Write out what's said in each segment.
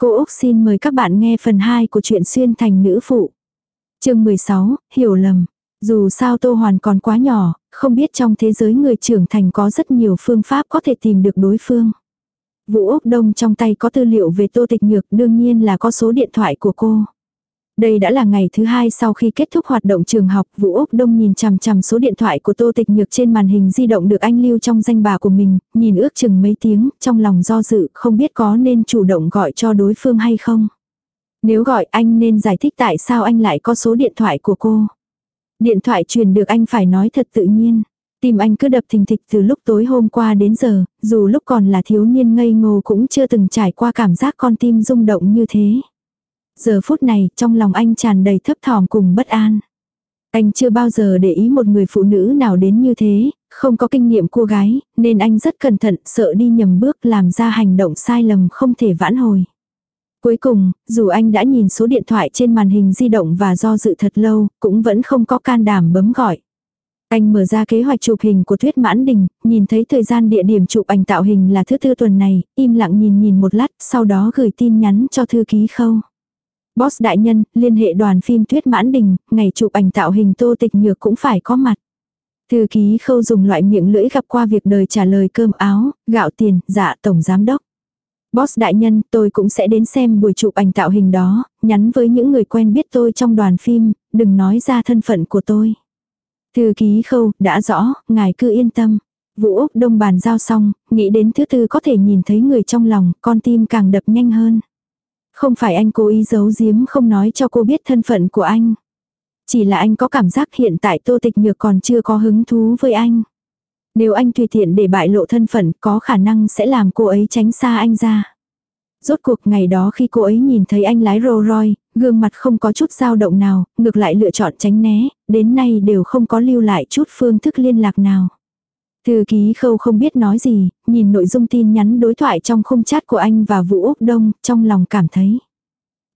Cô Úc xin mời các bạn nghe phần 2 của truyện xuyên thành nữ phụ. chương 16, hiểu lầm. Dù sao Tô Hoàn còn quá nhỏ, không biết trong thế giới người trưởng thành có rất nhiều phương pháp có thể tìm được đối phương. Vũ Úc Đông trong tay có tư liệu về Tô Tịch Nhược đương nhiên là có số điện thoại của cô. Đây đã là ngày thứ hai sau khi kết thúc hoạt động trường học, Vũ Úc Đông nhìn chằm chằm số điện thoại của Tô Tịch Nhược trên màn hình di động được anh lưu trong danh bà của mình, nhìn ước chừng mấy tiếng, trong lòng do dự, không biết có nên chủ động gọi cho đối phương hay không. Nếu gọi anh nên giải thích tại sao anh lại có số điện thoại của cô. Điện thoại truyền được anh phải nói thật tự nhiên. Tim anh cứ đập thình thịch từ lúc tối hôm qua đến giờ, dù lúc còn là thiếu niên ngây ngô cũng chưa từng trải qua cảm giác con tim rung động như thế. Giờ phút này, trong lòng anh tràn đầy thấp thỏm cùng bất an. Anh chưa bao giờ để ý một người phụ nữ nào đến như thế, không có kinh nghiệm cô gái, nên anh rất cẩn thận, sợ đi nhầm bước làm ra hành động sai lầm không thể vãn hồi. Cuối cùng, dù anh đã nhìn số điện thoại trên màn hình di động và do dự thật lâu, cũng vẫn không có can đảm bấm gọi. Anh mở ra kế hoạch chụp hình của Thuyết Mãn Đình, nhìn thấy thời gian địa điểm chụp ảnh tạo hình là thứ tư tuần này, im lặng nhìn nhìn một lát, sau đó gửi tin nhắn cho thư ký khâu. Boss đại nhân, liên hệ đoàn phim Tuyết Mãn Đình, ngày chụp ảnh tạo hình tô tịch nhược cũng phải có mặt. Thư ký khâu dùng loại miệng lưỡi gặp qua việc đời trả lời cơm áo, gạo tiền, dạ tổng giám đốc. Boss đại nhân, tôi cũng sẽ đến xem buổi chụp ảnh tạo hình đó, nhắn với những người quen biết tôi trong đoàn phim, đừng nói ra thân phận của tôi. Thư ký khâu, đã rõ, ngài cứ yên tâm. Vũ Úc Đông bàn giao xong, nghĩ đến thứ tư có thể nhìn thấy người trong lòng, con tim càng đập nhanh hơn. Không phải anh cố ý giấu giếm không nói cho cô biết thân phận của anh. Chỉ là anh có cảm giác hiện tại Tô Tịch Nhược còn chưa có hứng thú với anh. Nếu anh tùy tiện để bại lộ thân phận có khả năng sẽ làm cô ấy tránh xa anh ra. Rốt cuộc ngày đó khi cô ấy nhìn thấy anh lái Rolls Royce, gương mặt không có chút dao động nào, ngược lại lựa chọn tránh né, đến nay đều không có lưu lại chút phương thức liên lạc nào. Thư ký khâu không biết nói gì, nhìn nội dung tin nhắn đối thoại trong khung chat của anh và Vũ Úc Đông, trong lòng cảm thấy.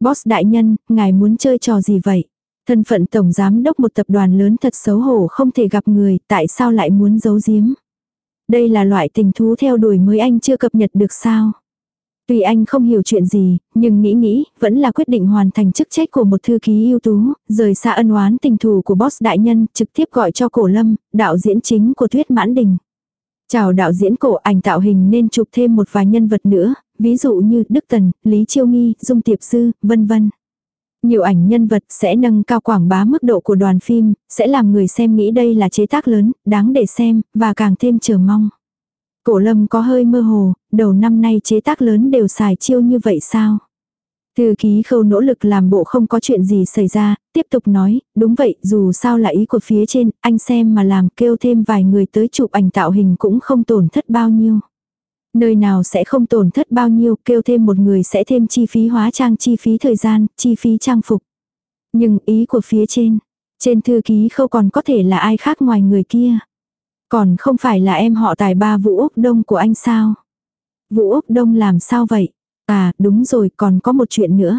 Boss đại nhân, ngài muốn chơi trò gì vậy? Thân phận tổng giám đốc một tập đoàn lớn thật xấu hổ không thể gặp người, tại sao lại muốn giấu giếm? Đây là loại tình thú theo đuổi mới anh chưa cập nhật được sao? Tuy anh không hiểu chuyện gì, nhưng nghĩ nghĩ, vẫn là quyết định hoàn thành chức trách của một thư ký ưu tú, rời xa ân oán tình thù của boss đại nhân, trực tiếp gọi cho cổ lâm, đạo diễn chính của thuyết mãn đình. Chào đạo diễn cổ ảnh tạo hình nên chụp thêm một vài nhân vật nữa, ví dụ như Đức Tần, Lý Chiêu Nghi, Dung Tiệp Sư, vân vân. Nhiều ảnh nhân vật sẽ nâng cao quảng bá mức độ của đoàn phim, sẽ làm người xem nghĩ đây là chế tác lớn, đáng để xem, và càng thêm chờ mong. Cổ lâm có hơi mơ hồ, đầu năm nay chế tác lớn đều xài chiêu như vậy sao? Thư ký khâu nỗ lực làm bộ không có chuyện gì xảy ra, tiếp tục nói, đúng vậy, dù sao là ý của phía trên, anh xem mà làm kêu thêm vài người tới chụp ảnh tạo hình cũng không tổn thất bao nhiêu. Nơi nào sẽ không tổn thất bao nhiêu, kêu thêm một người sẽ thêm chi phí hóa trang, chi phí thời gian, chi phí trang phục. Nhưng ý của phía trên, trên thư ký khâu còn có thể là ai khác ngoài người kia. Còn không phải là em họ tài ba Vũ Úc Đông của anh sao? Vũ Úc Đông làm sao vậy? À, đúng rồi, còn có một chuyện nữa.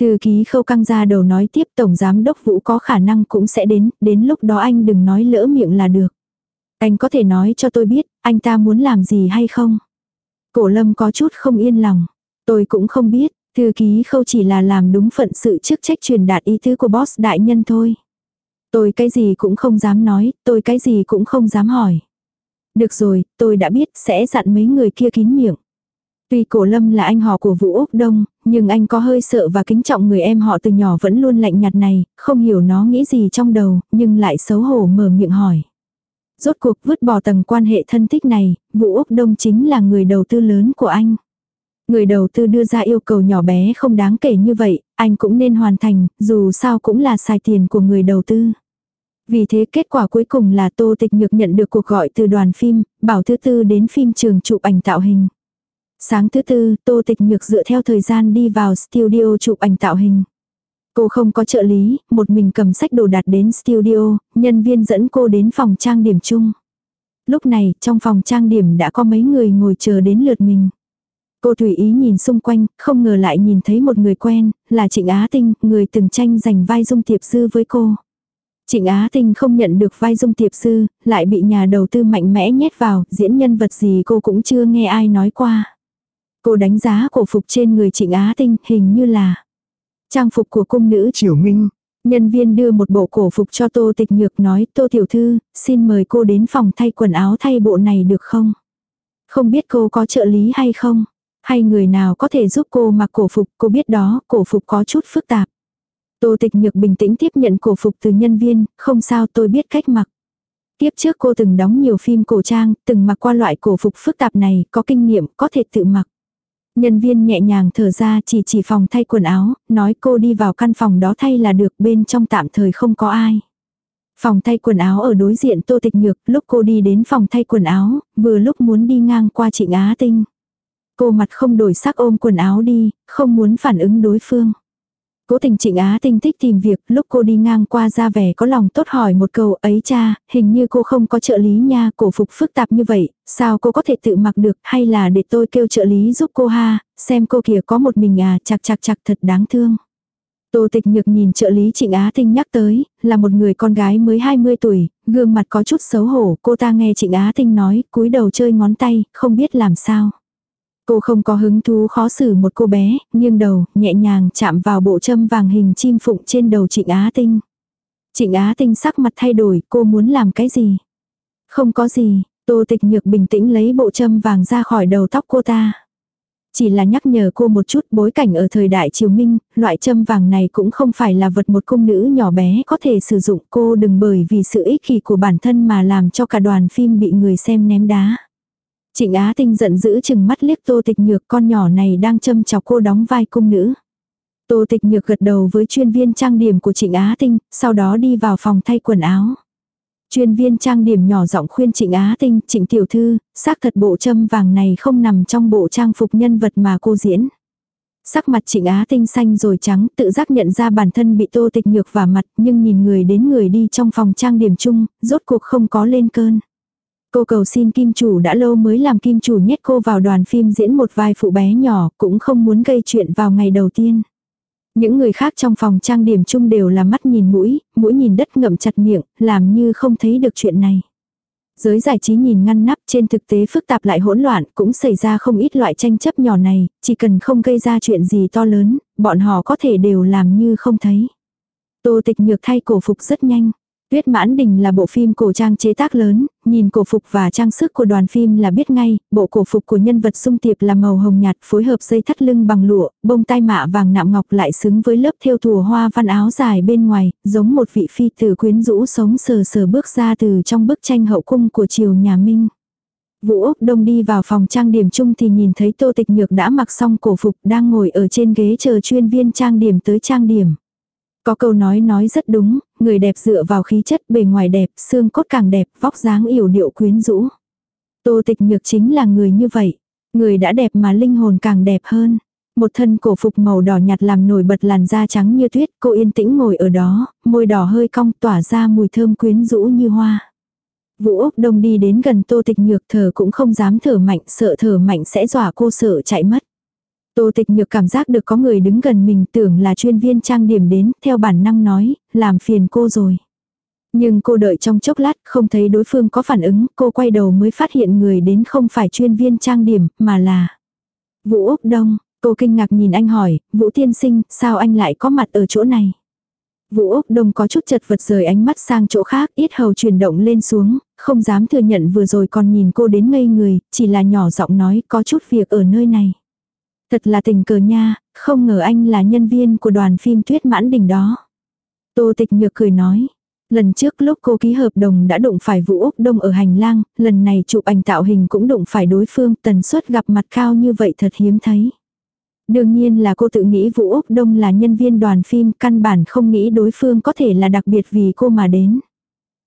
Thư ký khâu căng ra đầu nói tiếp Tổng Giám Đốc Vũ có khả năng cũng sẽ đến, đến lúc đó anh đừng nói lỡ miệng là được. Anh có thể nói cho tôi biết, anh ta muốn làm gì hay không? Cổ lâm có chút không yên lòng. Tôi cũng không biết, thư ký khâu chỉ là làm đúng phận sự chức trách truyền đạt ý tứ của boss đại nhân thôi. Tôi cái gì cũng không dám nói, tôi cái gì cũng không dám hỏi. Được rồi, tôi đã biết sẽ dặn mấy người kia kín miệng. Tuy cổ lâm là anh họ của Vũ Úc Đông, nhưng anh có hơi sợ và kính trọng người em họ từ nhỏ vẫn luôn lạnh nhạt này, không hiểu nó nghĩ gì trong đầu, nhưng lại xấu hổ mở miệng hỏi. Rốt cuộc vứt bỏ tầng quan hệ thân thích này, Vũ Úc Đông chính là người đầu tư lớn của anh. Người đầu tư đưa ra yêu cầu nhỏ bé không đáng kể như vậy, anh cũng nên hoàn thành, dù sao cũng là xài tiền của người đầu tư. Vì thế kết quả cuối cùng là Tô Tịch Nhược nhận được cuộc gọi từ đoàn phim, bảo thứ tư đến phim trường chụp ảnh tạo hình. Sáng thứ tư, Tô Tịch Nhược dựa theo thời gian đi vào studio chụp ảnh tạo hình. Cô không có trợ lý, một mình cầm sách đồ đặt đến studio, nhân viên dẫn cô đến phòng trang điểm chung. Lúc này, trong phòng trang điểm đã có mấy người ngồi chờ đến lượt mình. Cô tùy ý nhìn xung quanh, không ngờ lại nhìn thấy một người quen, là Trịnh Á Tinh, người từng tranh giành vai Dung Tiệp Sư với cô. Trịnh Á Tinh không nhận được vai Dung Tiệp Sư, lại bị nhà đầu tư mạnh mẽ nhét vào, diễn nhân vật gì cô cũng chưa nghe ai nói qua. Cô đánh giá cổ phục trên người Trịnh Á Tinh hình như là trang phục của cung nữ Triều Minh, Nhân viên đưa một bộ cổ phục cho Tô Tịch Nhược nói Tô Tiểu Thư, xin mời cô đến phòng thay quần áo thay bộ này được không? Không biết cô có trợ lý hay không? Hay người nào có thể giúp cô mặc cổ phục, cô biết đó, cổ phục có chút phức tạp. Tô Tịch Nhược bình tĩnh tiếp nhận cổ phục từ nhân viên, không sao tôi biết cách mặc. Tiếp trước cô từng đóng nhiều phim cổ trang, từng mặc qua loại cổ phục phức tạp này, có kinh nghiệm, có thể tự mặc. Nhân viên nhẹ nhàng thở ra chỉ chỉ phòng thay quần áo, nói cô đi vào căn phòng đó thay là được bên trong tạm thời không có ai. Phòng thay quần áo ở đối diện tô tịch nhược, lúc cô đi đến phòng thay quần áo, vừa lúc muốn đi ngang qua trịnh Á Tinh. Cô mặt không đổi sắc ôm quần áo đi, không muốn phản ứng đối phương. Cố tình trịnh Á Tinh thích tìm việc, lúc cô đi ngang qua ra vẻ có lòng tốt hỏi một câu ấy cha, hình như cô không có trợ lý nha, cổ phục phức tạp như vậy, sao cô có thể tự mặc được, hay là để tôi kêu trợ lý giúp cô ha, xem cô kìa có một mình à, chặt chặt chặt thật đáng thương. Tô tịch nhược nhìn trợ lý trịnh Á Tinh nhắc tới, là một người con gái mới 20 tuổi, gương mặt có chút xấu hổ, cô ta nghe trịnh Á Tinh nói, cúi đầu chơi ngón tay, không biết làm sao. Cô không có hứng thú khó xử một cô bé, nghiêng đầu, nhẹ nhàng chạm vào bộ châm vàng hình chim phụng trên đầu Trịnh Á Tinh. Trịnh Á Tinh sắc mặt thay đổi, cô muốn làm cái gì? Không có gì, Tô Tịch Nhược bình tĩnh lấy bộ châm vàng ra khỏi đầu tóc cô ta. Chỉ là nhắc nhở cô một chút bối cảnh ở thời đại triều minh, loại châm vàng này cũng không phải là vật một cung nữ nhỏ bé có thể sử dụng cô đừng bởi vì sự ích kỷ của bản thân mà làm cho cả đoàn phim bị người xem ném đá. Trịnh Á Tinh giận dữ chừng mắt liếc Tô Tịch Nhược con nhỏ này đang châm chọc cô đóng vai cung nữ. Tô Tịch Nhược gật đầu với chuyên viên trang điểm của Trịnh Á Tinh, sau đó đi vào phòng thay quần áo. Chuyên viên trang điểm nhỏ giọng khuyên Trịnh Á Tinh, Trịnh Tiểu Thư, xác thật bộ châm vàng này không nằm trong bộ trang phục nhân vật mà cô diễn. Sắc mặt Trịnh Á Tinh xanh rồi trắng, tự giác nhận ra bản thân bị tô tịch nhược và mặt, nhưng nhìn người đến người đi trong phòng trang điểm chung, rốt cuộc không có lên cơn. Cô cầu xin kim chủ đã lâu mới làm kim chủ nhét cô vào đoàn phim diễn một vai phụ bé nhỏ, cũng không muốn gây chuyện vào ngày đầu tiên. Những người khác trong phòng trang điểm chung đều là mắt nhìn mũi, mũi nhìn đất ngậm chặt miệng, làm như không thấy được chuyện này. Giới giải trí nhìn ngăn nắp trên thực tế phức tạp lại hỗn loạn, cũng xảy ra không ít loại tranh chấp nhỏ này, chỉ cần không gây ra chuyện gì to lớn, bọn họ có thể đều làm như không thấy. Tô tịch nhược thay cổ phục rất nhanh. Tuyết Mãn Đình là bộ phim cổ trang chế tác lớn, nhìn cổ phục và trang sức của đoàn phim là biết ngay, bộ cổ phục của nhân vật sung tiệp là màu hồng nhạt phối hợp dây thắt lưng bằng lụa, bông tai mạ vàng nạm ngọc lại xứng với lớp thêu thùa hoa văn áo dài bên ngoài, giống một vị phi tử quyến rũ sống sờ sờ bước ra từ trong bức tranh hậu cung của triều nhà Minh. Vũ Úc Đông đi vào phòng trang điểm chung thì nhìn thấy Tô Tịch Nhược đã mặc xong cổ phục đang ngồi ở trên ghế chờ chuyên viên trang điểm tới trang điểm. Có câu nói nói rất đúng, người đẹp dựa vào khí chất bề ngoài đẹp, xương cốt càng đẹp, vóc dáng yểu điệu quyến rũ. Tô tịch nhược chính là người như vậy. Người đã đẹp mà linh hồn càng đẹp hơn. Một thân cổ phục màu đỏ nhạt làm nổi bật làn da trắng như tuyết, cô yên tĩnh ngồi ở đó, môi đỏ hơi cong tỏa ra mùi thơm quyến rũ như hoa. Vũ Úc Đông đi đến gần tô tịch nhược thở cũng không dám thở mạnh, sợ thở mạnh sẽ dọa cô sợ chạy mất. Tô tịch nhược cảm giác được có người đứng gần mình tưởng là chuyên viên trang điểm đến, theo bản năng nói, làm phiền cô rồi. Nhưng cô đợi trong chốc lát, không thấy đối phương có phản ứng, cô quay đầu mới phát hiện người đến không phải chuyên viên trang điểm, mà là Vũ Úc Đông. Cô kinh ngạc nhìn anh hỏi, Vũ Tiên Sinh, sao anh lại có mặt ở chỗ này? Vũ Úc Đông có chút chật vật rời ánh mắt sang chỗ khác, ít hầu chuyển động lên xuống, không dám thừa nhận vừa rồi còn nhìn cô đến ngây người, chỉ là nhỏ giọng nói có chút việc ở nơi này. Thật là tình cờ nha, không ngờ anh là nhân viên của đoàn phim Tuyết Mãn Đình đó. Tô Tịch Nhược cười nói. Lần trước lúc cô ký hợp đồng đã đụng phải Vũ Úc Đông ở hành lang, lần này chụp ảnh tạo hình cũng đụng phải đối phương, tần suất gặp mặt cao như vậy thật hiếm thấy. Đương nhiên là cô tự nghĩ Vũ Úc Đông là nhân viên đoàn phim, căn bản không nghĩ đối phương có thể là đặc biệt vì cô mà đến.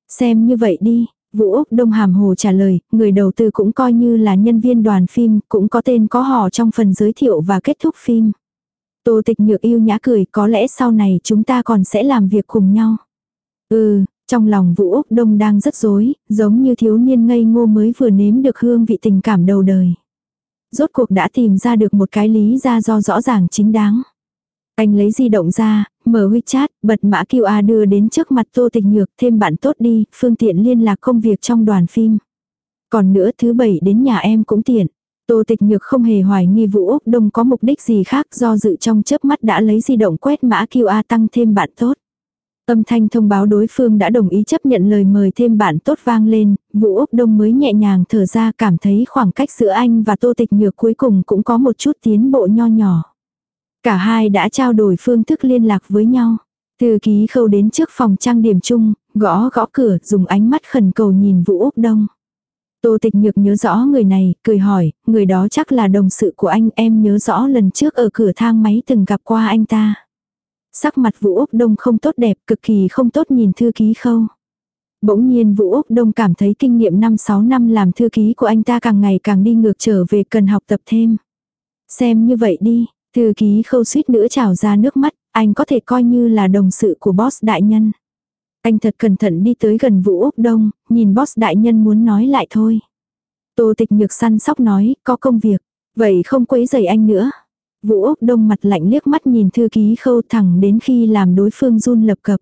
Xem như vậy đi, Vũ Úc Đông hàm hồ trả lời, người đầu tư cũng coi như là nhân viên đoàn phim, cũng có tên có họ trong phần giới thiệu và kết thúc phim. Tô tịch nhược yêu nhã cười, có lẽ sau này chúng ta còn sẽ làm việc cùng nhau. Ừ, trong lòng Vũ Úc Đông đang rất rối, giống như thiếu niên ngây ngô mới vừa nếm được hương vị tình cảm đầu đời. Rốt cuộc đã tìm ra được một cái lý ra do rõ ràng chính đáng. Anh lấy di động ra, mở WeChat, bật mã QR đưa đến trước mặt Tô Tịch Nhược, thêm bạn tốt đi, phương tiện liên lạc công việc trong đoàn phim. Còn nữa thứ bảy đến nhà em cũng tiện. Tô tịch nhược không hề hoài nghi Vũ Úc Đông có mục đích gì khác do dự trong chớp mắt đã lấy di động quét mã QR tăng thêm bạn tốt. Âm thanh thông báo đối phương đã đồng ý chấp nhận lời mời thêm bạn tốt vang lên, Vũ Úc Đông mới nhẹ nhàng thở ra cảm thấy khoảng cách giữa anh và Tô Tịch Nhược cuối cùng cũng có một chút tiến bộ nho nhỏ. Cả hai đã trao đổi phương thức liên lạc với nhau. Thư ký khâu đến trước phòng trang điểm chung, gõ gõ cửa, dùng ánh mắt khẩn cầu nhìn Vũ Úc Đông. Tô Tịch Nhược nhớ rõ người này, cười hỏi, người đó chắc là đồng sự của anh, em nhớ rõ lần trước ở cửa thang máy từng gặp qua anh ta. Sắc mặt Vũ Úc Đông không tốt đẹp, cực kỳ không tốt nhìn thư ký khâu. Bỗng nhiên Vũ Úc Đông cảm thấy kinh nghiệm 5-6 năm làm thư ký của anh ta càng ngày càng đi ngược trở về cần học tập thêm. Xem như vậy đi, thư ký khâu suýt nữa trào ra nước mắt, anh có thể coi như là đồng sự của boss đại nhân. Anh thật cẩn thận đi tới gần Vũ Úc Đông, nhìn boss đại nhân muốn nói lại thôi. Tô tịch nhược săn sóc nói, có công việc, vậy không quấy rầy anh nữa. Vũ Úc Đông mặt lạnh liếc mắt nhìn thư ký khâu thẳng đến khi làm đối phương run lập cập.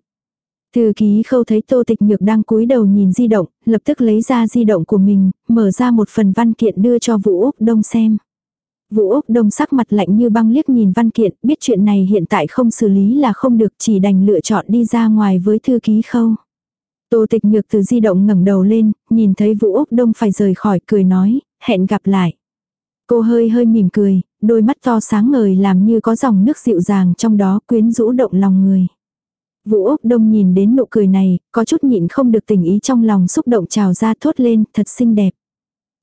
Thư ký khâu thấy tô tịch nhược đang cúi đầu nhìn di động, lập tức lấy ra di động của mình, mở ra một phần văn kiện đưa cho Vũ Úc Đông xem. Vũ Úc Đông sắc mặt lạnh như băng liếc nhìn văn kiện, biết chuyện này hiện tại không xử lý là không được chỉ đành lựa chọn đi ra ngoài với thư ký khâu. Tô tịch nhược từ di động ngẩng đầu lên, nhìn thấy Vũ Úc Đông phải rời khỏi cười nói, hẹn gặp lại. Cô hơi hơi mỉm cười, đôi mắt to sáng ngời làm như có dòng nước dịu dàng trong đó quyến rũ động lòng người. Vũ Úc Đông nhìn đến nụ cười này, có chút nhịn không được tình ý trong lòng xúc động trào ra thốt lên, thật xinh đẹp.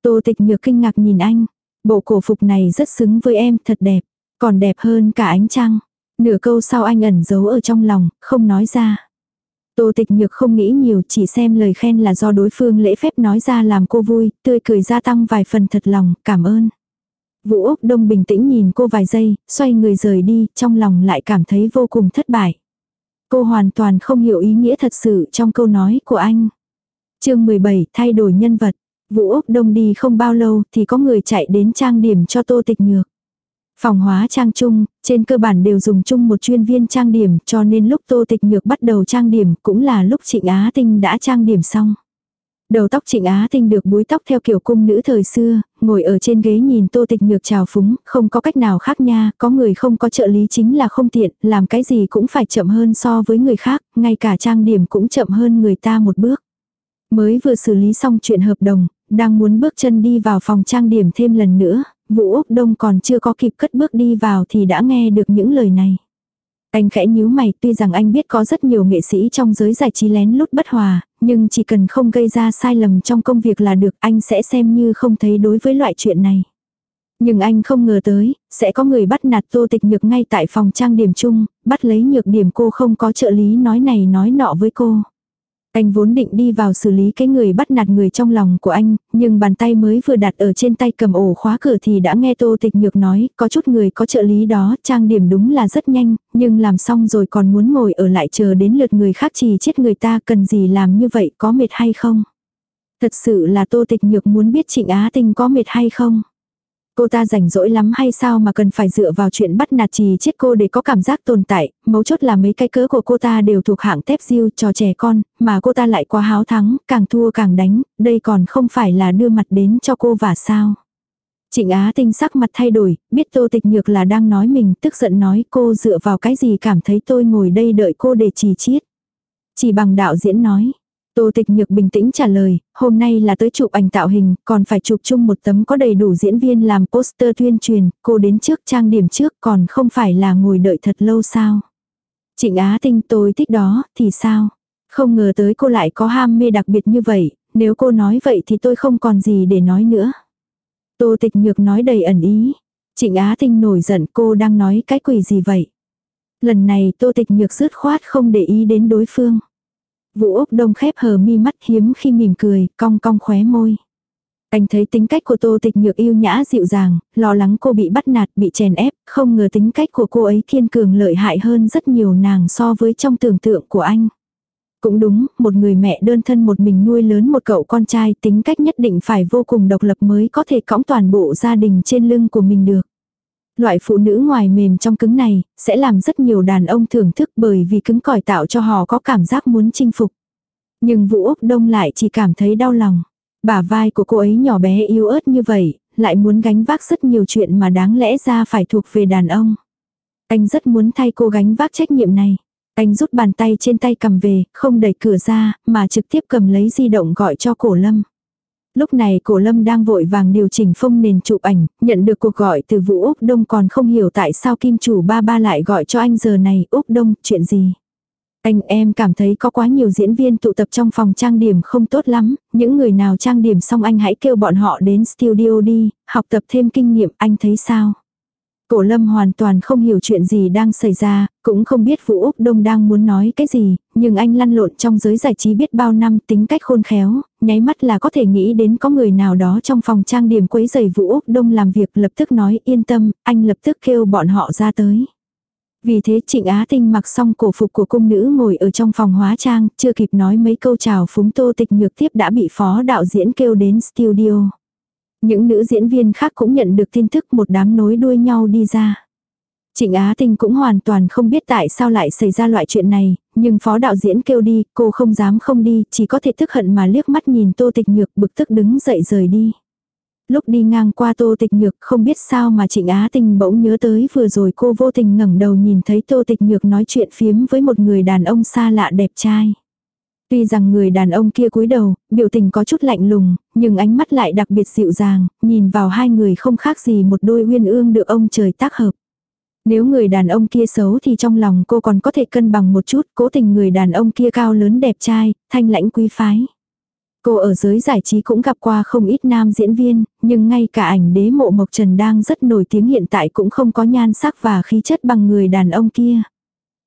Tô tịch nhược kinh ngạc nhìn anh, bộ cổ phục này rất xứng với em, thật đẹp, còn đẹp hơn cả ánh trăng. Nửa câu sau anh ẩn giấu ở trong lòng, không nói ra. Tô tịch nhược không nghĩ nhiều chỉ xem lời khen là do đối phương lễ phép nói ra làm cô vui, tươi cười gia tăng vài phần thật lòng, cảm ơn. Vũ Úc Đông bình tĩnh nhìn cô vài giây, xoay người rời đi, trong lòng lại cảm thấy vô cùng thất bại. Cô hoàn toàn không hiểu ý nghĩa thật sự trong câu nói của anh. chương 17, thay đổi nhân vật. Vũ Úc Đông đi không bao lâu thì có người chạy đến trang điểm cho tô tịch nhược. Phòng hóa trang chung, trên cơ bản đều dùng chung một chuyên viên trang điểm cho nên lúc tô tịch nhược bắt đầu trang điểm cũng là lúc Trịnh Á Tinh đã trang điểm xong. Đầu tóc Trịnh Á Tinh được búi tóc theo kiểu cung nữ thời xưa, ngồi ở trên ghế nhìn tô tịch nhược trào phúng, không có cách nào khác nha, có người không có trợ lý chính là không tiện, làm cái gì cũng phải chậm hơn so với người khác, ngay cả trang điểm cũng chậm hơn người ta một bước. Mới vừa xử lý xong chuyện hợp đồng, đang muốn bước chân đi vào phòng trang điểm thêm lần nữa, Vũ Úc Đông còn chưa có kịp cất bước đi vào thì đã nghe được những lời này. Anh khẽ nhíu mày tuy rằng anh biết có rất nhiều nghệ sĩ trong giới giải trí lén lút bất hòa, nhưng chỉ cần không gây ra sai lầm trong công việc là được anh sẽ xem như không thấy đối với loại chuyện này. Nhưng anh không ngờ tới, sẽ có người bắt nạt tô tịch nhược ngay tại phòng trang điểm chung, bắt lấy nhược điểm cô không có trợ lý nói này nói nọ với cô. Anh vốn định đi vào xử lý cái người bắt nạt người trong lòng của anh, nhưng bàn tay mới vừa đặt ở trên tay cầm ổ khóa cửa thì đã nghe Tô Tịch Nhược nói, có chút người có trợ lý đó, trang điểm đúng là rất nhanh, nhưng làm xong rồi còn muốn ngồi ở lại chờ đến lượt người khác chỉ chết người ta cần gì làm như vậy có mệt hay không. Thật sự là Tô Tịch Nhược muốn biết Trịnh Á Tinh có mệt hay không. Cô ta rảnh rỗi lắm hay sao mà cần phải dựa vào chuyện bắt nạt trì chết cô để có cảm giác tồn tại, mấu chốt là mấy cái cớ của cô ta đều thuộc hạng tép diêu trò trẻ con, mà cô ta lại quá háo thắng, càng thua càng đánh, đây còn không phải là đưa mặt đến cho cô và sao. Trịnh Á tinh sắc mặt thay đổi, biết tô tịch nhược là đang nói mình, tức giận nói cô dựa vào cái gì cảm thấy tôi ngồi đây đợi cô để trì chiết. Chỉ bằng đạo diễn nói, Tô Tịch Nhược bình tĩnh trả lời, hôm nay là tới chụp ảnh tạo hình, còn phải chụp chung một tấm có đầy đủ diễn viên làm poster tuyên truyền, cô đến trước trang điểm trước còn không phải là ngồi đợi thật lâu sao. Trịnh Á Tinh tôi thích đó, thì sao? Không ngờ tới cô lại có ham mê đặc biệt như vậy, nếu cô nói vậy thì tôi không còn gì để nói nữa. Tô Tịch Nhược nói đầy ẩn ý. Trịnh Á Tinh nổi giận cô đang nói cái quỷ gì vậy? Lần này Tô Tịch Nhược dứt khoát không để ý đến đối phương. Vũ Úc Đông khép hờ mi mắt hiếm khi mỉm cười, cong cong khóe môi. Anh thấy tính cách của Tô Tịch Nhược yêu nhã dịu dàng, lo lắng cô bị bắt nạt, bị chèn ép, không ngờ tính cách của cô ấy kiên cường lợi hại hơn rất nhiều nàng so với trong tưởng tượng của anh. Cũng đúng, một người mẹ đơn thân một mình nuôi lớn một cậu con trai tính cách nhất định phải vô cùng độc lập mới có thể cõng toàn bộ gia đình trên lưng của mình được. Loại phụ nữ ngoài mềm trong cứng này, sẽ làm rất nhiều đàn ông thưởng thức bởi vì cứng cỏi tạo cho họ có cảm giác muốn chinh phục. Nhưng Vũ Úc Đông lại chỉ cảm thấy đau lòng. Bả vai của cô ấy nhỏ bé yếu ớt như vậy, lại muốn gánh vác rất nhiều chuyện mà đáng lẽ ra phải thuộc về đàn ông. Anh rất muốn thay cô gánh vác trách nhiệm này. Anh rút bàn tay trên tay cầm về, không đẩy cửa ra, mà trực tiếp cầm lấy di động gọi cho cổ lâm. Lúc này cổ lâm đang vội vàng điều chỉnh phông nền chụp ảnh, nhận được cuộc gọi từ Vũ Úc Đông còn không hiểu tại sao kim chủ ba ba lại gọi cho anh giờ này. Úc Đông, chuyện gì? Anh em cảm thấy có quá nhiều diễn viên tụ tập trong phòng trang điểm không tốt lắm, những người nào trang điểm xong anh hãy kêu bọn họ đến studio đi, học tập thêm kinh nghiệm, anh thấy sao? Cổ lâm hoàn toàn không hiểu chuyện gì đang xảy ra, cũng không biết Vũ Úc Đông đang muốn nói cái gì, nhưng anh lăn lộn trong giới giải trí biết bao năm tính cách khôn khéo, nháy mắt là có thể nghĩ đến có người nào đó trong phòng trang điểm quấy giày Vũ Úc Đông làm việc lập tức nói yên tâm, anh lập tức kêu bọn họ ra tới. Vì thế Trịnh Á Tinh mặc xong cổ phục của cung nữ ngồi ở trong phòng hóa trang, chưa kịp nói mấy câu chào phúng tô tịch nhược tiếp đã bị phó đạo diễn kêu đến studio. Những nữ diễn viên khác cũng nhận được tin tức một đám nối đuôi nhau đi ra. Trịnh Á Tinh cũng hoàn toàn không biết tại sao lại xảy ra loại chuyện này, nhưng phó đạo diễn kêu đi, cô không dám không đi, chỉ có thể tức hận mà liếc mắt nhìn tô tịch nhược bực tức đứng dậy rời đi. Lúc đi ngang qua tô tịch nhược không biết sao mà trịnh Á Tinh bỗng nhớ tới vừa rồi cô vô tình ngẩng đầu nhìn thấy tô tịch nhược nói chuyện phiếm với một người đàn ông xa lạ đẹp trai. Tuy rằng người đàn ông kia cúi đầu, biểu tình có chút lạnh lùng, nhưng ánh mắt lại đặc biệt dịu dàng, nhìn vào hai người không khác gì một đôi uyên ương được ông trời tác hợp. Nếu người đàn ông kia xấu thì trong lòng cô còn có thể cân bằng một chút, cố tình người đàn ông kia cao lớn đẹp trai, thanh lãnh quý phái. Cô ở giới giải trí cũng gặp qua không ít nam diễn viên, nhưng ngay cả ảnh đế mộ Mộc Trần đang rất nổi tiếng hiện tại cũng không có nhan sắc và khí chất bằng người đàn ông kia.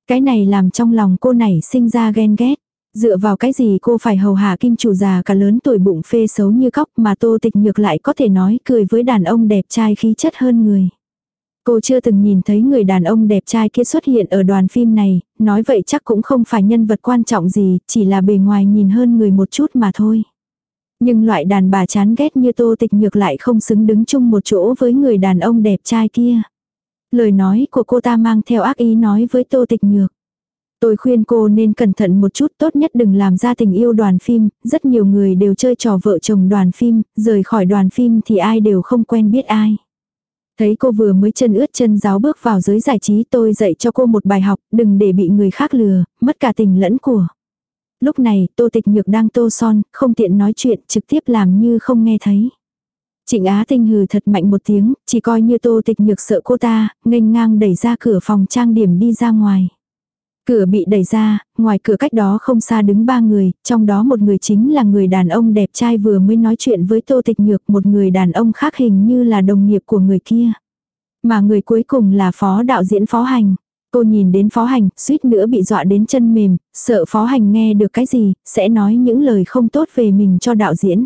Cái này làm trong lòng cô này sinh ra ghen ghét. Dựa vào cái gì cô phải hầu hạ kim chủ già cả lớn tuổi bụng phê xấu như cóc mà tô tịch nhược lại có thể nói cười với đàn ông đẹp trai khí chất hơn người. Cô chưa từng nhìn thấy người đàn ông đẹp trai kia xuất hiện ở đoàn phim này, nói vậy chắc cũng không phải nhân vật quan trọng gì, chỉ là bề ngoài nhìn hơn người một chút mà thôi. Nhưng loại đàn bà chán ghét như tô tịch nhược lại không xứng đứng chung một chỗ với người đàn ông đẹp trai kia. Lời nói của cô ta mang theo ác ý nói với tô tịch nhược. Tôi khuyên cô nên cẩn thận một chút tốt nhất đừng làm ra tình yêu đoàn phim, rất nhiều người đều chơi trò vợ chồng đoàn phim, rời khỏi đoàn phim thì ai đều không quen biết ai. Thấy cô vừa mới chân ướt chân giáo bước vào giới giải trí tôi dạy cho cô một bài học, đừng để bị người khác lừa, mất cả tình lẫn của. Lúc này, tô tịch nhược đang tô son, không tiện nói chuyện, trực tiếp làm như không nghe thấy. Trịnh Á Tinh hừ thật mạnh một tiếng, chỉ coi như tô tịch nhược sợ cô ta, nghênh ngang đẩy ra cửa phòng trang điểm đi ra ngoài. Cửa bị đẩy ra, ngoài cửa cách đó không xa đứng ba người, trong đó một người chính là người đàn ông đẹp trai vừa mới nói chuyện với Tô Tịch Nhược, một người đàn ông khác hình như là đồng nghiệp của người kia. Mà người cuối cùng là phó đạo diễn phó hành. Cô nhìn đến phó hành, suýt nữa bị dọa đến chân mềm, sợ phó hành nghe được cái gì, sẽ nói những lời không tốt về mình cho đạo diễn.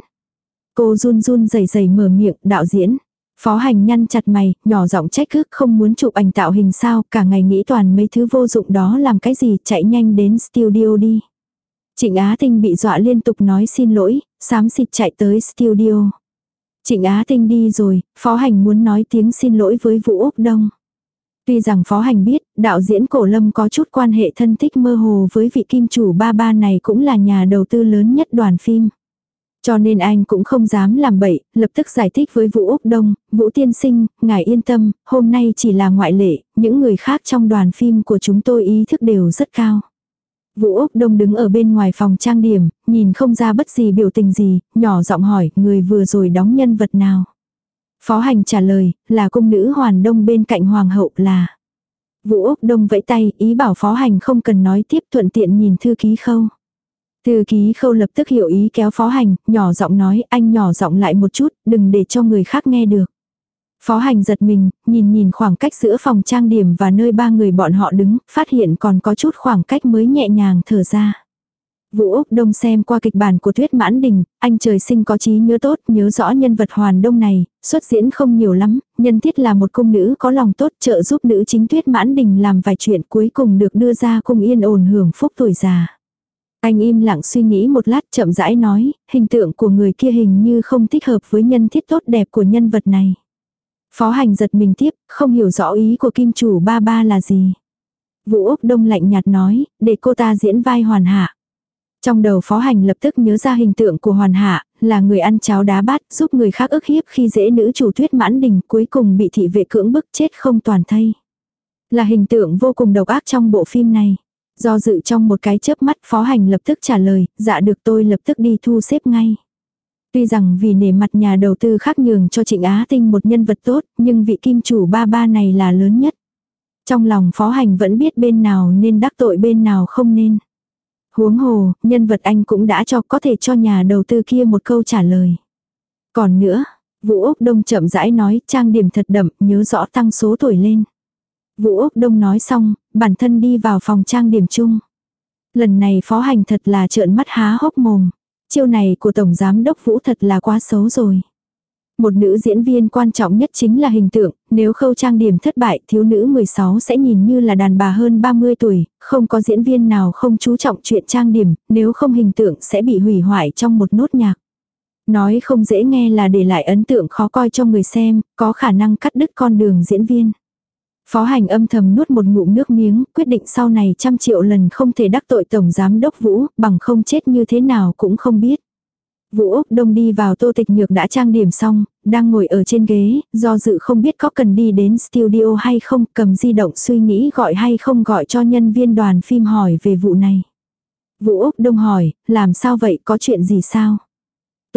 Cô run run rẩy rẩy mở miệng, đạo diễn. Phó hành nhăn chặt mày, nhỏ giọng trách cứ không muốn chụp ảnh tạo hình sao, cả ngày nghĩ toàn mấy thứ vô dụng đó làm cái gì, chạy nhanh đến studio đi. Trịnh Á Tinh bị dọa liên tục nói xin lỗi, xám xịt chạy tới studio. Trịnh Á Tinh đi rồi, Phó Hành muốn nói tiếng xin lỗi với Vũ Úc Đông. Tuy rằng Phó Hành biết, đạo diễn Cổ Lâm có chút quan hệ thân thích mơ hồ với vị kim chủ ba ba này cũng là nhà đầu tư lớn nhất đoàn phim. Cho nên anh cũng không dám làm bậy, lập tức giải thích với Vũ Úc Đông, Vũ Tiên Sinh, ngài yên tâm, hôm nay chỉ là ngoại lệ, những người khác trong đoàn phim của chúng tôi ý thức đều rất cao. Vũ Úc Đông đứng ở bên ngoài phòng trang điểm, nhìn không ra bất gì biểu tình gì, nhỏ giọng hỏi, người vừa rồi đóng nhân vật nào. Phó hành trả lời, là cung nữ hoàn đông bên cạnh hoàng hậu là. Vũ Úc Đông vẫy tay, ý bảo phó hành không cần nói tiếp thuận tiện nhìn thư ký khâu. Thư ký khâu lập tức hiểu ý kéo phó hành, nhỏ giọng nói anh nhỏ giọng lại một chút, đừng để cho người khác nghe được. Phó hành giật mình, nhìn nhìn khoảng cách giữa phòng trang điểm và nơi ba người bọn họ đứng, phát hiện còn có chút khoảng cách mới nhẹ nhàng thở ra. Vũ Úc Đông xem qua kịch bản của Thuyết Mãn Đình, anh trời sinh có trí nhớ tốt, nhớ rõ nhân vật Hoàn Đông này, xuất diễn không nhiều lắm, nhân thiết là một cung nữ có lòng tốt trợ giúp nữ chính Thuyết Mãn Đình làm vài chuyện cuối cùng được đưa ra cùng yên ổn hưởng phúc tuổi già. Anh im lặng suy nghĩ một lát chậm rãi nói, hình tượng của người kia hình như không thích hợp với nhân thiết tốt đẹp của nhân vật này. Phó hành giật mình tiếp, không hiểu rõ ý của kim chủ ba ba là gì. Vũ Úc Đông lạnh nhạt nói, để cô ta diễn vai hoàn hạ. Trong đầu phó hành lập tức nhớ ra hình tượng của hoàn hạ, là người ăn cháo đá bát, giúp người khác ức hiếp khi dễ nữ chủ thuyết mãn đình cuối cùng bị thị vệ cưỡng bức chết không toàn thây. Là hình tượng vô cùng độc ác trong bộ phim này. Do dự trong một cái chớp mắt phó hành lập tức trả lời, dạ được tôi lập tức đi thu xếp ngay. Tuy rằng vì nể mặt nhà đầu tư khác nhường cho Trịnh Á Tinh một nhân vật tốt, nhưng vị kim chủ ba ba này là lớn nhất. Trong lòng phó hành vẫn biết bên nào nên đắc tội bên nào không nên. Huống hồ, nhân vật anh cũng đã cho có thể cho nhà đầu tư kia một câu trả lời. Còn nữa, Vũ Úc Đông chậm rãi nói trang điểm thật đậm, nhớ rõ tăng số tuổi lên. Vũ Úc Đông nói xong, bản thân đi vào phòng trang điểm chung. Lần này phó hành thật là trợn mắt há hốc mồm. Chiêu này của Tổng Giám Đốc Vũ thật là quá xấu rồi. Một nữ diễn viên quan trọng nhất chính là hình tượng, nếu khâu trang điểm thất bại thiếu nữ 16 sẽ nhìn như là đàn bà hơn 30 tuổi, không có diễn viên nào không chú trọng chuyện trang điểm, nếu không hình tượng sẽ bị hủy hoại trong một nốt nhạc. Nói không dễ nghe là để lại ấn tượng khó coi cho người xem, có khả năng cắt đứt con đường diễn viên. Phó hành âm thầm nuốt một ngụm nước miếng, quyết định sau này trăm triệu lần không thể đắc tội Tổng Giám Đốc Vũ, bằng không chết như thế nào cũng không biết. Vũ Úc Đông đi vào tô tịch nhược đã trang điểm xong, đang ngồi ở trên ghế, do dự không biết có cần đi đến studio hay không, cầm di động suy nghĩ gọi hay không gọi cho nhân viên đoàn phim hỏi về vụ này. Vũ Úc Đông hỏi, làm sao vậy, có chuyện gì sao?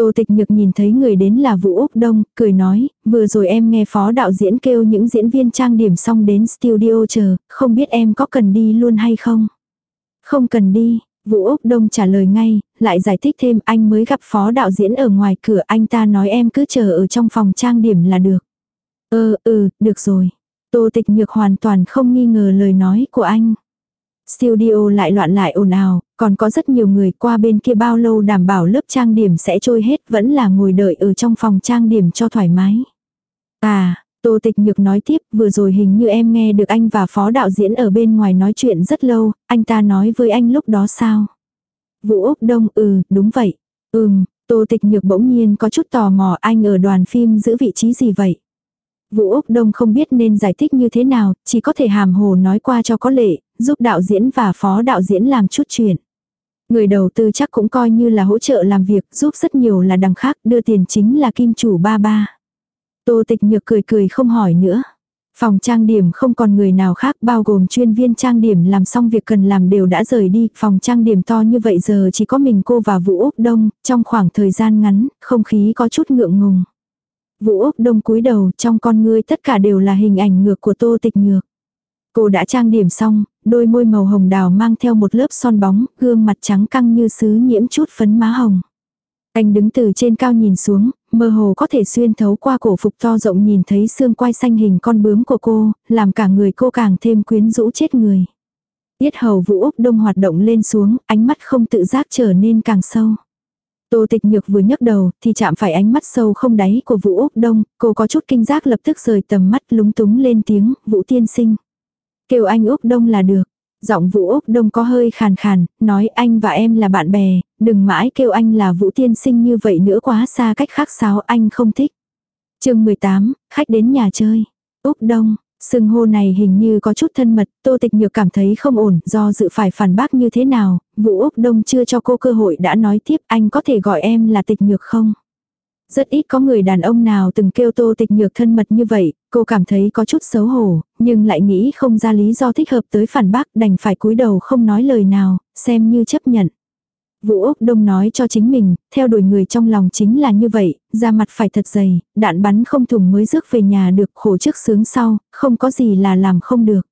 Tô tịch nhược nhìn thấy người đến là Vũ Úc Đông, cười nói, vừa rồi em nghe phó đạo diễn kêu những diễn viên trang điểm xong đến studio chờ, không biết em có cần đi luôn hay không? Không cần đi, Vũ Úc Đông trả lời ngay, lại giải thích thêm anh mới gặp phó đạo diễn ở ngoài cửa anh ta nói em cứ chờ ở trong phòng trang điểm là được. Ừ ừ, được rồi. Tô tịch nhược hoàn toàn không nghi ngờ lời nói của anh. Studio lại loạn lại ồn ào, còn có rất nhiều người qua bên kia bao lâu đảm bảo lớp trang điểm sẽ trôi hết vẫn là ngồi đợi ở trong phòng trang điểm cho thoải mái. À, Tô Tịch Nhược nói tiếp, vừa rồi hình như em nghe được anh và phó đạo diễn ở bên ngoài nói chuyện rất lâu, anh ta nói với anh lúc đó sao? Vũ Úc Đông, ừ, đúng vậy. Ừm, Tô Tịch Nhược bỗng nhiên có chút tò mò anh ở đoàn phim giữ vị trí gì vậy? Vũ Úc Đông không biết nên giải thích như thế nào, chỉ có thể hàm hồ nói qua cho có lệ, giúp đạo diễn và phó đạo diễn làm chút chuyện. Người đầu tư chắc cũng coi như là hỗ trợ làm việc, giúp rất nhiều là đằng khác, đưa tiền chính là kim chủ ba ba. Tô tịch nhược cười cười không hỏi nữa. Phòng trang điểm không còn người nào khác bao gồm chuyên viên trang điểm làm xong việc cần làm đều đã rời đi. Phòng trang điểm to như vậy giờ chỉ có mình cô và Vũ Úc Đông, trong khoảng thời gian ngắn, không khí có chút ngượng ngùng. Vũ Úc Đông cúi đầu trong con ngươi tất cả đều là hình ảnh ngược của tô tịch nhược. Cô đã trang điểm xong, đôi môi màu hồng đào mang theo một lớp son bóng, gương mặt trắng căng như sứ nhiễm chút phấn má hồng. Anh đứng từ trên cao nhìn xuống, mơ hồ có thể xuyên thấu qua cổ phục to rộng nhìn thấy xương quai xanh hình con bướm của cô, làm cả người cô càng thêm quyến rũ chết người. Tiết hầu vũ Úc Đông hoạt động lên xuống, ánh mắt không tự giác trở nên càng sâu. Tô tịch nhược vừa nhấc đầu, thì chạm phải ánh mắt sâu không đáy của Vũ Úc Đông, cô có chút kinh giác lập tức rời tầm mắt lúng túng lên tiếng, Vũ tiên sinh. Kêu anh Úc Đông là được. Giọng Vũ Úc Đông có hơi khàn khàn, nói anh và em là bạn bè, đừng mãi kêu anh là Vũ tiên sinh như vậy nữa quá xa cách khác sao anh không thích. chương 18, khách đến nhà chơi. Úc Đông, sừng hô này hình như có chút thân mật, Tô Tịch Nhược cảm thấy không ổn, do dự phải phản bác như thế nào, Vũ Úc Đông chưa cho cô cơ hội đã nói tiếp anh có thể gọi em là Tịch Nhược không? Rất ít có người đàn ông nào từng kêu tô tịch nhược thân mật như vậy, cô cảm thấy có chút xấu hổ, nhưng lại nghĩ không ra lý do thích hợp tới phản bác đành phải cúi đầu không nói lời nào, xem như chấp nhận. Vũ Úc Đông nói cho chính mình, theo đuổi người trong lòng chính là như vậy, da mặt phải thật dày, đạn bắn không thùng mới rước về nhà được khổ trước sướng sau, không có gì là làm không được.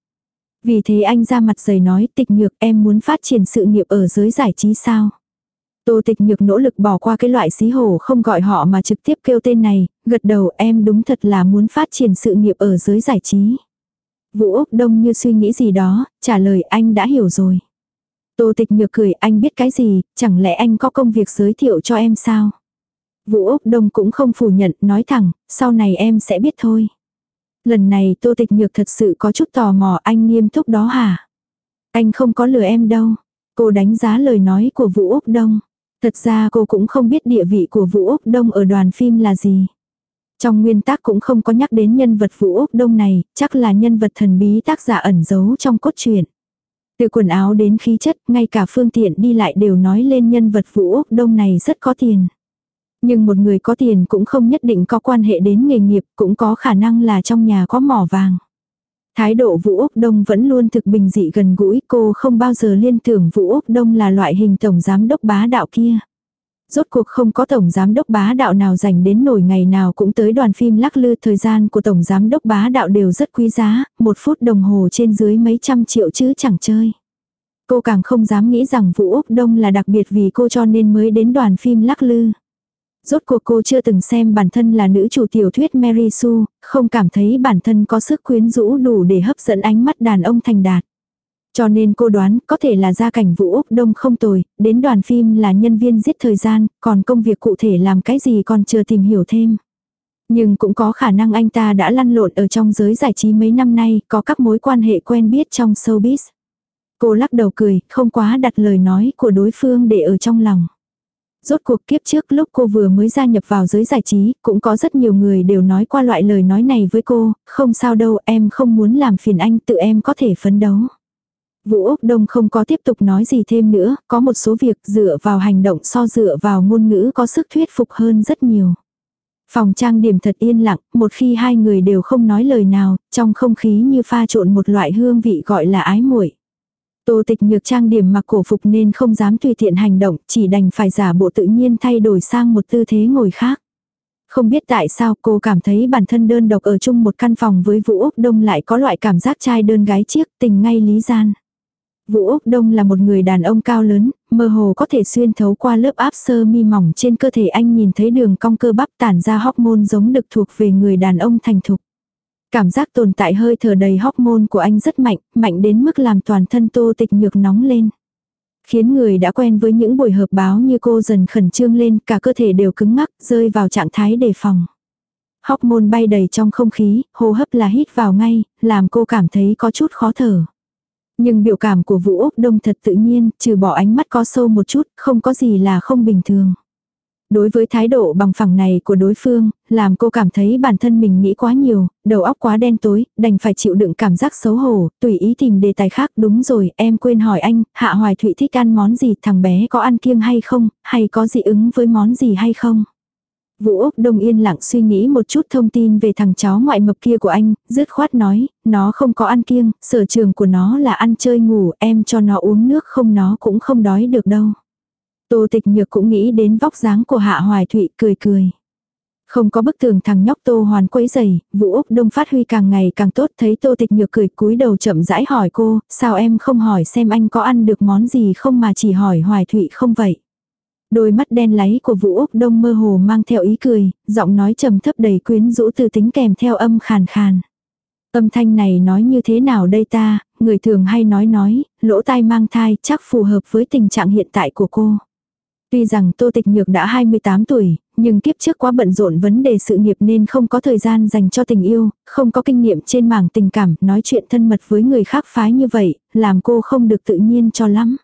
Vì thế anh ra mặt dày nói tịch nhược em muốn phát triển sự nghiệp ở giới giải trí sao. Tô tịch nhược nỗ lực bỏ qua cái loại xí hổ không gọi họ mà trực tiếp kêu tên này, gật đầu em đúng thật là muốn phát triển sự nghiệp ở giới giải trí. Vũ Úc Đông như suy nghĩ gì đó, trả lời anh đã hiểu rồi. Tô tịch nhược cười anh biết cái gì, chẳng lẽ anh có công việc giới thiệu cho em sao? Vũ Úc Đông cũng không phủ nhận, nói thẳng, sau này em sẽ biết thôi. Lần này Tô Tịch Nhược thật sự có chút tò mò anh nghiêm túc đó hả? Anh không có lừa em đâu. Cô đánh giá lời nói của Vũ Úc Đông. Thật ra cô cũng không biết địa vị của Vũ Úc Đông ở đoàn phim là gì. Trong nguyên tác cũng không có nhắc đến nhân vật Vũ Úc Đông này, chắc là nhân vật thần bí tác giả ẩn giấu trong cốt truyện. Từ quần áo đến khí chất, ngay cả phương tiện đi lại đều nói lên nhân vật Vũ Úc Đông này rất có tiền. Nhưng một người có tiền cũng không nhất định có quan hệ đến nghề nghiệp, cũng có khả năng là trong nhà có mỏ vàng. Thái độ Vũ Úc Đông vẫn luôn thực bình dị gần gũi, cô không bao giờ liên tưởng Vũ Úc Đông là loại hình tổng giám đốc bá đạo kia. Rốt cuộc không có tổng giám đốc bá đạo nào dành đến nổi ngày nào cũng tới đoàn phim lắc lư thời gian của tổng giám đốc bá đạo đều rất quý giá, một phút đồng hồ trên dưới mấy trăm triệu chứ chẳng chơi. Cô càng không dám nghĩ rằng Vũ Úc Đông là đặc biệt vì cô cho nên mới đến đoàn phim lắc lư. Rốt cuộc cô chưa từng xem bản thân là nữ chủ tiểu thuyết Mary Sue, không cảm thấy bản thân có sức quyến rũ đủ để hấp dẫn ánh mắt đàn ông thành đạt. Cho nên cô đoán có thể là gia cảnh Vũ Úc Đông không tồi, đến đoàn phim là nhân viên giết thời gian, còn công việc cụ thể làm cái gì còn chưa tìm hiểu thêm. Nhưng cũng có khả năng anh ta đã lăn lộn ở trong giới giải trí mấy năm nay, có các mối quan hệ quen biết trong showbiz. Cô lắc đầu cười, không quá đặt lời nói của đối phương để ở trong lòng. Rốt cuộc kiếp trước lúc cô vừa mới gia nhập vào giới giải trí, cũng có rất nhiều người đều nói qua loại lời nói này với cô, không sao đâu, em không muốn làm phiền anh, tự em có thể phấn đấu. Vũ Úc Đông không có tiếp tục nói gì thêm nữa, có một số việc dựa vào hành động so dựa vào ngôn ngữ có sức thuyết phục hơn rất nhiều. Phòng trang điểm thật yên lặng, một khi hai người đều không nói lời nào, trong không khí như pha trộn một loại hương vị gọi là ái muội. Tô tịch nhược trang điểm mặc cổ phục nên không dám tùy tiện hành động, chỉ đành phải giả bộ tự nhiên thay đổi sang một tư thế ngồi khác. Không biết tại sao cô cảm thấy bản thân đơn độc ở chung một căn phòng với Vũ Úc Đông lại có loại cảm giác trai đơn gái chiếc tình ngay lý gian. Vũ Úc Đông là một người đàn ông cao lớn, mơ hồ có thể xuyên thấu qua lớp áp sơ mi mỏng trên cơ thể anh nhìn thấy đường cong cơ bắp tản ra hormone giống được thuộc về người đàn ông thành thục. Cảm giác tồn tại hơi thở đầy hormone của anh rất mạnh, mạnh đến mức làm toàn thân tô tịch nhược nóng lên. Khiến người đã quen với những buổi họp báo như cô dần khẩn trương lên, cả cơ thể đều cứng ngắc, rơi vào trạng thái đề phòng. Hormone bay đầy trong không khí, hô hấp là hít vào ngay, làm cô cảm thấy có chút khó thở. Nhưng biểu cảm của Vũ Úc Đông thật tự nhiên, trừ bỏ ánh mắt có sâu một chút, không có gì là không bình thường. Đối với thái độ bằng phẳng này của đối phương, làm cô cảm thấy bản thân mình nghĩ quá nhiều, đầu óc quá đen tối, đành phải chịu đựng cảm giác xấu hổ, tùy ý tìm đề tài khác. Đúng rồi, em quên hỏi anh, Hạ Hoài Thụy thích ăn món gì, thằng bé có ăn kiêng hay không, hay có dị ứng với món gì hay không? Vũ Úc Đông yên lặng suy nghĩ một chút thông tin về thằng cháu ngoại mập kia của anh, dứt khoát nói, nó không có ăn kiêng, sở trường của nó là ăn chơi ngủ, em cho nó uống nước không nó cũng không đói được đâu. Tô tịch nhược cũng nghĩ đến vóc dáng của Hạ Hoài Thụy cười cười. Không có bức tường thằng nhóc Tô Hoàn quấy giày, Vũ Úc Đông phát huy càng ngày càng tốt thấy Tô Tịch Nhược cười cúi đầu chậm rãi hỏi cô, sao em không hỏi xem anh có ăn được món gì không mà chỉ hỏi Hoài Thụy không vậy. Đôi mắt đen láy của Vũ Úc Đông mơ hồ mang theo ý cười, giọng nói trầm thấp đầy quyến rũ từ tính kèm theo âm khàn khàn. Âm thanh này nói như thế nào đây ta, người thường hay nói nói, lỗ tai mang thai chắc phù hợp với tình trạng hiện tại của cô. Tuy rằng Tô Tịch Nhược đã 28 tuổi, nhưng kiếp trước quá bận rộn vấn đề sự nghiệp nên không có thời gian dành cho tình yêu, không có kinh nghiệm trên mảng tình cảm, nói chuyện thân mật với người khác phái như vậy, làm cô không được tự nhiên cho lắm.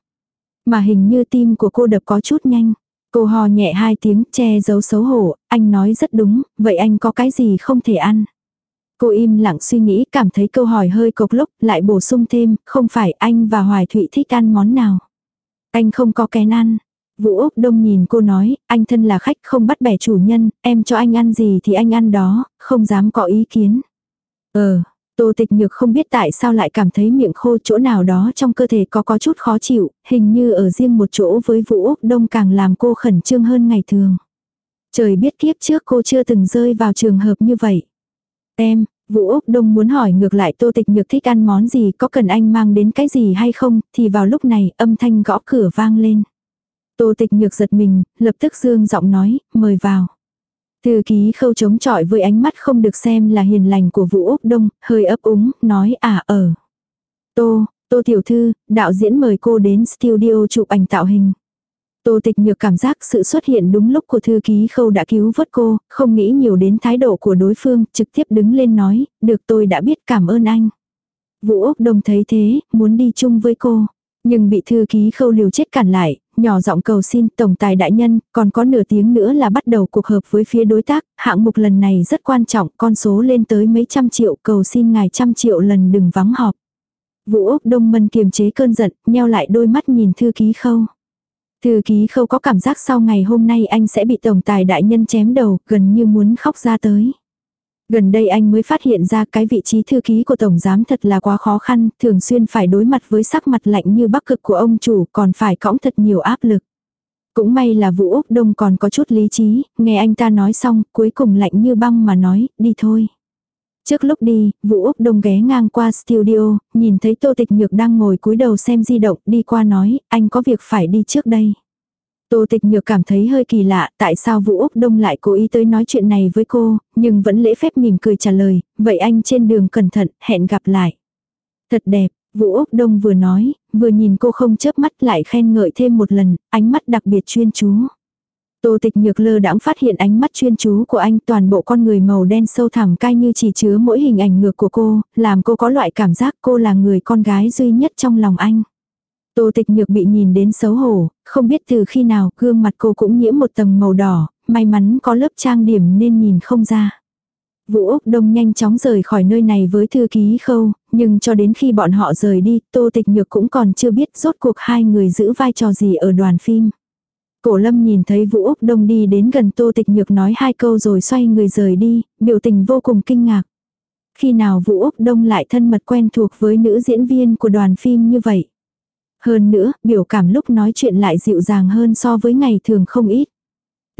Mà hình như tim của cô đập có chút nhanh. Cô hò nhẹ hai tiếng che giấu xấu hổ, anh nói rất đúng, vậy anh có cái gì không thể ăn? Cô im lặng suy nghĩ cảm thấy câu hỏi hơi cộc lốc, lại bổ sung thêm, không phải anh và Hoài Thụy thích ăn món nào. Anh không có kén ăn. Vũ Úc Đông nhìn cô nói, anh thân là khách không bắt bẻ chủ nhân, em cho anh ăn gì thì anh ăn đó, không dám có ý kiến. Ờ, Tô tịch nhược không biết tại sao lại cảm thấy miệng khô chỗ nào đó trong cơ thể có có chút khó chịu, hình như ở riêng một chỗ với Vũ Úc Đông càng làm cô khẩn trương hơn ngày thường. Trời biết kiếp trước cô chưa từng rơi vào trường hợp như vậy. Em, Vũ Úc Đông muốn hỏi ngược lại Tô Tịch Nhược thích ăn món gì có cần anh mang đến cái gì hay không, thì vào lúc này âm thanh gõ cửa vang lên. Tô Tịch Nhược giật mình, lập tức dương giọng nói, mời vào. Thư ký khâu chống chọi với ánh mắt không được xem là hiền lành của Vũ Úc Đông, hơi ấp úng, nói à ở. Tô, Tô Tiểu Thư, đạo diễn mời cô đến studio chụp ảnh tạo hình. Tô tịch nhược cảm giác sự xuất hiện đúng lúc của thư ký khâu đã cứu vớt cô, không nghĩ nhiều đến thái độ của đối phương, trực tiếp đứng lên nói, được tôi đã biết cảm ơn anh. Vũ Úc Đông thấy thế, muốn đi chung với cô. Nhưng bị thư ký khâu liều chết cản lại, nhỏ giọng cầu xin tổng tài đại nhân, còn có nửa tiếng nữa là bắt đầu cuộc họp với phía đối tác, hạng mục lần này rất quan trọng, con số lên tới mấy trăm triệu, cầu xin ngài trăm triệu lần đừng vắng họp. Vũ Úc Đông Mân kiềm chế cơn giận, nheo lại đôi mắt nhìn thư ký khâu. Thư ký khâu có cảm giác sau ngày hôm nay anh sẽ bị tổng tài đại nhân chém đầu, gần như muốn khóc ra tới. Gần đây anh mới phát hiện ra cái vị trí thư ký của tổng giám thật là quá khó khăn, thường xuyên phải đối mặt với sắc mặt lạnh như bắc cực của ông chủ, còn phải cõng thật nhiều áp lực. Cũng may là Vũ Úc Đông còn có chút lý trí, nghe anh ta nói xong, cuối cùng lạnh như băng mà nói, đi thôi. Trước lúc đi, Vũ Úc Đông ghé ngang qua studio, nhìn thấy Tô Tịch Nhược đang ngồi cúi đầu xem di động, đi qua nói, anh có việc phải đi trước đây. Tô Tịch Nhược cảm thấy hơi kỳ lạ, tại sao Vũ Úc Đông lại cố ý tới nói chuyện này với cô, nhưng vẫn lễ phép mỉm cười trả lời, vậy anh trên đường cẩn thận, hẹn gặp lại. Thật đẹp, Vũ Úc Đông vừa nói, vừa nhìn cô không chớp mắt lại khen ngợi thêm một lần, ánh mắt đặc biệt chuyên chú. Tô tịch nhược lơ đãng phát hiện ánh mắt chuyên chú của anh toàn bộ con người màu đen sâu thẳm cay như chỉ chứa mỗi hình ảnh ngược của cô, làm cô có loại cảm giác cô là người con gái duy nhất trong lòng anh. Tô tịch nhược bị nhìn đến xấu hổ, không biết từ khi nào gương mặt cô cũng nhiễm một tầng màu đỏ, may mắn có lớp trang điểm nên nhìn không ra. Vũ Úc Đông nhanh chóng rời khỏi nơi này với thư ký khâu, nhưng cho đến khi bọn họ rời đi, Tô Tịch Nhược cũng còn chưa biết rốt cuộc hai người giữ vai trò gì ở đoàn phim. Cổ lâm nhìn thấy Vũ Úc Đông đi đến gần Tô Tịch Nhược nói hai câu rồi xoay người rời đi, biểu tình vô cùng kinh ngạc. Khi nào Vũ Úc Đông lại thân mật quen thuộc với nữ diễn viên của đoàn phim như vậy. Hơn nữa, biểu cảm lúc nói chuyện lại dịu dàng hơn so với ngày thường không ít.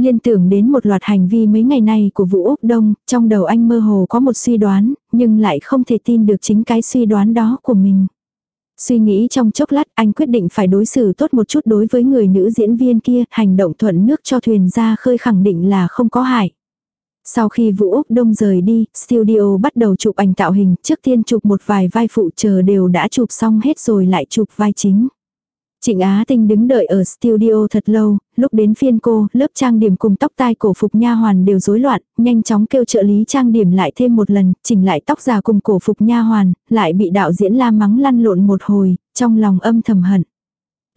Liên tưởng đến một loạt hành vi mấy ngày nay của Vũ Úc Đông, trong đầu anh mơ hồ có một suy đoán, nhưng lại không thể tin được chính cái suy đoán đó của mình. Suy nghĩ trong chốc lát anh quyết định phải đối xử tốt một chút đối với người nữ diễn viên kia, hành động thuận nước cho thuyền ra khơi khẳng định là không có hại. Sau khi Vũ Úc Đông rời đi, studio bắt đầu chụp ảnh tạo hình, trước tiên chụp một vài vai phụ chờ đều đã chụp xong hết rồi lại chụp vai chính. Trịnh Á Tinh đứng đợi ở studio thật lâu, lúc đến phiên cô, lớp trang điểm cùng tóc tai cổ phục nha hoàn đều rối loạn, nhanh chóng kêu trợ lý trang điểm lại thêm một lần, chỉnh lại tóc già cùng cổ phục nha hoàn, lại bị đạo diễn la mắng lăn lộn một hồi, trong lòng âm thầm hận.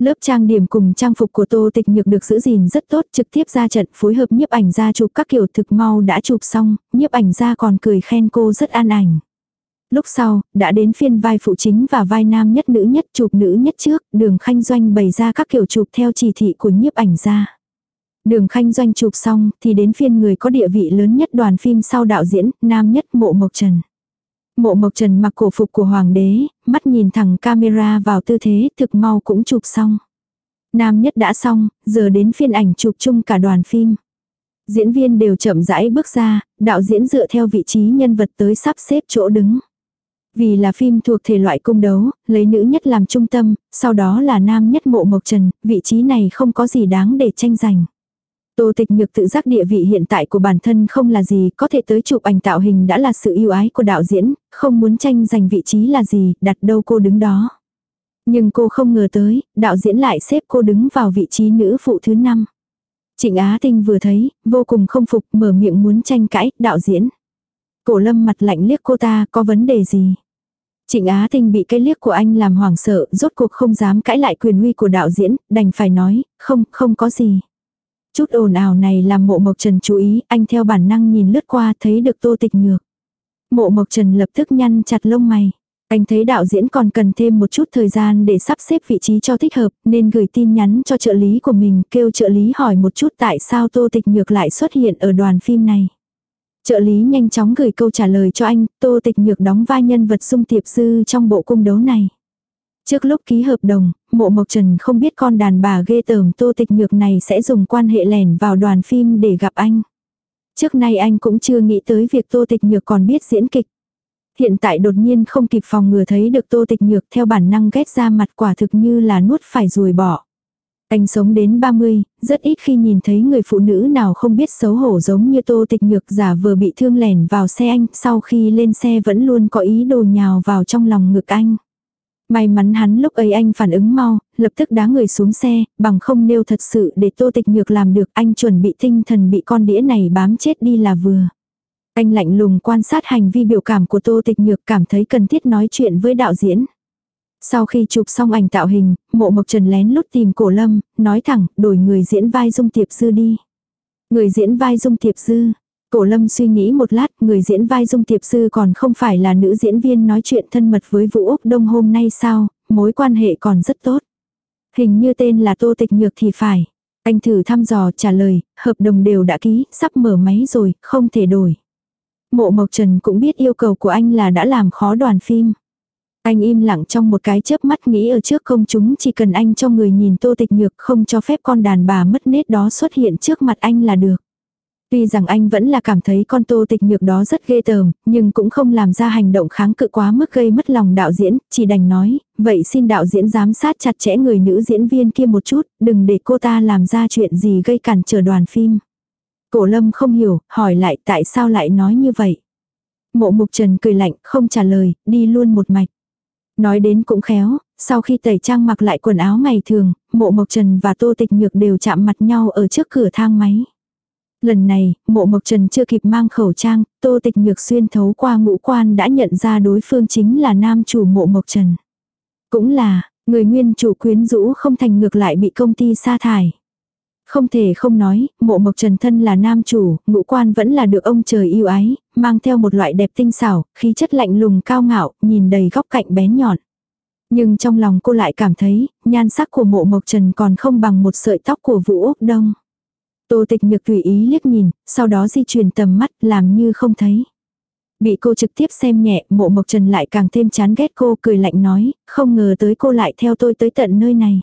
Lớp trang điểm cùng trang phục của Tô Tịch Nhược được giữ gìn rất tốt, trực tiếp ra trận phối hợp nhiếp ảnh ra chụp các kiểu thực mau đã chụp xong, nhiếp ảnh ra còn cười khen cô rất an ảnh. Lúc sau, đã đến phiên vai phụ chính và vai nam nhất nữ nhất chụp nữ nhất trước, đường khanh doanh bày ra các kiểu chụp theo chỉ thị của nhiếp ảnh ra. Đường khanh doanh chụp xong thì đến phiên người có địa vị lớn nhất đoàn phim sau đạo diễn, nam nhất mộ mộc trần. Mộ mộc trần mặc cổ phục của hoàng đế, mắt nhìn thẳng camera vào tư thế thực mau cũng chụp xong. Nam nhất đã xong, giờ đến phiên ảnh chụp chung cả đoàn phim. Diễn viên đều chậm rãi bước ra, đạo diễn dựa theo vị trí nhân vật tới sắp xếp chỗ đứng. Vì là phim thuộc thể loại cung đấu, lấy nữ nhất làm trung tâm, sau đó là nam nhất mộ mộc trần, vị trí này không có gì đáng để tranh giành. Tô tịch nhược tự giác địa vị hiện tại của bản thân không là gì, có thể tới chụp ảnh tạo hình đã là sự yêu ái của đạo diễn, không muốn tranh giành vị trí là gì, đặt đâu cô đứng đó. Nhưng cô không ngờ tới, đạo diễn lại xếp cô đứng vào vị trí nữ phụ thứ năm. Trịnh Á Tinh vừa thấy, vô cùng không phục, mở miệng muốn tranh cãi, đạo diễn. Cổ lâm mặt lạnh liếc cô ta, có vấn đề gì? Trịnh Á Tinh bị cái liếc của anh làm hoảng sợ, rốt cuộc không dám cãi lại quyền uy của đạo diễn, đành phải nói, không, không có gì. Chút ồn ào này làm mộ mộc trần chú ý, anh theo bản năng nhìn lướt qua thấy được tô tịch nhược. Mộ mộc trần lập tức nhăn chặt lông mày. Anh thấy đạo diễn còn cần thêm một chút thời gian để sắp xếp vị trí cho thích hợp, nên gửi tin nhắn cho trợ lý của mình, kêu trợ lý hỏi một chút tại sao tô tịch nhược lại xuất hiện ở đoàn phim này. Trợ lý nhanh chóng gửi câu trả lời cho anh, Tô Tịch Nhược đóng vai nhân vật Dung Tiệp Dư trong bộ cung đấu này. Trước lúc ký hợp đồng, mộ Mộc Trần không biết con đàn bà ghê tởm Tô Tịch Nhược này sẽ dùng quan hệ lẻn vào đoàn phim để gặp anh. Trước nay anh cũng chưa nghĩ tới việc Tô Tịch Nhược còn biết diễn kịch. Hiện tại đột nhiên không kịp phòng ngừa thấy được Tô Tịch Nhược theo bản năng ghét ra mặt quả thực như là nuốt phải ruồi bỏ. Anh sống đến 30, rất ít khi nhìn thấy người phụ nữ nào không biết xấu hổ giống như tô tịch nhược giả vừa bị thương lẻn vào xe anh, sau khi lên xe vẫn luôn có ý đồ nhào vào trong lòng ngực anh. May mắn hắn lúc ấy anh phản ứng mau, lập tức đá người xuống xe, bằng không nêu thật sự để tô tịch nhược làm được anh chuẩn bị tinh thần bị con đĩa này bám chết đi là vừa. Anh lạnh lùng quan sát hành vi biểu cảm của tô tịch nhược cảm thấy cần thiết nói chuyện với đạo diễn. Sau khi chụp xong ảnh tạo hình, mộ mộc trần lén lút tìm cổ lâm, nói thẳng, đổi người diễn vai dung tiệp dư đi. Người diễn vai dung tiệp dư. Cổ lâm suy nghĩ một lát, người diễn vai dung tiệp sư còn không phải là nữ diễn viên nói chuyện thân mật với Vũ Úc Đông hôm nay sao, mối quan hệ còn rất tốt. Hình như tên là Tô Tịch Nhược thì phải. Anh thử thăm dò trả lời, hợp đồng đều đã ký, sắp mở máy rồi, không thể đổi. Mộ Mộc Trần cũng biết yêu cầu của anh là đã làm khó đoàn phim. Anh im lặng trong một cái chớp mắt nghĩ ở trước công chúng chỉ cần anh cho người nhìn tô tịch nhược không cho phép con đàn bà mất nết đó xuất hiện trước mặt anh là được. Tuy rằng anh vẫn là cảm thấy con tô tịch nhược đó rất ghê tởm, nhưng cũng không làm ra hành động kháng cự quá mức gây mất lòng đạo diễn, chỉ đành nói, vậy xin đạo diễn giám sát chặt chẽ người nữ diễn viên kia một chút, đừng để cô ta làm ra chuyện gì gây cản trở đoàn phim. Cổ lâm không hiểu, hỏi lại tại sao lại nói như vậy. Mộ mục trần cười lạnh, không trả lời, đi luôn một mạch. Nói đến cũng khéo, sau khi tẩy trang mặc lại quần áo ngày thường, mộ mộc trần và tô tịch nhược đều chạm mặt nhau ở trước cửa thang máy. Lần này, mộ mộc trần chưa kịp mang khẩu trang, tô tịch nhược xuyên thấu qua ngũ quan đã nhận ra đối phương chính là nam chủ mộ mộc trần. Cũng là, người nguyên chủ quyến rũ không thành ngược lại bị công ty sa thải. Không thể không nói, mộ mộc trần thân là nam chủ, ngũ quan vẫn là được ông trời yêu ái, mang theo một loại đẹp tinh xảo, khí chất lạnh lùng cao ngạo, nhìn đầy góc cạnh bén nhọn. Nhưng trong lòng cô lại cảm thấy, nhan sắc của mộ mộc trần còn không bằng một sợi tóc của vũ úc đông. Tô tịch nhược tùy ý liếc nhìn, sau đó di chuyển tầm mắt, làm như không thấy. Bị cô trực tiếp xem nhẹ, mộ mộc trần lại càng thêm chán ghét cô, cười lạnh nói, không ngờ tới cô lại theo tôi tới tận nơi này.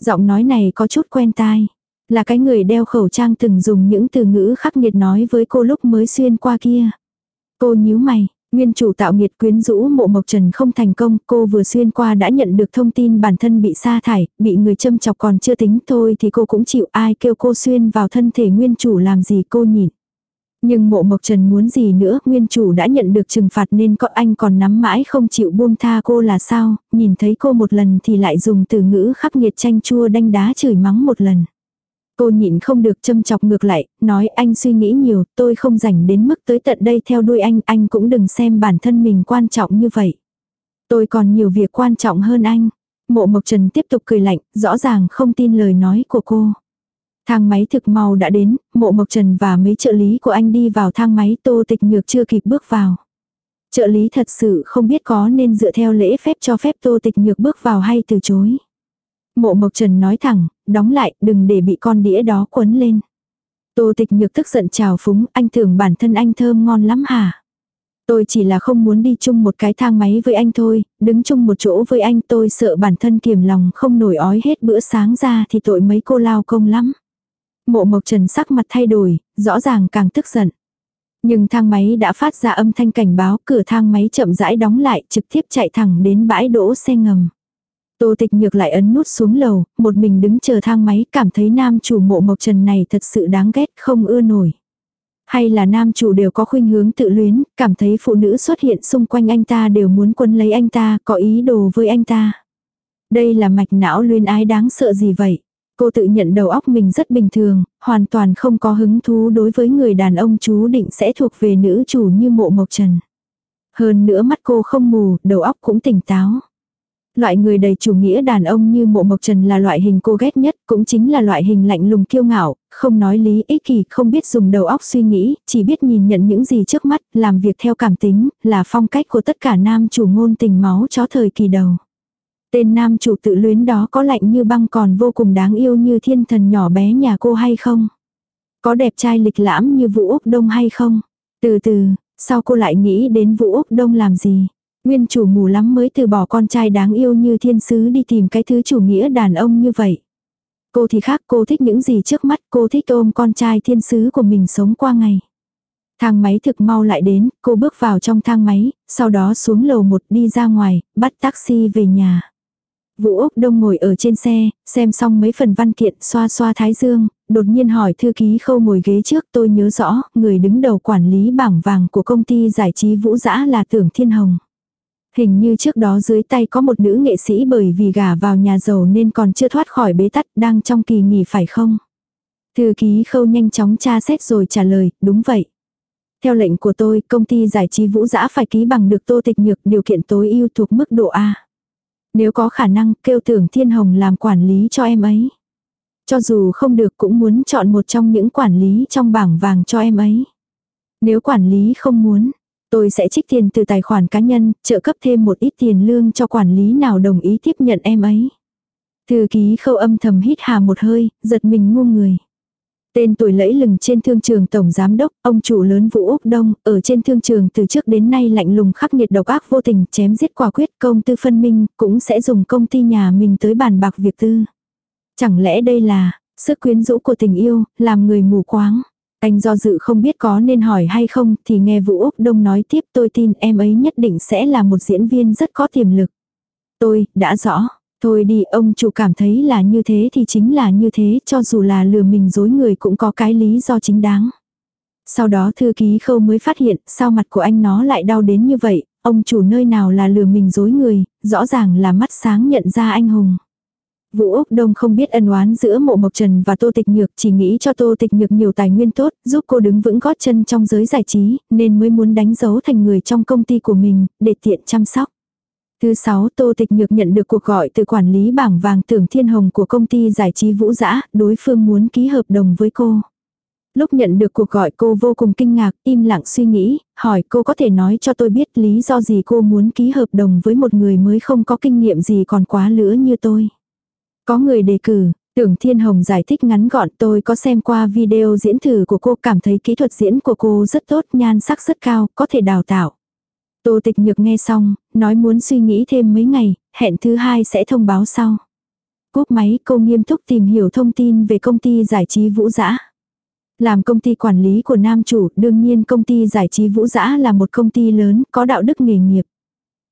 Giọng nói này có chút quen tai. Là cái người đeo khẩu trang từng dùng những từ ngữ khắc nghiệt nói với cô lúc mới xuyên qua kia. Cô nhíu mày, Nguyên chủ tạo nghiệt quyến rũ mộ mộc trần không thành công, cô vừa xuyên qua đã nhận được thông tin bản thân bị sa thải, bị người châm chọc còn chưa tính thôi thì cô cũng chịu ai kêu cô xuyên vào thân thể nguyên chủ làm gì cô nhịn. Nhưng mộ mộc trần muốn gì nữa, nguyên chủ đã nhận được trừng phạt nên có anh còn nắm mãi không chịu buông tha cô là sao, nhìn thấy cô một lần thì lại dùng từ ngữ khắc nghiệt chanh chua đanh đá chửi mắng một lần. Cô nhịn không được châm chọc ngược lại, nói anh suy nghĩ nhiều, tôi không rảnh đến mức tới tận đây theo đuôi anh, anh cũng đừng xem bản thân mình quan trọng như vậy. Tôi còn nhiều việc quan trọng hơn anh. Mộ Mộc Trần tiếp tục cười lạnh, rõ ràng không tin lời nói của cô. Thang máy thực mau đã đến, mộ Mộc Trần và mấy trợ lý của anh đi vào thang máy tô tịch nhược chưa kịp bước vào. Trợ lý thật sự không biết có nên dựa theo lễ phép cho phép tô tịch nhược bước vào hay từ chối. Mộ Mộc Trần nói thẳng, đóng lại, đừng để bị con đĩa đó quấn lên. Tô tịch nhược tức giận chào phúng, anh tưởng bản thân anh thơm ngon lắm hả? Tôi chỉ là không muốn đi chung một cái thang máy với anh thôi, đứng chung một chỗ với anh tôi sợ bản thân kiềm lòng không nổi ói hết bữa sáng ra thì tội mấy cô lao công lắm. Mộ Mộc Trần sắc mặt thay đổi, rõ ràng càng tức giận. Nhưng thang máy đã phát ra âm thanh cảnh báo cửa thang máy chậm rãi đóng lại trực tiếp chạy thẳng đến bãi đỗ xe ngầm. Tô tịch nhược lại ấn nút xuống lầu, một mình đứng chờ thang máy cảm thấy nam chủ mộ mộc trần này thật sự đáng ghét không ưa nổi. Hay là nam chủ đều có khuynh hướng tự luyến, cảm thấy phụ nữ xuất hiện xung quanh anh ta đều muốn quân lấy anh ta, có ý đồ với anh ta. Đây là mạch não luyên ái đáng sợ gì vậy? Cô tự nhận đầu óc mình rất bình thường, hoàn toàn không có hứng thú đối với người đàn ông chú định sẽ thuộc về nữ chủ như mộ mộc trần. Hơn nữa mắt cô không mù, đầu óc cũng tỉnh táo. Loại người đầy chủ nghĩa đàn ông như mộ mộc trần là loại hình cô ghét nhất, cũng chính là loại hình lạnh lùng kiêu ngạo, không nói lý ích kỷ, không biết dùng đầu óc suy nghĩ, chỉ biết nhìn nhận những gì trước mắt, làm việc theo cảm tính, là phong cách của tất cả nam chủ ngôn tình máu chó thời kỳ đầu. Tên nam chủ tự luyến đó có lạnh như băng còn vô cùng đáng yêu như thiên thần nhỏ bé nhà cô hay không? Có đẹp trai lịch lãm như Vũ Úc Đông hay không? Từ từ, sao cô lại nghĩ đến Vũ Úc Đông làm gì? Nguyên chủ mù lắm mới từ bỏ con trai đáng yêu như thiên sứ đi tìm cái thứ chủ nghĩa đàn ông như vậy. Cô thì khác cô thích những gì trước mắt cô thích ôm con trai thiên sứ của mình sống qua ngày. Thang máy thực mau lại đến, cô bước vào trong thang máy, sau đó xuống lầu một đi ra ngoài, bắt taxi về nhà. Vũ Úc Đông ngồi ở trên xe, xem xong mấy phần văn kiện xoa xoa thái dương, đột nhiên hỏi thư ký khâu ngồi ghế trước tôi nhớ rõ, người đứng đầu quản lý bảng vàng của công ty giải trí Vũ Dã là Tưởng Thiên Hồng. Hình như trước đó dưới tay có một nữ nghệ sĩ bởi vì gả vào nhà giàu nên còn chưa thoát khỏi bế tắc đang trong kỳ nghỉ phải không? Thư ký khâu nhanh chóng tra xét rồi trả lời, đúng vậy. Theo lệnh của tôi, công ty giải trí vũ dã phải ký bằng được tô tịch nhược điều kiện tối ưu thuộc mức độ A. Nếu có khả năng, kêu tưởng Thiên Hồng làm quản lý cho em ấy. Cho dù không được cũng muốn chọn một trong những quản lý trong bảng vàng cho em ấy. Nếu quản lý không muốn, Tôi sẽ trích tiền từ tài khoản cá nhân, trợ cấp thêm một ít tiền lương cho quản lý nào đồng ý tiếp nhận em ấy. Thư ký khâu âm thầm hít hà một hơi, giật mình ngu người. Tên tuổi lẫy lừng trên thương trường tổng giám đốc, ông chủ lớn Vũ Úc Đông, ở trên thương trường từ trước đến nay lạnh lùng khắc nghiệt độc ác vô tình chém giết quả quyết công tư phân minh, cũng sẽ dùng công ty nhà mình tới bàn bạc việc tư. Chẳng lẽ đây là, sức quyến rũ của tình yêu, làm người mù quáng. Anh do dự không biết có nên hỏi hay không thì nghe Vũ Úc Đông nói tiếp tôi tin em ấy nhất định sẽ là một diễn viên rất có tiềm lực. Tôi, đã rõ. Thôi đi, ông chủ cảm thấy là như thế thì chính là như thế, cho dù là lừa mình dối người cũng có cái lý do chính đáng. Sau đó thư ký khâu mới phát hiện, sao mặt của anh nó lại đau đến như vậy, ông chủ nơi nào là lừa mình dối người, rõ ràng là mắt sáng nhận ra anh hùng. Vũ Úc Đông không biết ân oán giữa mộ Mộc Trần và Tô Tịch Nhược chỉ nghĩ cho Tô Tịch Nhược nhiều tài nguyên tốt, giúp cô đứng vững gót chân trong giới giải trí, nên mới muốn đánh dấu thành người trong công ty của mình, để tiện chăm sóc. Thứ sáu Tô Tịch Nhược nhận được cuộc gọi từ quản lý bảng vàng tưởng thiên hồng của công ty giải trí Vũ Dã, đối phương muốn ký hợp đồng với cô. Lúc nhận được cuộc gọi cô vô cùng kinh ngạc, im lặng suy nghĩ, hỏi cô có thể nói cho tôi biết lý do gì cô muốn ký hợp đồng với một người mới không có kinh nghiệm gì còn quá lứa như tôi. Có người đề cử, Tưởng Thiên Hồng giải thích ngắn gọn tôi có xem qua video diễn thử của cô cảm thấy kỹ thuật diễn của cô rất tốt nhan sắc rất cao, có thể đào tạo. Tô tịch nhược nghe xong, nói muốn suy nghĩ thêm mấy ngày, hẹn thứ hai sẽ thông báo sau. Cúp máy cô nghiêm túc tìm hiểu thông tin về công ty giải trí Vũ Dã. Làm công ty quản lý của nam chủ, đương nhiên công ty giải trí Vũ Dã là một công ty lớn, có đạo đức nghề nghiệp.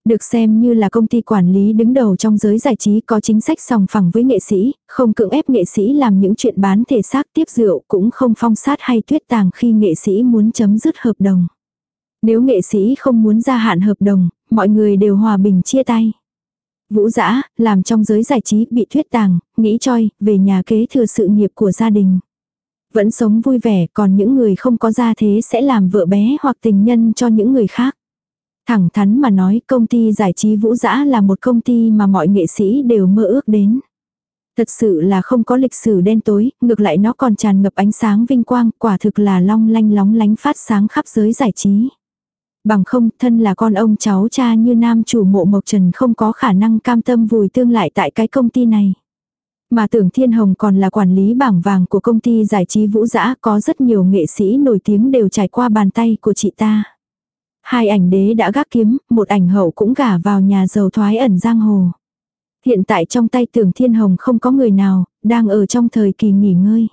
Được xem như là công ty quản lý đứng đầu trong giới giải trí có chính sách sòng phẳng với nghệ sĩ, không cưỡng ép nghệ sĩ làm những chuyện bán thể xác tiếp rượu cũng không phong sát hay tuyết tàng khi nghệ sĩ muốn chấm dứt hợp đồng. Nếu nghệ sĩ không muốn gia hạn hợp đồng, mọi người đều hòa bình chia tay. Vũ dã làm trong giới giải trí bị thuyết tàng, nghĩ choi, về nhà kế thừa sự nghiệp của gia đình. Vẫn sống vui vẻ, còn những người không có gia thế sẽ làm vợ bé hoặc tình nhân cho những người khác. Thẳng thắn mà nói công ty giải trí Vũ dã là một công ty mà mọi nghệ sĩ đều mơ ước đến. Thật sự là không có lịch sử đen tối, ngược lại nó còn tràn ngập ánh sáng vinh quang, quả thực là long lanh lóng lánh phát sáng khắp giới giải trí. Bằng không, thân là con ông cháu cha như nam chủ mộ Mộc Trần không có khả năng cam tâm vùi tương lại tại cái công ty này. Mà tưởng Thiên Hồng còn là quản lý bảng vàng của công ty giải trí Vũ Dã có rất nhiều nghệ sĩ nổi tiếng đều trải qua bàn tay của chị ta. Hai ảnh đế đã gác kiếm, một ảnh hậu cũng gả vào nhà giàu thoái ẩn giang hồ. Hiện tại trong tay tưởng Thiên Hồng không có người nào, đang ở trong thời kỳ nghỉ ngơi.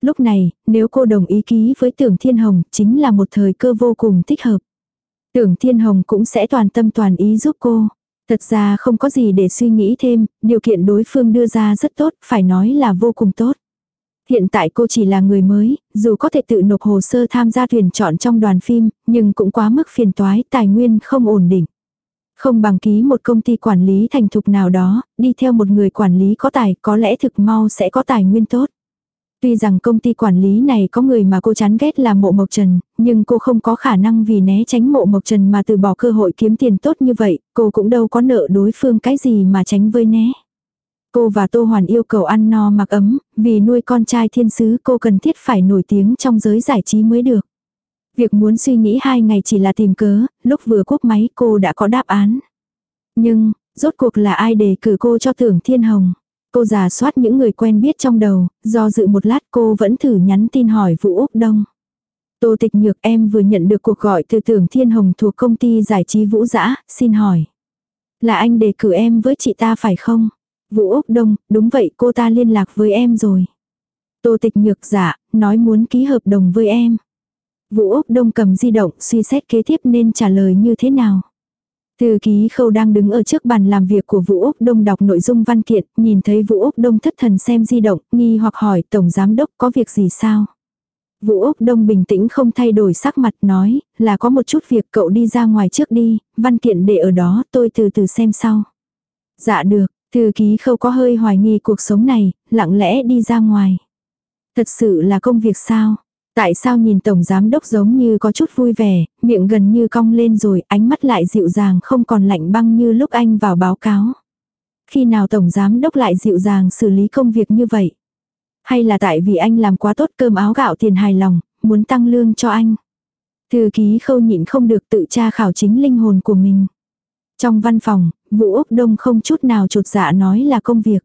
Lúc này, nếu cô đồng ý ký với tưởng Thiên Hồng, chính là một thời cơ vô cùng thích hợp. Tưởng Thiên Hồng cũng sẽ toàn tâm toàn ý giúp cô. Thật ra không có gì để suy nghĩ thêm, điều kiện đối phương đưa ra rất tốt, phải nói là vô cùng tốt. Hiện tại cô chỉ là người mới, dù có thể tự nộp hồ sơ tham gia tuyển chọn trong đoàn phim, nhưng cũng quá mức phiền toái, tài nguyên không ổn định. Không bằng ký một công ty quản lý thành thục nào đó, đi theo một người quản lý có tài, có lẽ thực mau sẽ có tài nguyên tốt. Tuy rằng công ty quản lý này có người mà cô chán ghét là mộ mộc trần, nhưng cô không có khả năng vì né tránh mộ mộc trần mà từ bỏ cơ hội kiếm tiền tốt như vậy, cô cũng đâu có nợ đối phương cái gì mà tránh với né. Cô và Tô Hoàn yêu cầu ăn no mặc ấm, vì nuôi con trai thiên sứ cô cần thiết phải nổi tiếng trong giới giải trí mới được. Việc muốn suy nghĩ hai ngày chỉ là tìm cớ, lúc vừa cuốc máy cô đã có đáp án. Nhưng, rốt cuộc là ai đề cử cô cho tưởng thiên hồng? Cô giả soát những người quen biết trong đầu, do dự một lát cô vẫn thử nhắn tin hỏi Vũ Úc Đông. Tô tịch nhược em vừa nhận được cuộc gọi từ tưởng thiên hồng thuộc công ty giải trí Vũ Dã, xin hỏi. Là anh đề cử em với chị ta phải không? Vũ Úc Đông, đúng vậy cô ta liên lạc với em rồi. Tô tịch nhược giả, dạ, nói muốn ký hợp đồng với em. Vũ Úc Đông cầm di động suy xét kế tiếp nên trả lời như thế nào. Thư ký khâu đang đứng ở trước bàn làm việc của Vũ Úc Đông đọc nội dung văn kiện, nhìn thấy Vũ Úc Đông thất thần xem di động, nghi hoặc hỏi Tổng Giám Đốc có việc gì sao? Vũ Úc Đông bình tĩnh không thay đổi sắc mặt nói, là có một chút việc cậu đi ra ngoài trước đi, văn kiện để ở đó tôi từ từ xem sau. Dạ được, thư ký khâu có hơi hoài nghi cuộc sống này, lặng lẽ đi ra ngoài. Thật sự là công việc sao? Tại sao nhìn Tổng Giám Đốc giống như có chút vui vẻ, miệng gần như cong lên rồi, ánh mắt lại dịu dàng không còn lạnh băng như lúc anh vào báo cáo. Khi nào Tổng Giám Đốc lại dịu dàng xử lý công việc như vậy? Hay là tại vì anh làm quá tốt cơm áo gạo tiền hài lòng, muốn tăng lương cho anh? Thư ký khâu nhịn không được tự tra khảo chính linh hồn của mình. Trong văn phòng, Vũ Úc Đông không chút nào trột dạ nói là công việc.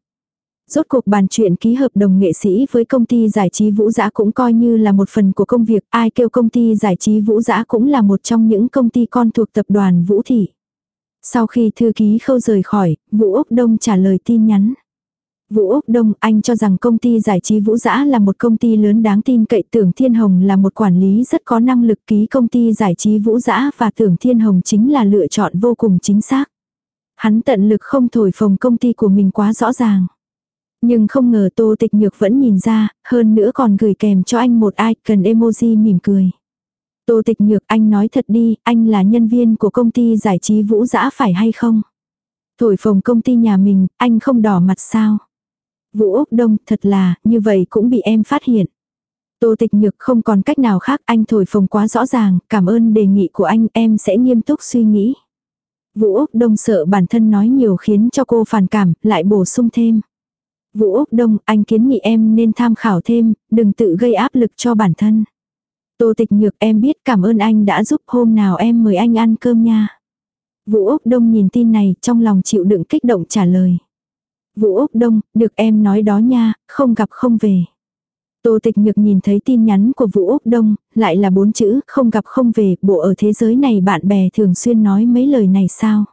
Rốt cuộc bàn chuyện ký hợp đồng nghệ sĩ với công ty giải trí Vũ Dã cũng coi như là một phần của công việc, ai kêu công ty giải trí Vũ Dã cũng là một trong những công ty con thuộc tập đoàn Vũ Thị. Sau khi thư ký khâu rời khỏi, Vũ Úc Đông trả lời tin nhắn. Vũ Úc Đông, anh cho rằng công ty giải trí Vũ Dã là một công ty lớn đáng tin cậy Tưởng Thiên Hồng là một quản lý rất có năng lực ký công ty giải trí Vũ Dã và Tưởng Thiên Hồng chính là lựa chọn vô cùng chính xác. Hắn tận lực không thổi phồng công ty của mình quá rõ ràng. Nhưng không ngờ Tô Tịch Nhược vẫn nhìn ra, hơn nữa còn gửi kèm cho anh một icon emoji mỉm cười. Tô Tịch Nhược anh nói thật đi, anh là nhân viên của công ty giải trí Vũ Dã phải hay không? Thổi phồng công ty nhà mình, anh không đỏ mặt sao? Vũ Úc Đông, thật là, như vậy cũng bị em phát hiện. Tô Tịch Nhược không còn cách nào khác, anh thổi phồng quá rõ ràng, cảm ơn đề nghị của anh, em sẽ nghiêm túc suy nghĩ. Vũ Úc Đông sợ bản thân nói nhiều khiến cho cô phản cảm, lại bổ sung thêm. Vũ Úc Đông, anh kiến nghị em nên tham khảo thêm, đừng tự gây áp lực cho bản thân. Tô Tịch Nhược em biết cảm ơn anh đã giúp hôm nào em mời anh ăn cơm nha. Vũ Úc Đông nhìn tin này trong lòng chịu đựng kích động trả lời. Vũ Úc Đông, được em nói đó nha, không gặp không về. Tô Tịch Nhược nhìn thấy tin nhắn của Vũ Úc Đông, lại là bốn chữ, không gặp không về, bộ ở thế giới này bạn bè thường xuyên nói mấy lời này sao?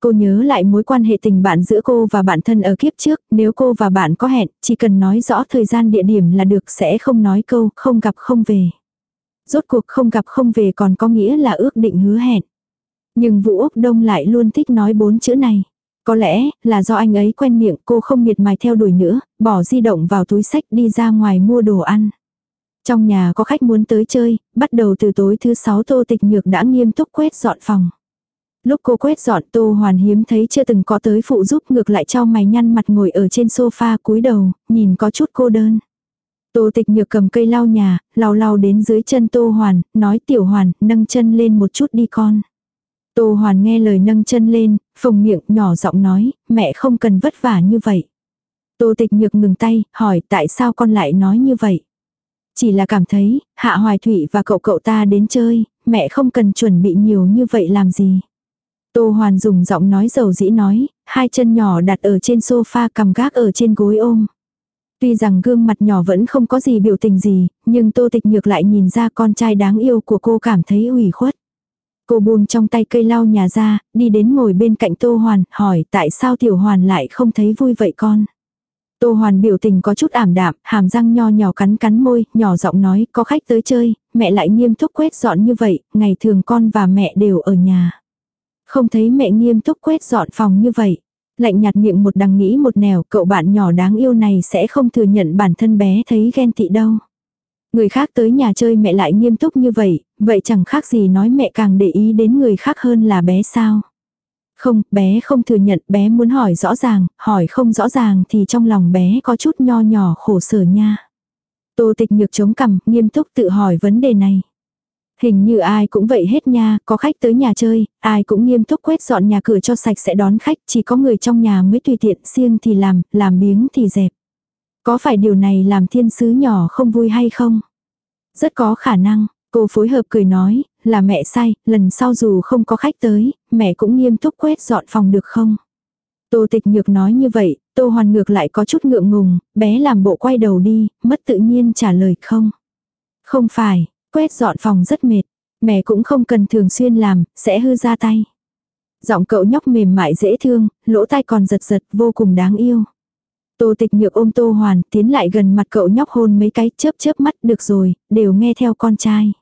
Cô nhớ lại mối quan hệ tình bạn giữa cô và bạn thân ở kiếp trước, nếu cô và bạn có hẹn, chỉ cần nói rõ thời gian địa điểm là được sẽ không nói câu không gặp không về. Rốt cuộc không gặp không về còn có nghĩa là ước định hứa hẹn. Nhưng Vũ Úc Đông lại luôn thích nói bốn chữ này. Có lẽ là do anh ấy quen miệng cô không miệt mài theo đuổi nữa, bỏ di động vào túi sách đi ra ngoài mua đồ ăn. Trong nhà có khách muốn tới chơi, bắt đầu từ tối thứ sáu tô tịch nhược đã nghiêm túc quét dọn phòng. Lúc cô quét dọn Tô Hoàn hiếm thấy chưa từng có tới phụ giúp ngược lại cho mày nhăn mặt ngồi ở trên sofa cúi đầu, nhìn có chút cô đơn. Tô tịch nhược cầm cây lau nhà, lau lau đến dưới chân Tô Hoàn, nói tiểu Hoàn, nâng chân lên một chút đi con. Tô Hoàn nghe lời nâng chân lên, phồng miệng nhỏ giọng nói, mẹ không cần vất vả như vậy. Tô tịch nhược ngừng tay, hỏi tại sao con lại nói như vậy. Chỉ là cảm thấy, Hạ Hoài Thụy và cậu cậu ta đến chơi, mẹ không cần chuẩn bị nhiều như vậy làm gì. Tô Hoàn dùng giọng nói dầu dĩ nói, hai chân nhỏ đặt ở trên sofa cầm gác ở trên gối ôm. Tuy rằng gương mặt nhỏ vẫn không có gì biểu tình gì, nhưng Tô Tịch Nhược lại nhìn ra con trai đáng yêu của cô cảm thấy ủy khuất. Cô buông trong tay cây lau nhà ra, đi đến ngồi bên cạnh Tô Hoàn, hỏi tại sao Tiểu Hoàn lại không thấy vui vậy con. Tô Hoàn biểu tình có chút ảm đạm, hàm răng nho nhỏ cắn cắn môi, nhỏ giọng nói, có khách tới chơi, mẹ lại nghiêm túc quét dọn như vậy, ngày thường con và mẹ đều ở nhà. Không thấy mẹ nghiêm túc quét dọn phòng như vậy. Lạnh nhạt miệng một đằng nghĩ một nẻo, cậu bạn nhỏ đáng yêu này sẽ không thừa nhận bản thân bé thấy ghen tị đâu. Người khác tới nhà chơi mẹ lại nghiêm túc như vậy, vậy chẳng khác gì nói mẹ càng để ý đến người khác hơn là bé sao. Không, bé không thừa nhận, bé muốn hỏi rõ ràng, hỏi không rõ ràng thì trong lòng bé có chút nho nhỏ khổ sở nha. Tô tịch nhược chống cằm, nghiêm túc tự hỏi vấn đề này. Hình như ai cũng vậy hết nha, có khách tới nhà chơi, ai cũng nghiêm túc quét dọn nhà cửa cho sạch sẽ đón khách, chỉ có người trong nhà mới tùy tiện siêng thì làm, làm biếng thì dẹp. Có phải điều này làm thiên sứ nhỏ không vui hay không? Rất có khả năng, cô phối hợp cười nói, là mẹ sai, lần sau dù không có khách tới, mẹ cũng nghiêm túc quét dọn phòng được không? Tô tịch nhược nói như vậy, tô hoàn ngược lại có chút ngượng ngùng, bé làm bộ quay đầu đi, mất tự nhiên trả lời không. Không phải, quét dọn phòng rất mệt, mẹ cũng không cần thường xuyên làm, sẽ hư ra tay. Giọng cậu nhóc mềm mại dễ thương, lỗ tai còn giật giật vô cùng đáng yêu. Tô tịch nhược ôm tô hoàn, tiến lại gần mặt cậu nhóc hôn mấy cái chớp chớp mắt được rồi, đều nghe theo con trai.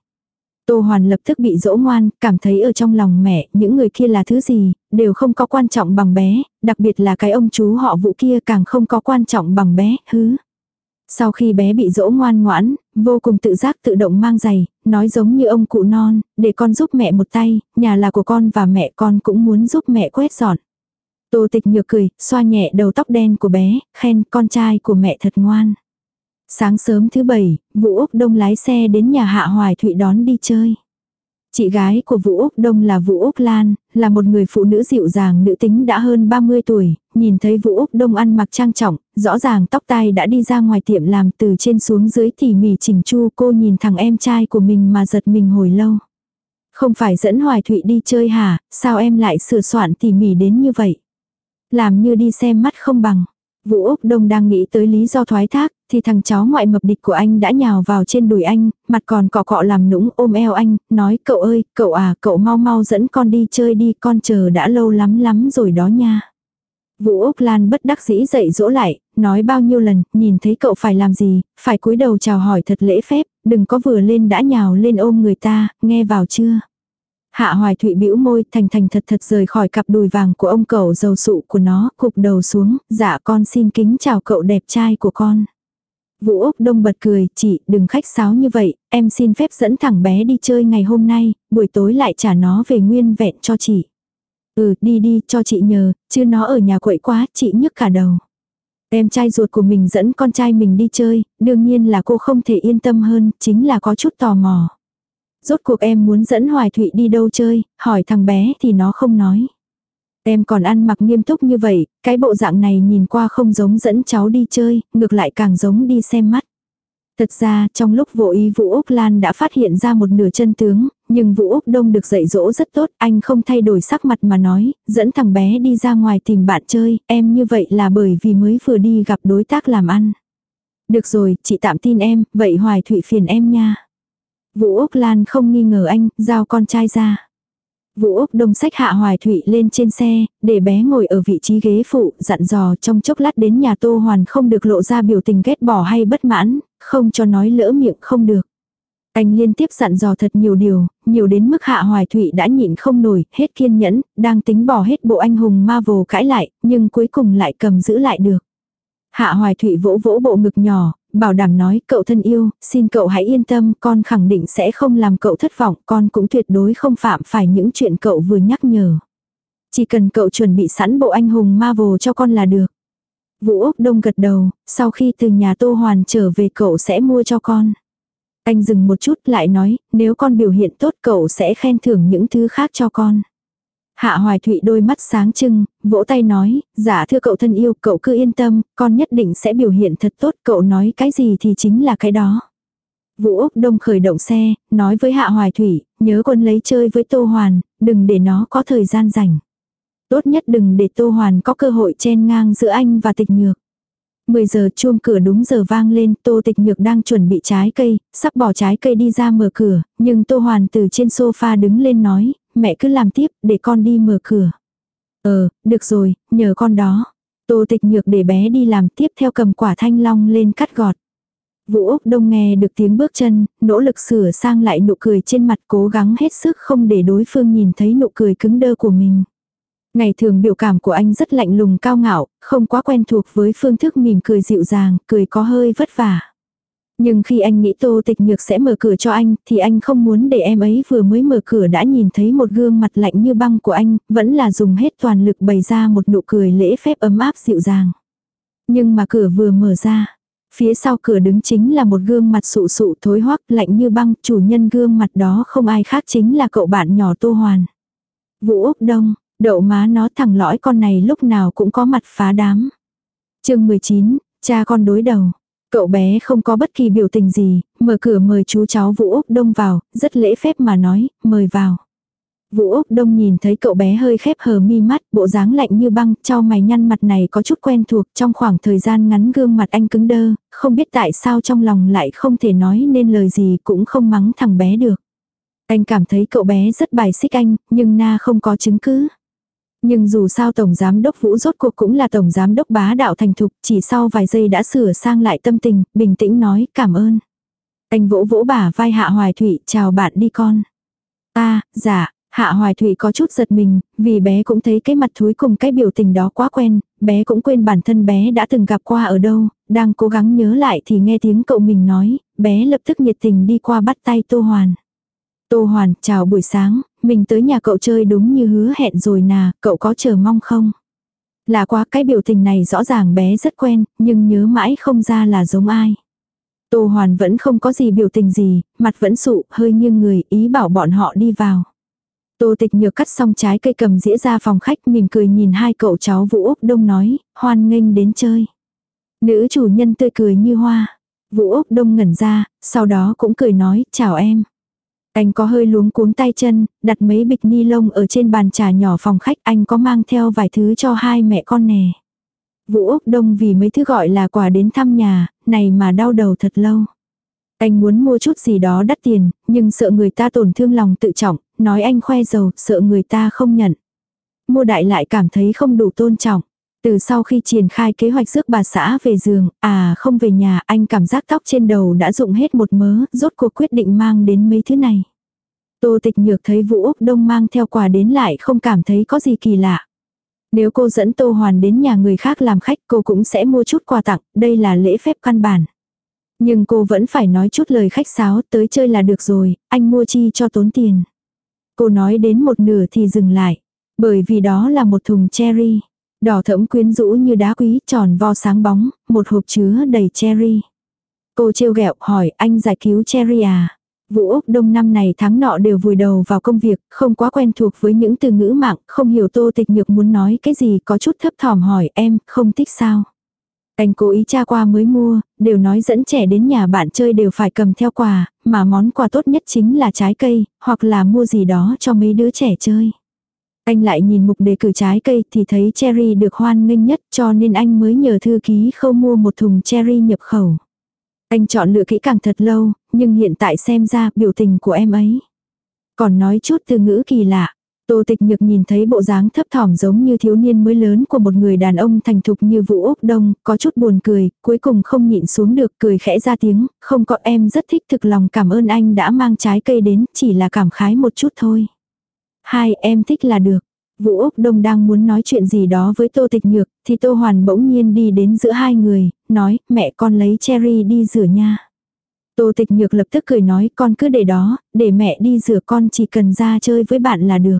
Tô Hoàn lập tức bị dỗ ngoan, cảm thấy ở trong lòng mẹ, những người kia là thứ gì, đều không có quan trọng bằng bé, đặc biệt là cái ông chú họ vụ kia càng không có quan trọng bằng bé, hứ. Sau khi bé bị dỗ ngoan ngoãn, vô cùng tự giác tự động mang giày, nói giống như ông cụ non, để con giúp mẹ một tay, nhà là của con và mẹ con cũng muốn giúp mẹ quét dọn. Tô tịch nhược cười, xoa nhẹ đầu tóc đen của bé, khen con trai của mẹ thật ngoan. Sáng sớm thứ bảy, Vũ Úc Đông lái xe đến nhà Hạ Hoài Thụy đón đi chơi. Chị gái của Vũ Úc Đông là Vũ Úc Lan, là một người phụ nữ dịu dàng nữ tính đã hơn 30 tuổi, nhìn thấy Vũ Úc Đông ăn mặc trang trọng, rõ ràng tóc tai đã đi ra ngoài tiệm làm từ trên xuống dưới tỉ mỉ chỉnh chu cô nhìn thằng em trai của mình mà giật mình hồi lâu. Không phải dẫn Hoài Thụy đi chơi hả, sao em lại sửa soạn tỉ mỉ đến như vậy? Làm như đi xem mắt không bằng. Vũ Úc Đông đang nghĩ tới lý do thoái thác, thì thằng cháu ngoại mập địch của anh đã nhào vào trên đùi anh, mặt còn cọ cọ làm nũng ôm eo anh, nói cậu ơi, cậu à, cậu mau mau dẫn con đi chơi đi, con chờ đã lâu lắm lắm rồi đó nha. Vũ Úc Lan bất đắc dĩ dậy dỗ lại, nói bao nhiêu lần, nhìn thấy cậu phải làm gì, phải cúi đầu chào hỏi thật lễ phép, đừng có vừa lên đã nhào lên ôm người ta, nghe vào chưa. Hạ Hoài Thụy bĩu môi, thành thành thật thật rời khỏi cặp đùi vàng của ông cậu dầu sụ của nó, cục đầu xuống, dạ con xin kính chào cậu đẹp trai của con. Vũ Úc Đông bật cười, chị, đừng khách sáo như vậy, em xin phép dẫn thằng bé đi chơi ngày hôm nay, buổi tối lại trả nó về nguyên vẹn cho chị. Ừ, đi đi, cho chị nhờ, chứ nó ở nhà quậy quá, chị nhức cả đầu. Em trai ruột của mình dẫn con trai mình đi chơi, đương nhiên là cô không thể yên tâm hơn, chính là có chút tò mò. Rốt cuộc em muốn dẫn Hoài Thụy đi đâu chơi, hỏi thằng bé thì nó không nói. Em còn ăn mặc nghiêm túc như vậy, cái bộ dạng này nhìn qua không giống dẫn cháu đi chơi, ngược lại càng giống đi xem mắt. Thật ra, trong lúc vô ý Vũ Úc Lan đã phát hiện ra một nửa chân tướng, nhưng Vũ Úc Đông được dạy dỗ rất tốt, anh không thay đổi sắc mặt mà nói, dẫn thằng bé đi ra ngoài tìm bạn chơi, em như vậy là bởi vì mới vừa đi gặp đối tác làm ăn. Được rồi, chị tạm tin em, vậy Hoài Thụy phiền em nha. Vũ Úc Lan không nghi ngờ anh, giao con trai ra. Vũ Úc Đông sách hạ Hoài Thụy lên trên xe, để bé ngồi ở vị trí ghế phụ, dặn dò trong chốc lát đến nhà Tô Hoàn không được lộ ra biểu tình ghét bỏ hay bất mãn, không cho nói lỡ miệng không được. Anh liên tiếp dặn dò thật nhiều điều, nhiều đến mức hạ Hoài Thụy đã nhịn không nổi, hết kiên nhẫn, đang tính bỏ hết bộ anh hùng ma vồ cãi lại, nhưng cuối cùng lại cầm giữ lại được. Hạ Hoài Thụy vỗ vỗ bộ ngực nhỏ, bảo đảm nói cậu thân yêu, xin cậu hãy yên tâm, con khẳng định sẽ không làm cậu thất vọng, con cũng tuyệt đối không phạm phải những chuyện cậu vừa nhắc nhở. Chỉ cần cậu chuẩn bị sẵn bộ anh hùng Marvel cho con là được. Vũ Úc Đông gật đầu, sau khi từ nhà Tô Hoàn trở về cậu sẽ mua cho con. Anh dừng một chút lại nói, nếu con biểu hiện tốt cậu sẽ khen thưởng những thứ khác cho con. Hạ Hoài Thụy đôi mắt sáng trưng, vỗ tay nói, dạ thưa cậu thân yêu, cậu cứ yên tâm, con nhất định sẽ biểu hiện thật tốt, cậu nói cái gì thì chính là cái đó. Vũ Úc Đông khởi động xe, nói với Hạ Hoài Thủy, nhớ quân lấy chơi với Tô Hoàn, đừng để nó có thời gian rảnh. Tốt nhất đừng để Tô Hoàn có cơ hội chen ngang giữa anh và tịch nhược. 10 giờ chuông cửa đúng giờ vang lên, Tô Tịch Nhược đang chuẩn bị trái cây, sắp bỏ trái cây đi ra mở cửa, nhưng Tô Hoàn từ trên sofa đứng lên nói, mẹ cứ làm tiếp, để con đi mở cửa. Ờ, được rồi, nhờ con đó. Tô Tịch Nhược để bé đi làm tiếp theo cầm quả thanh long lên cắt gọt. Vũ Úc Đông nghe được tiếng bước chân, nỗ lực sửa sang lại nụ cười trên mặt cố gắng hết sức không để đối phương nhìn thấy nụ cười cứng đơ của mình. Ngày thường biểu cảm của anh rất lạnh lùng cao ngạo, không quá quen thuộc với phương thức mỉm cười dịu dàng, cười có hơi vất vả. Nhưng khi anh nghĩ Tô Tịch Nhược sẽ mở cửa cho anh, thì anh không muốn để em ấy vừa mới mở cửa đã nhìn thấy một gương mặt lạnh như băng của anh, vẫn là dùng hết toàn lực bày ra một nụ cười lễ phép ấm áp dịu dàng. Nhưng mà cửa vừa mở ra, phía sau cửa đứng chính là một gương mặt sụ sụ thối hoắc lạnh như băng, chủ nhân gương mặt đó không ai khác chính là cậu bạn nhỏ Tô Hoàn. Vũ Úc Đông, Đậu má nó thẳng lõi con này lúc nào cũng có mặt phá đám. chương 19, cha con đối đầu. Cậu bé không có bất kỳ biểu tình gì, mở cửa mời chú cháu Vũ Úc Đông vào, rất lễ phép mà nói, mời vào. Vũ Úc Đông nhìn thấy cậu bé hơi khép hờ mi mắt, bộ dáng lạnh như băng, trao mày nhăn mặt này có chút quen thuộc, trong khoảng thời gian ngắn gương mặt anh cứng đơ, không biết tại sao trong lòng lại không thể nói nên lời gì cũng không mắng thằng bé được. Anh cảm thấy cậu bé rất bài xích anh, nhưng na không có chứng cứ. Nhưng dù sao Tổng Giám Đốc Vũ rốt cuộc cũng là Tổng Giám Đốc bá đạo thành thục, chỉ sau vài giây đã sửa sang lại tâm tình, bình tĩnh nói cảm ơn. Anh vỗ vỗ bả vai Hạ Hoài Thụy, chào bạn đi con. À, dạ, Hạ Hoài Thụy có chút giật mình, vì bé cũng thấy cái mặt thúi cùng cái biểu tình đó quá quen, bé cũng quên bản thân bé đã từng gặp qua ở đâu, đang cố gắng nhớ lại thì nghe tiếng cậu mình nói, bé lập tức nhiệt tình đi qua bắt tay Tô Hoàn. Tô Hoàn, chào buổi sáng, mình tới nhà cậu chơi đúng như hứa hẹn rồi nà, cậu có chờ mong không? Là quá cái biểu tình này rõ ràng bé rất quen, nhưng nhớ mãi không ra là giống ai. Tô Hoàn vẫn không có gì biểu tình gì, mặt vẫn sụ, hơi nghiêng người, ý bảo bọn họ đi vào. Tô tịch nhược cắt xong trái cây cầm dĩa ra phòng khách mỉm cười nhìn hai cậu cháu Vũ Úc Đông nói, hoan nghênh đến chơi. Nữ chủ nhân tươi cười như hoa. Vũ Úc Đông ngẩn ra, sau đó cũng cười nói, chào em. Anh có hơi luống cuống tay chân, đặt mấy bịch ni lông ở trên bàn trà nhỏ phòng khách anh có mang theo vài thứ cho hai mẹ con nè. Vũ Úc Đông vì mấy thứ gọi là quà đến thăm nhà, này mà đau đầu thật lâu. Anh muốn mua chút gì đó đắt tiền, nhưng sợ người ta tổn thương lòng tự trọng, nói anh khoe giàu, sợ người ta không nhận. Mua đại lại cảm thấy không đủ tôn trọng. Từ sau khi triển khai kế hoạch rước bà xã về giường, à không về nhà, anh cảm giác tóc trên đầu đã dụng hết một mớ, rốt cuộc quyết định mang đến mấy thứ này. Tô tịch nhược thấy Vũ Úc Đông mang theo quà đến lại không cảm thấy có gì kỳ lạ. Nếu cô dẫn Tô Hoàn đến nhà người khác làm khách cô cũng sẽ mua chút quà tặng, đây là lễ phép căn bản. Nhưng cô vẫn phải nói chút lời khách sáo tới chơi là được rồi, anh mua chi cho tốn tiền. Cô nói đến một nửa thì dừng lại, bởi vì đó là một thùng cherry. Đỏ thẫm quyến rũ như đá quý tròn vo sáng bóng, một hộp chứa đầy cherry. Cô trêu ghẹo hỏi anh giải cứu cherry à? Vũ Úc Đông năm này tháng nọ đều vùi đầu vào công việc, không quá quen thuộc với những từ ngữ mạng, không hiểu Tô Tịch Nhược muốn nói cái gì có chút thấp thỏm hỏi em, không thích sao. Anh cố ý tra qua mới mua, đều nói dẫn trẻ đến nhà bạn chơi đều phải cầm theo quà, mà món quà tốt nhất chính là trái cây, hoặc là mua gì đó cho mấy đứa trẻ chơi. Anh lại nhìn mục đề cử trái cây thì thấy cherry được hoan nghênh nhất cho nên anh mới nhờ thư ký khâu mua một thùng cherry nhập khẩu. Anh chọn lựa kỹ càng thật lâu, nhưng hiện tại xem ra biểu tình của em ấy. Còn nói chút từ ngữ kỳ lạ. Tô tịch nhược nhìn thấy bộ dáng thấp thỏm giống như thiếu niên mới lớn của một người đàn ông thành thục như Vũ Úc Đông, có chút buồn cười, cuối cùng không nhịn xuống được cười khẽ ra tiếng, không có em rất thích thực lòng cảm ơn anh đã mang trái cây đến, chỉ là cảm khái một chút thôi. Hai em thích là được. Vũ Úc Đông đang muốn nói chuyện gì đó với Tô Tịch Nhược, thì Tô Hoàn bỗng nhiên đi đến giữa hai người, nói, mẹ con lấy cherry đi rửa nha. Tô Tịch Nhược lập tức cười nói, con cứ để đó, để mẹ đi rửa con chỉ cần ra chơi với bạn là được.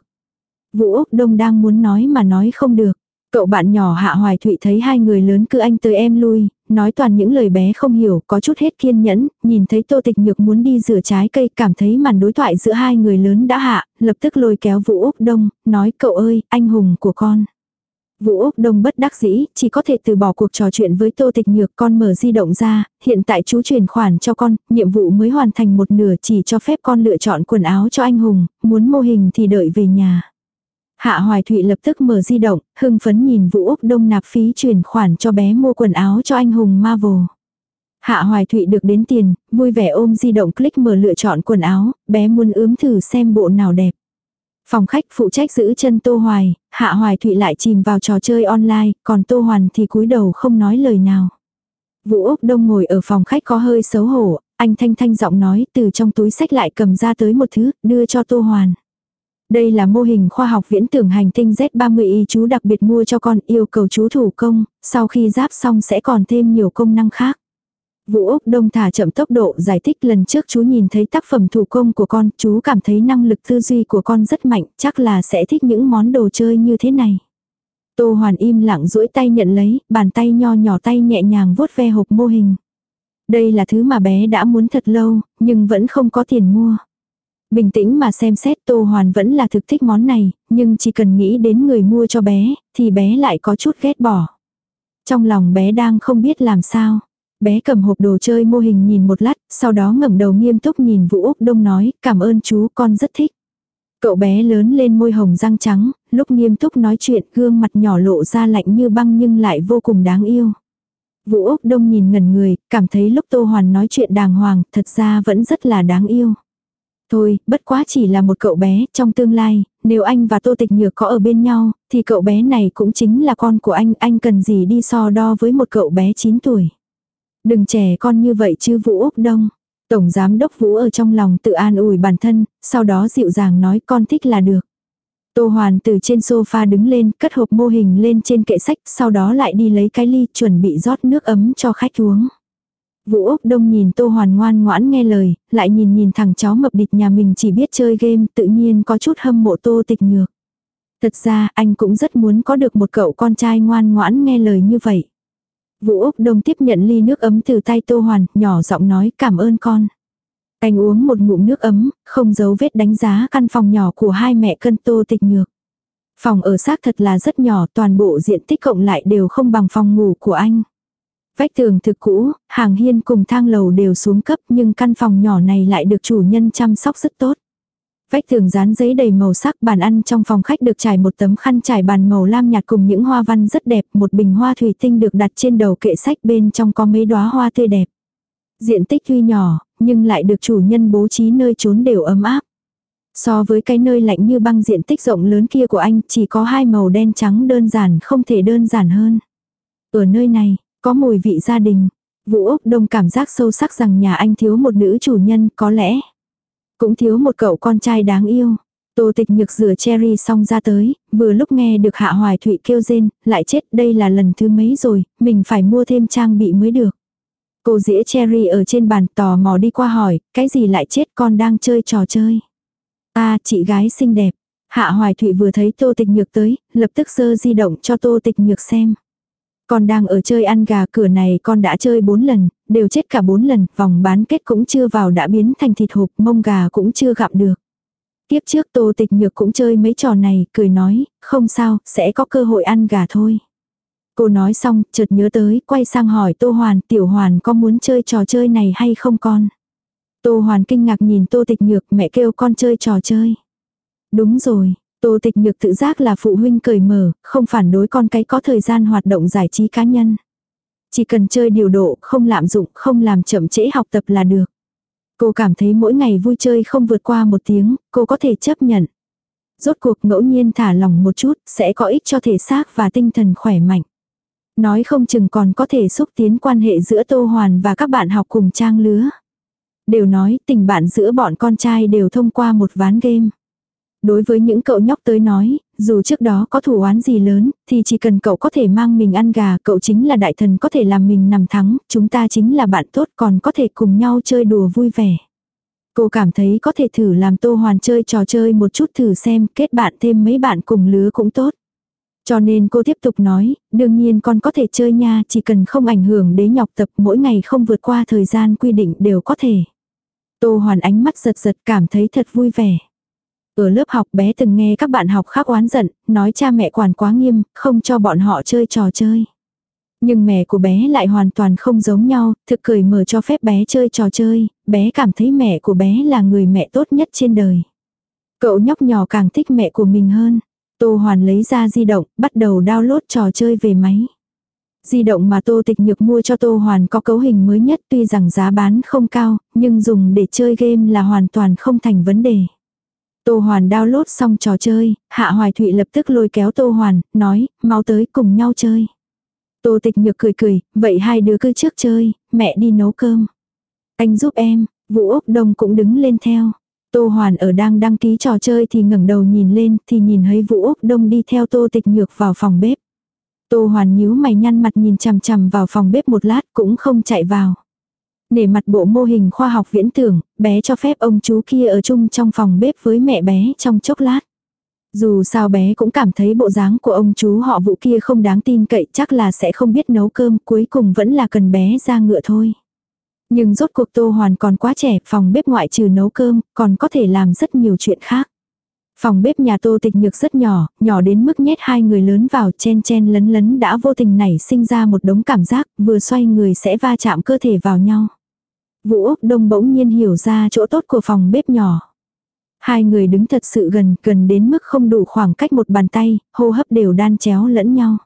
Vũ Úc Đông đang muốn nói mà nói không được. Cậu bạn nhỏ Hạ Hoài Thụy thấy hai người lớn cứ anh tới em lui, nói toàn những lời bé không hiểu, có chút hết kiên nhẫn, nhìn thấy Tô Tịch Nhược muốn đi rửa trái cây, cảm thấy màn đối thoại giữa hai người lớn đã hạ, lập tức lôi kéo Vũ Úc Đông, nói cậu ơi, anh hùng của con. Vũ Úc Đông bất đắc dĩ, chỉ có thể từ bỏ cuộc trò chuyện với Tô Tịch Nhược con mở di động ra, hiện tại chú chuyển khoản cho con, nhiệm vụ mới hoàn thành một nửa chỉ cho phép con lựa chọn quần áo cho anh hùng, muốn mô hình thì đợi về nhà. Hạ Hoài Thụy lập tức mở di động, hưng phấn nhìn Vũ Úc Đông nạp phí chuyển khoản cho bé mua quần áo cho anh hùng Marvel. Hạ Hoài Thụy được đến tiền, vui vẻ ôm di động click mở lựa chọn quần áo, bé muốn ướm thử xem bộ nào đẹp. Phòng khách phụ trách giữ chân Tô Hoài, Hạ Hoài Thụy lại chìm vào trò chơi online, còn Tô Hoàn thì cúi đầu không nói lời nào. Vũ Úc Đông ngồi ở phòng khách có hơi xấu hổ, anh thanh thanh giọng nói từ trong túi sách lại cầm ra tới một thứ, đưa cho Tô Hoàn. Đây là mô hình khoa học viễn tưởng hành tinh Z30Y chú đặc biệt mua cho con yêu cầu chú thủ công, sau khi giáp xong sẽ còn thêm nhiều công năng khác. Vũ Úc Đông thả chậm tốc độ giải thích lần trước chú nhìn thấy tác phẩm thủ công của con, chú cảm thấy năng lực tư duy của con rất mạnh, chắc là sẽ thích những món đồ chơi như thế này. Tô Hoàn im lặng duỗi tay nhận lấy, bàn tay nho nhỏ tay nhẹ nhàng vuốt ve hộp mô hình. Đây là thứ mà bé đã muốn thật lâu, nhưng vẫn không có tiền mua. Bình tĩnh mà xem xét Tô Hoàn vẫn là thực thích món này, nhưng chỉ cần nghĩ đến người mua cho bé, thì bé lại có chút ghét bỏ. Trong lòng bé đang không biết làm sao. Bé cầm hộp đồ chơi mô hình nhìn một lát, sau đó ngẩng đầu nghiêm túc nhìn Vũ Úc Đông nói, cảm ơn chú, con rất thích. Cậu bé lớn lên môi hồng răng trắng, lúc nghiêm túc nói chuyện gương mặt nhỏ lộ ra lạnh như băng nhưng lại vô cùng đáng yêu. Vũ Úc Đông nhìn ngẩn người, cảm thấy lúc Tô Hoàn nói chuyện đàng hoàng, thật ra vẫn rất là đáng yêu. Thôi, bất quá chỉ là một cậu bé, trong tương lai, nếu anh và Tô Tịch Nhược có ở bên nhau, thì cậu bé này cũng chính là con của anh, anh cần gì đi so đo với một cậu bé 9 tuổi. Đừng trẻ con như vậy chứ Vũ Úc Đông. Tổng giám đốc Vũ ở trong lòng tự an ủi bản thân, sau đó dịu dàng nói con thích là được. Tô Hoàn từ trên sofa đứng lên, cất hộp mô hình lên trên kệ sách, sau đó lại đi lấy cái ly chuẩn bị rót nước ấm cho khách uống. Vũ Úc Đông nhìn Tô Hoàn ngoan ngoãn nghe lời, lại nhìn nhìn thằng cháu mập địch nhà mình chỉ biết chơi game tự nhiên có chút hâm mộ Tô Tịch Nhược. Thật ra anh cũng rất muốn có được một cậu con trai ngoan ngoãn nghe lời như vậy. Vũ Úc Đông tiếp nhận ly nước ấm từ tay Tô Hoàn, nhỏ giọng nói cảm ơn con. Anh uống một ngụm nước ấm, không giấu vết đánh giá căn phòng nhỏ của hai mẹ cân Tô Tịch Nhược. Phòng ở xác thật là rất nhỏ, toàn bộ diện tích cộng lại đều không bằng phòng ngủ của anh. Vách tường thực cũ, hàng hiên cùng thang lầu đều xuống cấp nhưng căn phòng nhỏ này lại được chủ nhân chăm sóc rất tốt. Vách tường dán giấy đầy màu sắc bàn ăn trong phòng khách được trải một tấm khăn trải bàn màu lam nhạt cùng những hoa văn rất đẹp, một bình hoa thủy tinh được đặt trên đầu kệ sách bên trong có mấy đóa hoa tươi đẹp. Diện tích tuy nhỏ, nhưng lại được chủ nhân bố trí nơi trốn đều ấm áp. So với cái nơi lạnh như băng diện tích rộng lớn kia của anh chỉ có hai màu đen trắng đơn giản không thể đơn giản hơn. Ở nơi này, có mùi vị gia đình. Vũ Úc Đông cảm giác sâu sắc rằng nhà anh thiếu một nữ chủ nhân có lẽ. Cũng thiếu một cậu con trai đáng yêu. Tô tịch nhược rửa cherry xong ra tới, vừa lúc nghe được Hạ Hoài Thụy kêu rên, lại chết đây là lần thứ mấy rồi, mình phải mua thêm trang bị mới được. Cô dĩa cherry ở trên bàn tò mò đi qua hỏi, cái gì lại chết con đang chơi trò chơi. À, chị gái xinh đẹp. Hạ Hoài Thụy vừa thấy Tô Tịch Nhược tới, lập tức sơ di động cho Tô Tịch Nhược xem. Con đang ở chơi ăn gà cửa này con đã chơi 4 lần, đều chết cả 4 lần, vòng bán kết cũng chưa vào đã biến thành thịt hộp, mông gà cũng chưa gặp được. Tiếp trước Tô Tịch Nhược cũng chơi mấy trò này, cười nói, không sao, sẽ có cơ hội ăn gà thôi. Cô nói xong, chợt nhớ tới, quay sang hỏi Tô Hoàn, Tiểu Hoàn có muốn chơi trò chơi này hay không con? Tô Hoàn kinh ngạc nhìn Tô Tịch Nhược, mẹ kêu con chơi trò chơi. Đúng rồi, Tô Tịch Nhược tự giác là phụ huynh cởi mở, không phản đối con cái có thời gian hoạt động giải trí cá nhân. Chỉ cần chơi điều độ, không lạm dụng, không làm chậm trễ học tập là được. Cô cảm thấy mỗi ngày vui chơi không vượt qua một tiếng, cô có thể chấp nhận. Rốt cuộc ngẫu nhiên thả lòng một chút, sẽ có ích cho thể xác và tinh thần khỏe mạnh. Nói không chừng còn có thể xúc tiến quan hệ giữa Tô Hoàn và các bạn học cùng trang lứa. Đều nói tình bạn giữa bọn con trai đều thông qua một ván game. Đối với những cậu nhóc tới nói, dù trước đó có thủ oán gì lớn, thì chỉ cần cậu có thể mang mình ăn gà, cậu chính là đại thần có thể làm mình nằm thắng, chúng ta chính là bạn tốt còn có thể cùng nhau chơi đùa vui vẻ. Cô cảm thấy có thể thử làm Tô Hoàn chơi trò chơi một chút thử xem, kết bạn thêm mấy bạn cùng lứa cũng tốt. Cho nên cô tiếp tục nói, đương nhiên con có thể chơi nha, chỉ cần không ảnh hưởng đến nhọc tập mỗi ngày không vượt qua thời gian quy định đều có thể. Tô Hoàn ánh mắt giật giật cảm thấy thật vui vẻ. Ở lớp học bé từng nghe các bạn học khác oán giận, nói cha mẹ quản quá nghiêm, không cho bọn họ chơi trò chơi. Nhưng mẹ của bé lại hoàn toàn không giống nhau, thực cười mở cho phép bé chơi trò chơi, bé cảm thấy mẹ của bé là người mẹ tốt nhất trên đời. Cậu nhóc nhỏ càng thích mẹ của mình hơn. Tô Hoàn lấy ra di động, bắt đầu download trò chơi về máy. Di động mà Tô Tịch Nhược mua cho Tô Hoàn có cấu hình mới nhất tuy rằng giá bán không cao, nhưng dùng để chơi game là hoàn toàn không thành vấn đề. Tô Hoàn download xong trò chơi, Hạ Hoài Thụy lập tức lôi kéo Tô Hoàn, nói, mau tới cùng nhau chơi. Tô Tịch Nhược cười cười, vậy hai đứa cứ trước chơi, mẹ đi nấu cơm. Anh giúp em, Vũ Úc Đông cũng đứng lên theo. Tô Hoàn ở đang đăng ký trò chơi thì ngẩng đầu nhìn lên thì nhìn thấy Vũ Úc Đông đi theo Tô Tịch Nhược vào phòng bếp. Tô Hoàn nhíu mày nhăn mặt nhìn chằm chằm vào phòng bếp một lát cũng không chạy vào. Nể mặt bộ mô hình khoa học viễn tưởng, bé cho phép ông chú kia ở chung trong phòng bếp với mẹ bé trong chốc lát. Dù sao bé cũng cảm thấy bộ dáng của ông chú họ vụ kia không đáng tin cậy chắc là sẽ không biết nấu cơm cuối cùng vẫn là cần bé ra ngựa thôi. Nhưng rốt cuộc Tô Hoàn còn quá trẻ, phòng bếp ngoại trừ nấu cơm, còn có thể làm rất nhiều chuyện khác. Phòng bếp nhà Tô Tịch Nhược rất nhỏ, nhỏ đến mức nhét hai người lớn vào chen chen lấn lấn đã vô tình nảy sinh ra một đống cảm giác, vừa xoay người sẽ va chạm cơ thể vào nhau. Vũ Úc Đông bỗng nhiên hiểu ra chỗ tốt của phòng bếp nhỏ. Hai người đứng thật sự gần, gần đến mức không đủ khoảng cách một bàn tay, hô hấp đều đan chéo lẫn nhau.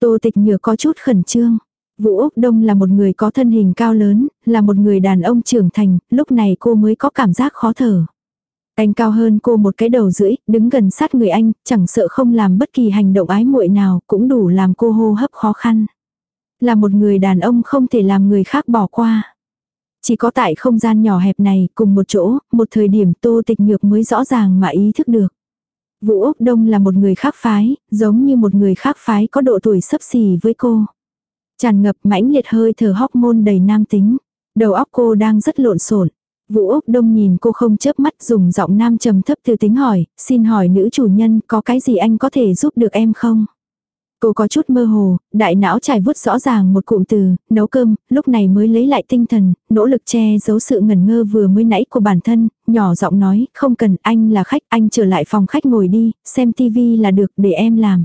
Tô Tịch Nhược có chút khẩn trương. Vũ Úc Đông là một người có thân hình cao lớn, là một người đàn ông trưởng thành, lúc này cô mới có cảm giác khó thở. Anh cao hơn cô một cái đầu rưỡi, đứng gần sát người anh, chẳng sợ không làm bất kỳ hành động ái muội nào, cũng đủ làm cô hô hấp khó khăn. Là một người đàn ông không thể làm người khác bỏ qua. Chỉ có tại không gian nhỏ hẹp này, cùng một chỗ, một thời điểm tô tịch nhược mới rõ ràng mà ý thức được. Vũ Úc Đông là một người khác phái, giống như một người khác phái có độ tuổi sấp xỉ với cô. Tràn ngập mãnh liệt hơi thở hóc môn đầy nam tính. Đầu óc cô đang rất lộn xộn. Vũ Úc Đông nhìn cô không chớp mắt dùng giọng nam trầm thấp thư tính hỏi, xin hỏi nữ chủ nhân có cái gì anh có thể giúp được em không? Cô có chút mơ hồ, đại não trải vút rõ ràng một cụm từ, nấu cơm, lúc này mới lấy lại tinh thần, nỗ lực che giấu sự ngẩn ngơ vừa mới nãy của bản thân, nhỏ giọng nói, không cần, anh là khách, anh trở lại phòng khách ngồi đi, xem tivi là được, để em làm.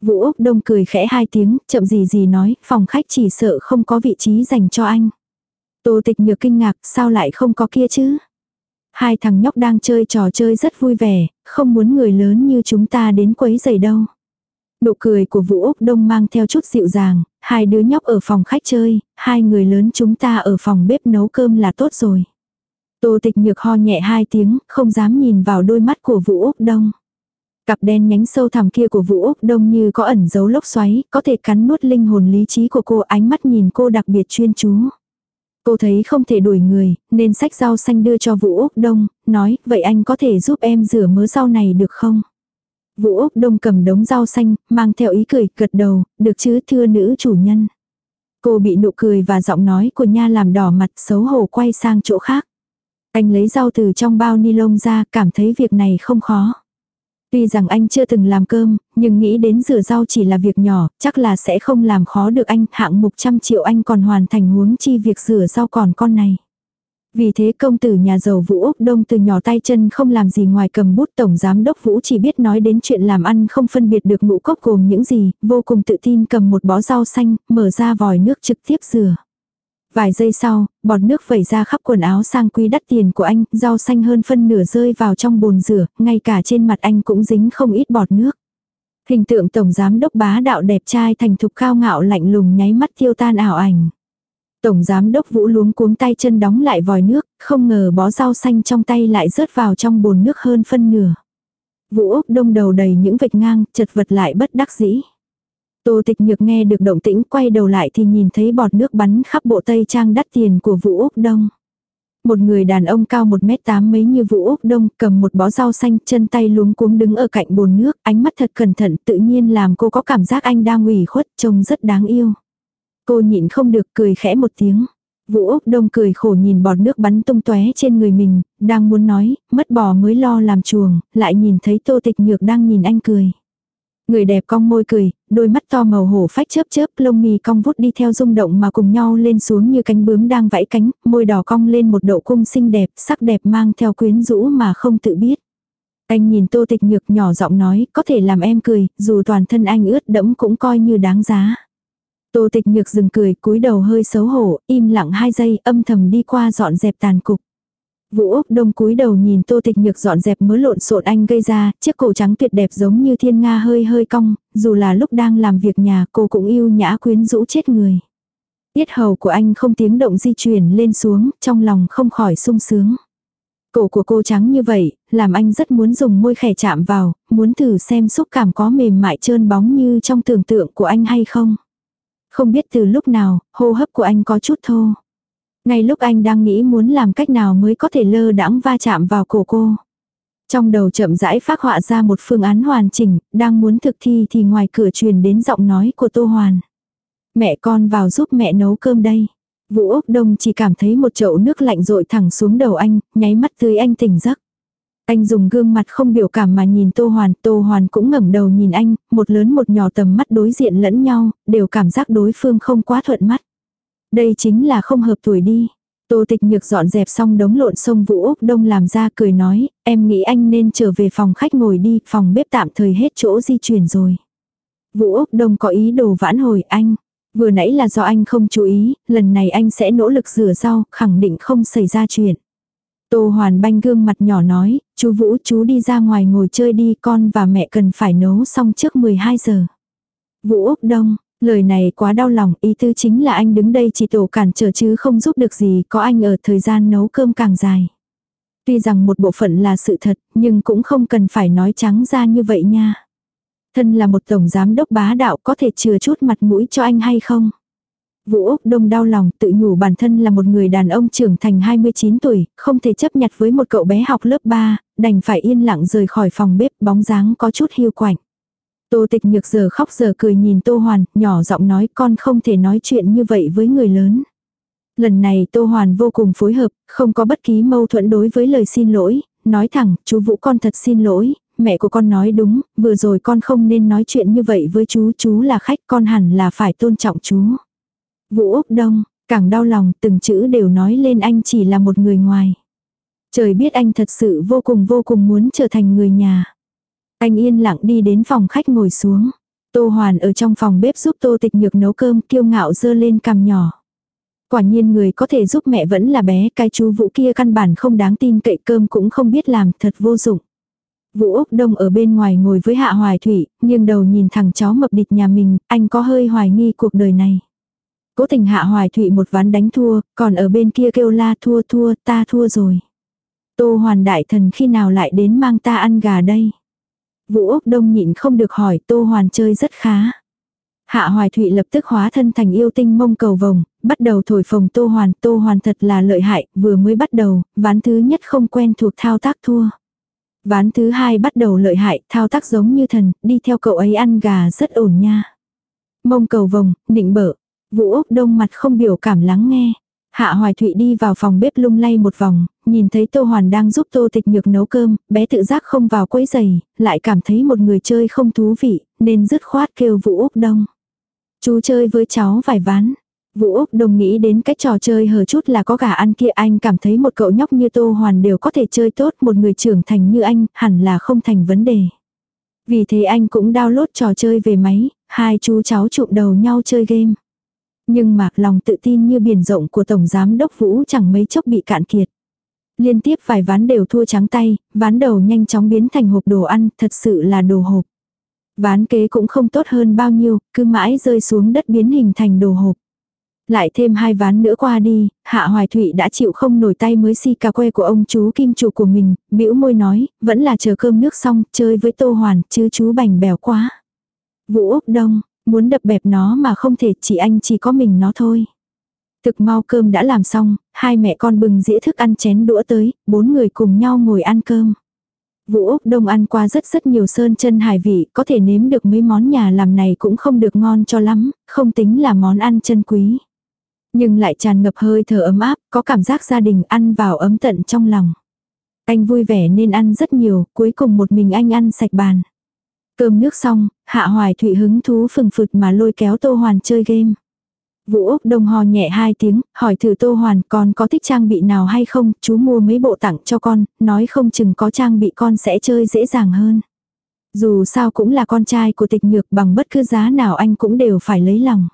Vũ Úc Đông cười khẽ hai tiếng, chậm gì gì nói, phòng khách chỉ sợ không có vị trí dành cho anh. Tô tịch nhược kinh ngạc, sao lại không có kia chứ? Hai thằng nhóc đang chơi trò chơi rất vui vẻ, không muốn người lớn như chúng ta đến quấy giày đâu. Nụ cười của Vũ Úc Đông mang theo chút dịu dàng, hai đứa nhóc ở phòng khách chơi, hai người lớn chúng ta ở phòng bếp nấu cơm là tốt rồi. Tô tịch nhược ho nhẹ hai tiếng, không dám nhìn vào đôi mắt của Vũ Úc Đông. Cặp đen nhánh sâu thẳm kia của Vũ Úc Đông như có ẩn dấu lốc xoáy, có thể cắn nuốt linh hồn lý trí của cô ánh mắt nhìn cô đặc biệt chuyên chú. Cô thấy không thể đuổi người, nên sách rau xanh đưa cho Vũ Úc Đông, nói, vậy anh có thể giúp em rửa mớ rau này được không? Vũ Úc Đông cầm đống rau xanh, mang theo ý cười, gật đầu, được chứ thưa nữ chủ nhân. Cô bị nụ cười và giọng nói của nha làm đỏ mặt xấu hổ quay sang chỗ khác. Anh lấy rau từ trong bao ni lông ra, cảm thấy việc này không khó. Tuy rằng anh chưa từng làm cơm, nhưng nghĩ đến rửa rau chỉ là việc nhỏ, chắc là sẽ không làm khó được anh, hạng mục trăm triệu anh còn hoàn thành huống chi việc rửa rau còn con này. Vì thế công tử nhà giàu Vũ Úc Đông từ nhỏ tay chân không làm gì ngoài cầm bút tổng giám đốc Vũ chỉ biết nói đến chuyện làm ăn không phân biệt được ngũ cốc gồm những gì, vô cùng tự tin cầm một bó rau xanh, mở ra vòi nước trực tiếp rửa. Vài giây sau, bọt nước vẩy ra khắp quần áo sang quý đắt tiền của anh, rau xanh hơn phân nửa rơi vào trong bồn rửa, ngay cả trên mặt anh cũng dính không ít bọt nước. Hình tượng tổng giám đốc bá đạo đẹp trai thành thục cao ngạo lạnh lùng nháy mắt tiêu tan ảo ảnh. Tổng giám đốc Vũ luống cuống tay chân đóng lại vòi nước, không ngờ bó rau xanh trong tay lại rớt vào trong bồn nước hơn phân nửa. Vũ Úc đông đầu đầy những vệt ngang, chật vật lại bất đắc dĩ. Tô tịch nhược nghe được động tĩnh quay đầu lại thì nhìn thấy bọt nước bắn khắp bộ tây trang đắt tiền của Vũ Úc Đông. Một người đàn ông cao một mét tám mấy như Vũ Úc Đông cầm một bó rau xanh chân tay luống cuống đứng ở cạnh bồn nước, ánh mắt thật cẩn thận tự nhiên làm cô có cảm giác anh đang ủy khuất trông rất đáng yêu. Cô nhịn không được cười khẽ một tiếng. Vũ Úc Đông cười khổ nhìn bọt nước bắn tung tóe trên người mình, đang muốn nói, mất bò mới lo làm chuồng, lại nhìn thấy tô tịch nhược đang nhìn anh cười. Người đẹp cong môi cười, đôi mắt to màu hổ phách chớp chớp, lông mì cong vút đi theo rung động mà cùng nhau lên xuống như cánh bướm đang vẫy cánh, môi đỏ cong lên một độ cung xinh đẹp, sắc đẹp mang theo quyến rũ mà không tự biết. Anh nhìn tô tịch nhược nhỏ giọng nói, có thể làm em cười, dù toàn thân anh ướt đẫm cũng coi như đáng giá. Tô tịch nhược dừng cười, cúi đầu hơi xấu hổ, im lặng hai giây, âm thầm đi qua dọn dẹp tàn cục. Vũ Úc Đông cúi đầu nhìn Tô Tịch Nhược dọn dẹp mớ lộn xộn anh gây ra, chiếc cổ trắng tuyệt đẹp giống như thiên nga hơi hơi cong, dù là lúc đang làm việc nhà cô cũng yêu nhã quyến rũ chết người. Tiết hầu của anh không tiếng động di chuyển lên xuống, trong lòng không khỏi sung sướng. Cổ của cô trắng như vậy, làm anh rất muốn dùng môi khẻ chạm vào, muốn thử xem xúc cảm có mềm mại trơn bóng như trong tưởng tượng của anh hay không. Không biết từ lúc nào, hô hấp của anh có chút thô. Ngay lúc anh đang nghĩ muốn làm cách nào mới có thể lơ đãng va chạm vào cổ cô. Trong đầu chậm rãi phát họa ra một phương án hoàn chỉnh, đang muốn thực thi thì ngoài cửa truyền đến giọng nói của Tô Hoàn. Mẹ con vào giúp mẹ nấu cơm đây. Vũ Úc Đông chỉ cảm thấy một chậu nước lạnh rội thẳng xuống đầu anh, nháy mắt tươi anh tỉnh giấc. Anh dùng gương mặt không biểu cảm mà nhìn Tô Hoàn, Tô Hoàn cũng ngẩng đầu nhìn anh, một lớn một nhỏ tầm mắt đối diện lẫn nhau, đều cảm giác đối phương không quá thuận mắt. Đây chính là không hợp tuổi đi. Tô tịch nhược dọn dẹp xong đống lộn sông Vũ Úc Đông làm ra cười nói, em nghĩ anh nên trở về phòng khách ngồi đi, phòng bếp tạm thời hết chỗ di chuyển rồi. Vũ Úc Đông có ý đồ vãn hồi anh. Vừa nãy là do anh không chú ý, lần này anh sẽ nỗ lực rửa rau, khẳng định không xảy ra chuyện. Tô Hoàn banh gương mặt nhỏ nói, chú Vũ chú đi ra ngoài ngồi chơi đi con và mẹ cần phải nấu xong trước 12 giờ. Vũ Úc Đông, Lời này quá đau lòng, ý tư chính là anh đứng đây chỉ tổ cản trở chứ không giúp được gì, có anh ở thời gian nấu cơm càng dài. Tuy rằng một bộ phận là sự thật, nhưng cũng không cần phải nói trắng ra như vậy nha. Thân là một tổng giám đốc bá đạo có thể chừa chút mặt mũi cho anh hay không? Vũ Úc Đông đau lòng tự nhủ bản thân là một người đàn ông trưởng thành 29 tuổi, không thể chấp nhặt với một cậu bé học lớp 3, đành phải yên lặng rời khỏi phòng bếp bóng dáng có chút hiu quạnh. Tô tịch nhược giờ khóc giờ cười nhìn Tô Hoàn, nhỏ giọng nói con không thể nói chuyện như vậy với người lớn. Lần này Tô Hoàn vô cùng phối hợp, không có bất kỳ mâu thuẫn đối với lời xin lỗi, nói thẳng, chú Vũ con thật xin lỗi, mẹ của con nói đúng, vừa rồi con không nên nói chuyện như vậy với chú, chú là khách con hẳn là phải tôn trọng chú. Vũ Úc Đông, càng đau lòng, từng chữ đều nói lên anh chỉ là một người ngoài. Trời biết anh thật sự vô cùng vô cùng muốn trở thành người nhà. Anh yên lặng đi đến phòng khách ngồi xuống. Tô Hoàn ở trong phòng bếp giúp Tô Tịch Nhược nấu cơm kiêu ngạo dơ lên cằm nhỏ. Quả nhiên người có thể giúp mẹ vẫn là bé, cái chú Vũ kia căn bản không đáng tin cậy cơm cũng không biết làm, thật vô dụng. Vũ Úc Đông ở bên ngoài ngồi với Hạ Hoài Thủy, nhưng đầu nhìn thằng cháu mập địch nhà mình, anh có hơi hoài nghi cuộc đời này. Cố tình Hạ Hoài thụy một ván đánh thua, còn ở bên kia kêu la thua thua, ta thua rồi. Tô Hoàn Đại Thần khi nào lại đến mang ta ăn gà đây? Vũ Úc Đông nhịn không được hỏi Tô Hoàn chơi rất khá. Hạ Hoài Thụy lập tức hóa thân thành yêu tinh mông cầu vồng, bắt đầu thổi phồng Tô Hoàn. Tô Hoàn thật là lợi hại, vừa mới bắt đầu, ván thứ nhất không quen thuộc thao tác thua. Ván thứ hai bắt đầu lợi hại, thao tác giống như thần, đi theo cậu ấy ăn gà rất ổn nha. Mông cầu vồng, định bở. Vũ Úc Đông mặt không biểu cảm lắng nghe. Hạ Hoài Thụy đi vào phòng bếp lung lay một vòng, nhìn thấy Tô Hoàn đang giúp Tô Tịch Nhược nấu cơm, bé tự giác không vào quấy giày, lại cảm thấy một người chơi không thú vị, nên dứt khoát kêu Vũ Úc Đông. Chú chơi với cháu vài ván. Vũ Úc Đông nghĩ đến cái trò chơi hờ chút là có gà ăn kia anh cảm thấy một cậu nhóc như Tô Hoàn đều có thể chơi tốt một người trưởng thành như anh hẳn là không thành vấn đề. Vì thế anh cũng download trò chơi về máy, hai chú cháu chụm đầu nhau chơi game. Nhưng mà lòng tự tin như biển rộng của Tổng Giám Đốc Vũ chẳng mấy chốc bị cạn kiệt. Liên tiếp vài ván đều thua trắng tay, ván đầu nhanh chóng biến thành hộp đồ ăn, thật sự là đồ hộp. Ván kế cũng không tốt hơn bao nhiêu, cứ mãi rơi xuống đất biến hình thành đồ hộp. Lại thêm hai ván nữa qua đi, Hạ Hoài Thụy đã chịu không nổi tay mới si cà que của ông chú kim chủ của mình, bĩu môi nói, vẫn là chờ cơm nước xong, chơi với Tô Hoàn, chứ chú bành bèo quá. Vũ Úc Đông, muốn đập bẹp nó mà không thể chỉ anh chỉ có mình nó thôi. Thực mau cơm đã làm xong, hai mẹ con bừng dĩa thức ăn chén đũa tới, bốn người cùng nhau ngồi ăn cơm. Vũ Úc Đông ăn qua rất rất nhiều sơn chân hải vị, có thể nếm được mấy món nhà làm này cũng không được ngon cho lắm, không tính là món ăn chân quý. Nhưng lại tràn ngập hơi thở ấm áp, có cảm giác gia đình ăn vào ấm tận trong lòng. Anh vui vẻ nên ăn rất nhiều, cuối cùng một mình anh ăn sạch bàn. Cơm nước xong, Hạ Hoài Thụy hứng thú phừng phực mà lôi kéo Tô Hoàn chơi game. Vũ Úc Đông hò nhẹ hai tiếng, hỏi thử Tô Hoàn con có thích trang bị nào hay không, chú mua mấy bộ tặng cho con, nói không chừng có trang bị con sẽ chơi dễ dàng hơn. Dù sao cũng là con trai của tịch nhược bằng bất cứ giá nào anh cũng đều phải lấy lòng.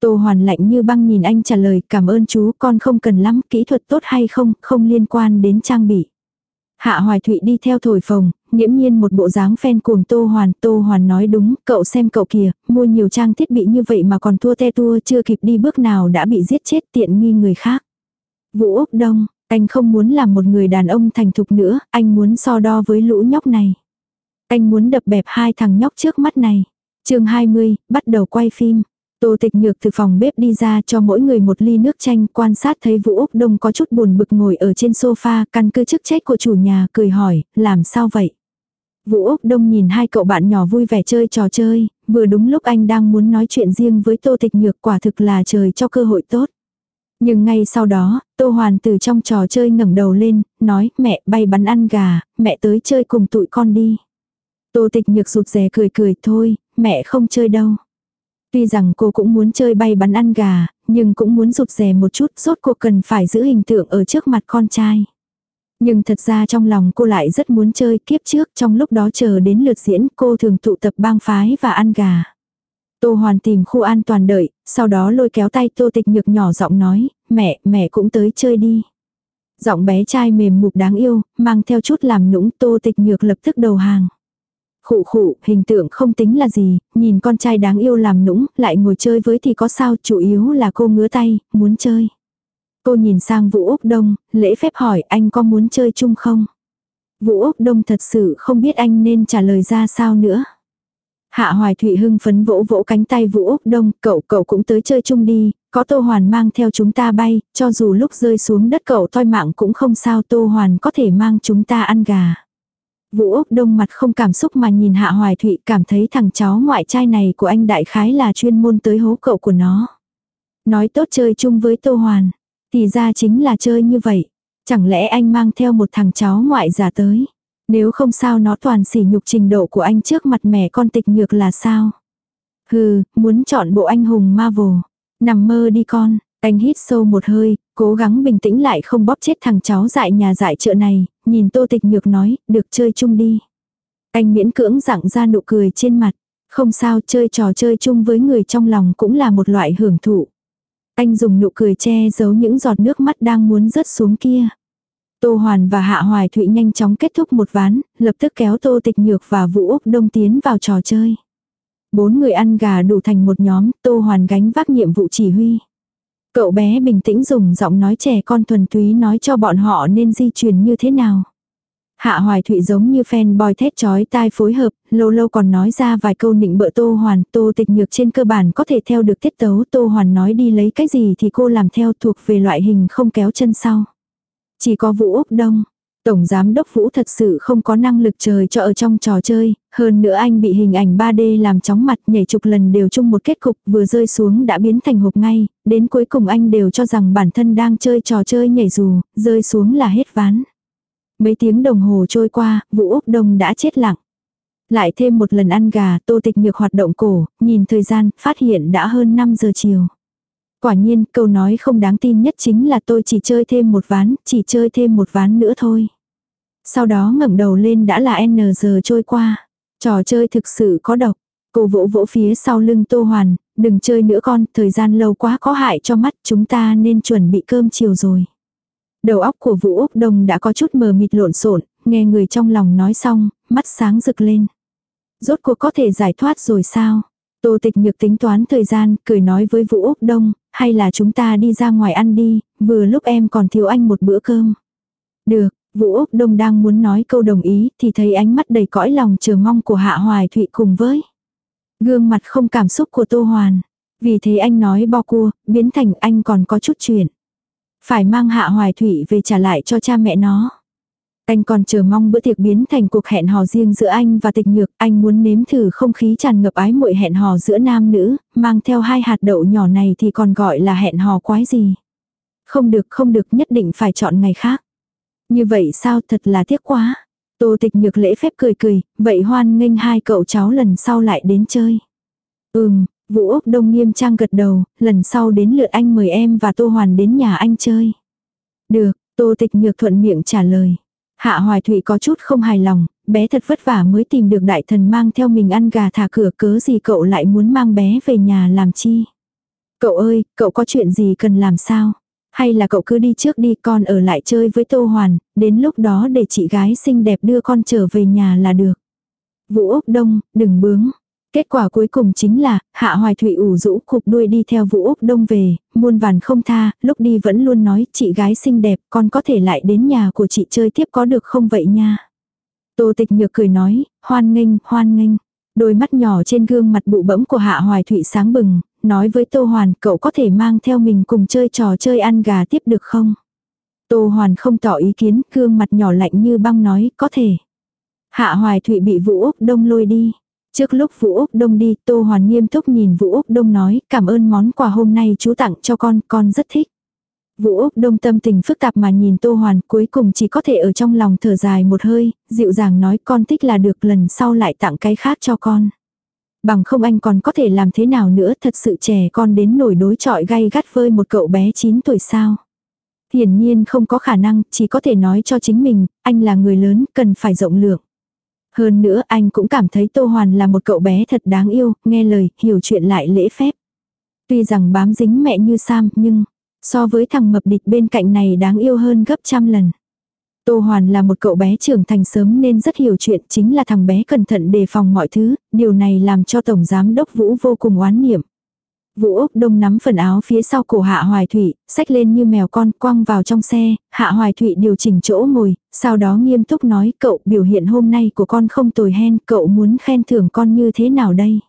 Tô Hoàn lạnh như băng nhìn anh trả lời cảm ơn chú con không cần lắm kỹ thuật tốt hay không, không liên quan đến trang bị. Hạ Hoài Thụy đi theo thổi phồng, nghiễm nhiên một bộ dáng phen cuồng Tô Hoàn. Tô Hoàn nói đúng, cậu xem cậu kìa, mua nhiều trang thiết bị như vậy mà còn thua te tua chưa kịp đi bước nào đã bị giết chết tiện nghi người khác. Vũ Úc Đông, anh không muốn làm một người đàn ông thành thục nữa, anh muốn so đo với lũ nhóc này. Anh muốn đập bẹp hai thằng nhóc trước mắt này. chương 20, bắt đầu quay phim. Tô tịch nhược từ phòng bếp đi ra cho mỗi người một ly nước chanh quan sát thấy Vũ Úc Đông có chút buồn bực ngồi ở trên sofa căn cứ chức trách của chủ nhà cười hỏi, làm sao vậy? Vũ Úc Đông nhìn hai cậu bạn nhỏ vui vẻ chơi trò chơi, vừa đúng lúc anh đang muốn nói chuyện riêng với Tô Tịch Nhược quả thực là trời cho cơ hội tốt. Nhưng ngay sau đó, Tô Hoàn từ trong trò chơi ngẩng đầu lên, nói mẹ bay bắn ăn gà, mẹ tới chơi cùng tụi con đi. Tô Tịch Nhược rụt rè cười cười thôi, mẹ không chơi đâu. Tuy rằng cô cũng muốn chơi bay bắn ăn gà, nhưng cũng muốn rụt rè một chút, rốt cuộc cần phải giữ hình tượng ở trước mặt con trai. Nhưng thật ra trong lòng cô lại rất muốn chơi kiếp trước trong lúc đó chờ đến lượt diễn cô thường tụ tập bang phái và ăn gà. Tô Hoàn tìm khu an toàn đợi, sau đó lôi kéo tay Tô Tịch Nhược nhỏ giọng nói, mẹ, mẹ cũng tới chơi đi. Giọng bé trai mềm mục đáng yêu, mang theo chút làm nũng Tô Tịch Nhược lập tức đầu hàng. Khụ khụ, hình tượng không tính là gì, nhìn con trai đáng yêu làm nũng, lại ngồi chơi với thì có sao, chủ yếu là cô ngứa tay, muốn chơi. Cô nhìn sang Vũ Úc Đông, lễ phép hỏi anh có muốn chơi chung không? Vũ Úc Đông thật sự không biết anh nên trả lời ra sao nữa. Hạ Hoài Thụy hưng phấn vỗ vỗ cánh tay Vũ Úc Đông, cậu cậu cũng tới chơi chung đi, có Tô Hoàn mang theo chúng ta bay, cho dù lúc rơi xuống đất cậu toi mạng cũng không sao Tô Hoàn có thể mang chúng ta ăn gà. Vũ Úc Đông mặt không cảm xúc mà nhìn Hạ Hoài Thụy cảm thấy thằng cháu ngoại trai này của anh đại khái là chuyên môn tới hố cậu của nó. Nói tốt chơi chung với Tô Hoàn. Thì ra chính là chơi như vậy. Chẳng lẽ anh mang theo một thằng cháu ngoại giả tới. Nếu không sao nó toàn sỉ nhục trình độ của anh trước mặt mẹ con tịch nhược là sao. Hừ, muốn chọn bộ anh hùng Marvel. Nằm mơ đi con. Anh hít sâu một hơi, cố gắng bình tĩnh lại không bóp chết thằng cháu dại nhà dại chợ này, nhìn tô tịch nhược nói, được chơi chung đi. Anh miễn cưỡng dặn ra nụ cười trên mặt. Không sao chơi trò chơi chung với người trong lòng cũng là một loại hưởng thụ. Anh dùng nụ cười che giấu những giọt nước mắt đang muốn rớt xuống kia. Tô Hoàn và Hạ Hoài Thụy nhanh chóng kết thúc một ván, lập tức kéo Tô Tịch Nhược và Vũ Úc Đông tiến vào trò chơi. Bốn người ăn gà đủ thành một nhóm, Tô Hoàn gánh vác nhiệm vụ chỉ huy. Cậu bé bình tĩnh dùng giọng nói trẻ con thuần túy nói cho bọn họ nên di chuyển như thế nào. Hạ Hoài Thụy giống như fanboy thét chói tai phối hợp, lâu lâu còn nói ra vài câu nịnh bợ Tô Hoàn, Tô Tịch Nhược trên cơ bản có thể theo được tiết tấu, Tô Hoàn nói đi lấy cái gì thì cô làm theo thuộc về loại hình không kéo chân sau. Chỉ có Vũ Úc Đông, Tổng Giám Đốc Vũ thật sự không có năng lực trời cho ở trong trò chơi, hơn nữa anh bị hình ảnh 3D làm chóng mặt nhảy chục lần đều chung một kết cục vừa rơi xuống đã biến thành hộp ngay, đến cuối cùng anh đều cho rằng bản thân đang chơi trò chơi nhảy dù, rơi xuống là hết ván. Mấy tiếng đồng hồ trôi qua, Vũ Úc Đông đã chết lặng. Lại thêm một lần ăn gà, tô tịch nhược hoạt động cổ, nhìn thời gian, phát hiện đã hơn 5 giờ chiều. Quả nhiên, câu nói không đáng tin nhất chính là tôi chỉ chơi thêm một ván, chỉ chơi thêm một ván nữa thôi. Sau đó ngẩng đầu lên đã là N giờ trôi qua. Trò chơi thực sự có độc. Cô vỗ vỗ phía sau lưng Tô Hoàn, đừng chơi nữa con, thời gian lâu quá có hại cho mắt, chúng ta nên chuẩn bị cơm chiều rồi. Đầu óc của Vũ Úc Đông đã có chút mờ mịt lộn xộn, nghe người trong lòng nói xong, mắt sáng rực lên. Rốt cuộc có thể giải thoát rồi sao? Tô tịch nhược tính toán thời gian, cười nói với Vũ Úc Đông, hay là chúng ta đi ra ngoài ăn đi, vừa lúc em còn thiếu anh một bữa cơm. Được, Vũ Úc Đông đang muốn nói câu đồng ý thì thấy ánh mắt đầy cõi lòng chờ mong của Hạ Hoài Thụy cùng với. Gương mặt không cảm xúc của Tô Hoàn. Vì thế anh nói bo cua, biến thành anh còn có chút chuyện. Phải mang Hạ Hoài Thụy về trả lại cho cha mẹ nó. Anh còn chờ mong bữa tiệc biến thành cuộc hẹn hò riêng giữa anh và tịch nhược, anh muốn nếm thử không khí tràn ngập ái muội hẹn hò giữa nam nữ, mang theo hai hạt đậu nhỏ này thì còn gọi là hẹn hò quái gì. Không được không được nhất định phải chọn ngày khác. Như vậy sao thật là tiếc quá. Tô tịch nhược lễ phép cười cười, vậy hoan nghênh hai cậu cháu lần sau lại đến chơi. Ừm, Vũ Úc Đông nghiêm trang gật đầu, lần sau đến lượt anh mời em và Tô Hoàn đến nhà anh chơi. Được, Tô Tịch Nhược thuận miệng trả lời. Hạ Hoài Thụy có chút không hài lòng, bé thật vất vả mới tìm được đại thần mang theo mình ăn gà thả cửa cớ gì cậu lại muốn mang bé về nhà làm chi. Cậu ơi, cậu có chuyện gì cần làm sao? Hay là cậu cứ đi trước đi con ở lại chơi với Tô Hoàn, đến lúc đó để chị gái xinh đẹp đưa con trở về nhà là được. Vũ Úc Đông, đừng bướng. Kết quả cuối cùng chính là, Hạ Hoài Thụy ủ rũ cục đuôi đi theo Vũ Úc Đông về, muôn vàn không tha, lúc đi vẫn luôn nói, chị gái xinh đẹp, con có thể lại đến nhà của chị chơi tiếp có được không vậy nha. Tô tịch nhược cười nói, hoan nghênh, hoan nghênh. Đôi mắt nhỏ trên gương mặt bụ bẫm của Hạ Hoài Thụy sáng bừng, nói với Tô Hoàn cậu có thể mang theo mình cùng chơi trò chơi ăn gà tiếp được không? Tô Hoàn không tỏ ý kiến, gương mặt nhỏ lạnh như băng nói, có thể. Hạ Hoài Thụy bị Vũ Úc Đông lôi đi. Trước lúc Vũ Úc Đông đi, Tô Hoàn nghiêm túc nhìn Vũ Úc Đông nói, cảm ơn món quà hôm nay chú tặng cho con, con rất thích. Vũ Úc Đông tâm tình phức tạp mà nhìn Tô Hoàn cuối cùng chỉ có thể ở trong lòng thở dài một hơi, dịu dàng nói con thích là được lần sau lại tặng cái khác cho con. Bằng không anh còn có thể làm thế nào nữa thật sự trẻ con đến nổi đối trọi gay gắt với một cậu bé 9 tuổi sao. Hiển nhiên không có khả năng, chỉ có thể nói cho chính mình, anh là người lớn, cần phải rộng lượng. Hơn nữa anh cũng cảm thấy Tô Hoàn là một cậu bé thật đáng yêu, nghe lời, hiểu chuyện lại lễ phép. Tuy rằng bám dính mẹ như Sam, nhưng so với thằng mập địch bên cạnh này đáng yêu hơn gấp trăm lần. Tô Hoàn là một cậu bé trưởng thành sớm nên rất hiểu chuyện, chính là thằng bé cẩn thận đề phòng mọi thứ, điều này làm cho Tổng Giám Đốc Vũ vô cùng oán niệm. Vũ Úc Đông nắm phần áo phía sau cổ Hạ Hoài Thụy, xách lên như mèo con quăng vào trong xe, Hạ Hoài Thụy điều chỉnh chỗ ngồi, sau đó nghiêm túc nói cậu biểu hiện hôm nay của con không tồi hen, cậu muốn khen thưởng con như thế nào đây?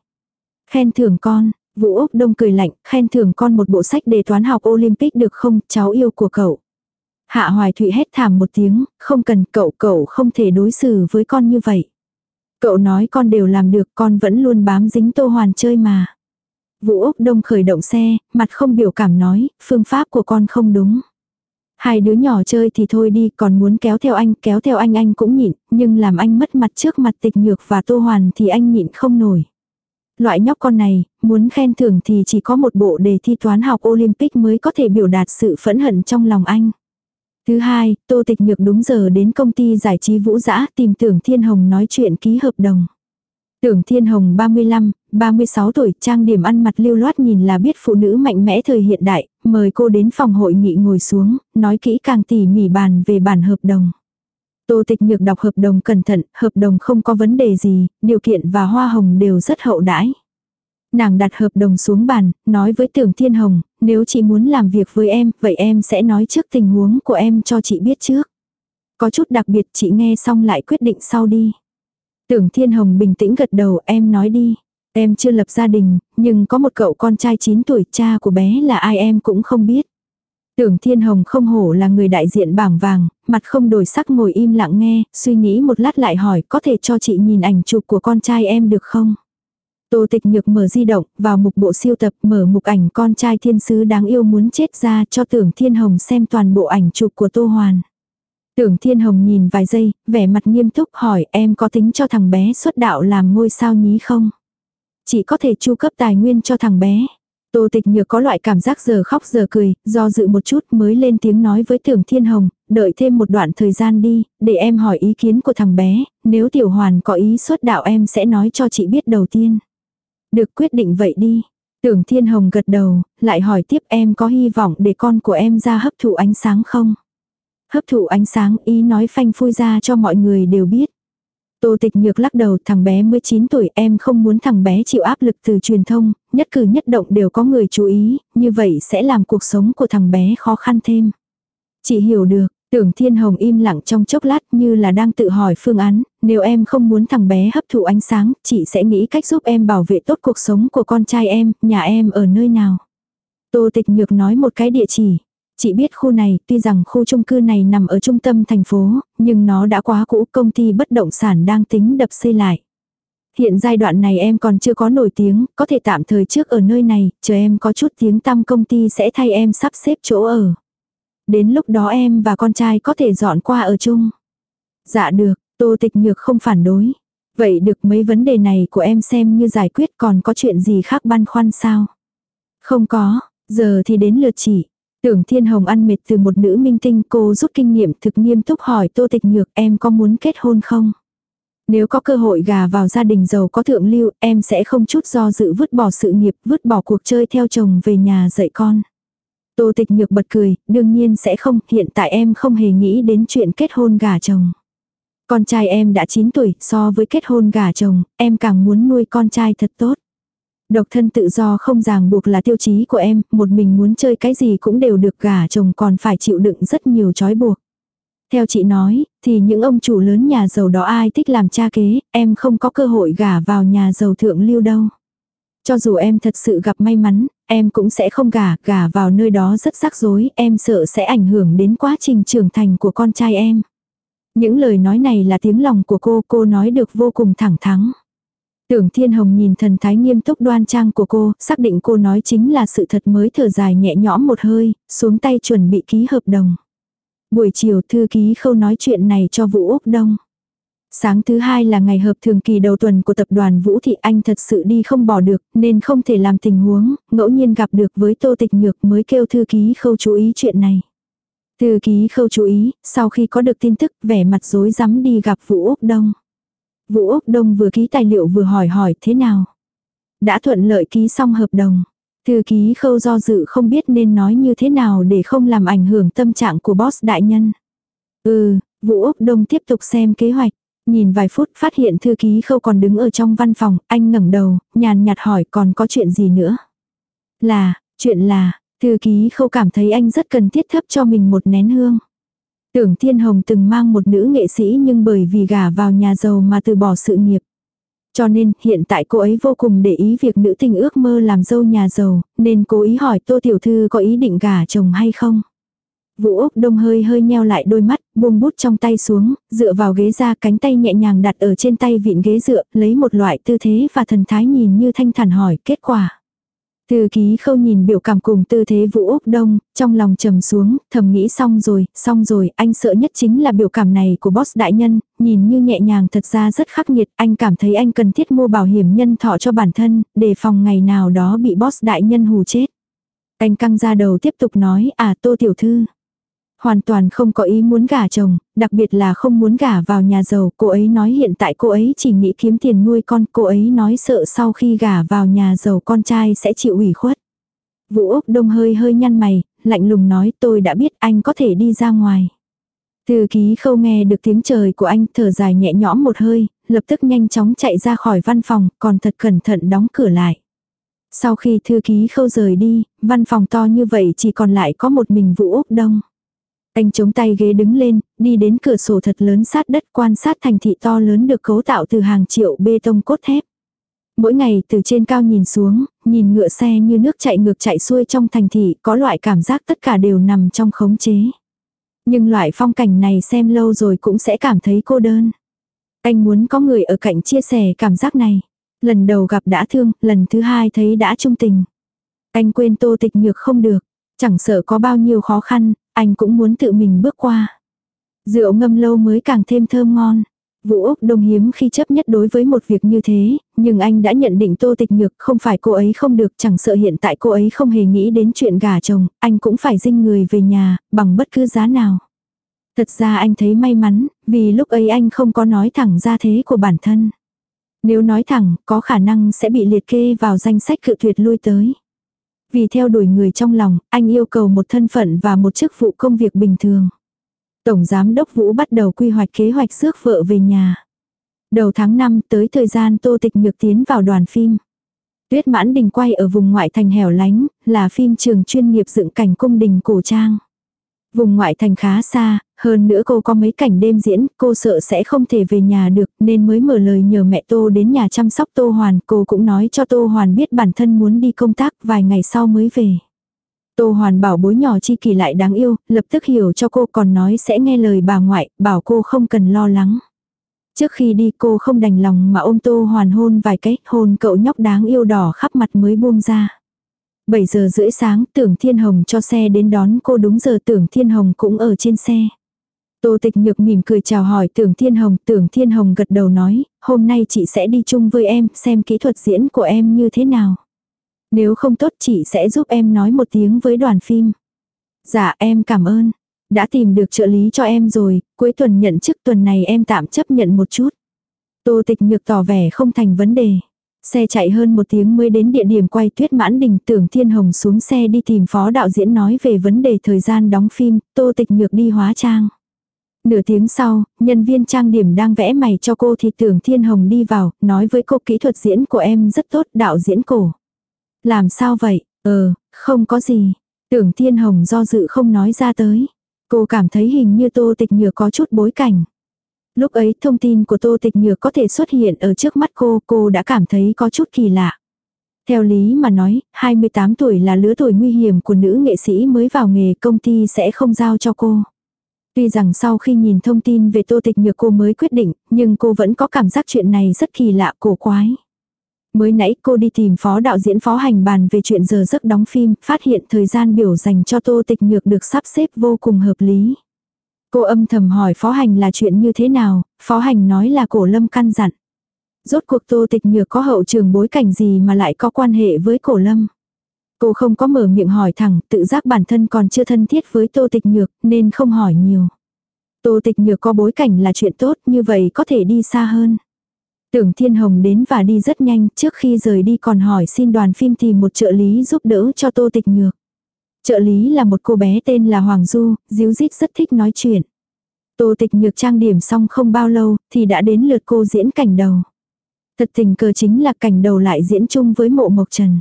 Khen thưởng con, Vũ Úc Đông cười lạnh, khen thưởng con một bộ sách đề toán học Olympic được không, cháu yêu của cậu. Hạ Hoài Thụy hét thảm một tiếng, không cần cậu cậu không thể đối xử với con như vậy. Cậu nói con đều làm được con vẫn luôn bám dính Tô Hoàn chơi mà. Vũ Úc Đông khởi động xe, mặt không biểu cảm nói, phương pháp của con không đúng. Hai đứa nhỏ chơi thì thôi đi, còn muốn kéo theo anh, kéo theo anh anh cũng nhịn, nhưng làm anh mất mặt trước mặt tịch nhược và tô hoàn thì anh nhịn không nổi. Loại nhóc con này, muốn khen thưởng thì chỉ có một bộ đề thi toán học Olympic mới có thể biểu đạt sự phẫn hận trong lòng anh. Thứ hai, Tô Tịch Nhược đúng giờ đến công ty giải trí Vũ Dã tìm Tưởng Thiên Hồng nói chuyện ký hợp đồng. Tưởng Thiên Hồng 35, 36 tuổi, trang điểm ăn mặt lưu loát nhìn là biết phụ nữ mạnh mẽ thời hiện đại, mời cô đến phòng hội nghị ngồi xuống, nói kỹ càng tỉ mỉ bàn về bản hợp đồng. Tô tịch nhược đọc hợp đồng cẩn thận, hợp đồng không có vấn đề gì, điều kiện và hoa hồng đều rất hậu đãi. Nàng đặt hợp đồng xuống bàn, nói với tưởng thiên hồng, nếu chị muốn làm việc với em, vậy em sẽ nói trước tình huống của em cho chị biết trước. Có chút đặc biệt chị nghe xong lại quyết định sau đi. Tưởng thiên hồng bình tĩnh gật đầu em nói đi. Em chưa lập gia đình, nhưng có một cậu con trai 9 tuổi cha của bé là ai em cũng không biết. Tưởng Thiên Hồng không hổ là người đại diện bảng vàng, mặt không đổi sắc ngồi im lặng nghe, suy nghĩ một lát lại hỏi có thể cho chị nhìn ảnh chụp của con trai em được không? Tô tịch nhược mở di động, vào mục bộ siêu tập mở mục ảnh con trai thiên sứ đáng yêu muốn chết ra cho tưởng Thiên Hồng xem toàn bộ ảnh chụp của Tô Hoàn. Tưởng Thiên Hồng nhìn vài giây, vẻ mặt nghiêm túc hỏi em có tính cho thằng bé xuất đạo làm ngôi sao nhí không? Chỉ có thể chu cấp tài nguyên cho thằng bé. Tô tịch nhược có loại cảm giác giờ khóc giờ cười, do dự một chút mới lên tiếng nói với tưởng thiên hồng, đợi thêm một đoạn thời gian đi, để em hỏi ý kiến của thằng bé, nếu tiểu hoàn có ý xuất đạo em sẽ nói cho chị biết đầu tiên. Được quyết định vậy đi. Tưởng thiên hồng gật đầu, lại hỏi tiếp em có hy vọng để con của em ra hấp thụ ánh sáng không? Hấp thụ ánh sáng ý nói phanh phui ra cho mọi người đều biết. Tô tịch nhược lắc đầu thằng bé mới 9 tuổi em không muốn thằng bé chịu áp lực từ truyền thông, nhất cử nhất động đều có người chú ý, như vậy sẽ làm cuộc sống của thằng bé khó khăn thêm. Chị hiểu được, tưởng thiên hồng im lặng trong chốc lát như là đang tự hỏi phương án, nếu em không muốn thằng bé hấp thụ ánh sáng, chị sẽ nghĩ cách giúp em bảo vệ tốt cuộc sống của con trai em, nhà em ở nơi nào. Tô tịch nhược nói một cái địa chỉ. Chị biết khu này, tuy rằng khu chung cư này nằm ở trung tâm thành phố, nhưng nó đã quá cũ, công ty bất động sản đang tính đập xây lại. Hiện giai đoạn này em còn chưa có nổi tiếng, có thể tạm thời trước ở nơi này, chờ em có chút tiếng tăm công ty sẽ thay em sắp xếp chỗ ở. Đến lúc đó em và con trai có thể dọn qua ở chung. Dạ được, tô tịch nhược không phản đối. Vậy được mấy vấn đề này của em xem như giải quyết còn có chuyện gì khác băn khoăn sao? Không có, giờ thì đến lượt chỉ. Tưởng Thiên Hồng ăn mệt từ một nữ minh tinh cô rút kinh nghiệm thực nghiêm túc hỏi Tô Tịch Nhược em có muốn kết hôn không? Nếu có cơ hội gà vào gia đình giàu có thượng lưu, em sẽ không chút do dự vứt bỏ sự nghiệp, vứt bỏ cuộc chơi theo chồng về nhà dạy con. Tô Tịch Nhược bật cười, đương nhiên sẽ không, hiện tại em không hề nghĩ đến chuyện kết hôn gà chồng. Con trai em đã 9 tuổi, so với kết hôn gà chồng, em càng muốn nuôi con trai thật tốt. Độc thân tự do không ràng buộc là tiêu chí của em, một mình muốn chơi cái gì cũng đều được gả chồng còn phải chịu đựng rất nhiều trói buộc. Theo chị nói, thì những ông chủ lớn nhà giàu đó ai thích làm cha kế, em không có cơ hội gả vào nhà giàu thượng lưu đâu. Cho dù em thật sự gặp may mắn, em cũng sẽ không gả, gả vào nơi đó rất rắc rối, em sợ sẽ ảnh hưởng đến quá trình trưởng thành của con trai em. Những lời nói này là tiếng lòng của cô, cô nói được vô cùng thẳng thắn. Tưởng Thiên Hồng nhìn thần thái nghiêm túc đoan trang của cô, xác định cô nói chính là sự thật mới thở dài nhẹ nhõm một hơi, xuống tay chuẩn bị ký hợp đồng. Buổi chiều thư ký khâu nói chuyện này cho Vũ Úc Đông. Sáng thứ hai là ngày hợp thường kỳ đầu tuần của tập đoàn Vũ Thị Anh thật sự đi không bỏ được, nên không thể làm tình huống, ngẫu nhiên gặp được với Tô Tịch Nhược mới kêu thư ký khâu chú ý chuyện này. Thư ký khâu chú ý, sau khi có được tin tức vẻ mặt rối rắm đi gặp Vũ Úc Đông. Vũ Úc Đông vừa ký tài liệu vừa hỏi hỏi thế nào. Đã thuận lợi ký xong hợp đồng. Thư ký khâu do dự không biết nên nói như thế nào để không làm ảnh hưởng tâm trạng của boss đại nhân. Ừ, Vũ Úc Đông tiếp tục xem kế hoạch. Nhìn vài phút phát hiện thư ký khâu còn đứng ở trong văn phòng, anh ngẩng đầu, nhàn nhạt hỏi còn có chuyện gì nữa. Là, chuyện là, thư ký khâu cảm thấy anh rất cần thiết thấp cho mình một nén hương. Tưởng Thiên Hồng từng mang một nữ nghệ sĩ nhưng bởi vì gả vào nhà giàu mà từ bỏ sự nghiệp. Cho nên hiện tại cô ấy vô cùng để ý việc nữ tình ước mơ làm dâu nhà giàu, nên cố ý hỏi Tô Tiểu Thư có ý định gả chồng hay không. Vũ Úc Đông hơi hơi nheo lại đôi mắt, buông bút trong tay xuống, dựa vào ghế ra cánh tay nhẹ nhàng đặt ở trên tay vịn ghế dựa, lấy một loại tư thế và thần thái nhìn như thanh thản hỏi kết quả. Thư ký khâu nhìn biểu cảm cùng tư thế Vũ Úc Đông, trong lòng trầm xuống, thầm nghĩ xong rồi, xong rồi, anh sợ nhất chính là biểu cảm này của boss đại nhân, nhìn như nhẹ nhàng thật ra rất khắc nghiệt, anh cảm thấy anh cần thiết mua bảo hiểm nhân thọ cho bản thân, để phòng ngày nào đó bị boss đại nhân hù chết. Anh căng ra đầu tiếp tục nói, à tô tiểu thư. Hoàn toàn không có ý muốn gả chồng, đặc biệt là không muốn gả vào nhà giàu. Cô ấy nói hiện tại cô ấy chỉ nghĩ kiếm tiền nuôi con. Cô ấy nói sợ sau khi gả vào nhà giàu con trai sẽ chịu ủy khuất. Vũ Úc Đông hơi hơi nhăn mày, lạnh lùng nói tôi đã biết anh có thể đi ra ngoài. Thư ký khâu nghe được tiếng trời của anh thở dài nhẹ nhõm một hơi, lập tức nhanh chóng chạy ra khỏi văn phòng, còn thật cẩn thận đóng cửa lại. Sau khi thư ký khâu rời đi, văn phòng to như vậy chỉ còn lại có một mình Vũ Úc Đông. Anh chống tay ghế đứng lên, đi đến cửa sổ thật lớn sát đất quan sát thành thị to lớn được cấu tạo từ hàng triệu bê tông cốt thép. Mỗi ngày từ trên cao nhìn xuống, nhìn ngựa xe như nước chạy ngược chạy xuôi trong thành thị có loại cảm giác tất cả đều nằm trong khống chế. Nhưng loại phong cảnh này xem lâu rồi cũng sẽ cảm thấy cô đơn. Anh muốn có người ở cạnh chia sẻ cảm giác này. Lần đầu gặp đã thương, lần thứ hai thấy đã trung tình. Anh quên tô tịch nhược không được. Chẳng sợ có bao nhiêu khó khăn, anh cũng muốn tự mình bước qua. Rượu ngâm lâu mới càng thêm thơm ngon. Vũ Úc Đông hiếm khi chấp nhất đối với một việc như thế, nhưng anh đã nhận định tô tịch nhược không phải cô ấy không được chẳng sợ hiện tại cô ấy không hề nghĩ đến chuyện gả chồng, anh cũng phải dinh người về nhà, bằng bất cứ giá nào. Thật ra anh thấy may mắn, vì lúc ấy anh không có nói thẳng ra thế của bản thân. Nếu nói thẳng, có khả năng sẽ bị liệt kê vào danh sách cự tuyệt lui tới. Vì theo đuổi người trong lòng, anh yêu cầu một thân phận và một chức vụ công việc bình thường. Tổng Giám Đốc Vũ bắt đầu quy hoạch kế hoạch rước vợ về nhà. Đầu tháng 5 tới thời gian Tô Tịch Nhược tiến vào đoàn phim. Tuyết mãn đình quay ở vùng ngoại thành hẻo lánh, là phim trường chuyên nghiệp dựng cảnh cung đình cổ trang. Vùng ngoại thành khá xa, hơn nữa cô có mấy cảnh đêm diễn, cô sợ sẽ không thể về nhà được nên mới mở lời nhờ mẹ Tô đến nhà chăm sóc Tô Hoàn. Cô cũng nói cho Tô Hoàn biết bản thân muốn đi công tác vài ngày sau mới về. Tô Hoàn bảo bối nhỏ chi kỳ lại đáng yêu, lập tức hiểu cho cô còn nói sẽ nghe lời bà ngoại, bảo cô không cần lo lắng. Trước khi đi cô không đành lòng mà ôm Tô Hoàn hôn vài cái, hôn cậu nhóc đáng yêu đỏ khắp mặt mới buông ra. 7 giờ rưỡi sáng tưởng Thiên Hồng cho xe đến đón cô đúng giờ tưởng Thiên Hồng cũng ở trên xe. Tô tịch nhược mỉm cười chào hỏi tưởng Thiên Hồng, tưởng Thiên Hồng gật đầu nói, hôm nay chị sẽ đi chung với em xem kỹ thuật diễn của em như thế nào. Nếu không tốt chị sẽ giúp em nói một tiếng với đoàn phim. Dạ em cảm ơn. Đã tìm được trợ lý cho em rồi, cuối tuần nhận chức tuần này em tạm chấp nhận một chút. Tô tịch nhược tỏ vẻ không thành vấn đề. Xe chạy hơn một tiếng mới đến địa điểm quay tuyết mãn đình tưởng Thiên Hồng xuống xe đi tìm phó đạo diễn nói về vấn đề thời gian đóng phim, tô tịch nhược đi hóa trang. Nửa tiếng sau, nhân viên trang điểm đang vẽ mày cho cô thì tưởng Thiên Hồng đi vào, nói với cô kỹ thuật diễn của em rất tốt đạo diễn cổ. Làm sao vậy? Ờ, không có gì. Tưởng Thiên Hồng do dự không nói ra tới. Cô cảm thấy hình như tô tịch nhược có chút bối cảnh. Lúc ấy thông tin của Tô Tịch Nhược có thể xuất hiện ở trước mắt cô, cô đã cảm thấy có chút kỳ lạ. Theo lý mà nói, 28 tuổi là lứa tuổi nguy hiểm của nữ nghệ sĩ mới vào nghề công ty sẽ không giao cho cô. Tuy rằng sau khi nhìn thông tin về Tô Tịch Nhược cô mới quyết định, nhưng cô vẫn có cảm giác chuyện này rất kỳ lạ cổ quái. Mới nãy cô đi tìm phó đạo diễn phó hành bàn về chuyện giờ giấc đóng phim, phát hiện thời gian biểu dành cho Tô Tịch Nhược được sắp xếp vô cùng hợp lý. Cô âm thầm hỏi phó hành là chuyện như thế nào, phó hành nói là cổ lâm căn dặn. Rốt cuộc tô tịch nhược có hậu trường bối cảnh gì mà lại có quan hệ với cổ lâm. Cô không có mở miệng hỏi thẳng, tự giác bản thân còn chưa thân thiết với tô tịch nhược, nên không hỏi nhiều. Tô tịch nhược có bối cảnh là chuyện tốt, như vậy có thể đi xa hơn. Tưởng Thiên Hồng đến và đi rất nhanh, trước khi rời đi còn hỏi xin đoàn phim tìm một trợ lý giúp đỡ cho tô tịch nhược. Trợ lý là một cô bé tên là Hoàng Du, díu dít rất thích nói chuyện. Tô tịch nhược trang điểm xong không bao lâu, thì đã đến lượt cô diễn cảnh đầu. Thật tình cờ chính là cảnh đầu lại diễn chung với mộ mộc trần.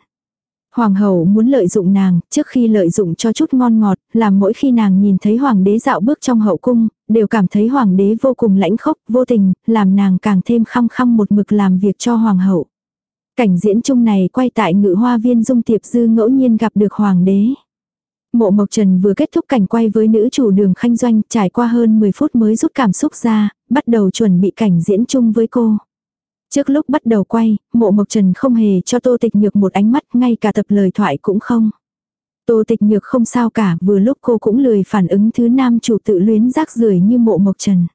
Hoàng hậu muốn lợi dụng nàng, trước khi lợi dụng cho chút ngon ngọt, làm mỗi khi nàng nhìn thấy hoàng đế dạo bước trong hậu cung, đều cảm thấy hoàng đế vô cùng lãnh khốc, vô tình, làm nàng càng thêm khăng khăng một mực làm việc cho hoàng hậu. Cảnh diễn chung này quay tại ngự hoa viên dung tiệp dư ngẫu nhiên gặp được hoàng đế. Mộ Mộc Trần vừa kết thúc cảnh quay với nữ chủ đường khanh doanh, trải qua hơn 10 phút mới rút cảm xúc ra, bắt đầu chuẩn bị cảnh diễn chung với cô. Trước lúc bắt đầu quay, mộ Mộc Trần không hề cho Tô Tịch Nhược một ánh mắt, ngay cả tập lời thoại cũng không. Tô Tịch Nhược không sao cả, vừa lúc cô cũng lười phản ứng thứ nam chủ tự luyến rác rưởi như mộ Mộc Trần.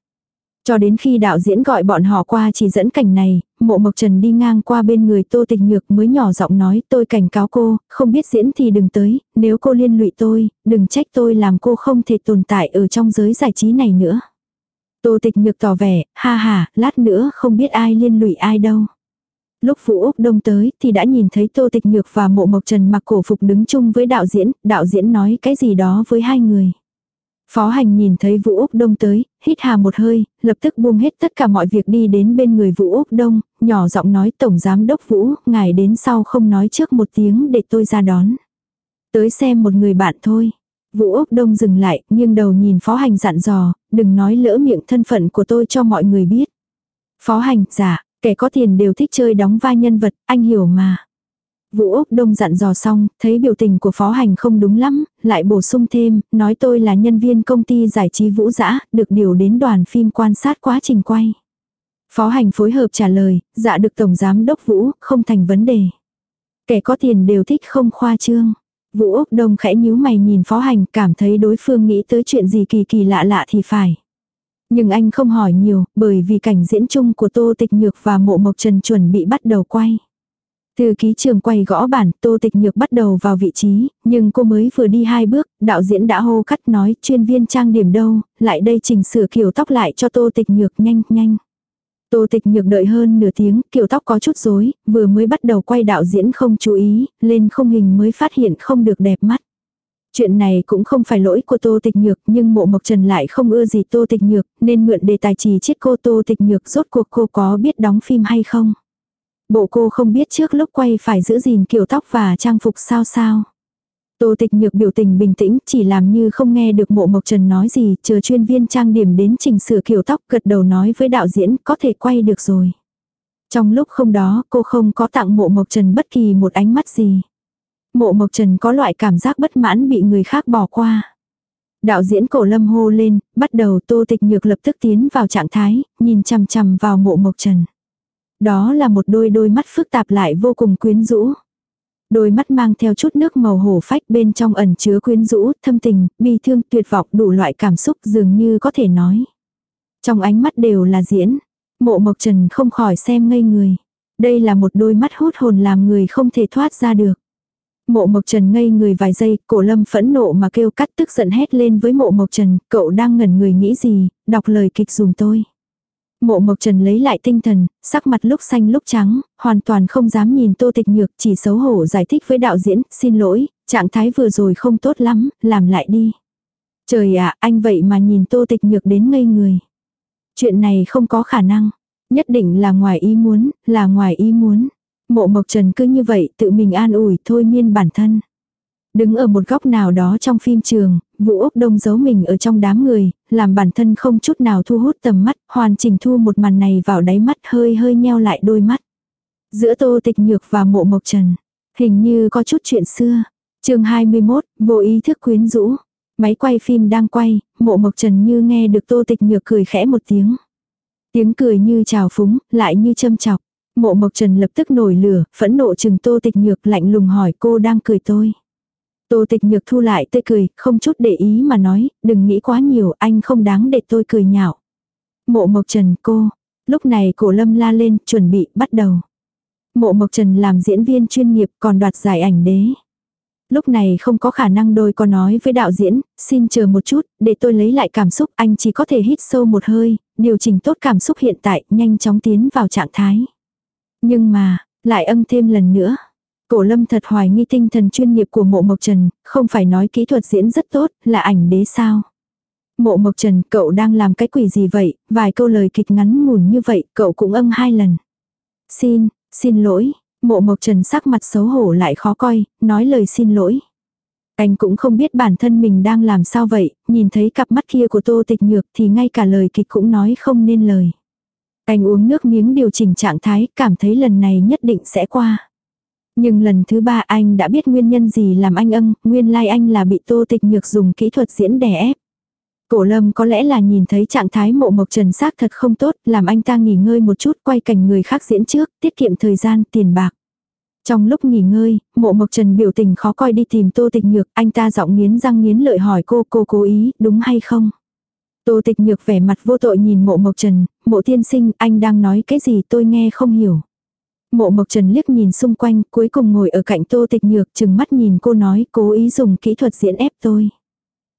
Cho đến khi đạo diễn gọi bọn họ qua chỉ dẫn cảnh này, mộ mộc trần đi ngang qua bên người tô tịch nhược mới nhỏ giọng nói tôi cảnh cáo cô, không biết diễn thì đừng tới, nếu cô liên lụy tôi, đừng trách tôi làm cô không thể tồn tại ở trong giới giải trí này nữa. Tô tịch nhược tỏ vẻ, ha ha, lát nữa không biết ai liên lụy ai đâu. Lúc Vũ Úc Đông tới thì đã nhìn thấy Tô Tịch Nhược và Mộ Mộc Trần mặc cổ phục đứng chung với đạo diễn, đạo diễn nói cái gì đó với hai người. Phó hành nhìn thấy Vũ Úc Đông tới, hít hà một hơi, lập tức buông hết tất cả mọi việc đi đến bên người Vũ Úc Đông, nhỏ giọng nói Tổng Giám Đốc Vũ, ngài đến sau không nói trước một tiếng để tôi ra đón. Tới xem một người bạn thôi. Vũ Úc Đông dừng lại, nghiêng đầu nhìn Phó Hành dặn dò, đừng nói lỡ miệng thân phận của tôi cho mọi người biết. Phó Hành, dạ, kẻ có tiền đều thích chơi đóng vai nhân vật, anh hiểu mà. Vũ Úc Đông dặn dò xong, thấy biểu tình của phó hành không đúng lắm, lại bổ sung thêm, nói tôi là nhân viên công ty giải trí Vũ Dã, được điều đến đoàn phim quan sát quá trình quay. Phó hành phối hợp trả lời, dạ được Tổng Giám Đốc Vũ, không thành vấn đề. Kẻ có tiền đều thích không khoa trương. Vũ Úc Đông khẽ nhíu mày nhìn phó hành, cảm thấy đối phương nghĩ tới chuyện gì kỳ kỳ lạ lạ thì phải. Nhưng anh không hỏi nhiều, bởi vì cảnh diễn chung của Tô Tịch Nhược và Mộ Mộc Trần chuẩn bị bắt đầu quay. Thư ký trường quay gõ bản, Tô Tịch Nhược bắt đầu vào vị trí, nhưng cô mới vừa đi hai bước, đạo diễn đã hô cắt nói chuyên viên trang điểm đâu, lại đây chỉnh sửa kiểu tóc lại cho Tô Tịch Nhược nhanh nhanh. Tô Tịch Nhược đợi hơn nửa tiếng, kiểu tóc có chút rối, vừa mới bắt đầu quay đạo diễn không chú ý, lên không hình mới phát hiện không được đẹp mắt. Chuyện này cũng không phải lỗi của Tô Tịch Nhược, nhưng mộ mộc trần lại không ưa gì Tô Tịch Nhược, nên mượn đề tài trì chết cô Tô Tịch Nhược rốt cuộc cô có biết đóng phim hay không. Bộ cô không biết trước lúc quay phải giữ gìn kiểu tóc và trang phục sao sao. Tô tịch nhược biểu tình bình tĩnh chỉ làm như không nghe được mộ mộc trần nói gì, chờ chuyên viên trang điểm đến chỉnh sửa kiểu tóc gật đầu nói với đạo diễn có thể quay được rồi. Trong lúc không đó cô không có tặng mộ mộc trần bất kỳ một ánh mắt gì. Mộ mộc trần có loại cảm giác bất mãn bị người khác bỏ qua. Đạo diễn cổ lâm hô lên, bắt đầu tô tịch nhược lập tức tiến vào trạng thái, nhìn chằm chằm vào mộ mộc trần. Đó là một đôi đôi mắt phức tạp lại vô cùng quyến rũ. Đôi mắt mang theo chút nước màu hổ phách bên trong ẩn chứa quyến rũ, thâm tình, bi thương, tuyệt vọng đủ loại cảm xúc dường như có thể nói. Trong ánh mắt đều là diễn. Mộ Mộc Trần không khỏi xem ngây người. Đây là một đôi mắt hút hồn làm người không thể thoát ra được. Mộ Mộc Trần ngây người vài giây, cổ lâm phẫn nộ mà kêu cắt tức giận hét lên với mộ Mộc Trần, cậu đang ngẩn người nghĩ gì, đọc lời kịch dùm tôi. Mộ Mộc Trần lấy lại tinh thần, sắc mặt lúc xanh lúc trắng, hoàn toàn không dám nhìn Tô Tịch Nhược, chỉ xấu hổ giải thích với đạo diễn, xin lỗi, trạng thái vừa rồi không tốt lắm, làm lại đi. Trời ạ, anh vậy mà nhìn Tô Tịch Nhược đến ngây người. Chuyện này không có khả năng, nhất định là ngoài ý muốn, là ngoài ý muốn. Mộ Mộc Trần cứ như vậy tự mình an ủi thôi miên bản thân. Đứng ở một góc nào đó trong phim trường, Vũ Úc Đông giấu mình ở trong đám người, làm bản thân không chút nào thu hút tầm mắt, hoàn chỉnh thu một màn này vào đáy mắt hơi hơi nheo lại đôi mắt. Giữa Tô Tịch Nhược và Mộ Mộc Trần, hình như có chút chuyện xưa. chương 21, vô ý thức quyến rũ. Máy quay phim đang quay, Mộ Mộc Trần như nghe được Tô Tịch Nhược cười khẽ một tiếng. Tiếng cười như trào phúng, lại như châm chọc. Mộ Mộc Trần lập tức nổi lửa, phẫn nộ chừng Tô Tịch Nhược lạnh lùng hỏi cô đang cười tôi. Tô tịch nhược thu lại tươi cười, không chút để ý mà nói, đừng nghĩ quá nhiều, anh không đáng để tôi cười nhạo. Mộ Mộc Trần cô, lúc này cổ lâm la lên, chuẩn bị, bắt đầu. Mộ Mộc Trần làm diễn viên chuyên nghiệp còn đoạt giải ảnh đế. Lúc này không có khả năng đôi có nói với đạo diễn, xin chờ một chút, để tôi lấy lại cảm xúc, anh chỉ có thể hít sâu một hơi, điều chỉnh tốt cảm xúc hiện tại, nhanh chóng tiến vào trạng thái. Nhưng mà, lại âm thêm lần nữa. Cổ lâm thật hoài nghi tinh thần chuyên nghiệp của mộ mộc trần, không phải nói kỹ thuật diễn rất tốt, là ảnh đế sao. Mộ mộc trần, cậu đang làm cái quỷ gì vậy, vài câu lời kịch ngắn ngủn như vậy, cậu cũng âm hai lần. Xin, xin lỗi, mộ mộc trần sắc mặt xấu hổ lại khó coi, nói lời xin lỗi. Anh cũng không biết bản thân mình đang làm sao vậy, nhìn thấy cặp mắt kia của tô tịch nhược thì ngay cả lời kịch cũng nói không nên lời. Anh uống nước miếng điều chỉnh trạng thái, cảm thấy lần này nhất định sẽ qua. Nhưng lần thứ ba anh đã biết nguyên nhân gì làm anh ân, nguyên lai like anh là bị tô tịch nhược dùng kỹ thuật diễn đè ép. Cổ lâm có lẽ là nhìn thấy trạng thái mộ mộc trần xác thật không tốt, làm anh ta nghỉ ngơi một chút quay cảnh người khác diễn trước, tiết kiệm thời gian, tiền bạc. Trong lúc nghỉ ngơi, mộ mộc trần biểu tình khó coi đi tìm tô tịch nhược, anh ta giọng nghiến răng nghiến lợi hỏi cô cô cố ý, đúng hay không? Tô tịch nhược vẻ mặt vô tội nhìn mộ mộc trần, mộ tiên sinh anh đang nói cái gì tôi nghe không hiểu. Mộ mộc trần liếc nhìn xung quanh cuối cùng ngồi ở cạnh tô tịch nhược chừng mắt nhìn cô nói cố ý dùng kỹ thuật diễn ép tôi.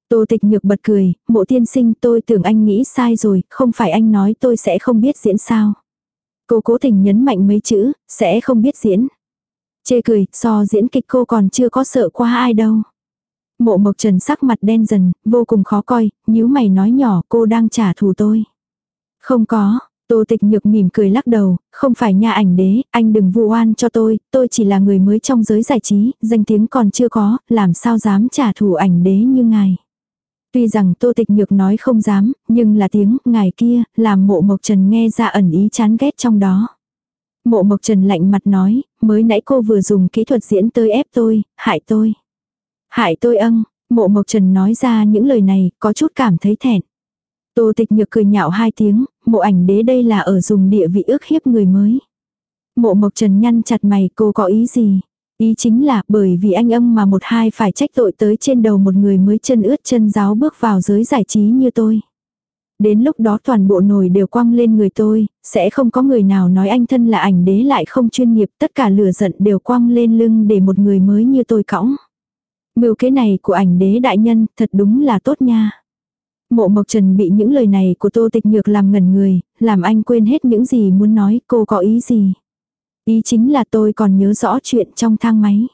Tô tịch nhược bật cười, mộ tiên sinh tôi tưởng anh nghĩ sai rồi, không phải anh nói tôi sẽ không biết diễn sao. Cô cố tình nhấn mạnh mấy chữ, sẽ không biết diễn. Chê cười, so diễn kịch cô còn chưa có sợ qua ai đâu. Mộ mộc trần sắc mặt đen dần, vô cùng khó coi, nhíu mày nói nhỏ cô đang trả thù tôi. Không có, Tô tịch nhược mỉm cười lắc đầu, không phải nha ảnh đế, anh đừng vu oan cho tôi, tôi chỉ là người mới trong giới giải trí, danh tiếng còn chưa có, làm sao dám trả thù ảnh đế như ngài. Tuy rằng tô tịch nhược nói không dám, nhưng là tiếng ngài kia, làm mộ mộc trần nghe ra ẩn ý chán ghét trong đó. Mộ mộc trần lạnh mặt nói, mới nãy cô vừa dùng kỹ thuật diễn tới ép tôi, hại tôi. Hại tôi âng, mộ mộc trần nói ra những lời này, có chút cảm thấy thẹn. Tô tịch nhược cười nhạo hai tiếng, mộ ảnh đế đây là ở dùng địa vị ước hiếp người mới. Mộ mộc trần nhăn chặt mày cô có ý gì? Ý chính là bởi vì anh âm mà một hai phải trách tội tới trên đầu một người mới chân ướt chân giáo bước vào giới giải trí như tôi. Đến lúc đó toàn bộ nồi đều quăng lên người tôi, sẽ không có người nào nói anh thân là ảnh đế lại không chuyên nghiệp, tất cả lửa giận đều quăng lên lưng để một người mới như tôi cõng. Mưu kế này của ảnh đế đại nhân thật đúng là tốt nha. Mộ Mộc Trần bị những lời này của Tô Tịch Nhược làm ngẩn người, làm anh quên hết những gì muốn nói, cô có ý gì. Ý chính là tôi còn nhớ rõ chuyện trong thang máy.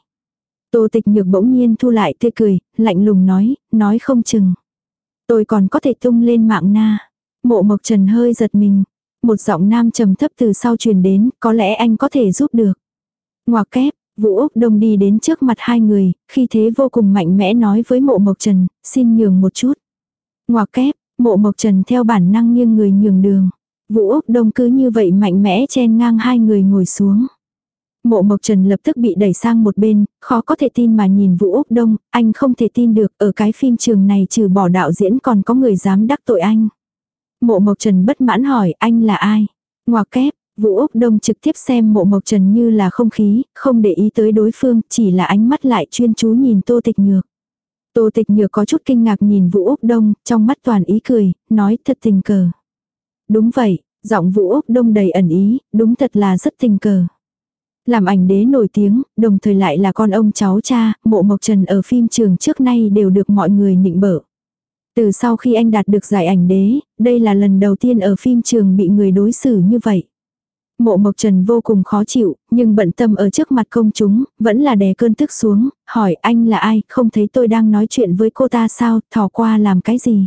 Tô Tịch Nhược bỗng nhiên thu lại tươi cười, lạnh lùng nói, nói không chừng. Tôi còn có thể tung lên mạng na. Mộ Mộc Trần hơi giật mình. Một giọng nam trầm thấp từ sau truyền đến, có lẽ anh có thể giúp được. Ngoà kép, Vũ Úc Đông đi đến trước mặt hai người, khi thế vô cùng mạnh mẽ nói với mộ Mộc Trần, xin nhường một chút. Ngoà kép, mộ Mộc Trần theo bản năng nghiêng người nhường đường. Vũ Úc Đông cứ như vậy mạnh mẽ chen ngang hai người ngồi xuống. Mộ Mộc Trần lập tức bị đẩy sang một bên, khó có thể tin mà nhìn Vũ Úc Đông, anh không thể tin được ở cái phim trường này trừ bỏ đạo diễn còn có người dám đắc tội anh. Mộ Mộc Trần bất mãn hỏi anh là ai? Ngoà kép, Vũ Úc Đông trực tiếp xem mộ Mộc Trần như là không khí, không để ý tới đối phương, chỉ là ánh mắt lại chuyên chú nhìn Tô Tịch Nhược. Tô Tịch Nhược có chút kinh ngạc nhìn Vũ Úc Đông, trong mắt toàn ý cười, nói thật tình cờ. Đúng vậy, giọng Vũ Úc Đông đầy ẩn ý, đúng thật là rất tình cờ. Làm ảnh đế nổi tiếng, đồng thời lại là con ông cháu cha, mộ Mộc Trần ở phim trường trước nay đều được mọi người nịnh bợ. Từ sau khi anh đạt được giải ảnh đế, đây là lần đầu tiên ở phim trường bị người đối xử như vậy. Mộ Mộc Trần vô cùng khó chịu, nhưng bận tâm ở trước mặt công chúng, vẫn là đè cơn tức xuống, hỏi anh là ai, không thấy tôi đang nói chuyện với cô ta sao, thò qua làm cái gì.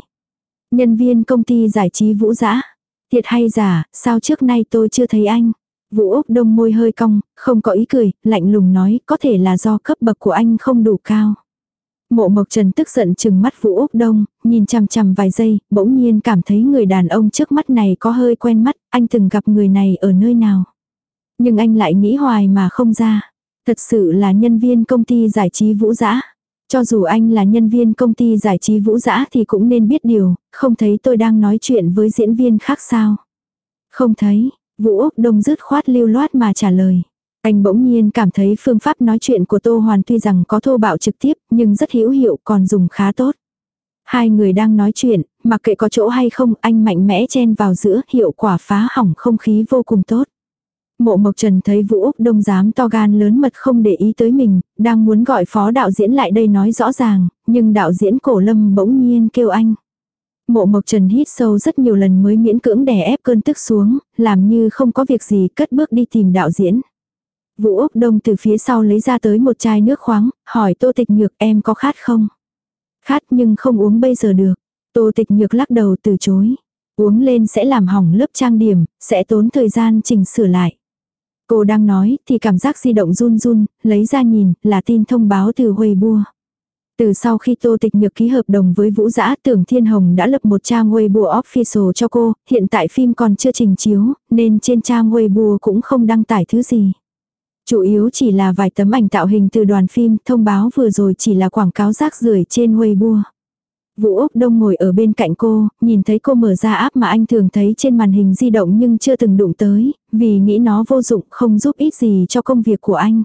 Nhân viên công ty giải trí vũ dã Thiệt hay giả, sao trước nay tôi chưa thấy anh. Vũ Úc đông môi hơi cong, không có ý cười, lạnh lùng nói có thể là do cấp bậc của anh không đủ cao. Mộ Mộc Trần tức giận chừng mắt Vũ Úc Đông, nhìn chằm chằm vài giây, bỗng nhiên cảm thấy người đàn ông trước mắt này có hơi quen mắt, anh từng gặp người này ở nơi nào. Nhưng anh lại nghĩ hoài mà không ra. Thật sự là nhân viên công ty giải trí Vũ Dã. Cho dù anh là nhân viên công ty giải trí Vũ Dã thì cũng nên biết điều, không thấy tôi đang nói chuyện với diễn viên khác sao. Không thấy, Vũ Úc Đông dứt khoát lưu loát mà trả lời. Anh bỗng nhiên cảm thấy phương pháp nói chuyện của Tô Hoàn tuy rằng có thô bạo trực tiếp nhưng rất hữu hiệu còn dùng khá tốt. Hai người đang nói chuyện, mặc kệ có chỗ hay không anh mạnh mẽ chen vào giữa hiệu quả phá hỏng không khí vô cùng tốt. Mộ Mộc Trần thấy Vũ Úc Đông dám to gan lớn mật không để ý tới mình, đang muốn gọi phó đạo diễn lại đây nói rõ ràng, nhưng đạo diễn cổ lâm bỗng nhiên kêu anh. Mộ Mộc Trần hít sâu rất nhiều lần mới miễn cưỡng đè ép cơn tức xuống, làm như không có việc gì cất bước đi tìm đạo diễn. Vũ Úc Đông từ phía sau lấy ra tới một chai nước khoáng, hỏi Tô Tịch Nhược em có khát không? Khát nhưng không uống bây giờ được. Tô Tịch Nhược lắc đầu từ chối. Uống lên sẽ làm hỏng lớp trang điểm, sẽ tốn thời gian chỉnh sửa lại. Cô đang nói thì cảm giác di động run run, lấy ra nhìn là tin thông báo từ Weibo. Từ sau khi Tô Tịch Nhược ký hợp đồng với Vũ Dã Tưởng Thiên Hồng đã lập một trang Weibo official cho cô, hiện tại phim còn chưa trình chiếu, nên trên trang Weibo cũng không đăng tải thứ gì. Chủ yếu chỉ là vài tấm ảnh tạo hình từ đoàn phim, thông báo vừa rồi chỉ là quảng cáo rác rưởi trên Weibo. Vũ Úc Đông ngồi ở bên cạnh cô, nhìn thấy cô mở ra app mà anh thường thấy trên màn hình di động nhưng chưa từng đụng tới, vì nghĩ nó vô dụng không giúp ích gì cho công việc của anh.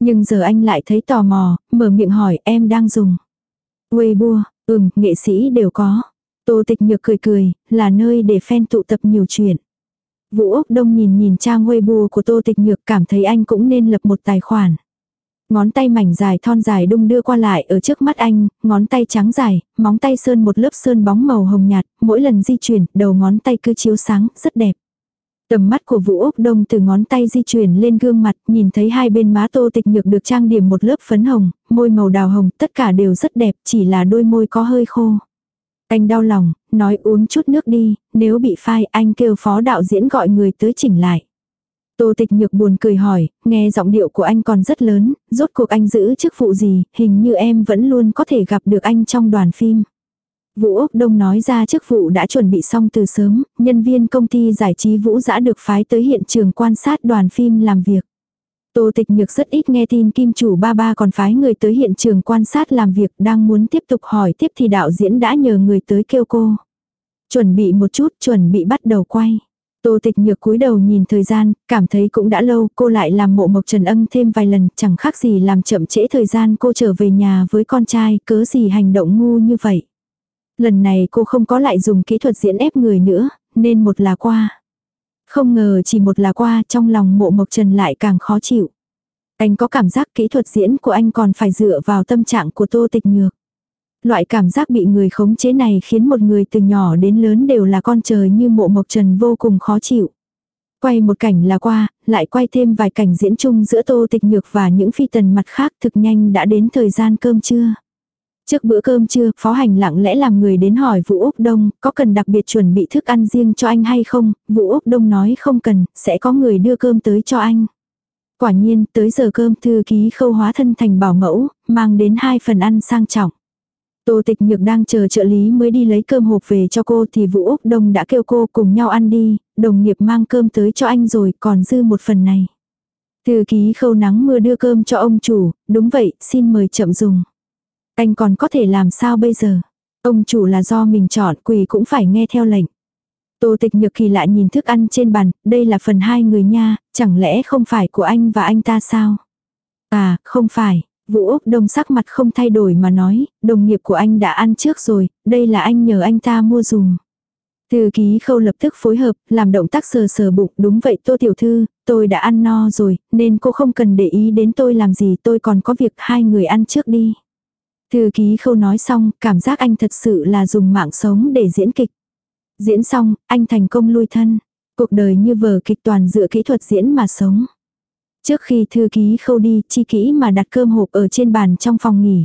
Nhưng giờ anh lại thấy tò mò, mở miệng hỏi em đang dùng. Weibo, ừm, nghệ sĩ đều có. Tô tịch nhược cười cười, là nơi để fan tụ tập nhiều chuyện. Vũ Úc Đông nhìn nhìn trang Weibo của Tô Tịch Nhược cảm thấy anh cũng nên lập một tài khoản. Ngón tay mảnh dài thon dài đung đưa qua lại ở trước mắt anh, ngón tay trắng dài, móng tay sơn một lớp sơn bóng màu hồng nhạt, mỗi lần di chuyển, đầu ngón tay cứ chiếu sáng, rất đẹp. Tầm mắt của Vũ Úc Đông từ ngón tay di chuyển lên gương mặt, nhìn thấy hai bên má tô tịch nhược được trang điểm một lớp phấn hồng, môi màu đào hồng, tất cả đều rất đẹp, chỉ là đôi môi có hơi khô. Anh đau lòng, nói uống chút nước đi, nếu bị phai anh kêu phó đạo diễn gọi người tới chỉnh lại. Tô tịch nhược buồn cười hỏi, nghe giọng điệu của anh còn rất lớn, rốt cuộc anh giữ chức vụ gì, hình như em vẫn luôn có thể gặp được anh trong đoàn phim. Vũ Úc Đông nói ra chức vụ đã chuẩn bị xong từ sớm, nhân viên công ty giải trí Vũ Giã được phái tới hiện trường quan sát đoàn phim làm việc. Tô Tịch Nhược rất ít nghe tin kim chủ ba ba còn phái người tới hiện trường quan sát làm việc đang muốn tiếp tục hỏi tiếp thì đạo diễn đã nhờ người tới kêu cô. Chuẩn bị một chút, chuẩn bị bắt đầu quay. Tô tịch nhược cúi đầu nhìn thời gian, cảm thấy cũng đã lâu, cô lại làm mộ mộc trần ân thêm vài lần, chẳng khác gì làm chậm trễ thời gian cô trở về nhà với con trai, cớ gì hành động ngu như vậy. Lần này cô không có lại dùng kỹ thuật diễn ép người nữa, nên một là qua. Không ngờ chỉ một là qua trong lòng mộ mộc trần lại càng khó chịu. Anh có cảm giác kỹ thuật diễn của anh còn phải dựa vào tâm trạng của tô tịch nhược. Loại cảm giác bị người khống chế này khiến một người từ nhỏ đến lớn đều là con trời như mộ mộc trần vô cùng khó chịu. Quay một cảnh là qua, lại quay thêm vài cảnh diễn chung giữa tô tịch nhược và những phi tần mặt khác thực nhanh đã đến thời gian cơm trưa. Trước bữa cơm trưa, Phó Hành lặng lẽ làm người đến hỏi Vũ Úc Đông, có cần đặc biệt chuẩn bị thức ăn riêng cho anh hay không? Vũ Úc Đông nói không cần, sẽ có người đưa cơm tới cho anh. Quả nhiên, tới giờ cơm thư ký khâu hóa thân thành bảo mẫu, mang đến hai phần ăn sang trọng. Tô Tịch Nhược đang chờ trợ lý mới đi lấy cơm hộp về cho cô thì Vũ Úc Đông đã kêu cô cùng nhau ăn đi, đồng nghiệp mang cơm tới cho anh rồi còn dư một phần này. Thư ký khâu nắng mưa đưa cơm cho ông chủ, đúng vậy, xin mời chậm dùng. Anh còn có thể làm sao bây giờ? Ông chủ là do mình chọn quỳ cũng phải nghe theo lệnh. Tô tịch nhược kỳ lại nhìn thức ăn trên bàn, đây là phần hai người nha, chẳng lẽ không phải của anh và anh ta sao? À, không phải, Vũ Úc Đông sắc mặt không thay đổi mà nói, đồng nghiệp của anh đã ăn trước rồi, đây là anh nhờ anh ta mua dùng. Thư ký khâu lập tức phối hợp, làm động tác sờ sờ bụng, đúng vậy tô tiểu thư, tôi đã ăn no rồi, nên cô không cần để ý đến tôi làm gì, tôi còn có việc hai người ăn trước đi. Thư ký khâu nói xong, cảm giác anh thật sự là dùng mạng sống để diễn kịch. Diễn xong, anh thành công lui thân. Cuộc đời như vở kịch toàn dựa kỹ thuật diễn mà sống. Trước khi thư ký khâu đi, chi kỹ mà đặt cơm hộp ở trên bàn trong phòng nghỉ.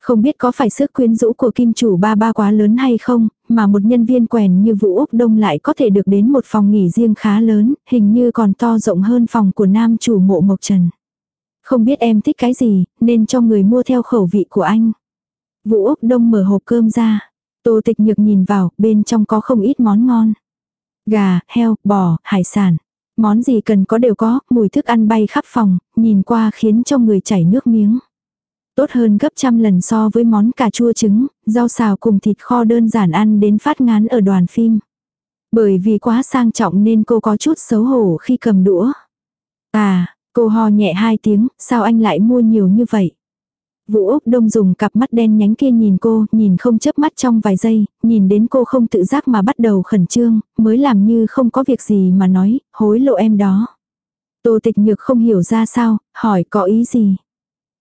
Không biết có phải sức quyến rũ của kim chủ ba ba quá lớn hay không, mà một nhân viên quèn như Vũ Úc Đông lại có thể được đến một phòng nghỉ riêng khá lớn, hình như còn to rộng hơn phòng của nam chủ mộ Mộc Trần. Không biết em thích cái gì, nên cho người mua theo khẩu vị của anh. Vũ Úc Đông mở hộp cơm ra. Tô tịch nhược nhìn vào, bên trong có không ít món ngon. Gà, heo, bò, hải sản. Món gì cần có đều có, mùi thức ăn bay khắp phòng, nhìn qua khiến cho người chảy nước miếng. Tốt hơn gấp trăm lần so với món cà chua trứng, rau xào cùng thịt kho đơn giản ăn đến phát ngán ở đoàn phim. Bởi vì quá sang trọng nên cô có chút xấu hổ khi cầm đũa. À, cô ho nhẹ hai tiếng, sao anh lại mua nhiều như vậy? Vũ Úc Đông dùng cặp mắt đen nhánh kia nhìn cô, nhìn không chớp mắt trong vài giây, nhìn đến cô không tự giác mà bắt đầu khẩn trương, mới làm như không có việc gì mà nói, hối lộ em đó. Tô tịch nhược không hiểu ra sao, hỏi có ý gì.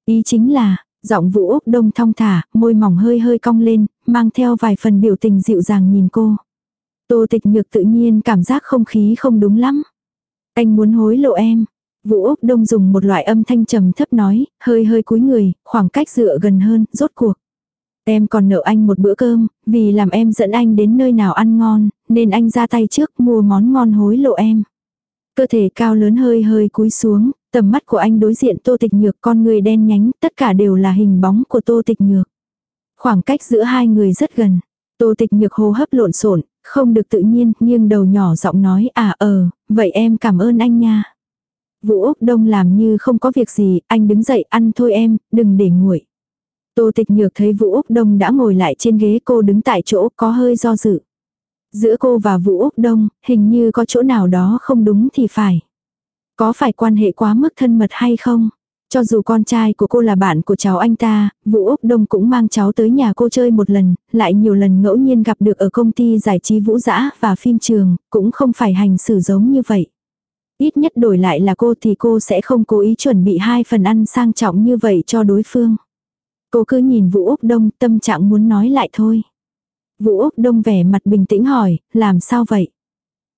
Ý chính là, giọng Vũ Úc Đông thong thả, môi mỏng hơi hơi cong lên, mang theo vài phần biểu tình dịu dàng nhìn cô. Tô tịch nhược tự nhiên cảm giác không khí không đúng lắm. Anh muốn hối lộ em, Vũ Úc Đông dùng một loại âm thanh trầm thấp nói, hơi hơi cúi người, khoảng cách dựa gần hơn, rốt cuộc. Em còn nợ anh một bữa cơm, vì làm em dẫn anh đến nơi nào ăn ngon, nên anh ra tay trước mua món ngon hối lộ em. Cơ thể cao lớn hơi hơi cúi xuống, tầm mắt của anh đối diện tô tịch nhược con người đen nhánh, tất cả đều là hình bóng của tô tịch nhược. Khoảng cách giữa hai người rất gần. Tô tịch nhược hô hấp lộn xộn không được tự nhiên, nghiêng đầu nhỏ giọng nói à ờ, vậy em cảm ơn anh nha. Vũ Úc Đông làm như không có việc gì, anh đứng dậy ăn thôi em, đừng để nguội. Tô tịch nhược thấy Vũ Úc Đông đã ngồi lại trên ghế cô đứng tại chỗ có hơi do dự. Giữa cô và Vũ Úc Đông, hình như có chỗ nào đó không đúng thì phải. Có phải quan hệ quá mức thân mật hay không? Cho dù con trai của cô là bạn của cháu anh ta, Vũ Úc Đông cũng mang cháu tới nhà cô chơi một lần, lại nhiều lần ngẫu nhiên gặp được ở công ty giải trí vũ dã và phim trường, cũng không phải hành xử giống như vậy. Ít nhất đổi lại là cô thì cô sẽ không cố ý chuẩn bị hai phần ăn sang trọng như vậy cho đối phương. Cô cứ nhìn Vũ Úc Đông tâm trạng muốn nói lại thôi. Vũ Úc Đông vẻ mặt bình tĩnh hỏi, làm sao vậy?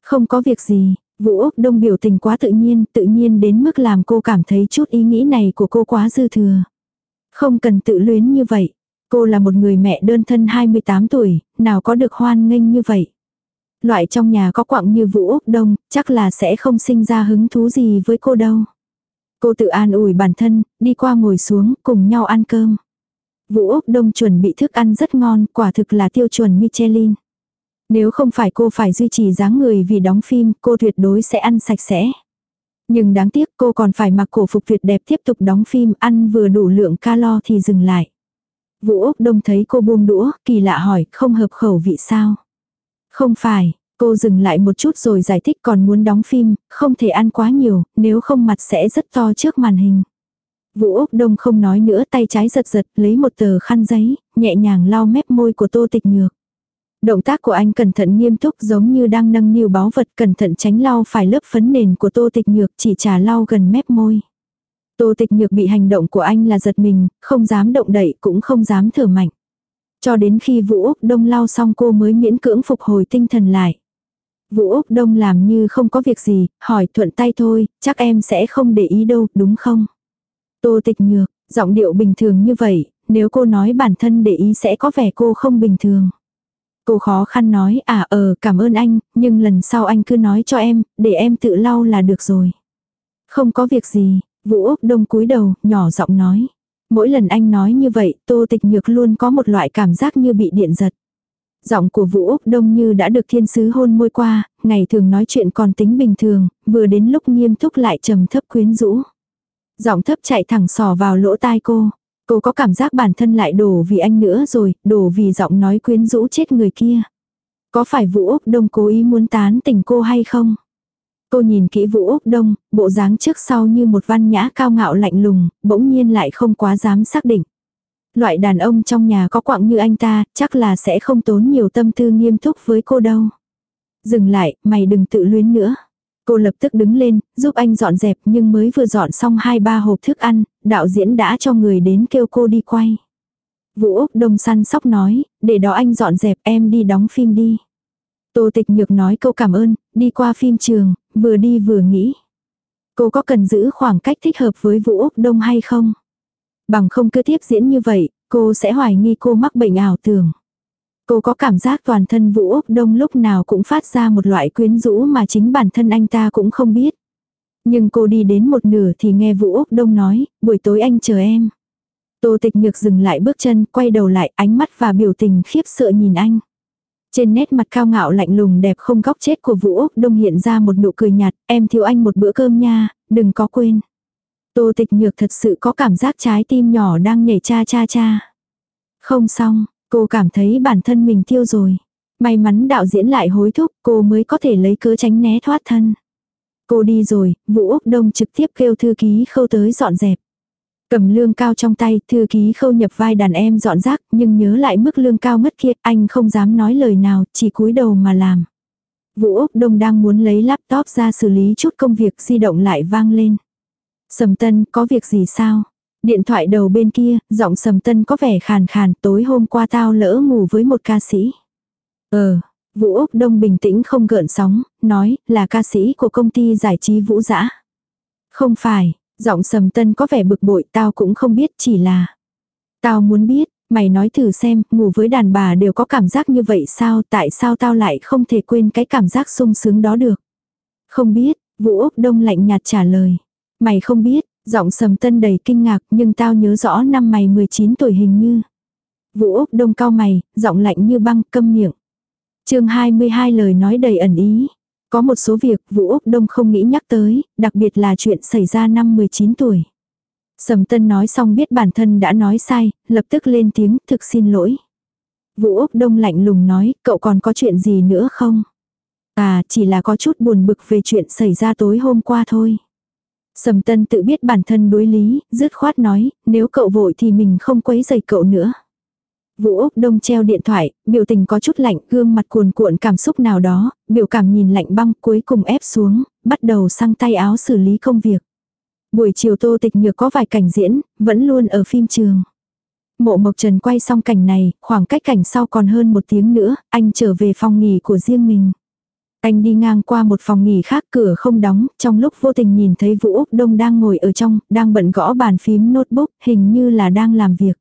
Không có việc gì, Vũ Úc Đông biểu tình quá tự nhiên, tự nhiên đến mức làm cô cảm thấy chút ý nghĩ này của cô quá dư thừa. Không cần tự luyến như vậy. Cô là một người mẹ đơn thân 28 tuổi, nào có được hoan nghênh như vậy. Loại trong nhà có quặng như Vũ Úc Đông, chắc là sẽ không sinh ra hứng thú gì với cô đâu. Cô tự an ủi bản thân, đi qua ngồi xuống, cùng nhau ăn cơm. Vũ Úc Đông chuẩn bị thức ăn rất ngon, quả thực là tiêu chuẩn Michelin. Nếu không phải cô phải duy trì dáng người vì đóng phim, cô tuyệt đối sẽ ăn sạch sẽ. Nhưng đáng tiếc cô còn phải mặc cổ phục tuyệt đẹp tiếp tục đóng phim, ăn vừa đủ lượng calo thì dừng lại. Vũ Úc Đông thấy cô buông đũa, kỳ lạ hỏi, không hợp khẩu vị sao? Không phải, cô dừng lại một chút rồi giải thích còn muốn đóng phim, không thể ăn quá nhiều, nếu không mặt sẽ rất to trước màn hình. Vũ Úc Đông không nói nữa tay trái giật giật lấy một tờ khăn giấy, nhẹ nhàng lau mép môi của tô tịch nhược. Động tác của anh cẩn thận nghiêm túc giống như đang nâng niu báu vật cẩn thận tránh lau phải lớp phấn nền của tô tịch nhược chỉ trả lau gần mép môi. Tô tịch nhược bị hành động của anh là giật mình, không dám động đậy cũng không dám thở mạnh. Cho đến khi Vũ Úc Đông lau xong cô mới miễn cưỡng phục hồi tinh thần lại. Vũ Úc Đông làm như không có việc gì, hỏi thuận tay thôi, chắc em sẽ không để ý đâu, đúng không? Tô tịch nhược, giọng điệu bình thường như vậy, nếu cô nói bản thân để ý sẽ có vẻ cô không bình thường. Cô khó khăn nói à ờ cảm ơn anh, nhưng lần sau anh cứ nói cho em, để em tự lau là được rồi. Không có việc gì, Vũ Úc Đông cúi đầu, nhỏ giọng nói. Mỗi lần anh nói như vậy, Tô Tịch Nhược luôn có một loại cảm giác như bị điện giật. Giọng của Vũ Úc Đông như đã được thiên sứ hôn môi qua, ngày thường nói chuyện còn tính bình thường, vừa đến lúc nghiêm túc lại trầm thấp quyến rũ. Giọng thấp chạy thẳng sò vào lỗ tai cô. Cô có cảm giác bản thân lại đổ vì anh nữa rồi, đổ vì giọng nói quyến rũ chết người kia. Có phải Vũ Úc Đông cố ý muốn tán tỉnh cô hay không? Cô nhìn kỹ Vũ Úc Đông, bộ dáng trước sau như một văn nhã cao ngạo lạnh lùng, bỗng nhiên lại không quá dám xác định. Loại đàn ông trong nhà có quạng như anh ta, chắc là sẽ không tốn nhiều tâm tư nghiêm túc với cô đâu. Dừng lại, mày đừng tự luyến nữa. Cô lập tức đứng lên, giúp anh dọn dẹp nhưng mới vừa dọn xong hai ba hộp thức ăn, đạo diễn đã cho người đến kêu cô đi quay. Vũ Úc Đông săn sóc nói, để đó anh dọn dẹp em đi đóng phim đi. Tô Tịch Nhược nói câu cảm ơn, đi qua phim trường, vừa đi vừa nghĩ. Cô có cần giữ khoảng cách thích hợp với Vũ Úc Đông hay không? Bằng không cứ tiếp diễn như vậy, cô sẽ hoài nghi cô mắc bệnh ảo tưởng. Cô có cảm giác toàn thân Vũ Úc Đông lúc nào cũng phát ra một loại quyến rũ mà chính bản thân anh ta cũng không biết. Nhưng cô đi đến một nửa thì nghe Vũ Úc Đông nói, buổi tối anh chờ em. Tô tịch nhược dừng lại bước chân, quay đầu lại, ánh mắt và biểu tình khiếp sợ nhìn anh. Trên nét mặt cao ngạo lạnh lùng đẹp không góc chết của Vũ Úc Đông hiện ra một nụ cười nhạt, em thiếu anh một bữa cơm nha, đừng có quên. Tô tịch nhược thật sự có cảm giác trái tim nhỏ đang nhảy cha cha cha. Không xong, Cô cảm thấy bản thân mình tiêu rồi. May mắn đạo diễn lại hối thúc cô mới có thể lấy cớ tránh né thoát thân. Cô đi rồi, Vũ Úc Đông trực tiếp kêu thư ký khâu tới dọn dẹp. Cầm lương cao trong tay, thư ký khâu nhập vai đàn em dọn rác, nhưng nhớ lại mức lương cao mất kia, anh không dám nói lời nào, chỉ cúi đầu mà làm. Vũ Úc Đông đang muốn lấy laptop ra xử lý chút công việc di động lại vang lên. Sầm Tân, có việc gì sao? Điện thoại đầu bên kia, giọng sầm tân có vẻ khàn khàn, tối hôm qua tao lỡ ngủ với một ca sĩ. Ờ, Vũ Úc Đông bình tĩnh không gợn sóng, nói là ca sĩ của công ty giải trí Vũ Dã. Không phải, giọng sầm tân có vẻ bực bội tao cũng không biết chỉ là. Tao muốn biết, mày nói thử xem, ngủ với đàn bà đều có cảm giác như vậy sao, tại sao tao lại không thể quên cái cảm giác sung sướng đó được. Không biết, Vũ Úc Đông lạnh nhạt trả lời. Mày không biết, Giọng sầm tân đầy kinh ngạc nhưng tao nhớ rõ năm mày 19 tuổi hình như. Vũ Úc đông cao mày, giọng lạnh như băng câm miệng. chương 22 lời nói đầy ẩn ý. Có một số việc Vũ Úc Đông không nghĩ nhắc tới, đặc biệt là chuyện xảy ra năm 19 tuổi. Sầm Tân nói xong biết bản thân đã nói sai, lập tức lên tiếng thực xin lỗi. Vũ Úc Đông lạnh lùng nói, cậu còn có chuyện gì nữa không? À, chỉ là có chút buồn bực về chuyện xảy ra tối hôm qua thôi. Sầm tân tự biết bản thân đối lý, dứt khoát nói, nếu cậu vội thì mình không quấy giày cậu nữa. Vũ Úc Đông treo điện thoại, biểu tình có chút lạnh, gương mặt cuồn cuộn cảm xúc nào đó, biểu cảm nhìn lạnh băng cuối cùng ép xuống, bắt đầu sang tay áo xử lý công việc. Buổi chiều tô tịch nhược có vài cảnh diễn, vẫn luôn ở phim trường. Mộ Mộc Trần quay xong cảnh này, khoảng cách cảnh sau còn hơn một tiếng nữa, anh trở về phòng nghỉ của riêng mình. Anh đi ngang qua một phòng nghỉ khác cửa không đóng, trong lúc vô tình nhìn thấy Vũ Úc Đông đang ngồi ở trong, đang bận gõ bàn phím notebook, hình như là đang làm việc.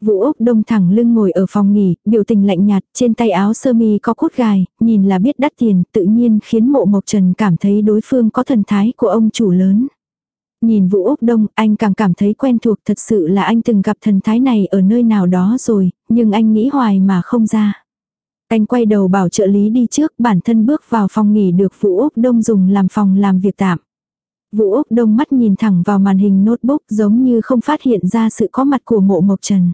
Vũ Úc Đông thẳng lưng ngồi ở phòng nghỉ, biểu tình lạnh nhạt, trên tay áo sơ mi có cốt gài, nhìn là biết đắt tiền, tự nhiên khiến mộ Mộc Trần cảm thấy đối phương có thần thái của ông chủ lớn. Nhìn Vũ Úc Đông, anh càng cảm thấy quen thuộc thật sự là anh từng gặp thần thái này ở nơi nào đó rồi, nhưng anh nghĩ hoài mà không ra. Anh quay đầu bảo trợ lý đi trước, bản thân bước vào phòng nghỉ được Vũ Úc Đông dùng làm phòng làm việc tạm. Vũ Úc Đông mắt nhìn thẳng vào màn hình notebook giống như không phát hiện ra sự có mặt của mộ Mộc Trần.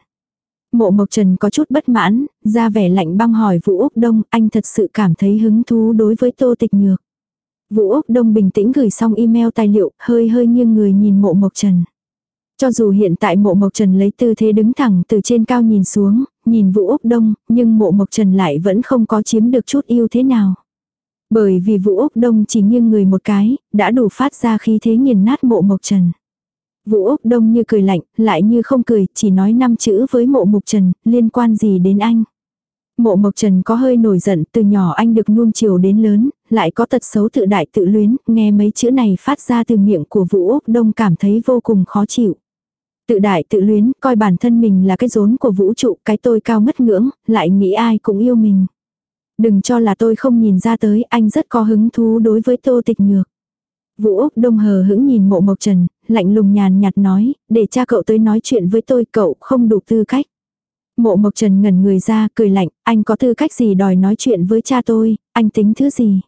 Mộ Mộc Trần có chút bất mãn, ra vẻ lạnh băng hỏi Vũ Úc Đông, anh thật sự cảm thấy hứng thú đối với Tô Tịch Nhược. Vũ Úc Đông bình tĩnh gửi xong email tài liệu, hơi hơi nghiêng người nhìn mộ Mộc Trần. Cho dù hiện tại mộ Mộc Trần lấy tư thế đứng thẳng từ trên cao nhìn xuống, nhìn Vũ Úc Đông, nhưng mộ Mộc Trần lại vẫn không có chiếm được chút yêu thế nào. Bởi vì Vũ Úc Đông chỉ nghiêng người một cái, đã đủ phát ra khí thế nghiền nát mộ Mộc Trần. Vũ Úc Đông như cười lạnh, lại như không cười, chỉ nói năm chữ với mộ mục Trần, liên quan gì đến anh. Mộ Mộc Trần có hơi nổi giận, từ nhỏ anh được nuông chiều đến lớn, lại có tật xấu tự đại tự luyến, nghe mấy chữ này phát ra từ miệng của Vũ Úc Đông cảm thấy vô cùng khó chịu. Tự đại tự luyến, coi bản thân mình là cái rốn của vũ trụ, cái tôi cao ngất ngưỡng, lại nghĩ ai cũng yêu mình. Đừng cho là tôi không nhìn ra tới, anh rất có hứng thú đối với tô tịch nhược. Vũ Úc Đông hờ hững nhìn mộ mộc trần, lạnh lùng nhàn nhạt nói, để cha cậu tới nói chuyện với tôi, cậu không đủ tư cách. Mộ Mộc Trần ngẩn người ra, cười lạnh, anh có tư cách gì đòi nói chuyện với cha tôi, anh tính thứ gì?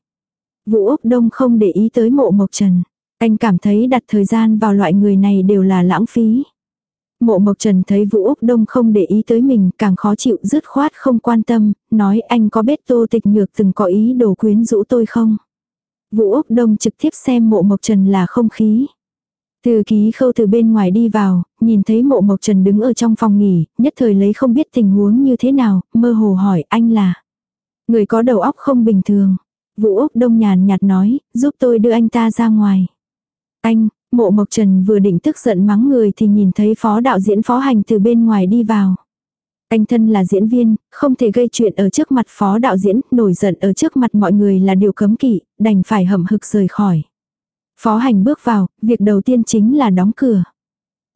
Vũ Úc Đông không để ý tới mộ Mộc Trần. Anh cảm thấy đặt thời gian vào loại người này đều là lãng phí. Mộ Mộc Trần thấy Vũ Úc Đông không để ý tới mình, càng khó chịu dứt khoát không quan tâm, nói anh có biết Tô Tịch Nhược từng có ý đồ quyến rũ tôi không? Vũ Úc Đông trực tiếp xem mộ Mộc Trần là không khí. Từ ký khâu từ bên ngoài đi vào, nhìn thấy mộ Mộc Trần đứng ở trong phòng nghỉ, nhất thời lấy không biết tình huống như thế nào, mơ hồ hỏi anh là. Người có đầu óc không bình thường. Vũ Úc Đông nhàn nhạt nói, giúp tôi đưa anh ta ra ngoài. Anh, Mộ Mộc Trần vừa định tức giận mắng người thì nhìn thấy phó đạo diễn phó hành từ bên ngoài đi vào. Anh thân là diễn viên, không thể gây chuyện ở trước mặt phó đạo diễn, nổi giận ở trước mặt mọi người là điều cấm kỵ, đành phải hậm hực rời khỏi. Phó hành bước vào, việc đầu tiên chính là đóng cửa.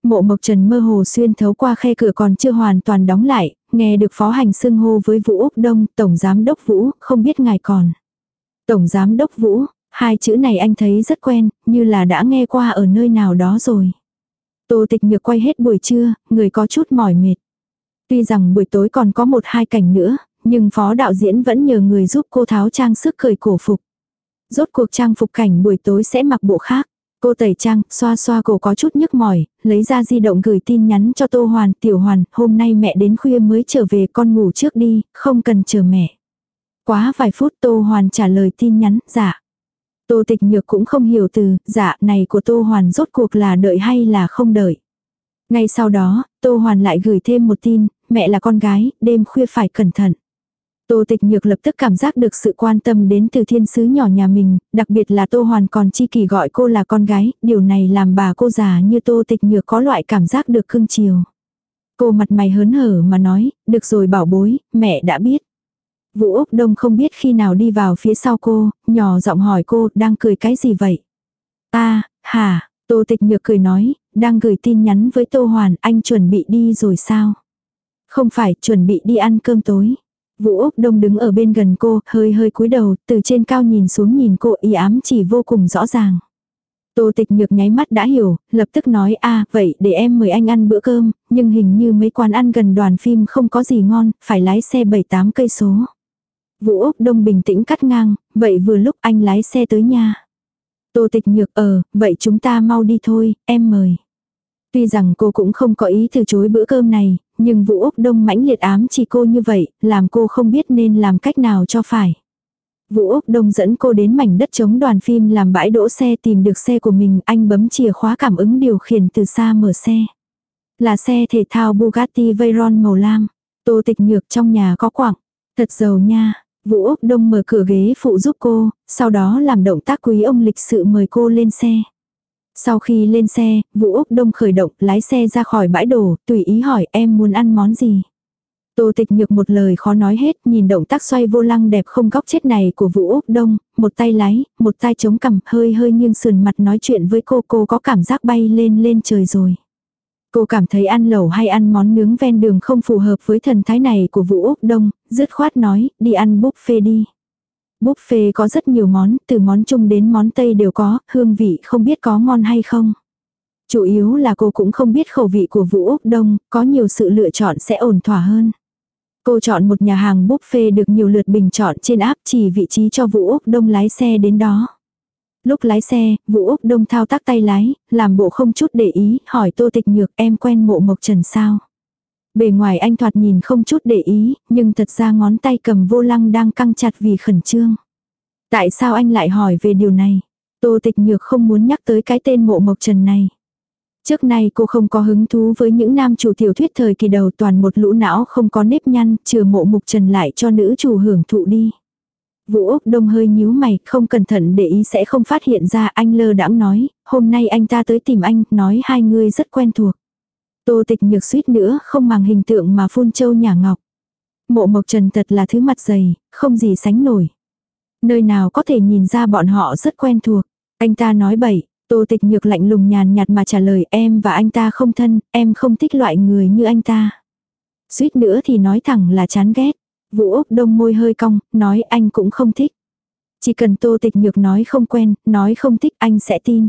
Mộ Mộc Trần mơ hồ xuyên thấu qua khe cửa còn chưa hoàn toàn đóng lại, nghe được phó hành xưng hô với Vũ Úc Đông, Tổng Giám Đốc Vũ, không biết ngài còn. Tổng Giám Đốc Vũ, Hai chữ này anh thấy rất quen, như là đã nghe qua ở nơi nào đó rồi. Tô tịch nhược quay hết buổi trưa, người có chút mỏi mệt. Tuy rằng buổi tối còn có một hai cảnh nữa, nhưng phó đạo diễn vẫn nhờ người giúp cô tháo trang sức cởi cổ phục. Rốt cuộc trang phục cảnh buổi tối sẽ mặc bộ khác. Cô tẩy trang, xoa xoa cổ có chút nhức mỏi, lấy ra di động gửi tin nhắn cho Tô Hoàn, Tiểu Hoàn, hôm nay mẹ đến khuya mới trở về con ngủ trước đi, không cần chờ mẹ. Quá vài phút Tô Hoàn trả lời tin nhắn, dạ. Tô tịch nhược cũng không hiểu từ, dạ này của Tô Hoàn rốt cuộc là đợi hay là không đợi. Ngay sau đó, Tô Hoàn lại gửi thêm một tin, mẹ là con gái, đêm khuya phải cẩn thận. Tô tịch nhược lập tức cảm giác được sự quan tâm đến từ thiên sứ nhỏ nhà mình, đặc biệt là Tô Hoàn còn chi kỳ gọi cô là con gái, điều này làm bà cô già như Tô tịch nhược có loại cảm giác được cưng chiều. Cô mặt mày hớn hở mà nói, được rồi bảo bối, mẹ đã biết. Vũ Úc Đông không biết khi nào đi vào phía sau cô, nhỏ giọng hỏi cô, đang cười cái gì vậy? Ta, hả, Tô Tịch Nhược cười nói, đang gửi tin nhắn với Tô Hoàn, anh chuẩn bị đi rồi sao? Không phải, chuẩn bị đi ăn cơm tối. Vũ Úc Đông đứng ở bên gần cô, hơi hơi cúi đầu, từ trên cao nhìn xuống nhìn cô y ám chỉ vô cùng rõ ràng. Tô tịch nhược nháy mắt đã hiểu, lập tức nói a vậy để em mời anh ăn bữa cơm, nhưng hình như mấy quán ăn gần đoàn phim không có gì ngon, phải lái xe 7-8 cây số. Vũ Úc Đông bình tĩnh cắt ngang, vậy vừa lúc anh lái xe tới nhà. Tô tịch nhược ờ, vậy chúng ta mau đi thôi, em mời. Tuy rằng cô cũng không có ý từ chối bữa cơm này, nhưng Vũ Úc Đông mãnh liệt ám chỉ cô như vậy, làm cô không biết nên làm cách nào cho phải. Vũ Úc Đông dẫn cô đến mảnh đất chống đoàn phim làm bãi đỗ xe tìm được xe của mình, anh bấm chìa khóa cảm ứng điều khiển từ xa mở xe. Là xe thể thao Bugatti Veyron màu lam. Tô tịch nhược trong nhà có quảng. Thật giàu nha. Vũ Úc Đông mở cửa ghế phụ giúp cô, sau đó làm động tác quý ông lịch sự mời cô lên xe. Sau khi lên xe, Vũ Úc Đông khởi động, lái xe ra khỏi bãi đổ, tùy ý hỏi em muốn ăn món gì. Tô tịch nhược một lời khó nói hết, nhìn động tác xoay vô lăng đẹp không góc chết này của Vũ Úc Đông, một tay lái, một tay chống cằm, hơi hơi nghiêng sườn mặt nói chuyện với cô, cô có cảm giác bay lên lên trời rồi. Cô cảm thấy ăn lẩu hay ăn món nướng ven đường không phù hợp với thần thái này của Vũ Úc Đông, dứt khoát nói, đi ăn buffet đi. Buffet có rất nhiều món, từ món Trung đến món Tây đều có, hương vị không biết có ngon hay không. Chủ yếu là cô cũng không biết khẩu vị của Vũ Úc Đông, có nhiều sự lựa chọn sẽ ổn thỏa hơn. Cô chọn một nhà hàng buffet được nhiều lượt bình chọn trên app chỉ vị trí cho Vũ Úc Đông lái xe đến đó. Lúc lái xe, Vũ Úc Đông thao tác tay lái, làm bộ không chút để ý, hỏi Tô Tịch Nhược em quen mộ Mộc Trần sao. Bề ngoài anh thoạt nhìn không chút để ý, nhưng thật ra ngón tay cầm vô lăng đang căng chặt vì khẩn trương. Tại sao anh lại hỏi về điều này? Tô Tịch Nhược không muốn nhắc tới cái tên mộ Mộc Trần này. Trước nay cô không có hứng thú với những nam chủ tiểu thuyết thời kỳ đầu toàn một lũ não không có nếp nhăn, trừ mộ mục trần lại cho nữ chủ hưởng thụ đi. Vũ Úc Đông hơi nhíu mày, không cẩn thận để ý sẽ không phát hiện ra anh lơ đãng nói, hôm nay anh ta tới tìm anh, nói hai người rất quen thuộc. Tô tịch nhược suýt nữa không màng hình tượng mà phun châu nhà ngọc. Mộ mộc trần thật là thứ mặt dày, không gì sánh nổi. Nơi nào có thể nhìn ra bọn họ rất quen thuộc. Anh ta nói bậy, tô tịch nhược lạnh lùng nhàn nhạt mà trả lời em và anh ta không thân, em không thích loại người như anh ta. Suýt nữa thì nói thẳng là chán ghét. Vũ Úc đông môi hơi cong, nói anh cũng không thích. Chỉ cần tô tịch nhược nói không quen, nói không thích anh sẽ tin.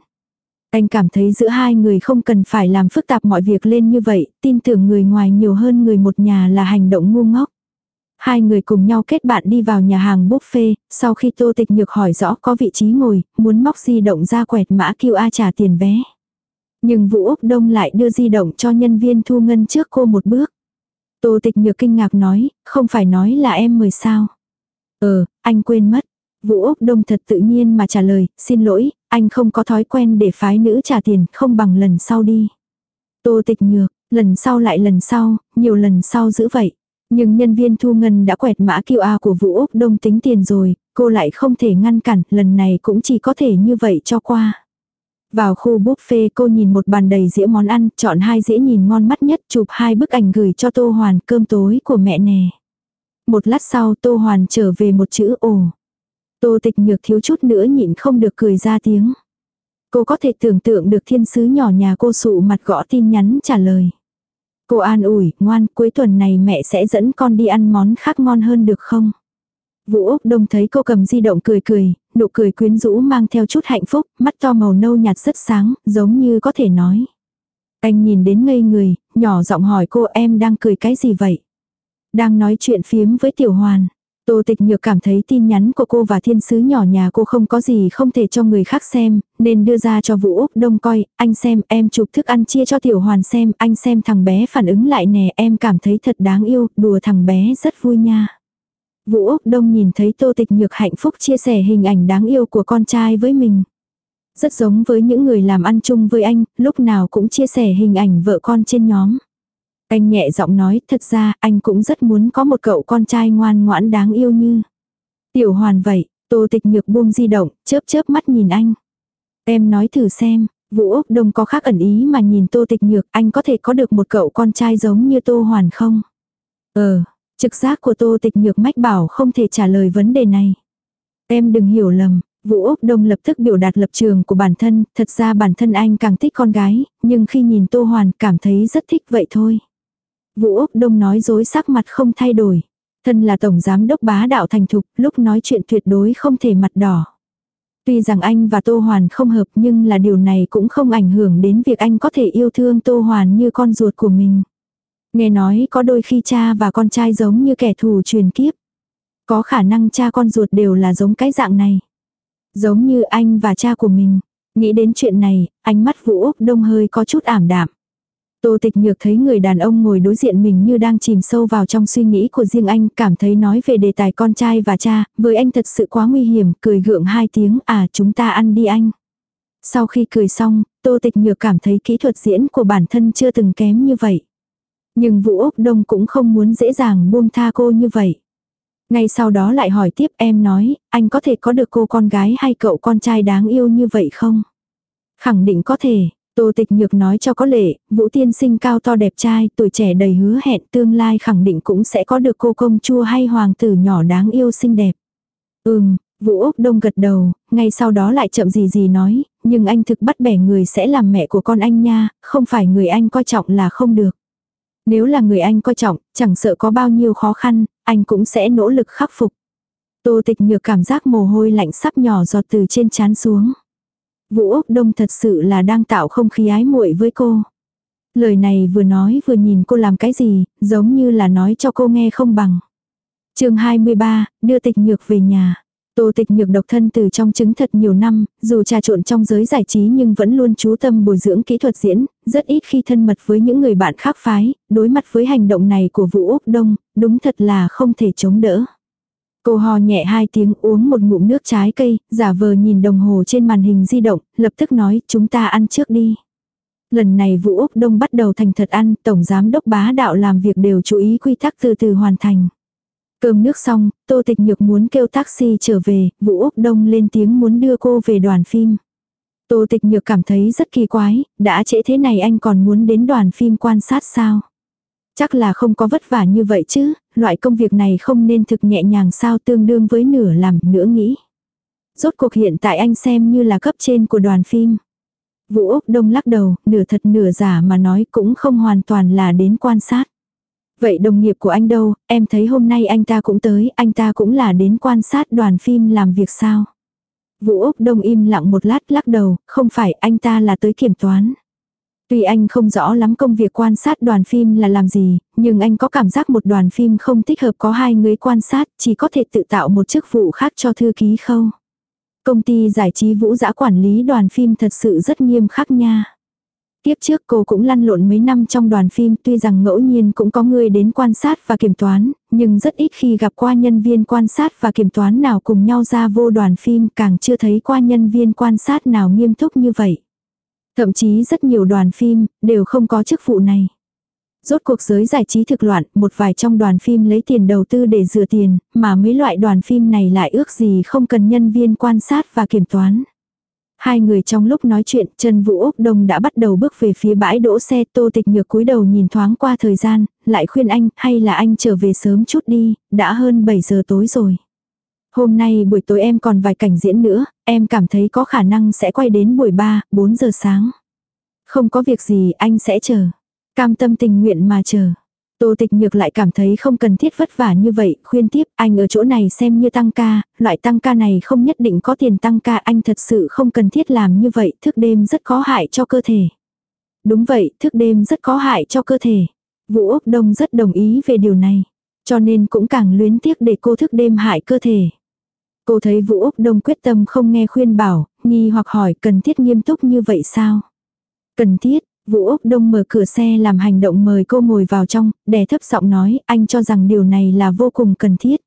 Anh cảm thấy giữa hai người không cần phải làm phức tạp mọi việc lên như vậy, tin tưởng người ngoài nhiều hơn người một nhà là hành động ngu ngốc. Hai người cùng nhau kết bạn đi vào nhà hàng buffet, sau khi tô tịch nhược hỏi rõ có vị trí ngồi, muốn móc di động ra quẹt mã QR trả tiền vé. Nhưng Vũ Úc Đông lại đưa di động cho nhân viên thu ngân trước cô một bước. Tô tịch nhược kinh ngạc nói, không phải nói là em mời sao. Ờ, anh quên mất. Vũ Úc Đông thật tự nhiên mà trả lời, xin lỗi, anh không có thói quen để phái nữ trả tiền, không bằng lần sau đi. Tô tịch nhược, lần sau lại lần sau, nhiều lần sau giữ vậy. Nhưng nhân viên thu ngân đã quẹt mã QR của Vũ Úc Đông tính tiền rồi, cô lại không thể ngăn cản, lần này cũng chỉ có thể như vậy cho qua. Vào khu buffet cô nhìn một bàn đầy dĩa món ăn, chọn hai dĩa nhìn ngon mắt nhất, chụp hai bức ảnh gửi cho Tô Hoàn cơm tối của mẹ nè. Một lát sau Tô Hoàn trở về một chữ ồ. Tô tịch nhược thiếu chút nữa nhịn không được cười ra tiếng. Cô có thể tưởng tượng được thiên sứ nhỏ nhà cô sụ mặt gõ tin nhắn trả lời. Cô an ủi, ngoan, cuối tuần này mẹ sẽ dẫn con đi ăn món khác ngon hơn được không? Vũ Úc Đông thấy cô cầm di động cười cười, nụ cười quyến rũ mang theo chút hạnh phúc, mắt to màu nâu nhạt rất sáng, giống như có thể nói. Anh nhìn đến ngây người, nhỏ giọng hỏi cô em đang cười cái gì vậy? Đang nói chuyện phiếm với Tiểu Hoàn. Tô Tịch Nhược cảm thấy tin nhắn của cô và thiên sứ nhỏ nhà cô không có gì không thể cho người khác xem, nên đưa ra cho Vũ Úc Đông coi, anh xem em chụp thức ăn chia cho Tiểu Hoàn xem, anh xem thằng bé phản ứng lại nè, em cảm thấy thật đáng yêu, đùa thằng bé rất vui nha. Vũ Úc Đông nhìn thấy Tô Tịch Nhược hạnh phúc chia sẻ hình ảnh đáng yêu của con trai với mình. Rất giống với những người làm ăn chung với anh, lúc nào cũng chia sẻ hình ảnh vợ con trên nhóm. Anh nhẹ giọng nói, thật ra anh cũng rất muốn có một cậu con trai ngoan ngoãn đáng yêu như. Tiểu hoàn vậy, Tô Tịch Nhược buông di động, chớp chớp mắt nhìn anh. Em nói thử xem, Vũ Úc Đông có khác ẩn ý mà nhìn Tô Tịch Nhược, anh có thể có được một cậu con trai giống như Tô Hoàn không? Ờ, Trực giác của Tô Tịch Nhược mách bảo không thể trả lời vấn đề này. Em đừng hiểu lầm, Vũ Úc Đông lập tức biểu đạt lập trường của bản thân, thật ra bản thân anh càng thích con gái, nhưng khi nhìn Tô Hoàn cảm thấy rất thích vậy thôi. Vũ Úc Đông nói dối sắc mặt không thay đổi. Thân là tổng giám đốc bá đạo thành thục, lúc nói chuyện tuyệt đối không thể mặt đỏ. Tuy rằng anh và Tô Hoàn không hợp nhưng là điều này cũng không ảnh hưởng đến việc anh có thể yêu thương Tô Hoàn như con ruột của mình. Nghe nói có đôi khi cha và con trai giống như kẻ thù truyền kiếp. Có khả năng cha con ruột đều là giống cái dạng này. Giống như anh và cha của mình. Nghĩ đến chuyện này, ánh mắt Vũ Úc Đông hơi có chút ảm đạm. Tô tịch nhược thấy người đàn ông ngồi đối diện mình như đang chìm sâu vào trong suy nghĩ của riêng anh, cảm thấy nói về đề tài con trai và cha, với anh thật sự quá nguy hiểm, cười gượng hai tiếng, à chúng ta ăn đi anh. Sau khi cười xong, tô tịch nhược cảm thấy kỹ thuật diễn của bản thân chưa từng kém như vậy. Nhưng Vũ Úc Đông cũng không muốn dễ dàng buông tha cô như vậy. Ngay sau đó lại hỏi tiếp em nói, anh có thể có được cô con gái hay cậu con trai đáng yêu như vậy không? Khẳng định có thể, Tô Tịch Nhược nói cho có lệ, Vũ Tiên sinh cao to đẹp trai, tuổi trẻ đầy hứa hẹn tương lai khẳng định cũng sẽ có được cô công chua hay hoàng tử nhỏ đáng yêu xinh đẹp. Ừm, Vũ Úc Đông gật đầu, ngay sau đó lại chậm gì gì nói, nhưng anh thực bắt bẻ người sẽ làm mẹ của con anh nha, không phải người anh coi trọng là không được. Nếu là người anh coi trọng, chẳng sợ có bao nhiêu khó khăn, anh cũng sẽ nỗ lực khắc phục. Tô tịch nhược cảm giác mồ hôi lạnh sắp nhỏ giọt từ trên trán xuống. Vũ Úc Đông thật sự là đang tạo không khí ái muội với cô. Lời này vừa nói vừa nhìn cô làm cái gì, giống như là nói cho cô nghe không bằng. chương 23, đưa tịch nhược về nhà. Tô tịch nhược độc thân từ trong chứng thật nhiều năm, dù trà trộn trong giới giải trí nhưng vẫn luôn chú tâm bồi dưỡng kỹ thuật diễn, rất ít khi thân mật với những người bạn khác phái, đối mặt với hành động này của Vũ Úc Đông, đúng thật là không thể chống đỡ. Cô hò nhẹ hai tiếng uống một ngụm nước trái cây, giả vờ nhìn đồng hồ trên màn hình di động, lập tức nói chúng ta ăn trước đi. Lần này Vũ Úc Đông bắt đầu thành thật ăn, Tổng Giám Đốc bá đạo làm việc đều chú ý quy tắc từ từ hoàn thành. Cơm nước xong, Tô Tịch Nhược muốn kêu taxi trở về, Vũ Úc Đông lên tiếng muốn đưa cô về đoàn phim. Tô Tịch Nhược cảm thấy rất kỳ quái, đã trễ thế này anh còn muốn đến đoàn phim quan sát sao? Chắc là không có vất vả như vậy chứ, loại công việc này không nên thực nhẹ nhàng sao tương đương với nửa làm nữa nghĩ. Rốt cuộc hiện tại anh xem như là cấp trên của đoàn phim. Vũ Úc Đông lắc đầu, nửa thật nửa giả mà nói cũng không hoàn toàn là đến quan sát. Vậy đồng nghiệp của anh đâu, em thấy hôm nay anh ta cũng tới, anh ta cũng là đến quan sát đoàn phim làm việc sao. Vũ Úc Đông im lặng một lát lắc đầu, không phải anh ta là tới kiểm toán. Tuy anh không rõ lắm công việc quan sát đoàn phim là làm gì, nhưng anh có cảm giác một đoàn phim không thích hợp có hai người quan sát, chỉ có thể tự tạo một chức vụ khác cho thư ký khâu. Công ty giải trí vũ giã quản lý đoàn phim thật sự rất nghiêm khắc nha. Tiếp trước cô cũng lăn lộn mấy năm trong đoàn phim tuy rằng ngẫu nhiên cũng có người đến quan sát và kiểm toán, nhưng rất ít khi gặp qua nhân viên quan sát và kiểm toán nào cùng nhau ra vô đoàn phim càng chưa thấy qua nhân viên quan sát nào nghiêm túc như vậy. Thậm chí rất nhiều đoàn phim đều không có chức vụ này. Rốt cuộc giới giải trí thực loạn, một vài trong đoàn phim lấy tiền đầu tư để rửa tiền, mà mấy loại đoàn phim này lại ước gì không cần nhân viên quan sát và kiểm toán. Hai người trong lúc nói chuyện, Trần Vũ Úc Đông đã bắt đầu bước về phía bãi đỗ xe, Tô Tịch Nhược cúi đầu nhìn thoáng qua thời gian, lại khuyên anh, hay là anh trở về sớm chút đi, đã hơn 7 giờ tối rồi. Hôm nay buổi tối em còn vài cảnh diễn nữa, em cảm thấy có khả năng sẽ quay đến buổi 3, 4 giờ sáng. Không có việc gì anh sẽ chờ. Cam tâm tình nguyện mà chờ. Tô tịch nhược lại cảm thấy không cần thiết vất vả như vậy, khuyên tiếp anh ở chỗ này xem như tăng ca, loại tăng ca này không nhất định có tiền tăng ca anh thật sự không cần thiết làm như vậy, thức đêm rất có hại cho cơ thể. Đúng vậy, thức đêm rất có hại cho cơ thể. Vũ Úc Đông rất đồng ý về điều này, cho nên cũng càng luyến tiếc để cô thức đêm hại cơ thể. Cô thấy Vũ Úc Đông quyết tâm không nghe khuyên bảo, nghi hoặc hỏi cần thiết nghiêm túc như vậy sao? Cần thiết, Vũ Úc Đông mở cửa xe làm hành động mời cô ngồi vào trong, đè thấp giọng nói, anh cho rằng điều này là vô cùng cần thiết.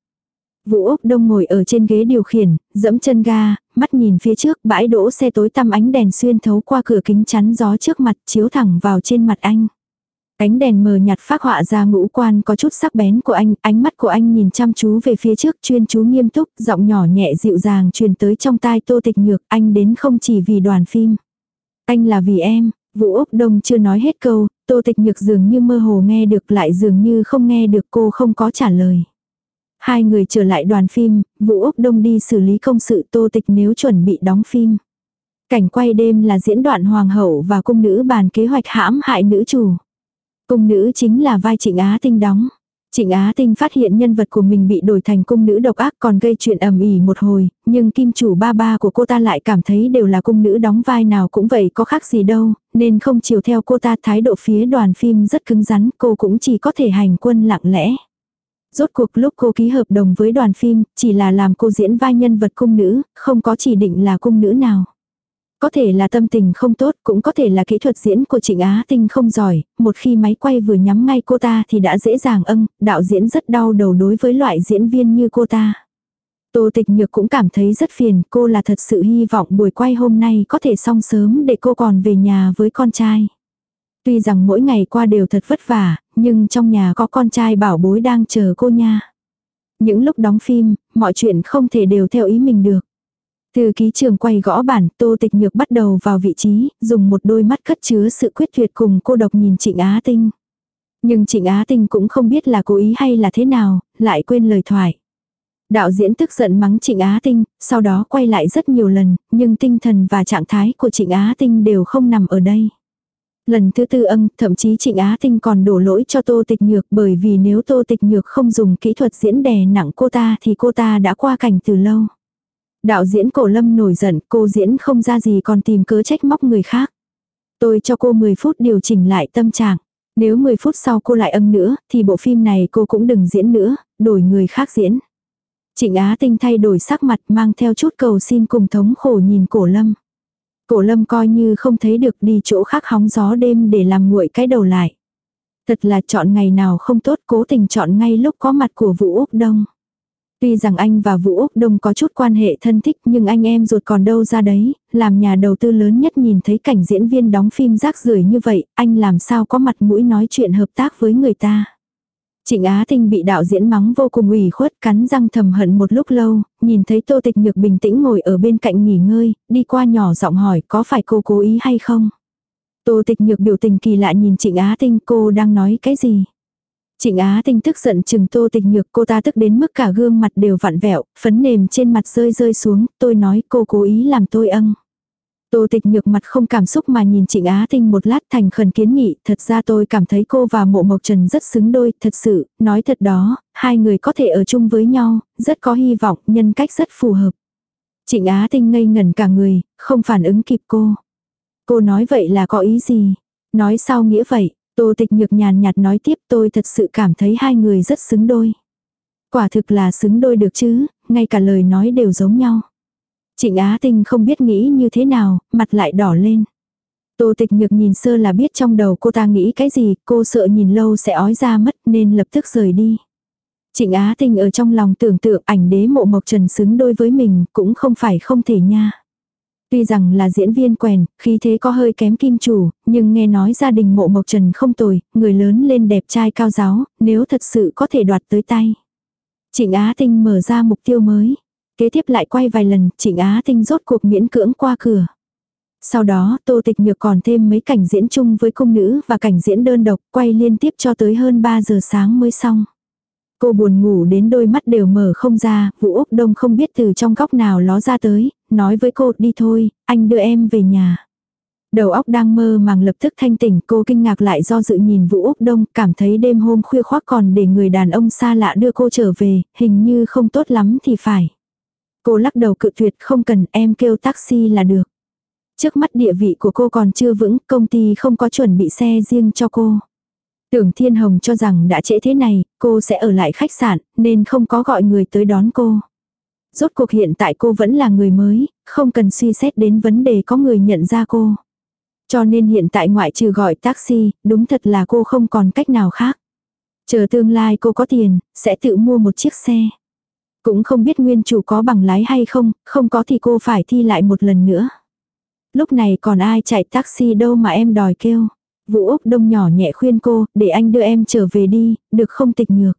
Vũ Úc Đông ngồi ở trên ghế điều khiển, dẫm chân ga, mắt nhìn phía trước, bãi đỗ xe tối tăm ánh đèn xuyên thấu qua cửa kính chắn gió trước mặt, chiếu thẳng vào trên mặt anh. Ánh đèn mờ nhạt phát họa ra ngũ quan có chút sắc bén của anh, ánh mắt của anh nhìn chăm chú về phía trước chuyên chú nghiêm túc, giọng nhỏ nhẹ dịu dàng truyền tới trong tai tô tịch nhược, anh đến không chỉ vì đoàn phim. Anh là vì em, Vũ Úc Đông chưa nói hết câu, tô tịch nhược dường như mơ hồ nghe được lại dường như không nghe được cô không có trả lời. Hai người trở lại đoàn phim, Vũ Úc Đông đi xử lý công sự tô tịch nếu chuẩn bị đóng phim. Cảnh quay đêm là diễn đoạn hoàng hậu và cung nữ bàn kế hoạch hãm hại nữ chủ. Cung nữ chính là vai Trịnh Á Tinh đóng. Trịnh Á Tinh phát hiện nhân vật của mình bị đổi thành cung nữ độc ác còn gây chuyện ầm ĩ một hồi, nhưng kim chủ ba ba của cô ta lại cảm thấy đều là cung nữ đóng vai nào cũng vậy có khác gì đâu, nên không chiều theo cô ta thái độ phía đoàn phim rất cứng rắn, cô cũng chỉ có thể hành quân lặng lẽ. Rốt cuộc lúc cô ký hợp đồng với đoàn phim, chỉ là làm cô diễn vai nhân vật cung nữ, không có chỉ định là cung nữ nào. Có thể là tâm tình không tốt, cũng có thể là kỹ thuật diễn của Trịnh Á Tinh không giỏi, một khi máy quay vừa nhắm ngay cô ta thì đã dễ dàng âng, đạo diễn rất đau đầu đối với loại diễn viên như cô ta. Tô Tịch Nhược cũng cảm thấy rất phiền, cô là thật sự hy vọng buổi quay hôm nay có thể xong sớm để cô còn về nhà với con trai. Tuy rằng mỗi ngày qua đều thật vất vả, nhưng trong nhà có con trai bảo bối đang chờ cô nha. Những lúc đóng phim, mọi chuyện không thể đều theo ý mình được. Từ ký trường quay gõ bản, Tô Tịch Nhược bắt đầu vào vị trí, dùng một đôi mắt cất chứa sự quyết tuyệt cùng cô độc nhìn Trịnh Á Tinh. Nhưng Trịnh Á Tinh cũng không biết là cố ý hay là thế nào, lại quên lời thoại. Đạo diễn tức giận mắng Trịnh Á Tinh, sau đó quay lại rất nhiều lần, nhưng tinh thần và trạng thái của Trịnh Á Tinh đều không nằm ở đây. Lần thứ tư ân, thậm chí Trịnh Á Tinh còn đổ lỗi cho Tô Tịch Nhược bởi vì nếu Tô Tịch Nhược không dùng kỹ thuật diễn đè nặng cô ta thì cô ta đã qua cảnh từ lâu. Đạo diễn cổ lâm nổi giận, cô diễn không ra gì còn tìm cớ trách móc người khác. Tôi cho cô 10 phút điều chỉnh lại tâm trạng. Nếu 10 phút sau cô lại ân nữa, thì bộ phim này cô cũng đừng diễn nữa, đổi người khác diễn. Trịnh Á Tinh thay đổi sắc mặt mang theo chút cầu xin cùng thống khổ nhìn cổ lâm. Cổ lâm coi như không thấy được đi chỗ khác hóng gió đêm để làm nguội cái đầu lại. Thật là chọn ngày nào không tốt cố tình chọn ngay lúc có mặt của Vũ Úc Đông. Tuy rằng anh và Vũ Úc Đông có chút quan hệ thân thích nhưng anh em ruột còn đâu ra đấy, làm nhà đầu tư lớn nhất nhìn thấy cảnh diễn viên đóng phim rác rưởi như vậy, anh làm sao có mặt mũi nói chuyện hợp tác với người ta. Trịnh Á Tinh bị đạo diễn mắng vô cùng ủy khuất cắn răng thầm hận một lúc lâu, nhìn thấy Tô Tịch Nhược bình tĩnh ngồi ở bên cạnh nghỉ ngơi, đi qua nhỏ giọng hỏi có phải cô cố ý hay không. Tô Tịch Nhược biểu tình kỳ lạ nhìn Trịnh Á Tinh cô đang nói cái gì. Trịnh Á Tinh tức giận chừng Tô Tịch Nhược cô ta tức đến mức cả gương mặt đều vặn vẹo, phấn nềm trên mặt rơi rơi xuống, tôi nói cô cố ý làm tôi âng. Tô tịch nhược mặt không cảm xúc mà nhìn Trịnh Á Tinh một lát thành khẩn kiến nghị, thật ra tôi cảm thấy cô và mộ mộc trần rất xứng đôi, thật sự, nói thật đó, hai người có thể ở chung với nhau, rất có hy vọng, nhân cách rất phù hợp. Trịnh Á Tinh ngây ngẩn cả người, không phản ứng kịp cô. Cô nói vậy là có ý gì? Nói sao nghĩa vậy? Tô tịch nhược nhàn nhạt nói tiếp tôi thật sự cảm thấy hai người rất xứng đôi. Quả thực là xứng đôi được chứ, ngay cả lời nói đều giống nhau. Trịnh Á Tinh không biết nghĩ như thế nào, mặt lại đỏ lên. Tô tịch nhược nhìn sơ là biết trong đầu cô ta nghĩ cái gì, cô sợ nhìn lâu sẽ ói ra mất nên lập tức rời đi. Trịnh Á Tinh ở trong lòng tưởng tượng ảnh đế mộ mộc trần xứng đôi với mình cũng không phải không thể nha. Tuy rằng là diễn viên quèn, khí thế có hơi kém kim chủ, nhưng nghe nói gia đình mộ mộc trần không tồi, người lớn lên đẹp trai cao giáo, nếu thật sự có thể đoạt tới tay. Trịnh Á Tinh mở ra mục tiêu mới. Kế tiếp lại quay vài lần, Trịnh Á Tinh rốt cuộc miễn cưỡng qua cửa. Sau đó, Tô Tịch Nhược còn thêm mấy cảnh diễn chung với cung nữ và cảnh diễn đơn độc, quay liên tiếp cho tới hơn 3 giờ sáng mới xong. Cô buồn ngủ đến đôi mắt đều mở không ra, Vũ Úc Đông không biết từ trong góc nào ló ra tới, nói với cô đi thôi, anh đưa em về nhà. Đầu óc đang mơ màng lập tức thanh tỉnh, cô kinh ngạc lại do dự nhìn Vũ Úc Đông, cảm thấy đêm hôm khuya khoác còn để người đàn ông xa lạ đưa cô trở về, hình như không tốt lắm thì phải. Cô lắc đầu cự tuyệt không cần em kêu taxi là được. Trước mắt địa vị của cô còn chưa vững, công ty không có chuẩn bị xe riêng cho cô. Tưởng Thiên Hồng cho rằng đã trễ thế này, cô sẽ ở lại khách sạn, nên không có gọi người tới đón cô. Rốt cuộc hiện tại cô vẫn là người mới, không cần suy xét đến vấn đề có người nhận ra cô. Cho nên hiện tại ngoại trừ gọi taxi, đúng thật là cô không còn cách nào khác. Chờ tương lai cô có tiền, sẽ tự mua một chiếc xe. Cũng không biết nguyên chủ có bằng lái hay không, không có thì cô phải thi lại một lần nữa. Lúc này còn ai chạy taxi đâu mà em đòi kêu. Vũ Úc Đông nhỏ nhẹ khuyên cô, để anh đưa em trở về đi, được không tịch nhược.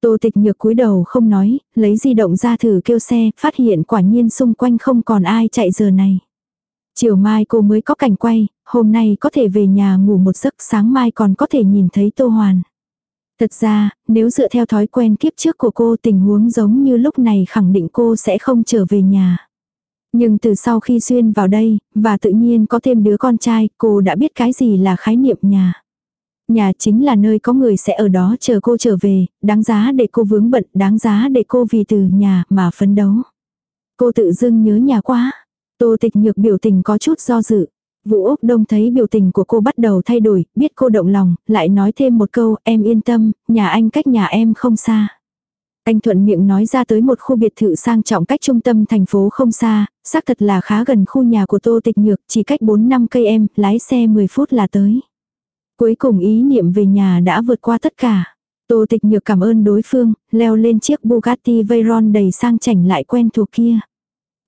Tô tịch nhược cúi đầu không nói, lấy di động ra thử kêu xe, phát hiện quả nhiên xung quanh không còn ai chạy giờ này. Chiều mai cô mới có cảnh quay, hôm nay có thể về nhà ngủ một giấc sáng mai còn có thể nhìn thấy Tô Hoàn. Thật ra, nếu dựa theo thói quen kiếp trước của cô tình huống giống như lúc này khẳng định cô sẽ không trở về nhà. Nhưng từ sau khi xuyên vào đây, và tự nhiên có thêm đứa con trai, cô đã biết cái gì là khái niệm nhà. Nhà chính là nơi có người sẽ ở đó chờ cô trở về, đáng giá để cô vướng bận, đáng giá để cô vì từ nhà mà phấn đấu. Cô tự dưng nhớ nhà quá. Tô tịch nhược biểu tình có chút do dự. Vũ Úc Đông thấy biểu tình của cô bắt đầu thay đổi, biết cô động lòng, lại nói thêm một câu, em yên tâm, nhà anh cách nhà em không xa. Anh thuận miệng nói ra tới một khu biệt thự sang trọng cách trung tâm thành phố không xa, xác thật là khá gần khu nhà của Tô Tịch Nhược, chỉ cách 4-5 cây em, lái xe 10 phút là tới. Cuối cùng ý niệm về nhà đã vượt qua tất cả. Tô Tịch Nhược cảm ơn đối phương, leo lên chiếc Bugatti Veyron đầy sang chảnh lại quen thuộc kia.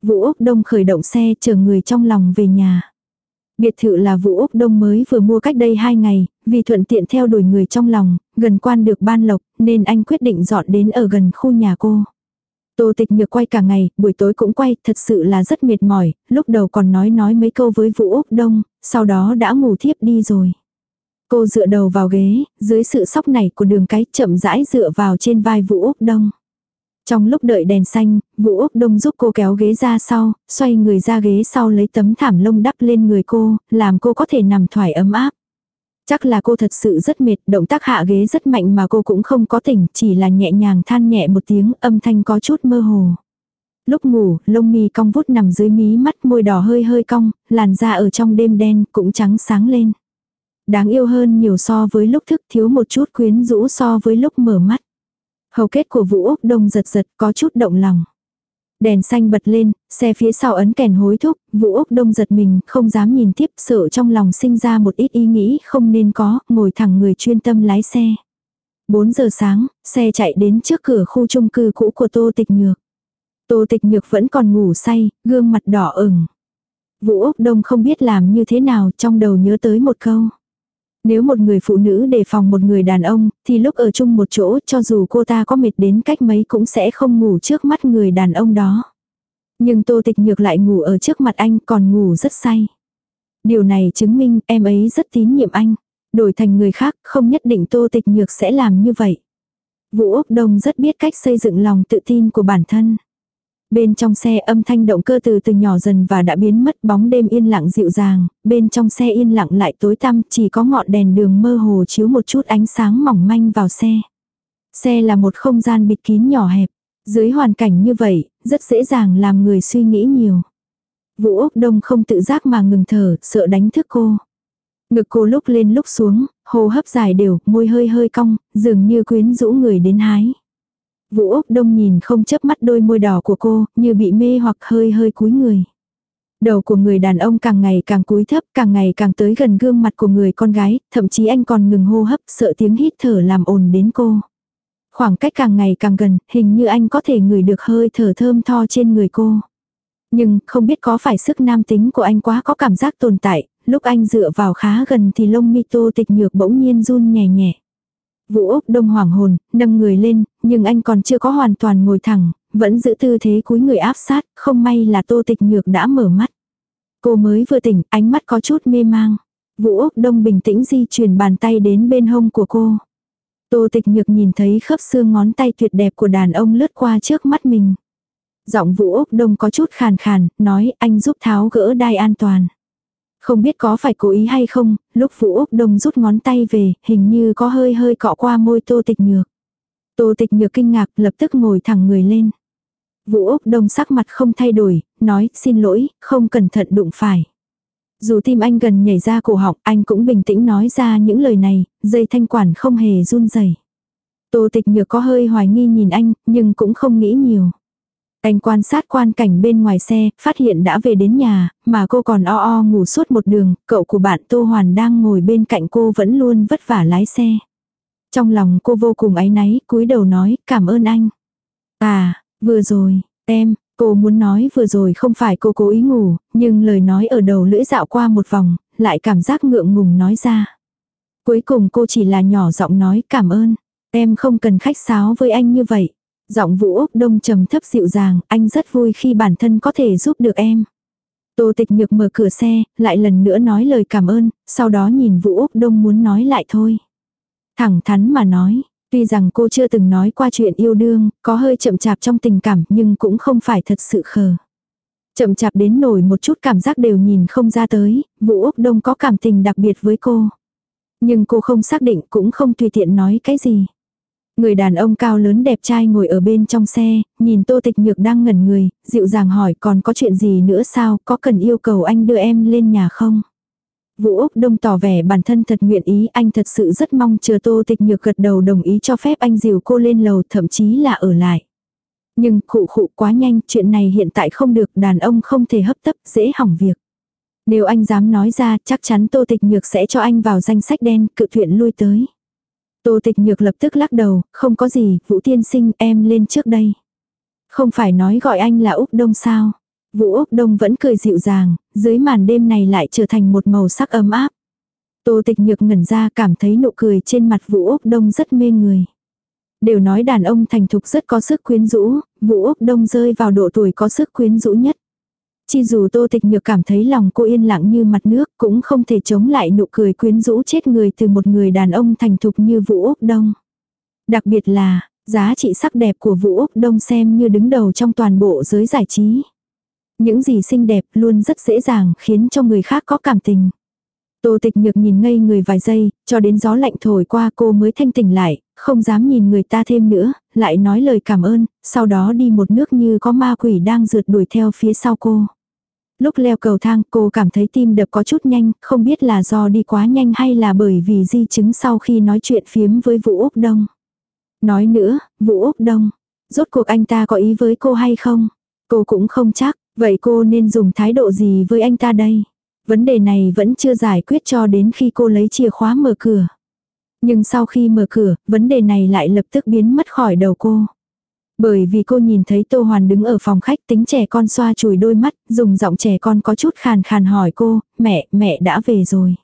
Vũ Úc Đông khởi động xe chờ người trong lòng về nhà. Biệt thự là Vũ Úc Đông mới vừa mua cách đây 2 ngày, vì thuận tiện theo đuổi người trong lòng, gần quan được ban lộc, nên anh quyết định dọn đến ở gần khu nhà cô. Tô tịch nhược quay cả ngày, buổi tối cũng quay, thật sự là rất mệt mỏi, lúc đầu còn nói nói mấy câu với Vũ Úc Đông, sau đó đã ngủ thiếp đi rồi. Cô dựa đầu vào ghế, dưới sự sóc này của đường cái chậm rãi dựa vào trên vai Vũ Úc Đông. Trong lúc đợi đèn xanh, Vũ Úc Đông giúp cô kéo ghế ra sau, xoay người ra ghế sau lấy tấm thảm lông đắp lên người cô, làm cô có thể nằm thoải ấm áp. Chắc là cô thật sự rất mệt, động tác hạ ghế rất mạnh mà cô cũng không có tỉnh, chỉ là nhẹ nhàng than nhẹ một tiếng, âm thanh có chút mơ hồ. Lúc ngủ, lông mi cong vút nằm dưới mí mắt môi đỏ hơi hơi cong, làn da ở trong đêm đen cũng trắng sáng lên. Đáng yêu hơn nhiều so với lúc thức thiếu một chút quyến rũ so với lúc mở mắt. Hầu kết của Vũ Úc Đông giật giật có chút động lòng. Đèn xanh bật lên, xe phía sau ấn kèn hối thúc, Vũ Úc Đông giật mình, không dám nhìn tiếp, sợ trong lòng sinh ra một ít ý nghĩ không nên có, ngồi thẳng người chuyên tâm lái xe. 4 giờ sáng, xe chạy đến trước cửa khu chung cư cũ của Tô Tịch Nhược. Tô Tịch Nhược vẫn còn ngủ say, gương mặt đỏ ửng. Vũ Úc Đông không biết làm như thế nào, trong đầu nhớ tới một câu. Nếu một người phụ nữ đề phòng một người đàn ông, thì lúc ở chung một chỗ cho dù cô ta có mệt đến cách mấy cũng sẽ không ngủ trước mắt người đàn ông đó. Nhưng tô tịch nhược lại ngủ ở trước mặt anh còn ngủ rất say. Điều này chứng minh em ấy rất tín nhiệm anh. Đổi thành người khác không nhất định tô tịch nhược sẽ làm như vậy. Vũ Úc Đông rất biết cách xây dựng lòng tự tin của bản thân. Bên trong xe âm thanh động cơ từ từ nhỏ dần và đã biến mất bóng đêm yên lặng dịu dàng, bên trong xe yên lặng lại tối tăm chỉ có ngọn đèn đường mơ hồ chiếu một chút ánh sáng mỏng manh vào xe. Xe là một không gian bịt kín nhỏ hẹp. Dưới hoàn cảnh như vậy, rất dễ dàng làm người suy nghĩ nhiều. Vũ Úc Đông không tự giác mà ngừng thở, sợ đánh thức cô. Ngực cô lúc lên lúc xuống, hô hấp dài đều, môi hơi hơi cong, dường như quyến rũ người đến hái. Vũ Úc Đông nhìn không chớp mắt đôi môi đỏ của cô, như bị mê hoặc hơi hơi cúi người. Đầu của người đàn ông càng ngày càng cúi thấp, càng ngày càng tới gần gương mặt của người con gái, thậm chí anh còn ngừng hô hấp, sợ tiếng hít thở làm ồn đến cô. Khoảng cách càng ngày càng gần, hình như anh có thể ngửi được hơi thở thơm tho trên người cô. Nhưng, không biết có phải sức nam tính của anh quá có cảm giác tồn tại, lúc anh dựa vào khá gần thì lông mi tô tịch nhược bỗng nhiên run nhẹ nhẹ. Vũ Úc Đông hoàng hồn, nâng người lên, nhưng anh còn chưa có hoàn toàn ngồi thẳng, vẫn giữ tư thế cúi người áp sát, không may là Tô Tịch Nhược đã mở mắt. Cô mới vừa tỉnh, ánh mắt có chút mê mang. Vũ Úc Đông bình tĩnh di chuyển bàn tay đến bên hông của cô. Tô Tịch Nhược nhìn thấy khớp xương ngón tay tuyệt đẹp của đàn ông lướt qua trước mắt mình. Giọng Vũ Úc Đông có chút khàn khàn, nói anh giúp tháo gỡ đai an toàn. Không biết có phải cố ý hay không, lúc Vũ Úc Đông rút ngón tay về, hình như có hơi hơi cọ qua môi Tô Tịch Nhược. Tô Tịch Nhược kinh ngạc lập tức ngồi thẳng người lên. Vũ Úc Đông sắc mặt không thay đổi, nói xin lỗi, không cẩn thận đụng phải. Dù tim anh gần nhảy ra cổ họng, anh cũng bình tĩnh nói ra những lời này, dây thanh quản không hề run rẩy. Tô Tịch Nhược có hơi hoài nghi nhìn anh, nhưng cũng không nghĩ nhiều. Anh quan sát quan cảnh bên ngoài xe, phát hiện đã về đến nhà, mà cô còn o o ngủ suốt một đường, cậu của bạn Tô Hoàn đang ngồi bên cạnh cô vẫn luôn vất vả lái xe. Trong lòng cô vô cùng áy náy, cúi đầu nói, cảm ơn anh. À, vừa rồi, em, cô muốn nói vừa rồi không phải cô cố ý ngủ, nhưng lời nói ở đầu lưỡi dạo qua một vòng, lại cảm giác ngượng ngùng nói ra. Cuối cùng cô chỉ là nhỏ giọng nói cảm ơn, em không cần khách sáo với anh như vậy. Giọng Vũ Úc Đông trầm thấp dịu dàng, anh rất vui khi bản thân có thể giúp được em. Tô Tịch Nhược mở cửa xe, lại lần nữa nói lời cảm ơn, sau đó nhìn Vũ Úc Đông muốn nói lại thôi. Thẳng thắn mà nói, tuy rằng cô chưa từng nói qua chuyện yêu đương, có hơi chậm chạp trong tình cảm nhưng cũng không phải thật sự khờ. Chậm chạp đến nổi một chút cảm giác đều nhìn không ra tới, Vũ Úc Đông có cảm tình đặc biệt với cô. Nhưng cô không xác định cũng không tùy tiện nói cái gì. Người đàn ông cao lớn đẹp trai ngồi ở bên trong xe, nhìn tô tịch nhược đang ngẩn người, dịu dàng hỏi còn có chuyện gì nữa sao, có cần yêu cầu anh đưa em lên nhà không? Vũ Úc Đông tỏ vẻ bản thân thật nguyện ý, anh thật sự rất mong chờ Tô Tịch Nhược gật đầu đồng ý cho phép anh dìu cô lên lầu, thậm chí là ở lại. Nhưng khụ khụ quá nhanh, chuyện này hiện tại không được, đàn ông không thể hấp tấp, dễ hỏng việc. Nếu anh dám nói ra, chắc chắn Tô Tịch Nhược sẽ cho anh vào danh sách đen, cự tuyển lui tới. Tô Tịch Nhược lập tức lắc đầu, không có gì, Vũ Tiên Sinh em lên trước đây. Không phải nói gọi anh là Úc Đông sao. Vũ Úc Đông vẫn cười dịu dàng, dưới màn đêm này lại trở thành một màu sắc ấm áp. Tô Tịch Nhược ngẩn ra cảm thấy nụ cười trên mặt Vũ Úc Đông rất mê người. Đều nói đàn ông thành thục rất có sức quyến rũ, Vũ Úc Đông rơi vào độ tuổi có sức quyến rũ nhất. Chi dù Tô Tịch Nhược cảm thấy lòng cô yên lặng như mặt nước cũng không thể chống lại nụ cười quyến rũ chết người từ một người đàn ông thành thục như Vũ Úc Đông. Đặc biệt là, giá trị sắc đẹp của Vũ Úc Đông xem như đứng đầu trong toàn bộ giới giải trí. Những gì xinh đẹp luôn rất dễ dàng khiến cho người khác có cảm tình. Tô tịch nhược nhìn ngây người vài giây, cho đến gió lạnh thổi qua cô mới thanh tỉnh lại, không dám nhìn người ta thêm nữa, lại nói lời cảm ơn, sau đó đi một nước như có ma quỷ đang rượt đuổi theo phía sau cô. Lúc leo cầu thang cô cảm thấy tim đập có chút nhanh, không biết là do đi quá nhanh hay là bởi vì di chứng sau khi nói chuyện phiếm với Vũ Úc Đông. Nói nữa, Vũ Úc Đông, rốt cuộc anh ta có ý với cô hay không? Cô cũng không chắc, vậy cô nên dùng thái độ gì với anh ta đây? Vấn đề này vẫn chưa giải quyết cho đến khi cô lấy chìa khóa mở cửa. Nhưng sau khi mở cửa, vấn đề này lại lập tức biến mất khỏi đầu cô. Bởi vì cô nhìn thấy Tô Hoàn đứng ở phòng khách tính trẻ con xoa chùi đôi mắt, dùng giọng trẻ con có chút khàn khàn hỏi cô, mẹ, mẹ đã về rồi.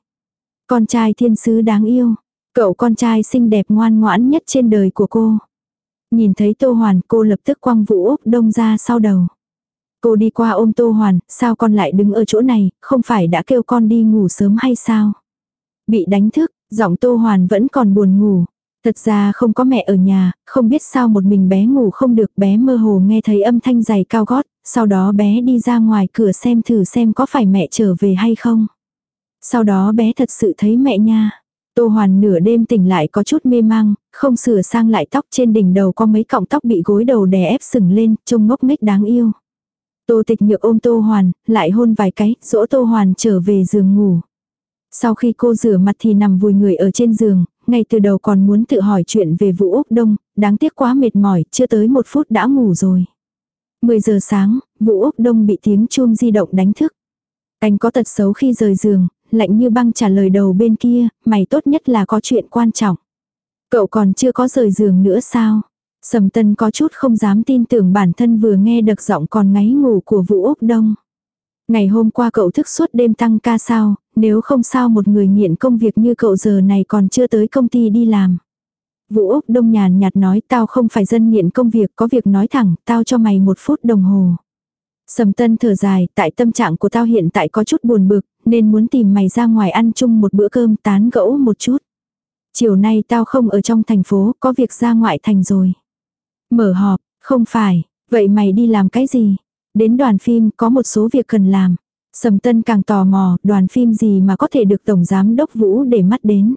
Con trai thiên sứ đáng yêu, cậu con trai xinh đẹp ngoan ngoãn nhất trên đời của cô. Nhìn thấy Tô Hoàn cô lập tức quăng vũ ốc đông ra sau đầu. Cô đi qua ôm Tô Hoàn, sao con lại đứng ở chỗ này, không phải đã kêu con đi ngủ sớm hay sao? Bị đánh thức, giọng Tô Hoàn vẫn còn buồn ngủ. Thật ra không có mẹ ở nhà, không biết sao một mình bé ngủ không được bé mơ hồ nghe thấy âm thanh giày cao gót, sau đó bé đi ra ngoài cửa xem thử xem có phải mẹ trở về hay không. Sau đó bé thật sự thấy mẹ nha. Tô Hoàn nửa đêm tỉnh lại có chút mê mang, không sửa sang lại tóc trên đỉnh đầu có mấy cọng tóc bị gối đầu đè ép sừng lên, trông ngốc nghếch đáng yêu. Tô tịch nhược ôm Tô Hoàn, lại hôn vài cái, dỗ Tô Hoàn trở về giường ngủ. Sau khi cô rửa mặt thì nằm vùi người ở trên giường, ngay từ đầu còn muốn tự hỏi chuyện về Vũ Úc Đông, đáng tiếc quá mệt mỏi, chưa tới một phút đã ngủ rồi. 10 giờ sáng, Vũ Úc Đông bị tiếng chuông di động đánh thức. Anh có tật xấu khi rời giường, lạnh như băng trả lời đầu bên kia, mày tốt nhất là có chuyện quan trọng. Cậu còn chưa có rời giường nữa sao? Sầm tân có chút không dám tin tưởng bản thân vừa nghe được giọng còn ngáy ngủ của Vũ Úc Đông. Ngày hôm qua cậu thức suốt đêm tăng ca sao, nếu không sao một người nghiện công việc như cậu giờ này còn chưa tới công ty đi làm. Vũ Úc Đông nhàn nhạt nói tao không phải dân nghiện công việc có việc nói thẳng, tao cho mày một phút đồng hồ. Sầm tân thở dài, tại tâm trạng của tao hiện tại có chút buồn bực, nên muốn tìm mày ra ngoài ăn chung một bữa cơm tán gẫu một chút. Chiều nay tao không ở trong thành phố, có việc ra ngoại thành rồi. Mở họp, không phải, vậy mày đi làm cái gì? Đến đoàn phim có một số việc cần làm. Sầm Tân càng tò mò, đoàn phim gì mà có thể được Tổng Giám Đốc Vũ để mắt đến.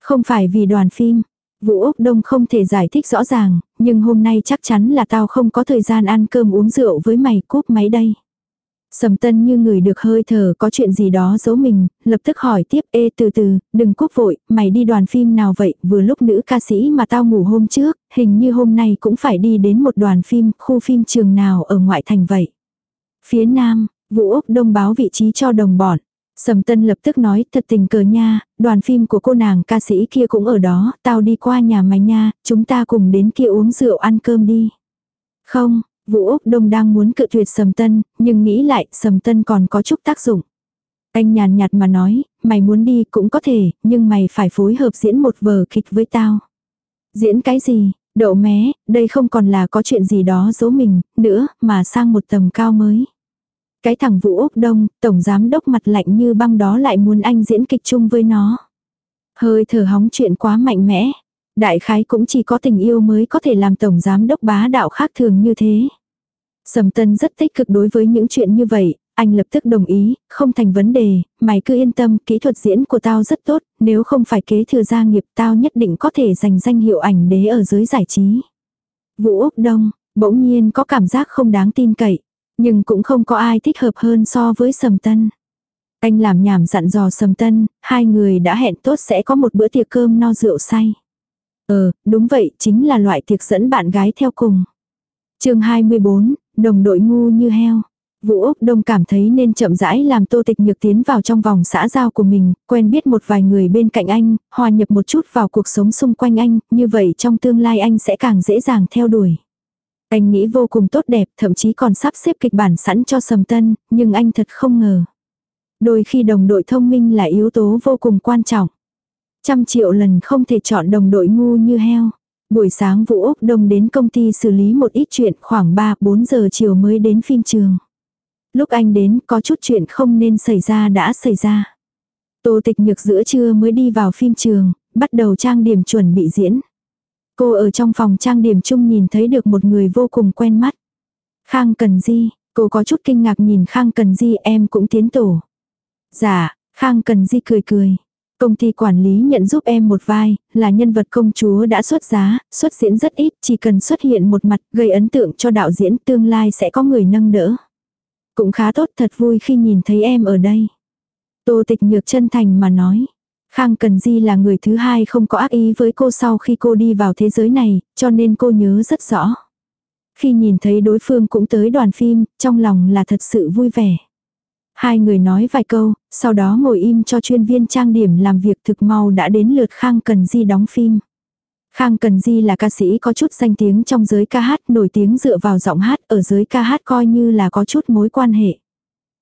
Không phải vì đoàn phim. Vũ Úc Đông không thể giải thích rõ ràng, nhưng hôm nay chắc chắn là tao không có thời gian ăn cơm uống rượu với mày cúp máy đây. Sầm tân như người được hơi thở có chuyện gì đó giấu mình, lập tức hỏi tiếp ê từ từ, đừng quốc vội, mày đi đoàn phim nào vậy, vừa lúc nữ ca sĩ mà tao ngủ hôm trước, hình như hôm nay cũng phải đi đến một đoàn phim, khu phim trường nào ở ngoại thành vậy. Phía nam, Vũ Úc đông báo vị trí cho đồng bọn. Sầm Tân lập tức nói thật tình cờ nha, đoàn phim của cô nàng ca sĩ kia cũng ở đó, tao đi qua nhà mày nha, chúng ta cùng đến kia uống rượu ăn cơm đi. Không, Vũ Úc Đông đang muốn cự tuyệt Sầm Tân, nhưng nghĩ lại Sầm Tân còn có chút tác dụng. Anh nhàn nhạt mà nói, mày muốn đi cũng có thể, nhưng mày phải phối hợp diễn một vở kịch với tao. Diễn cái gì, đậu mé, đây không còn là có chuyện gì đó giấu mình, nữa, mà sang một tầm cao mới. Cái thằng Vũ Úc Đông, tổng giám đốc mặt lạnh như băng đó lại muốn anh diễn kịch chung với nó. Hơi thở hóng chuyện quá mạnh mẽ. Đại khái cũng chỉ có tình yêu mới có thể làm tổng giám đốc bá đạo khác thường như thế. Sầm Tân rất tích cực đối với những chuyện như vậy, anh lập tức đồng ý, không thành vấn đề, mày cứ yên tâm, kỹ thuật diễn của tao rất tốt, nếu không phải kế thừa gia nghiệp tao nhất định có thể giành danh hiệu ảnh đế ở giới giải trí. Vũ Úc Đông, bỗng nhiên có cảm giác không đáng tin cậy, nhưng cũng không có ai thích hợp hơn so với Sầm Tân. Anh làm nhảm dặn dò sầm tân, hai người đã hẹn tốt sẽ có một bữa tiệc cơm no rượu say. Ờ, đúng vậy, chính là loại tiệc dẫn bạn gái theo cùng. chương 24, đồng đội ngu như heo. Vũ Úc Đông cảm thấy nên chậm rãi làm tô tịch nhược tiến vào trong vòng xã giao của mình, quen biết một vài người bên cạnh anh, hòa nhập một chút vào cuộc sống xung quanh anh, như vậy trong tương lai anh sẽ càng dễ dàng theo đuổi. Anh nghĩ vô cùng tốt đẹp, thậm chí còn sắp xếp kịch bản sẵn cho Sầm Tân, nhưng anh thật không ngờ. Đôi khi đồng đội thông minh là yếu tố vô cùng quan trọng. Trăm triệu lần không thể chọn đồng đội ngu như heo. Buổi sáng Vũ Úc Đông đến công ty xử lý một ít chuyện khoảng 3-4 giờ chiều mới đến phim trường. Lúc anh đến có chút chuyện không nên xảy ra đã xảy ra. Tô tịch nhược giữa trưa mới đi vào phim trường, bắt đầu trang điểm chuẩn bị diễn. Cô ở trong phòng trang điểm chung nhìn thấy được một người vô cùng quen mắt. Khang Cần Di, cô có chút kinh ngạc nhìn Khang Cần Di em cũng tiến tổ. Dạ, Khang Cần Di cười cười. Công ty quản lý nhận giúp em một vai, là nhân vật công chúa đã xuất giá, xuất diễn rất ít, chỉ cần xuất hiện một mặt, gây ấn tượng cho đạo diễn tương lai sẽ có người nâng đỡ. Cũng khá tốt thật vui khi nhìn thấy em ở đây. Tô tịch nhược chân thành mà nói. Khang Cần Di là người thứ hai không có ác ý với cô sau khi cô đi vào thế giới này, cho nên cô nhớ rất rõ. Khi nhìn thấy đối phương cũng tới đoàn phim, trong lòng là thật sự vui vẻ. Hai người nói vài câu, sau đó ngồi im cho chuyên viên trang điểm làm việc thực mau đã đến lượt Khang Cần Di đóng phim. Khang Cần Di là ca sĩ có chút danh tiếng trong giới ca hát, nổi tiếng dựa vào giọng hát, ở giới ca hát coi như là có chút mối quan hệ.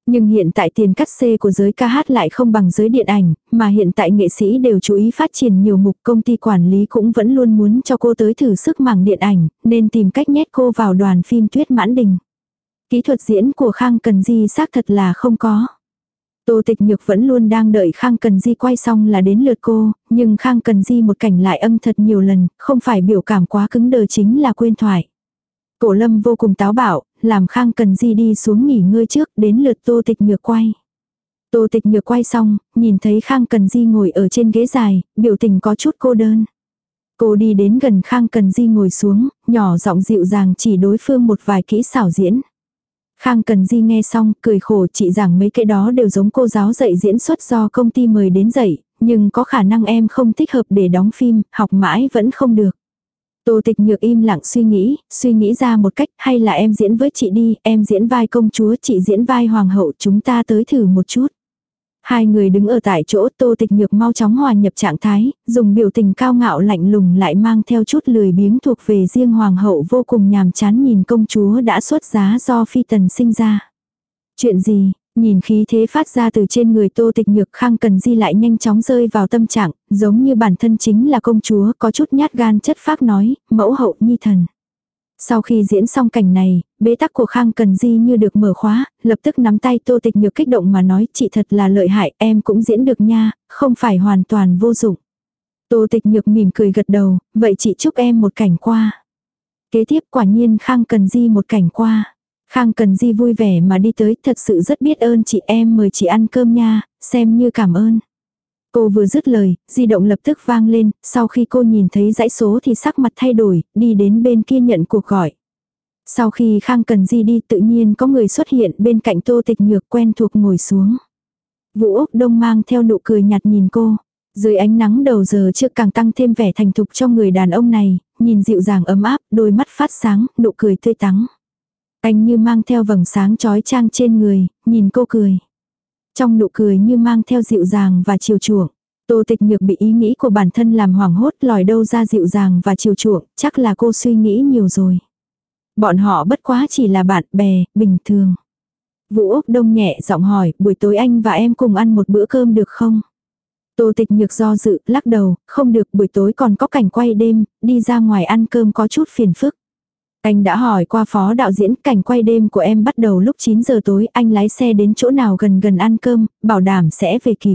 Nhưng hiện tại tiền cắt xê của giới ca hát lại không bằng giới điện ảnh, mà hiện tại nghệ sĩ đều chú ý phát triển nhiều mục công ty quản lý cũng vẫn luôn muốn cho cô tới thử sức mảng điện ảnh, nên tìm cách nhét cô vào đoàn phim Tuyết Mãn Đình. Kỹ thuật diễn của Khang Cần Di xác thật là không có. Tô Tịch Nhược vẫn luôn đang đợi Khang Cần Di quay xong là đến lượt cô, nhưng Khang Cần Di một cảnh lại âm thật nhiều lần, không phải biểu cảm quá cứng đờ chính là quên thoại. Cổ lâm vô cùng táo bạo, làm Khang Cần Di đi xuống nghỉ ngơi trước, đến lượt Tô Tịch Nhược quay. Tô Tịch Nhược quay xong, nhìn thấy Khang Cần Di ngồi ở trên ghế dài, biểu tình có chút cô đơn. Cô đi đến gần Khang Cần Di ngồi xuống, nhỏ giọng dịu dàng chỉ đối phương một vài kỹ xảo diễn. Khang Cần Di nghe xong, cười khổ chị rằng mấy cái đó đều giống cô giáo dạy diễn xuất do công ty mời đến dạy, nhưng có khả năng em không thích hợp để đóng phim, học mãi vẫn không được. Tô tịch nhược im lặng suy nghĩ, suy nghĩ ra một cách hay là em diễn với chị đi, em diễn vai công chúa, chị diễn vai hoàng hậu, chúng ta tới thử một chút. Hai người đứng ở tại chỗ tô tịch nhược mau chóng hòa nhập trạng thái, dùng biểu tình cao ngạo lạnh lùng lại mang theo chút lười biếng thuộc về riêng hoàng hậu vô cùng nhàm chán nhìn công chúa đã xuất giá do phi tần sinh ra. Chuyện gì, nhìn khí thế phát ra từ trên người tô tịch nhược khang cần di lại nhanh chóng rơi vào tâm trạng, giống như bản thân chính là công chúa có chút nhát gan chất phác nói, mẫu hậu nhi thần. Sau khi diễn xong cảnh này, bế tắc của Khang Cần Di như được mở khóa, lập tức nắm tay Tô Tịch Nhược kích động mà nói chị thật là lợi hại, em cũng diễn được nha, không phải hoàn toàn vô dụng. Tô Tịch Nhược mỉm cười gật đầu, vậy chị chúc em một cảnh qua. Kế tiếp quả nhiên Khang Cần Di một cảnh qua. Khang Cần Di vui vẻ mà đi tới, thật sự rất biết ơn chị em mời chị ăn cơm nha, xem như cảm ơn. Cô vừa dứt lời, di động lập tức vang lên, sau khi cô nhìn thấy dãy số thì sắc mặt thay đổi, đi đến bên kia nhận cuộc gọi. Sau khi Khang Cần Di đi tự nhiên có người xuất hiện bên cạnh Tô Tịch Nhược quen thuộc ngồi xuống. Vũ Úc Đông mang theo nụ cười nhạt nhìn cô. Dưới ánh nắng đầu giờ chưa càng tăng thêm vẻ thành thục cho người đàn ông này, nhìn dịu dàng ấm áp, đôi mắt phát sáng, nụ cười tươi tắn. Anh như mang theo vầng sáng trói trang trên người, nhìn cô cười. Trong nụ cười như mang theo dịu dàng và chiều chuộng. Tô tịch nhược bị ý nghĩ của bản thân làm hoảng hốt lòi đâu ra dịu dàng và chiều chuộng, chắc là cô suy nghĩ nhiều rồi. Bọn họ bất quá chỉ là bạn bè, bình thường. Vũ Úc Đông nhẹ giọng hỏi, buổi tối anh và em cùng ăn một bữa cơm được không? Tô tịch nhược do dự, lắc đầu, không được, buổi tối còn có cảnh quay đêm, đi ra ngoài ăn cơm có chút phiền phức. Anh đã hỏi qua phó đạo diễn cảnh quay đêm của em bắt đầu lúc 9 giờ tối, anh lái xe đến chỗ nào gần gần ăn cơm, bảo đảm sẽ về kịp.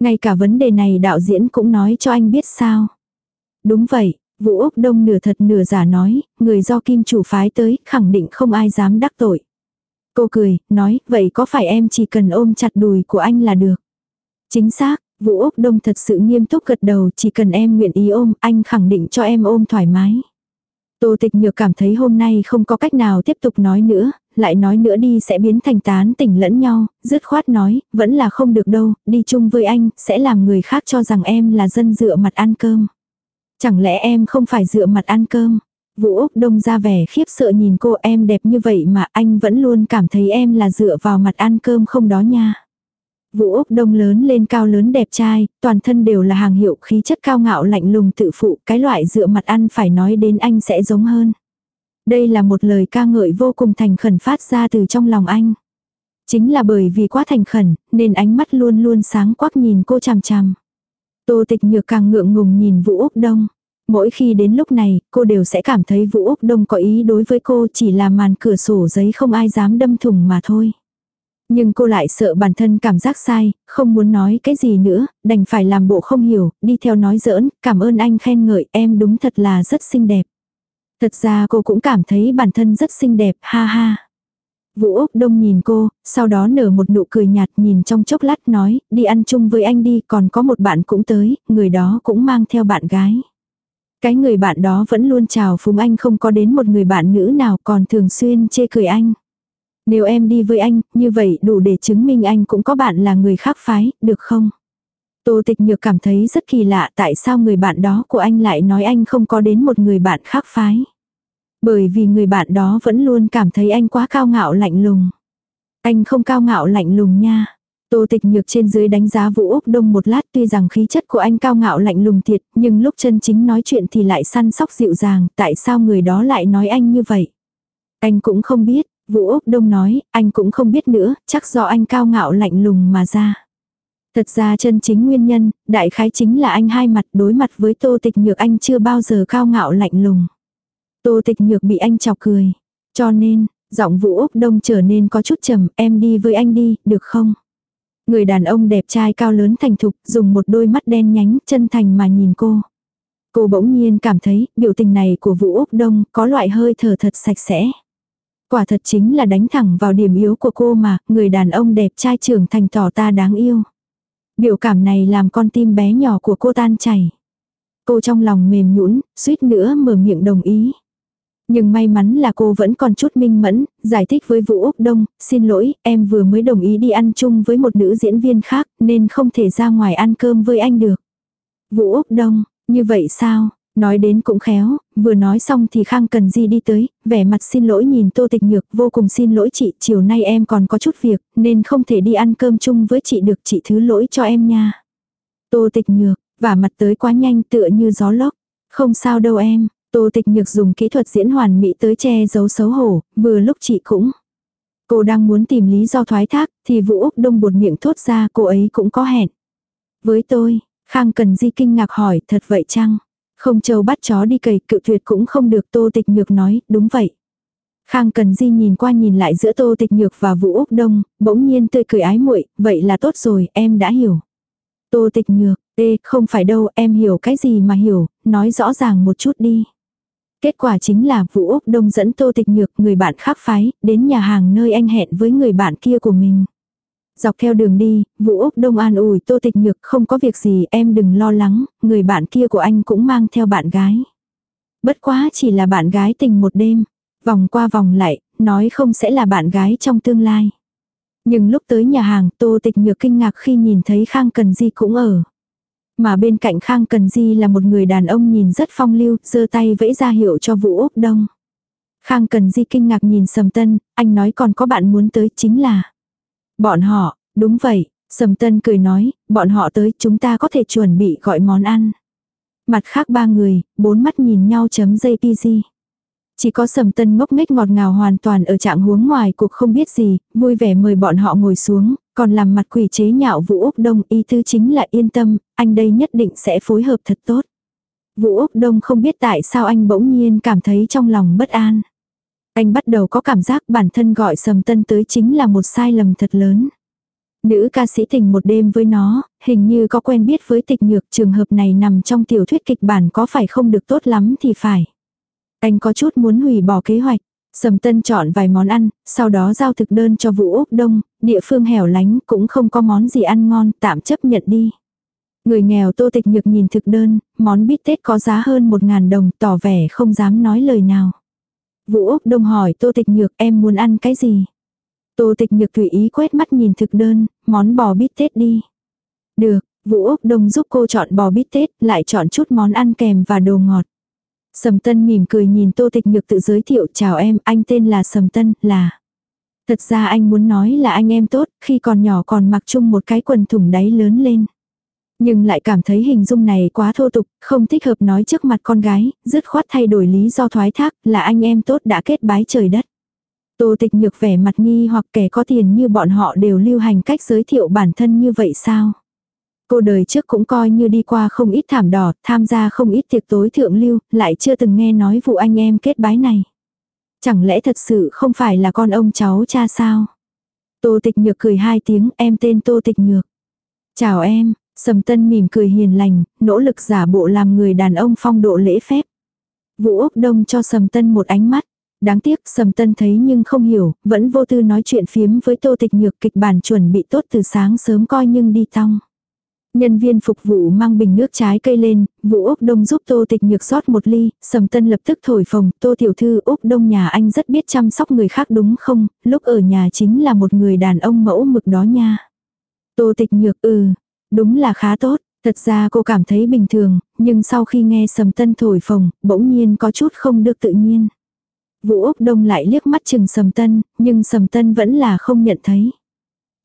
Ngay cả vấn đề này đạo diễn cũng nói cho anh biết sao. Đúng vậy, Vũ Úc Đông nửa thật nửa giả nói, người do kim chủ phái tới, khẳng định không ai dám đắc tội. Cô cười, nói, vậy có phải em chỉ cần ôm chặt đùi của anh là được? Chính xác, Vũ Úc Đông thật sự nghiêm túc gật đầu, chỉ cần em nguyện ý ôm, anh khẳng định cho em ôm thoải mái. Tô tịch nhược cảm thấy hôm nay không có cách nào tiếp tục nói nữa, lại nói nữa đi sẽ biến thành tán tỉnh lẫn nhau, dứt khoát nói, vẫn là không được đâu, đi chung với anh, sẽ làm người khác cho rằng em là dân dựa mặt ăn cơm. Chẳng lẽ em không phải dựa mặt ăn cơm? Vũ Úc Đông ra vẻ khiếp sợ nhìn cô em đẹp như vậy mà anh vẫn luôn cảm thấy em là dựa vào mặt ăn cơm không đó nha. Vũ Úc Đông lớn lên cao lớn đẹp trai, toàn thân đều là hàng hiệu khí chất cao ngạo lạnh lùng tự phụ, cái loại dựa mặt ăn phải nói đến anh sẽ giống hơn. Đây là một lời ca ngợi vô cùng thành khẩn phát ra từ trong lòng anh. Chính là bởi vì quá thành khẩn, nên ánh mắt luôn luôn sáng quắc nhìn cô chằm chằm. Tô tịch nhược càng ngượng ngùng nhìn Vũ Úc Đông. Mỗi khi đến lúc này, cô đều sẽ cảm thấy Vũ Úc Đông có ý đối với cô chỉ là màn cửa sổ giấy không ai dám đâm thủng mà thôi. Nhưng cô lại sợ bản thân cảm giác sai, không muốn nói cái gì nữa, đành phải làm bộ không hiểu, đi theo nói giỡn, cảm ơn anh khen ngợi em đúng thật là rất xinh đẹp. Thật ra cô cũng cảm thấy bản thân rất xinh đẹp, ha ha. Vũ Úc Đông nhìn cô, sau đó nở một nụ cười nhạt nhìn trong chốc lát nói, đi ăn chung với anh đi, còn có một bạn cũng tới, người đó cũng mang theo bạn gái. Cái người bạn đó vẫn luôn chào phúng anh không có đến một người bạn nữ nào còn thường xuyên chê cười anh. Nếu em đi với anh, như vậy đủ để chứng minh anh cũng có bạn là người khác phái, được không? Tô tịch nhược cảm thấy rất kỳ lạ tại sao người bạn đó của anh lại nói anh không có đến một người bạn khác phái. Bởi vì người bạn đó vẫn luôn cảm thấy anh quá cao ngạo lạnh lùng. Anh không cao ngạo lạnh lùng nha. Tô tịch nhược trên dưới đánh giá Vũ Úc Đông một lát tuy rằng khí chất của anh cao ngạo lạnh lùng thiệt, nhưng lúc chân chính nói chuyện thì lại săn sóc dịu dàng, tại sao người đó lại nói anh như vậy? Anh cũng không biết, Vũ Úc Đông nói, anh cũng không biết nữa, chắc do anh cao ngạo lạnh lùng mà ra. Thật ra chân chính nguyên nhân, đại khái chính là anh hai mặt đối mặt với tô tịch nhược anh chưa bao giờ cao ngạo lạnh lùng. Tô tịch nhược bị anh chọc cười. Cho nên, giọng Vũ Úc Đông trở nên có chút trầm, em đi với anh đi, được không? Người đàn ông đẹp trai cao lớn thành thục, dùng một đôi mắt đen nhánh, chân thành mà nhìn cô. Cô bỗng nhiên cảm thấy, biểu tình này của Vũ Úc Đông có loại hơi thở thật sạch sẽ. Quả thật chính là đánh thẳng vào điểm yếu của cô mà, người đàn ông đẹp trai trưởng thành tỏ ta đáng yêu. Biểu cảm này làm con tim bé nhỏ của cô tan chảy. Cô trong lòng mềm nhũn, suýt nữa mở miệng đồng ý. Nhưng may mắn là cô vẫn còn chút minh mẫn, giải thích với Vũ Úc Đông, xin lỗi, em vừa mới đồng ý đi ăn chung với một nữ diễn viên khác, nên không thể ra ngoài ăn cơm với anh được. Vũ Úc Đông, như vậy sao? Nói đến cũng khéo, vừa nói xong thì Khang Cần Di đi tới, vẻ mặt xin lỗi nhìn Tô Tịch Nhược, vô cùng xin lỗi chị, chiều nay em còn có chút việc, nên không thể đi ăn cơm chung với chị được, chị thứ lỗi cho em nha. Tô Tịch Nhược, và mặt tới quá nhanh tựa như gió lốc. Không sao đâu em, Tô tịch nhược dùng kỹ thuật diễn hoàn mỹ tới che giấu xấu hổ, vừa lúc chị cũng. Cô đang muốn tìm lý do thoái thác, thì Vũ Úc Đông buột miệng thốt ra cô ấy cũng có hẹn. Với tôi, Khang Cần Di kinh ngạc hỏi thật vậy chăng? Không châu bắt chó đi cầy cự tuyệt cũng không được Tô Tịch Nhược nói, đúng vậy. Khang Cần Di nhìn qua nhìn lại giữa Tô Tịch Nhược và Vũ Úc Đông, bỗng nhiên tươi cười ái muội, vậy là tốt rồi, em đã hiểu. Tô Tịch Nhược, ê, không phải đâu, em hiểu cái gì mà hiểu, nói rõ ràng một chút đi. Kết quả chính là Vũ Úc Đông dẫn Tô Tịch Nhược, người bạn khác phái, đến nhà hàng nơi anh hẹn với người bạn kia của mình. Dọc theo đường đi, Vũ Úc Đông an ủi Tô Tịch Nhược không có việc gì em đừng lo lắng, người bạn kia của anh cũng mang theo bạn gái. Bất quá chỉ là bạn gái tình một đêm, vòng qua vòng lại, nói không sẽ là bạn gái trong tương lai. Nhưng lúc tới nhà hàng Tô Tịch Nhược kinh ngạc khi nhìn thấy Khang Cần Di cũng ở. Mà bên cạnh Khang Cần Di là một người đàn ông nhìn rất phong lưu, giơ tay vẫy ra hiệu cho Vũ Úc Đông. Khang Cần Di kinh ngạc nhìn Sầm Tân, anh nói còn có bạn muốn tới chính là. Bọn họ, đúng vậy, Sầm Tân cười nói, bọn họ tới chúng ta có thể chuẩn bị gọi món ăn. Mặt khác ba người, bốn mắt nhìn nhau chấm JPG. Chỉ có sầm tân ngốc nghếch ngọt ngào hoàn toàn ở trạng huống ngoài cuộc không biết gì, vui vẻ mời bọn họ ngồi xuống, còn làm mặt quỷ chế nhạo Vũ Úc Đông ý tư chính là yên tâm, anh đây nhất định sẽ phối hợp thật tốt. Vũ Úc Đông không biết tại sao anh bỗng nhiên cảm thấy trong lòng bất an. Anh bắt đầu có cảm giác bản thân gọi sầm tân tới chính là một sai lầm thật lớn. Nữ ca sĩ tình một đêm với nó, hình như có quen biết với tịch nhược trường hợp này nằm trong tiểu thuyết kịch bản có phải không được tốt lắm thì phải. Anh có chút muốn hủy bỏ kế hoạch. Sầm Tân chọn vài món ăn, sau đó giao thực đơn cho Vũ Úc Đông, địa phương hẻo lánh cũng không có món gì ăn ngon, tạm chấp nhận đi. Người nghèo tô tịch nhược nhìn thực đơn, món bít tết có giá hơn một ngàn đồng tỏ vẻ không dám nói lời nào. Vũ Úc Đông hỏi tô tịch nhược em muốn ăn cái gì? Tô tịch nhược tùy ý quét mắt nhìn thực đơn, món bò bít tết đi. Được, Vũ Úc Đông giúp cô chọn bò bít tết, lại chọn chút món ăn kèm và đồ ngọt. Sầm Tân mỉm cười nhìn Tô Tịch Nhược tự giới thiệu chào em, anh tên là Sầm Tân, là. Thật ra anh muốn nói là anh em tốt, khi còn nhỏ còn mặc chung một cái quần thủng đáy lớn lên. Nhưng lại cảm thấy hình dung này quá thô tục, không thích hợp nói trước mặt con gái, dứt khoát thay đổi lý do thoái thác là anh em tốt đã kết bái trời đất. Tô tịch nhược vẻ mặt nghi hoặc kẻ có tiền như bọn họ đều lưu hành cách giới thiệu bản thân như vậy sao? Cô đời trước cũng coi như đi qua không ít thảm đỏ, tham gia không ít tiệc tối thượng lưu, lại chưa từng nghe nói vụ anh em kết bái này. Chẳng lẽ thật sự không phải là con ông cháu cha sao? Tô tịch nhược cười hai tiếng, em tên Tô tịch nhược. Chào em, Sầm Tân mỉm cười hiền lành, nỗ lực giả bộ làm người đàn ông phong độ lễ phép. Vũ Úc Đông cho Sầm Tân một ánh mắt. Đáng tiếc Sầm Tân thấy nhưng không hiểu, vẫn vô tư nói chuyện phiếm với Tô Tịch Nhược kịch bản chuẩn bị tốt từ sáng sớm coi nhưng đi tong. Nhân viên phục vụ mang bình nước trái cây lên, Vũ Úc Đông giúp Tô Tịch Nhược rót một ly, Sầm Tân lập tức thổi phồng, Tô Tiểu Thư Úc Đông nhà anh rất biết chăm sóc người khác đúng không, lúc ở nhà chính là một người đàn ông mẫu mực đó nha. Tô Tịch Nhược ừ, đúng là khá tốt, thật ra cô cảm thấy bình thường, nhưng sau khi nghe Sầm Tân thổi phồng, bỗng nhiên có chút không được tự nhiên. Vũ Úc Đông lại liếc mắt chừng Sầm Tân, nhưng Sầm Tân vẫn là không nhận thấy.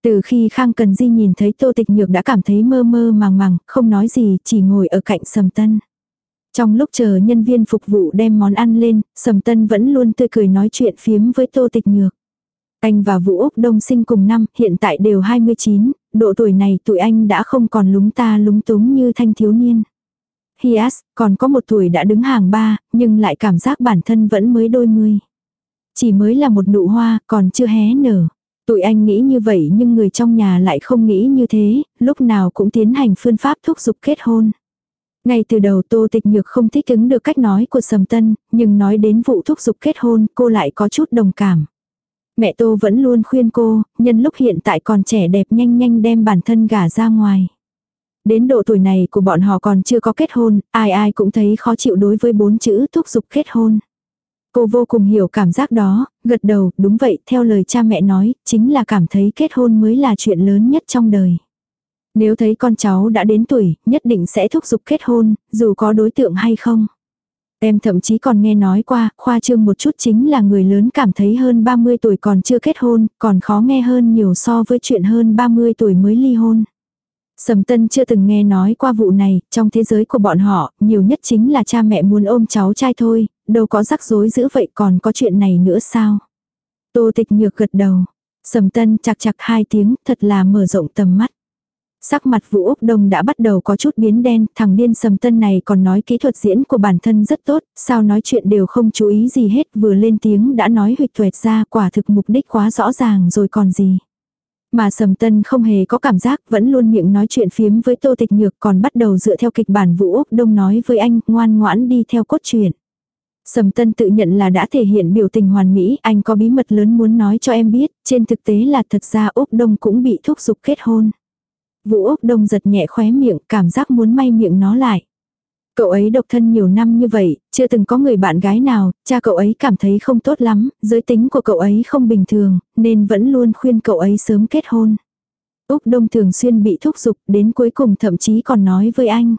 Từ khi Khang Cần Di nhìn thấy Tô Tịch Nhược đã cảm thấy mơ mơ màng màng, không nói gì, chỉ ngồi ở cạnh Sầm Tân. Trong lúc chờ nhân viên phục vụ đem món ăn lên, Sầm Tân vẫn luôn tươi cười nói chuyện phiếm với Tô Tịch Nhược. Anh và Vũ Úc Đông sinh cùng năm, hiện tại đều 29, độ tuổi này tụi anh đã không còn lúng ta lúng túng như thanh thiếu niên. Hias, còn có một tuổi đã đứng hàng ba, nhưng lại cảm giác bản thân vẫn mới đôi mươi. Chỉ mới là một nụ hoa, còn chưa hé nở. Tụi anh nghĩ như vậy nhưng người trong nhà lại không nghĩ như thế, lúc nào cũng tiến hành phương pháp thúc giục kết hôn. Ngay từ đầu Tô Tịch Nhược không thích ứng được cách nói của Sầm Tân, nhưng nói đến vụ thúc giục kết hôn cô lại có chút đồng cảm. Mẹ Tô vẫn luôn khuyên cô, nhân lúc hiện tại còn trẻ đẹp nhanh nhanh đem bản thân gả ra ngoài. Đến độ tuổi này của bọn họ còn chưa có kết hôn, ai ai cũng thấy khó chịu đối với bốn chữ thúc giục kết hôn. Cô vô cùng hiểu cảm giác đó, gật đầu, đúng vậy, theo lời cha mẹ nói, chính là cảm thấy kết hôn mới là chuyện lớn nhất trong đời. Nếu thấy con cháu đã đến tuổi, nhất định sẽ thúc giục kết hôn, dù có đối tượng hay không. Em thậm chí còn nghe nói qua, khoa trương một chút chính là người lớn cảm thấy hơn 30 tuổi còn chưa kết hôn, còn khó nghe hơn nhiều so với chuyện hơn 30 tuổi mới ly hôn. Sầm Tân chưa từng nghe nói qua vụ này, trong thế giới của bọn họ, nhiều nhất chính là cha mẹ muốn ôm cháu trai thôi, đâu có rắc rối dữ vậy còn có chuyện này nữa sao. Tô tịch nhược gật đầu. Sầm Tân chặt chặt hai tiếng, thật là mở rộng tầm mắt. Sắc mặt Vũ Úc Đông đã bắt đầu có chút biến đen, thằng điên sầm tân này còn nói kỹ thuật diễn của bản thân rất tốt, sao nói chuyện đều không chú ý gì hết, vừa lên tiếng đã nói huyệt tuệt ra quả thực mục đích quá rõ ràng rồi còn gì. Mà Sầm Tân không hề có cảm giác, vẫn luôn miệng nói chuyện phiếm với Tô Tịch Nhược còn bắt đầu dựa theo kịch bản Vũ Úc Đông nói với anh, ngoan ngoãn đi theo cốt truyện. Sầm Tân tự nhận là đã thể hiện biểu tình hoàn mỹ, anh có bí mật lớn muốn nói cho em biết, trên thực tế là thật ra Úc Đông cũng bị thúc giục kết hôn. Vũ Úc Đông giật nhẹ khóe miệng, cảm giác muốn may miệng nó lại. Cậu ấy độc thân nhiều năm như vậy, chưa từng có người bạn gái nào, cha cậu ấy cảm thấy không tốt lắm, giới tính của cậu ấy không bình thường, nên vẫn luôn khuyên cậu ấy sớm kết hôn. Úc Đông thường xuyên bị thúc giục, đến cuối cùng thậm chí còn nói với anh.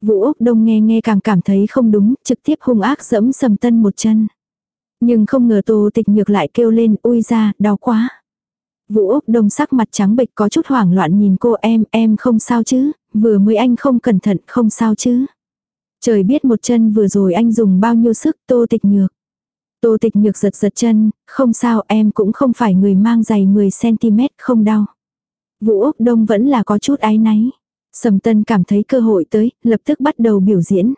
Vũ Úc Đông nghe nghe càng cảm thấy không đúng, trực tiếp hung ác dẫm sầm tân một chân. Nhưng không ngờ Tô Tịch Nhược lại kêu lên, ui ra, đau quá. Vũ Úc Đông sắc mặt trắng bệch có chút hoảng loạn nhìn cô em, em không sao chứ, vừa mới anh không cẩn thận, không sao chứ. Trời biết một chân vừa rồi anh dùng bao nhiêu sức, Tô Tịch Nhược. Tô Tịch Nhược giật giật chân, không sao em cũng không phải người mang giày 10cm không đau. Vũ Úc Đông vẫn là có chút ái náy. Sầm Tân cảm thấy cơ hội tới, lập tức bắt đầu biểu diễn.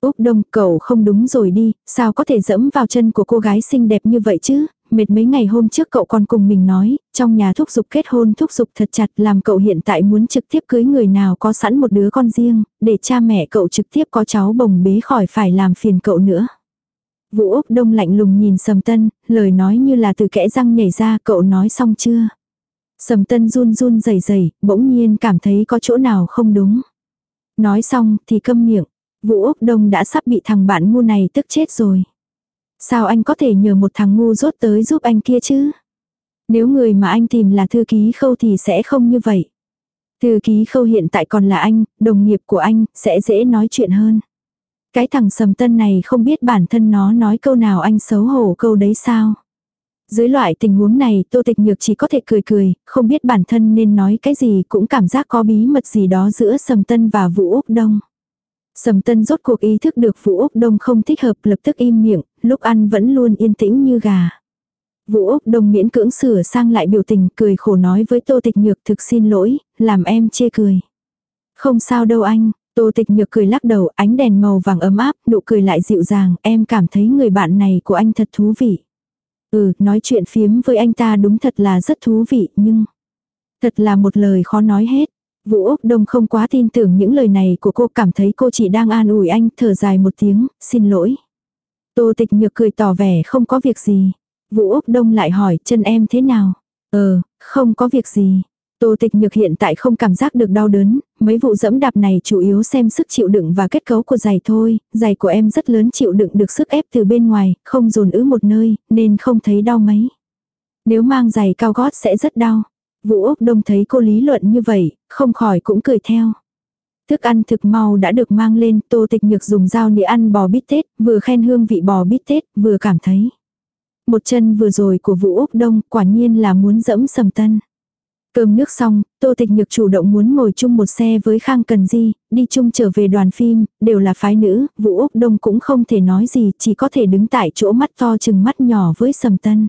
Úc Đông, cậu không đúng rồi đi, sao có thể dẫm vào chân của cô gái xinh đẹp như vậy chứ, mệt mấy ngày hôm trước cậu còn cùng mình nói, trong nhà thúc giục kết hôn thúc giục thật chặt làm cậu hiện tại muốn trực tiếp cưới người nào có sẵn một đứa con riêng, để cha mẹ cậu trực tiếp có cháu bồng bế khỏi phải làm phiền cậu nữa. Vũ Úc Đông lạnh lùng nhìn Sầm Tân, lời nói như là từ kẽ răng nhảy ra cậu nói xong chưa. Sầm Tân run run rẩy rẩy, bỗng nhiên cảm thấy có chỗ nào không đúng. Nói xong thì câm miệng. Vũ Úc Đông đã sắp bị thằng bạn ngu này tức chết rồi. Sao anh có thể nhờ một thằng ngu rốt tới giúp anh kia chứ? Nếu người mà anh tìm là thư ký khâu thì sẽ không như vậy. Thư ký khâu hiện tại còn là anh, đồng nghiệp của anh, sẽ dễ nói chuyện hơn. Cái thằng sầm tân này không biết bản thân nó nói câu nào anh xấu hổ câu đấy sao. Dưới loại tình huống này Tô Tịch Nhược chỉ có thể cười cười, không biết bản thân nên nói cái gì cũng cảm giác có bí mật gì đó giữa Sầm Tân và Vũ Úc Đông. Sầm Tân rốt cuộc ý thức được Vũ Úc Đông không thích hợp lập tức im miệng, lúc ăn vẫn luôn yên tĩnh như gà. Vũ Úc Đông miễn cưỡng sửa sang lại biểu tình cười khổ nói với Tô Tịch Nhược thực xin lỗi, làm em chê cười. Không sao đâu anh, Tô Tịch Nhược cười lắc đầu ánh đèn màu vàng ấm áp, nụ cười lại dịu dàng, em cảm thấy người bạn này của anh thật thú vị. Ừ, nói chuyện phiếm với anh ta đúng thật là rất thú vị, nhưng... Thật là một lời khó nói hết. Vũ Úc Đông không quá tin tưởng những lời này của cô cảm thấy cô chỉ đang an ủi anh, thở dài một tiếng, xin lỗi. Tô tịch nhược cười tỏ vẻ không có việc gì. Vũ Úc Đông lại hỏi chân em thế nào? Ờ, không có việc gì. Tô tịch nhược hiện tại không cảm giác được đau đớn, mấy vụ dẫm đạp này chủ yếu xem sức chịu đựng và kết cấu của giày thôi, giày của em rất lớn chịu đựng được sức ép từ bên ngoài, không dồn ứ một nơi, nên không thấy đau mấy. Nếu mang giày cao gót sẽ rất đau. Vũ Úc Đông thấy cô lý luận như vậy, không khỏi cũng cười theo. Thức ăn thực mau đã được mang lên, tô tịch nhược dùng dao nĩa ăn bò bít tết, vừa khen hương vị bò bít tết, vừa cảm thấy. Một chân vừa rồi của Vũ Úc Đông quả nhiên là muốn dẫm sầm tân. Cơm nước xong, Tô Tịch Nhược chủ động muốn ngồi chung một xe với Khang Cần Di, đi chung trở về đoàn phim, đều là phái nữ, Vũ Úc Đông cũng không thể nói gì, chỉ có thể đứng tại chỗ mắt to chừng mắt nhỏ với Sầm Tân.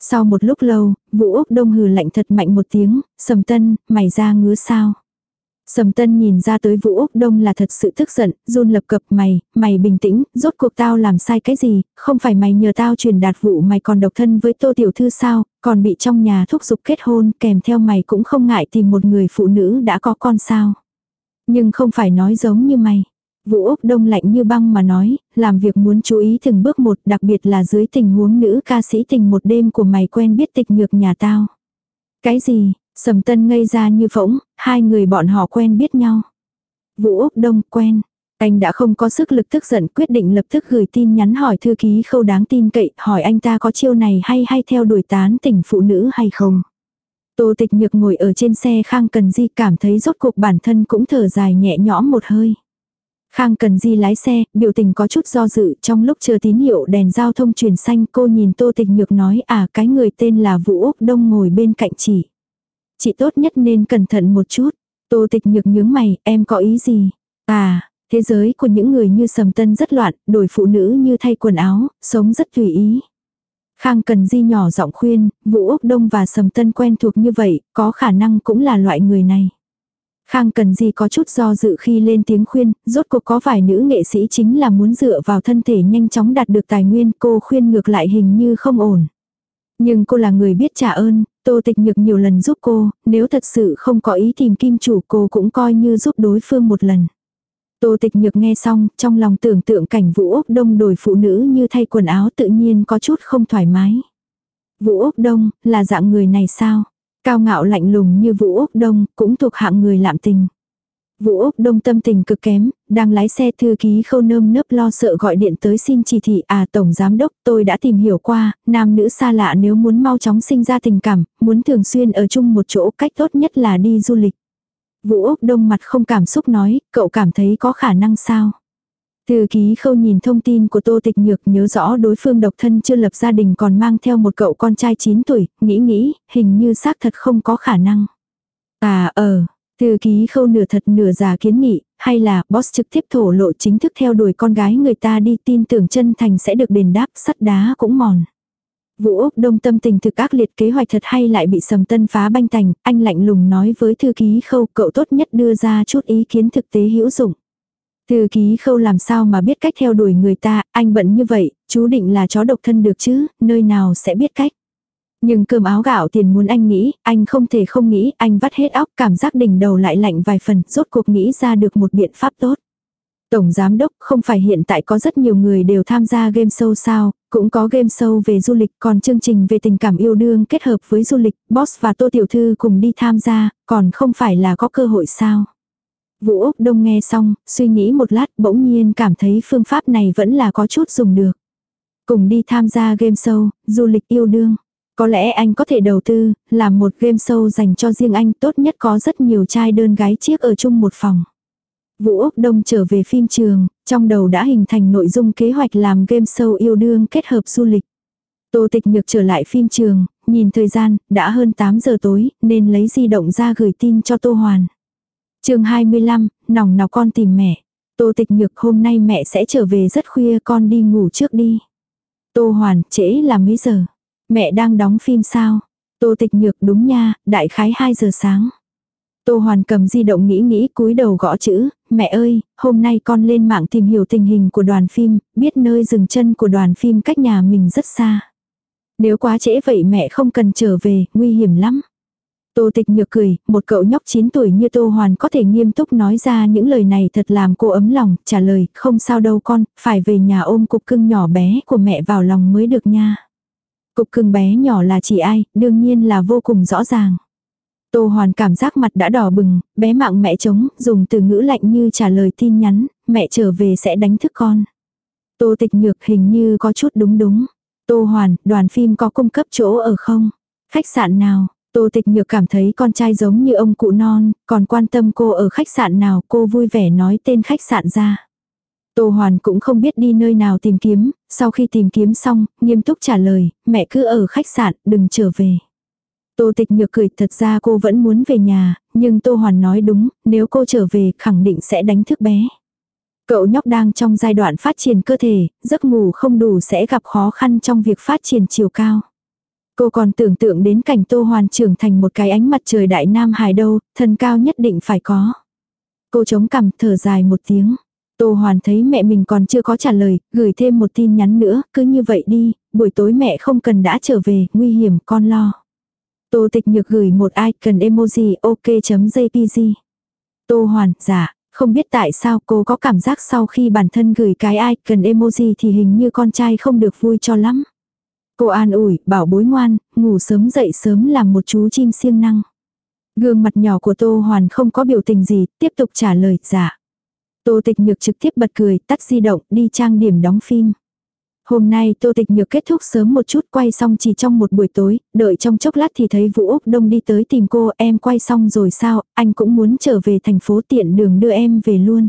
Sau một lúc lâu, Vũ Úc Đông hừ lạnh thật mạnh một tiếng, Sầm Tân, mày ra ngứa sao? Sầm Tân nhìn ra tới Vũ Úc Đông là thật sự tức giận, run lập cập mày, mày bình tĩnh, rốt cuộc tao làm sai cái gì, không phải mày nhờ tao truyền đạt vụ mày còn độc thân với Tô Tiểu Thư sao, còn bị trong nhà thúc giục kết hôn, kèm theo mày cũng không ngại tìm một người phụ nữ đã có con sao. Nhưng không phải nói giống như mày. Vũ Úc Đông lạnh như băng mà nói, làm việc muốn chú ý từng bước một đặc biệt là dưới tình huống nữ ca sĩ tình một đêm của mày quen biết tịch nhược nhà tao. Cái gì, Sầm Tân ngây ra như phỗng, hai người bọn họ quen biết nhau. Vũ Úc Đông quen. Anh đã không có sức lực tức giận quyết định lập tức gửi tin nhắn hỏi thư ký khâu đáng tin cậy hỏi anh ta có chiêu này hay hay theo đuổi tán tỉnh phụ nữ hay không. Tô tịch nhược ngồi ở trên xe Khang Cần Di cảm thấy rốt cuộc bản thân cũng thở dài nhẹ nhõm một hơi. Khang Cần Di lái xe, biểu tình có chút do dự trong lúc chờ tín hiệu đèn giao thông chuyển xanh cô nhìn Tô Tịch Nhược nói à cái người tên là Vũ Úc Đông ngồi bên cạnh chị. Chị tốt nhất nên cẩn thận một chút. Tô Tịch Nhược nhướng mày, em có ý gì? À, thế giới của những người như Sầm Tân rất loạn, đổi phụ nữ như thay quần áo, sống rất tùy ý. Khang Cần Di nhỏ giọng khuyên, Vũ Úc Đông và Sầm Tân quen thuộc như vậy, có khả năng cũng là loại người này. Khang Cần Di có chút do dự khi lên tiếng khuyên, rốt cuộc có vài nữ nghệ sĩ chính là muốn dựa vào thân thể nhanh chóng đạt được tài nguyên, cô khuyên ngược lại hình như không ổn. Nhưng cô là người biết trả ơn, Tô Tịch Nhược nhiều lần giúp cô, nếu thật sự không có ý tìm kim chủ cô cũng coi như giúp đối phương một lần. Tô Tịch Nhược nghe xong, trong lòng tưởng tượng cảnh Vũ Úc Đông đổi phụ nữ như thay quần áo tự nhiên có chút không thoải mái. Vũ Úc Đông, là dạng người này sao? Cao ngạo lạnh lùng như Vũ Úc Đông, cũng thuộc hạng người lạm tình. Vũ Úc Đông tâm tình cực kém, đang lái xe thư ký khâu nơm nớp lo sợ gọi điện tới xin chỉ thị à tổng giám đốc tôi đã tìm hiểu qua, nam nữ xa lạ nếu muốn mau chóng sinh ra tình cảm, muốn thường xuyên ở chung một chỗ cách tốt nhất là đi du lịch. Vũ Úc Đông mặt không cảm xúc nói, cậu cảm thấy có khả năng sao? Thư ký khâu nhìn thông tin của Tô Tịch Nhược nhớ rõ đối phương độc thân chưa lập gia đình còn mang theo một cậu con trai 9 tuổi, nghĩ nghĩ, hình như xác thật không có khả năng. À ờ, thư ký khâu nửa thật nửa giả kiến nghị, hay là boss trực tiếp thổ lộ chính thức theo đuổi con gái người ta đi tin tưởng chân thành sẽ được đền đáp sắt đá cũng mòn. Vũ Úc Đông tâm tình thực ác liệt kế hoạch thật hay lại bị sầm tân phá banh thành, anh lạnh lùng nói với thư ký khâu cậu tốt nhất đưa ra chút ý kiến thực tế hữu dụng. Thư ký khâu làm sao mà biết cách theo đuổi người ta, anh bận như vậy, chú định là chó độc thân được chứ, nơi nào sẽ biết cách. Nhưng cơm áo gạo tiền muốn anh nghĩ, anh không thể không nghĩ, anh vắt hết óc cảm giác đỉnh đầu lại lạnh vài phần, rốt cuộc nghĩ ra được một biện pháp tốt. Tổng giám đốc không phải hiện tại có rất nhiều người đều tham gia game show sao, cũng có game show về du lịch, còn chương trình về tình cảm yêu đương kết hợp với du lịch, boss và tô tiểu thư cùng đi tham gia, còn không phải là có cơ hội sao. Vũ Úc Đông nghe xong, suy nghĩ một lát bỗng nhiên cảm thấy phương pháp này vẫn là có chút dùng được. Cùng đi tham gia game show, du lịch yêu đương. Có lẽ anh có thể đầu tư, làm một game show dành cho riêng anh tốt nhất có rất nhiều trai đơn gái chiếc ở chung một phòng. Vũ Úc Đông trở về phim trường, trong đầu đã hình thành nội dung kế hoạch làm game show yêu đương kết hợp du lịch. Tô Tịch Nhược trở lại phim trường, nhìn thời gian, đã hơn 8 giờ tối, nên lấy di động ra gửi tin cho Tô Hoàn. chương 25, nòng nào con tìm mẹ. Tô Tịch Nhược hôm nay mẹ sẽ trở về rất khuya con đi ngủ trước đi. Tô Hoàn, trễ là mấy giờ? Mẹ đang đóng phim sao? Tô Tịch Nhược đúng nha, đại khái 2 giờ sáng. Tô Hoàn cầm di động nghĩ nghĩ cúi đầu gõ chữ, mẹ ơi, hôm nay con lên mạng tìm hiểu tình hình của đoàn phim, biết nơi dừng chân của đoàn phim cách nhà mình rất xa. Nếu quá trễ vậy mẹ không cần trở về, nguy hiểm lắm. Tô tịch nhược cười, một cậu nhóc 9 tuổi như Tô Hoàn có thể nghiêm túc nói ra những lời này thật làm cô ấm lòng, trả lời, không sao đâu con, phải về nhà ôm cục cưng nhỏ bé của mẹ vào lòng mới được nha. Cục cưng bé nhỏ là chỉ ai, đương nhiên là vô cùng rõ ràng. Tô Hoàn cảm giác mặt đã đỏ bừng, bé mạng mẹ chống dùng từ ngữ lạnh như trả lời tin nhắn, mẹ trở về sẽ đánh thức con. Tô tịch nhược hình như có chút đúng đúng. Tô Hoàn, đoàn phim có cung cấp chỗ ở không? Khách sạn nào? Tô tịch nhược cảm thấy con trai giống như ông cụ non, còn quan tâm cô ở khách sạn nào cô vui vẻ nói tên khách sạn ra. Tô Hoàn cũng không biết đi nơi nào tìm kiếm, sau khi tìm kiếm xong, nghiêm túc trả lời, mẹ cứ ở khách sạn, đừng trở về. Tô tịch nhược cười thật ra cô vẫn muốn về nhà, nhưng Tô Hoàn nói đúng, nếu cô trở về khẳng định sẽ đánh thức bé. Cậu nhóc đang trong giai đoạn phát triển cơ thể, giấc ngủ không đủ sẽ gặp khó khăn trong việc phát triển chiều cao. Cô còn tưởng tượng đến cảnh Tô Hoàn trưởng thành một cái ánh mặt trời đại nam hài đâu, thân cao nhất định phải có. Cô chống cằm thở dài một tiếng. Tô Hoàn thấy mẹ mình còn chưa có trả lời, gửi thêm một tin nhắn nữa, cứ như vậy đi, buổi tối mẹ không cần đã trở về, nguy hiểm con lo. Tô tịch nhược gửi một icon emoji ok.jpg. Tô Hoàn, dạ, không biết tại sao cô có cảm giác sau khi bản thân gửi cái icon emoji thì hình như con trai không được vui cho lắm. Cô an ủi, bảo bối ngoan, ngủ sớm dậy sớm làm một chú chim siêng năng. Gương mặt nhỏ của Tô Hoàn không có biểu tình gì, tiếp tục trả lời, dạ. Tô tịch nhược trực tiếp bật cười, tắt di động, đi trang điểm đóng phim. Hôm nay Tô Tịch Nhược kết thúc sớm một chút quay xong chỉ trong một buổi tối, đợi trong chốc lát thì thấy Vũ Úc Đông đi tới tìm cô, em quay xong rồi sao, anh cũng muốn trở về thành phố tiện đường đưa em về luôn.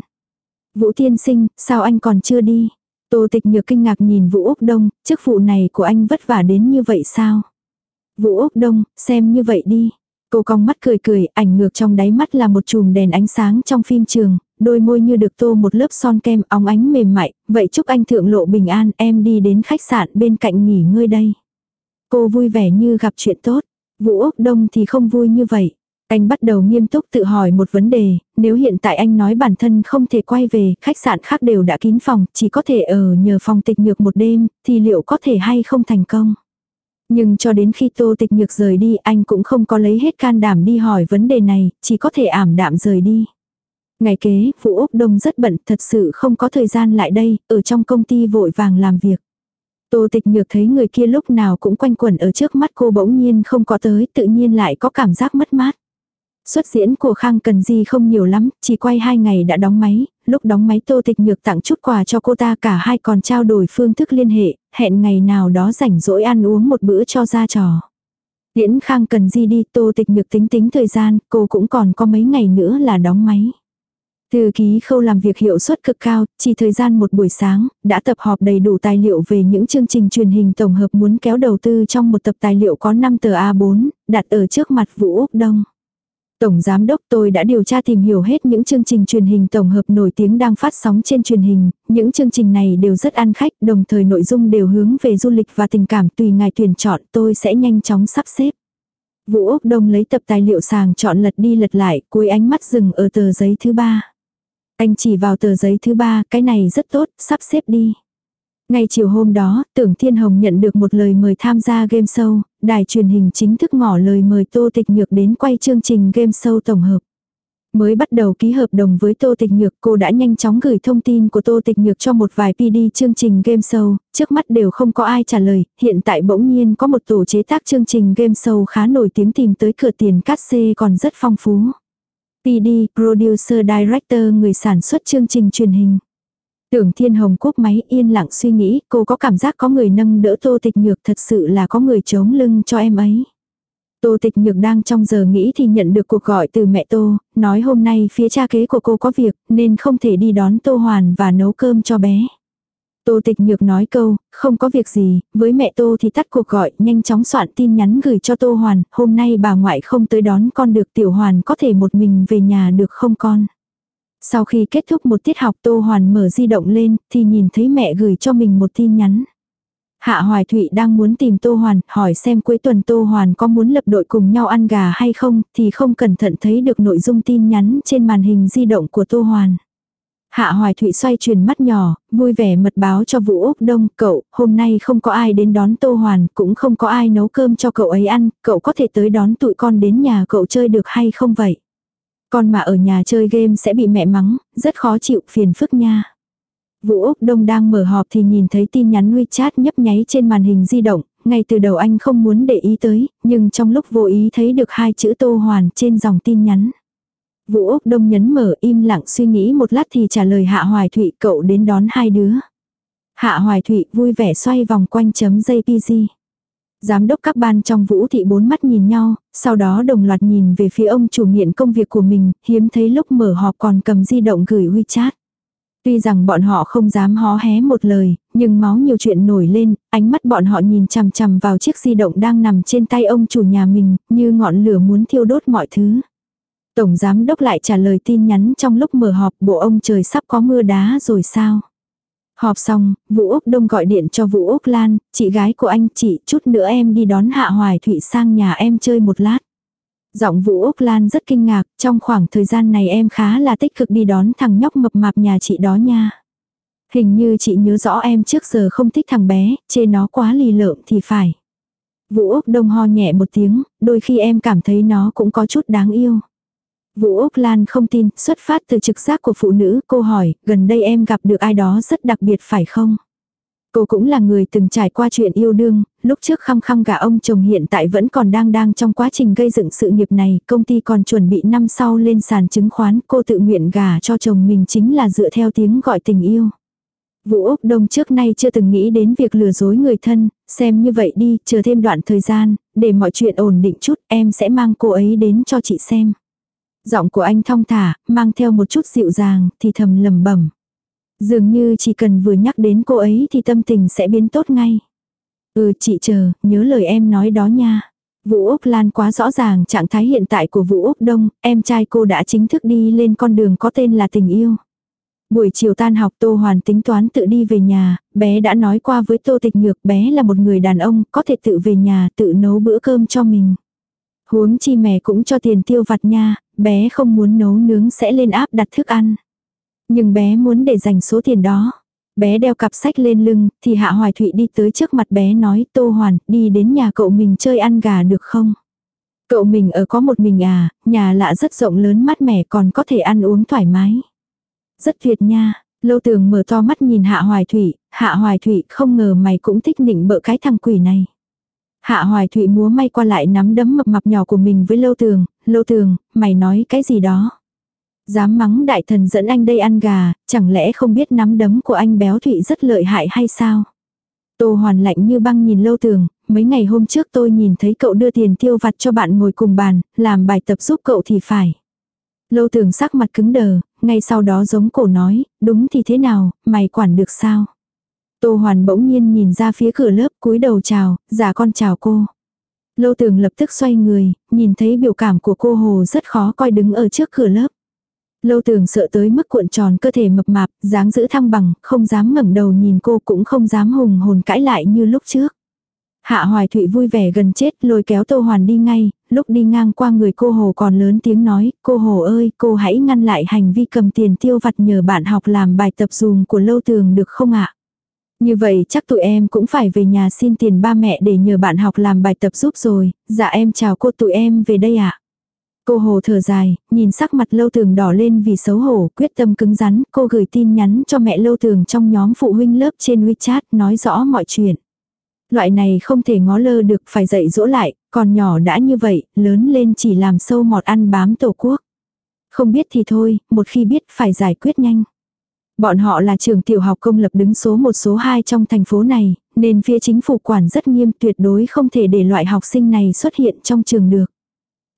Vũ Tiên Sinh, sao anh còn chưa đi? Tô Tịch Nhược kinh ngạc nhìn Vũ Úc Đông, chức vụ này của anh vất vả đến như vậy sao? Vũ Úc Đông, xem như vậy đi. Cô cong mắt cười cười, ảnh ngược trong đáy mắt là một chùm đèn ánh sáng trong phim trường, đôi môi như được tô một lớp son kem óng ánh mềm mại, vậy chúc anh thượng lộ bình an, em đi đến khách sạn bên cạnh nghỉ ngơi đây. Cô vui vẻ như gặp chuyện tốt, Vũ Úc Đông thì không vui như vậy. Anh bắt đầu nghiêm túc tự hỏi một vấn đề, nếu hiện tại anh nói bản thân không thể quay về, khách sạn khác đều đã kín phòng, chỉ có thể ở nhờ phòng tịch nhược một đêm, thì liệu có thể hay không thành công? Nhưng cho đến khi tô tịch nhược rời đi anh cũng không có lấy hết can đảm đi hỏi vấn đề này, chỉ có thể ảm đạm rời đi. Ngày kế, Vũ Úc Đông rất bận, thật sự không có thời gian lại đây, ở trong công ty vội vàng làm việc. Tô tịch nhược thấy người kia lúc nào cũng quanh quẩn ở trước mắt cô bỗng nhiên không có tới, tự nhiên lại có cảm giác mất mát. Xuất diễn của Khang Cần Di không nhiều lắm, chỉ quay hai ngày đã đóng máy, lúc đóng máy Tô Tịch Nhược tặng chút quà cho cô ta cả hai còn trao đổi phương thức liên hệ, hẹn ngày nào đó rảnh rỗi ăn uống một bữa cho ra trò. Tiễn Khang Cần Di đi Tô Tịch Nhược tính tính thời gian, cô cũng còn có mấy ngày nữa là đóng máy. Thư ký khâu làm việc hiệu suất cực cao, chỉ thời gian một buổi sáng, đã tập họp đầy đủ tài liệu về những chương trình truyền hình tổng hợp muốn kéo đầu tư trong một tập tài liệu có 5 tờ A4, đặt ở trước mặt Vũ Úc Đông. Tổng Giám đốc tôi đã điều tra tìm hiểu hết những chương trình truyền hình tổng hợp nổi tiếng đang phát sóng trên truyền hình, những chương trình này đều rất ăn khách, đồng thời nội dung đều hướng về du lịch và tình cảm tùy ngài tuyển chọn tôi sẽ nhanh chóng sắp xếp. Vũ Úc Đông lấy tập tài liệu sàng chọn lật đi lật lại, cuối ánh mắt dừng ở tờ giấy thứ ba. Anh chỉ vào tờ giấy thứ ba, cái này rất tốt, sắp xếp đi. Ngay chiều hôm đó, Tưởng Thiên Hồng nhận được một lời mời tham gia game show, đài truyền hình chính thức ngỏ lời mời Tô Tịch Nhược đến quay chương trình game show tổng hợp. Mới bắt đầu ký hợp đồng với Tô Tịch Nhược cô đã nhanh chóng gửi thông tin của Tô Tịch Nhược cho một vài PD chương trình game show, trước mắt đều không có ai trả lời, hiện tại bỗng nhiên có một tổ chế tác chương trình game show khá nổi tiếng tìm tới cửa tiền cát xê còn rất phong phú. PD, Producer Director người sản xuất chương trình truyền hình. Tưởng Thiên Hồng quốc máy yên lặng suy nghĩ, cô có cảm giác có người nâng đỡ Tô Tịch Nhược thật sự là có người chống lưng cho em ấy. Tô Tịch Nhược đang trong giờ nghĩ thì nhận được cuộc gọi từ mẹ Tô, nói hôm nay phía cha kế của cô có việc nên không thể đi đón Tô Hoàn và nấu cơm cho bé. Tô Tịch Nhược nói câu, không có việc gì, với mẹ Tô thì tắt cuộc gọi, nhanh chóng soạn tin nhắn gửi cho Tô Hoàn, hôm nay bà ngoại không tới đón con được Tiểu Hoàn có thể một mình về nhà được không con. Sau khi kết thúc một tiết học Tô Hoàn mở di động lên thì nhìn thấy mẹ gửi cho mình một tin nhắn. Hạ Hoài Thụy đang muốn tìm Tô Hoàn, hỏi xem cuối tuần Tô Hoàn có muốn lập đội cùng nhau ăn gà hay không, thì không cẩn thận thấy được nội dung tin nhắn trên màn hình di động của Tô Hoàn. Hạ Hoài Thụy xoay chuyển mắt nhỏ, vui vẻ mật báo cho Vũ Úc Đông, cậu, hôm nay không có ai đến đón Tô Hoàn, cũng không có ai nấu cơm cho cậu ấy ăn, cậu có thể tới đón tụi con đến nhà cậu chơi được hay không vậy? Con mà ở nhà chơi game sẽ bị mẹ mắng, rất khó chịu phiền phức nha. Vũ Úc Đông đang mở họp thì nhìn thấy tin nhắn WeChat nhấp nháy trên màn hình di động, ngay từ đầu anh không muốn để ý tới, nhưng trong lúc vô ý thấy được hai chữ Tô Hoàn trên dòng tin nhắn. Vũ Úc Đông nhấn mở im lặng suy nghĩ một lát thì trả lời Hạ Hoài Thụy cậu đến đón hai đứa. Hạ Hoài Thụy vui vẻ xoay vòng quanh chấm JPG. Giám đốc các ban trong vũ thị bốn mắt nhìn nhau, sau đó đồng loạt nhìn về phía ông chủ nghiện công việc của mình, hiếm thấy lúc mở họp còn cầm di động gửi WeChat. Tuy rằng bọn họ không dám hó hé một lời, nhưng máu nhiều chuyện nổi lên, ánh mắt bọn họ nhìn chằm chằm vào chiếc di động đang nằm trên tay ông chủ nhà mình, như ngọn lửa muốn thiêu đốt mọi thứ. Tổng giám đốc lại trả lời tin nhắn trong lúc mở họp bộ ông trời sắp có mưa đá rồi sao. Họp xong, Vũ Úc Đông gọi điện cho Vũ Úc Lan, chị gái của anh chị chút nữa em đi đón Hạ Hoài Thụy sang nhà em chơi một lát. Giọng Vũ Úc Lan rất kinh ngạc, trong khoảng thời gian này em khá là tích cực đi đón thằng nhóc mập mạp nhà chị đó nha. Hình như chị nhớ rõ em trước giờ không thích thằng bé, chê nó quá lì lợm thì phải. Vũ Úc Đông ho nhẹ một tiếng, đôi khi em cảm thấy nó cũng có chút đáng yêu. Vũ Úc Lan không tin, xuất phát từ trực giác của phụ nữ, cô hỏi, gần đây em gặp được ai đó rất đặc biệt phải không? Cô cũng là người từng trải qua chuyện yêu đương, lúc trước khăng khăng gả ông chồng hiện tại vẫn còn đang đang trong quá trình gây dựng sự nghiệp này, công ty còn chuẩn bị năm sau lên sàn chứng khoán, cô tự nguyện gả cho chồng mình chính là dựa theo tiếng gọi tình yêu. Vũ Úc Đông trước nay chưa từng nghĩ đến việc lừa dối người thân, xem như vậy đi, chờ thêm đoạn thời gian, để mọi chuyện ổn định chút, em sẽ mang cô ấy đến cho chị xem. Giọng của anh thong thả, mang theo một chút dịu dàng, thì thầm lầm bẩm Dường như chỉ cần vừa nhắc đến cô ấy thì tâm tình sẽ biến tốt ngay. Ừ chị chờ, nhớ lời em nói đó nha. Vũ Úc Lan quá rõ ràng trạng thái hiện tại của Vũ Úc Đông, em trai cô đã chính thức đi lên con đường có tên là tình yêu. Buổi chiều tan học Tô Hoàn tính toán tự đi về nhà, bé đã nói qua với Tô Tịch Nhược bé là một người đàn ông, có thể tự về nhà tự nấu bữa cơm cho mình. Huống chi mẹ cũng cho tiền tiêu vặt nha, bé không muốn nấu nướng sẽ lên áp đặt thức ăn. Nhưng bé muốn để dành số tiền đó. Bé đeo cặp sách lên lưng, thì Hạ Hoài Thụy đi tới trước mặt bé nói Tô Hoàn, đi đến nhà cậu mình chơi ăn gà được không? Cậu mình ở có một mình à, nhà lạ rất rộng lớn mát mẻ còn có thể ăn uống thoải mái. Rất tuyệt nha, lâu tường mở to mắt nhìn Hạ Hoài Thụy, Hạ Hoài Thụy không ngờ mày cũng thích nịnh bợ cái thằng quỷ này. Hạ Hoài Thụy múa may qua lại nắm đấm mập mập nhỏ của mình với lâu tường, lâu tường, mày nói cái gì đó. Dám mắng đại thần dẫn anh đây ăn gà, chẳng lẽ không biết nắm đấm của anh béo Thụy rất lợi hại hay sao? Tô hoàn lạnh như băng nhìn lâu tường, mấy ngày hôm trước tôi nhìn thấy cậu đưa tiền tiêu vặt cho bạn ngồi cùng bàn, làm bài tập giúp cậu thì phải. Lâu tường sắc mặt cứng đờ, ngay sau đó giống cổ nói, đúng thì thế nào, mày quản được sao? Tô Hoàn bỗng nhiên nhìn ra phía cửa lớp cúi đầu chào, giả con chào cô. Lâu tường lập tức xoay người, nhìn thấy biểu cảm của cô Hồ rất khó coi đứng ở trước cửa lớp. Lâu tường sợ tới mức cuộn tròn cơ thể mập mạp, dáng giữ thăng bằng, không dám ngẩng đầu nhìn cô cũng không dám hùng hồn cãi lại như lúc trước. Hạ Hoài Thụy vui vẻ gần chết lôi kéo Tô Hoàn đi ngay, lúc đi ngang qua người cô Hồ còn lớn tiếng nói, cô Hồ ơi, cô hãy ngăn lại hành vi cầm tiền tiêu vặt nhờ bạn học làm bài tập dùm của lâu tường được không ạ? Như vậy chắc tụi em cũng phải về nhà xin tiền ba mẹ để nhờ bạn học làm bài tập giúp rồi, dạ em chào cô tụi em về đây ạ. Cô Hồ thở dài, nhìn sắc mặt lâu tường đỏ lên vì xấu hổ, quyết tâm cứng rắn, cô gửi tin nhắn cho mẹ lâu tường trong nhóm phụ huynh lớp trên WeChat nói rõ mọi chuyện. Loại này không thể ngó lơ được phải dạy dỗ lại, còn nhỏ đã như vậy, lớn lên chỉ làm sâu mọt ăn bám tổ quốc. Không biết thì thôi, một khi biết phải giải quyết nhanh. Bọn họ là trường tiểu học công lập đứng số một số 2 trong thành phố này, nên phía chính phủ quản rất nghiêm tuyệt đối không thể để loại học sinh này xuất hiện trong trường được.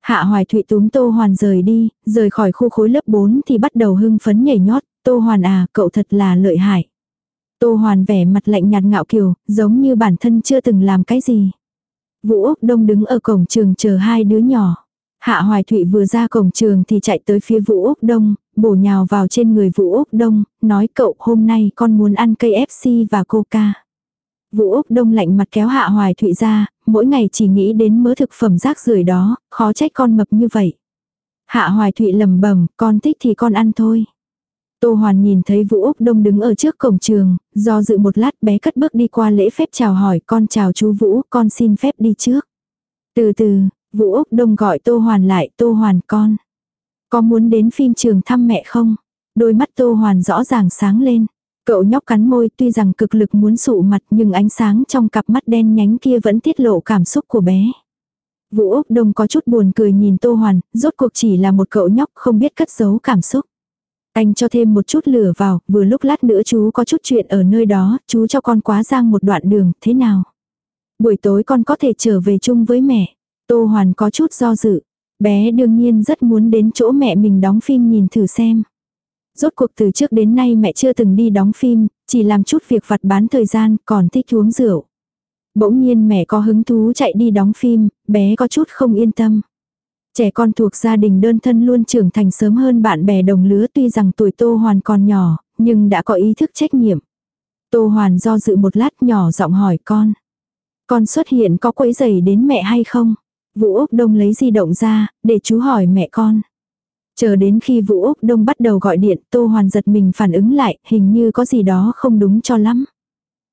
Hạ Hoài Thụy túm Tô Hoàn rời đi, rời khỏi khu khối lớp 4 thì bắt đầu hưng phấn nhảy nhót, Tô Hoàn à, cậu thật là lợi hại. Tô Hoàn vẻ mặt lạnh nhạt ngạo kiều, giống như bản thân chưa từng làm cái gì. Vũ Úc Đông đứng ở cổng trường chờ hai đứa nhỏ. Hạ Hoài Thụy vừa ra cổng trường thì chạy tới phía Vũ Úc Đông, bổ nhào vào trên người Vũ Úc Đông, nói cậu hôm nay con muốn ăn cây FC và coca. Vũ Úc Đông lạnh mặt kéo Hạ Hoài Thụy ra, mỗi ngày chỉ nghĩ đến mớ thực phẩm rác rưởi đó, khó trách con mập như vậy. Hạ Hoài Thụy lầm bẩm con thích thì con ăn thôi. Tô Hoàn nhìn thấy Vũ Úc Đông đứng ở trước cổng trường, do dự một lát bé cất bước đi qua lễ phép chào hỏi con chào chú Vũ, con xin phép đi trước. Từ từ, Vũ Úc Đông gọi Tô Hoàn lại, Tô Hoàn con. Có muốn đến phim trường thăm mẹ không? Đôi mắt Tô Hoàn rõ ràng sáng lên. Cậu nhóc cắn môi tuy rằng cực lực muốn sụ mặt nhưng ánh sáng trong cặp mắt đen nhánh kia vẫn tiết lộ cảm xúc của bé. Vũ Úc Đông có chút buồn cười nhìn Tô Hoàn, rốt cuộc chỉ là một cậu nhóc không biết cất giấu cảm xúc. Anh cho thêm một chút lửa vào, vừa lúc lát nữa chú có chút chuyện ở nơi đó, chú cho con quá giang một đoạn đường, thế nào? Buổi tối con có thể trở về chung với mẹ. Tô Hoàn có chút do dự. Bé đương nhiên rất muốn đến chỗ mẹ mình đóng phim nhìn thử xem. Rốt cuộc từ trước đến nay mẹ chưa từng đi đóng phim, chỉ làm chút việc vặt bán thời gian, còn thích uống rượu. Bỗng nhiên mẹ có hứng thú chạy đi đóng phim, bé có chút không yên tâm. Trẻ con thuộc gia đình đơn thân luôn trưởng thành sớm hơn bạn bè đồng lứa tuy rằng tuổi Tô Hoàn còn nhỏ, nhưng đã có ý thức trách nhiệm. Tô Hoàn do dự một lát nhỏ giọng hỏi con. Con xuất hiện có quấy giày đến mẹ hay không? Vũ Úc Đông lấy di động ra, để chú hỏi mẹ con. Chờ đến khi Vũ Úc Đông bắt đầu gọi điện, Tô Hoàn giật mình phản ứng lại, hình như có gì đó không đúng cho lắm.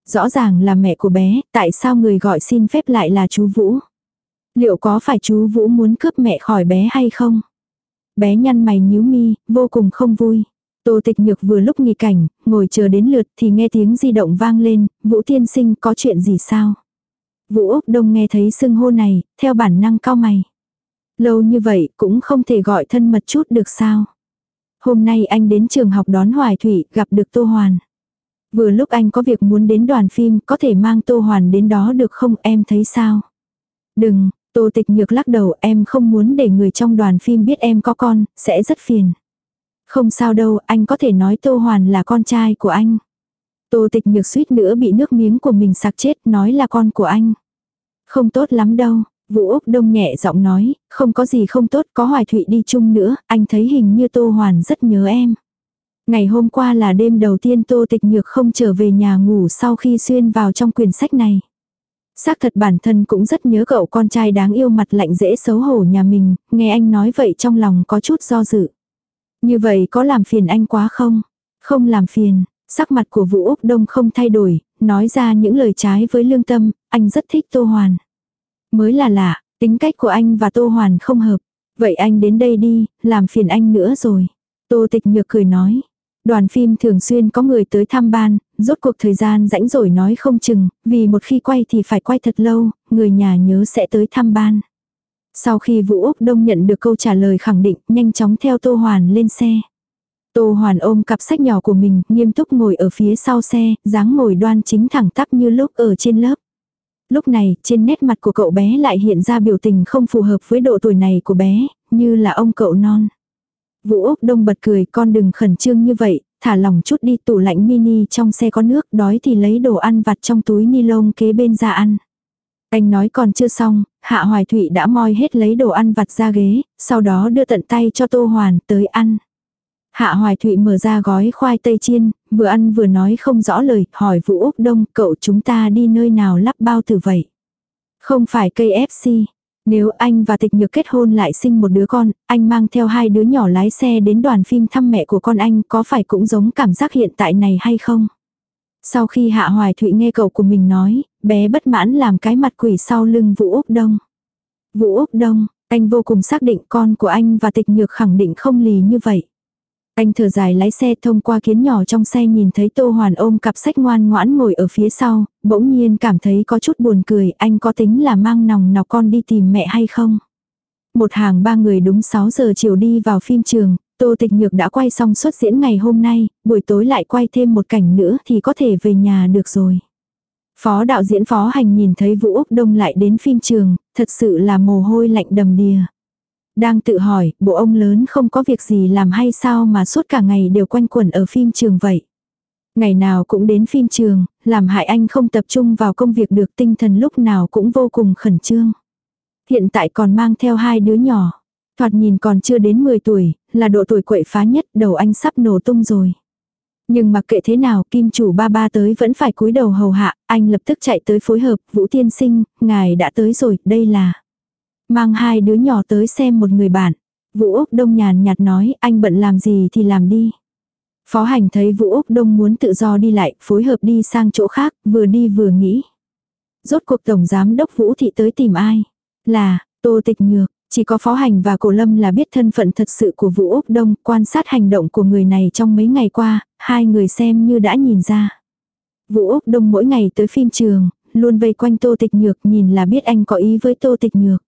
Rõ ràng là mẹ của bé, tại sao người gọi xin phép lại là chú Vũ? Liệu có phải chú Vũ muốn cướp mẹ khỏi bé hay không? Bé nhăn mày nhíu mi, vô cùng không vui. Tô tịch nhược vừa lúc nghỉ cảnh, ngồi chờ đến lượt thì nghe tiếng di động vang lên, Vũ tiên sinh có chuyện gì sao? Vũ Úc Đông nghe thấy xưng hô này, theo bản năng cao mày. Lâu như vậy cũng không thể gọi thân mật chút được sao? Hôm nay anh đến trường học đón Hoài Thủy, gặp được Tô Hoàn. Vừa lúc anh có việc muốn đến đoàn phim, có thể mang Tô Hoàn đến đó được không em thấy sao? Đừng, Tô Tịch Nhược lắc đầu em không muốn để người trong đoàn phim biết em có con, sẽ rất phiền. Không sao đâu, anh có thể nói Tô Hoàn là con trai của anh. Tô Tịch Nhược suýt nữa bị nước miếng của mình sặc chết nói là con của anh. Không tốt lắm đâu, Vũ Úc Đông nhẹ giọng nói, không có gì không tốt có Hoài Thụy đi chung nữa, anh thấy hình như Tô Hoàn rất nhớ em. Ngày hôm qua là đêm đầu tiên Tô Tịch Nhược không trở về nhà ngủ sau khi xuyên vào trong quyển sách này. Xác thật bản thân cũng rất nhớ cậu con trai đáng yêu mặt lạnh dễ xấu hổ nhà mình, nghe anh nói vậy trong lòng có chút do dự. Như vậy có làm phiền anh quá không? Không làm phiền, sắc mặt của Vũ Úc Đông không thay đổi, nói ra những lời trái với lương tâm, anh rất thích Tô Hoàn. Mới là lạ, tính cách của anh và Tô Hoàn không hợp. Vậy anh đến đây đi, làm phiền anh nữa rồi. Tô Tịch Nhược cười nói. Đoàn phim thường xuyên có người tới thăm ban, rốt cuộc thời gian rãnh rồi nói không chừng, vì một khi quay thì phải quay thật lâu, người nhà nhớ sẽ tới thăm ban. Sau khi Vũ Úc Đông nhận được câu trả lời khẳng định, nhanh chóng theo Tô Hoàn lên xe. Tô Hoàn ôm cặp sách nhỏ của mình, nghiêm túc ngồi ở phía sau xe, dáng ngồi đoan chính thẳng tắp như lúc ở trên lớp. Lúc này, trên nét mặt của cậu bé lại hiện ra biểu tình không phù hợp với độ tuổi này của bé, như là ông cậu non. Vũ Úc Đông bật cười con đừng khẩn trương như vậy, thả lòng chút đi tủ lạnh mini trong xe có nước, đói thì lấy đồ ăn vặt trong túi ni lông kế bên ra ăn. Anh nói còn chưa xong, Hạ Hoài Thụy đã moi hết lấy đồ ăn vặt ra ghế, sau đó đưa tận tay cho Tô Hoàn tới ăn. Hạ Hoài Thụy mở ra gói khoai tây chiên, vừa ăn vừa nói không rõ lời, hỏi Vũ Úc Đông, cậu chúng ta đi nơi nào lắp bao tử vậy? Không phải cây FC. Nếu anh và tịch nhược kết hôn lại sinh một đứa con, anh mang theo hai đứa nhỏ lái xe đến đoàn phim thăm mẹ của con anh có phải cũng giống cảm giác hiện tại này hay không? Sau khi Hạ Hoài Thụy nghe cậu của mình nói, bé bất mãn làm cái mặt quỷ sau lưng Vũ Úc Đông. Vũ Úc Đông, anh vô cùng xác định con của anh và tịch nhược khẳng định không lì như vậy. Anh thở dài lái xe thông qua kiến nhỏ trong xe nhìn thấy Tô Hoàn ôm cặp sách ngoan ngoãn ngồi ở phía sau, bỗng nhiên cảm thấy có chút buồn cười, anh có tính là mang nòng nọc con đi tìm mẹ hay không? Một hàng ba người đúng 6 giờ chiều đi vào phim trường, Tô Tịch Nhược đã quay xong xuất diễn ngày hôm nay, buổi tối lại quay thêm một cảnh nữa thì có thể về nhà được rồi. Phó đạo diễn Phó Hành nhìn thấy Vũ Úc Đông lại đến phim trường, thật sự là mồ hôi lạnh đầm đìa. Đang tự hỏi, bộ ông lớn không có việc gì làm hay sao mà suốt cả ngày đều quanh quẩn ở phim trường vậy. Ngày nào cũng đến phim trường, làm hại anh không tập trung vào công việc được tinh thần lúc nào cũng vô cùng khẩn trương. Hiện tại còn mang theo hai đứa nhỏ. Thoạt nhìn còn chưa đến 10 tuổi, là độ tuổi quậy phá nhất, đầu anh sắp nổ tung rồi. Nhưng mặc kệ thế nào, kim chủ ba ba tới vẫn phải cúi đầu hầu hạ, anh lập tức chạy tới phối hợp, Vũ Tiên Sinh, ngài đã tới rồi, đây là. Mang hai đứa nhỏ tới xem một người bạn. Vũ Úc Đông nhàn nhạt nói, anh bận làm gì thì làm đi. Phó hành thấy Vũ Úc Đông muốn tự do đi lại, phối hợp đi sang chỗ khác, vừa đi vừa nghĩ. Rốt cuộc Tổng Giám Đốc Vũ Thị tới tìm ai? Là, Tô Tịch Nhược, chỉ có Phó Hành và Cổ Lâm là biết thân phận thật sự của Vũ Úc Đông, quan sát hành động của người này trong mấy ngày qua, hai người xem như đã nhìn ra. Vũ Úc Đông mỗi ngày tới phim trường, luôn vây quanh Tô Tịch Nhược nhìn là biết anh có ý với Tô Tịch Nhược.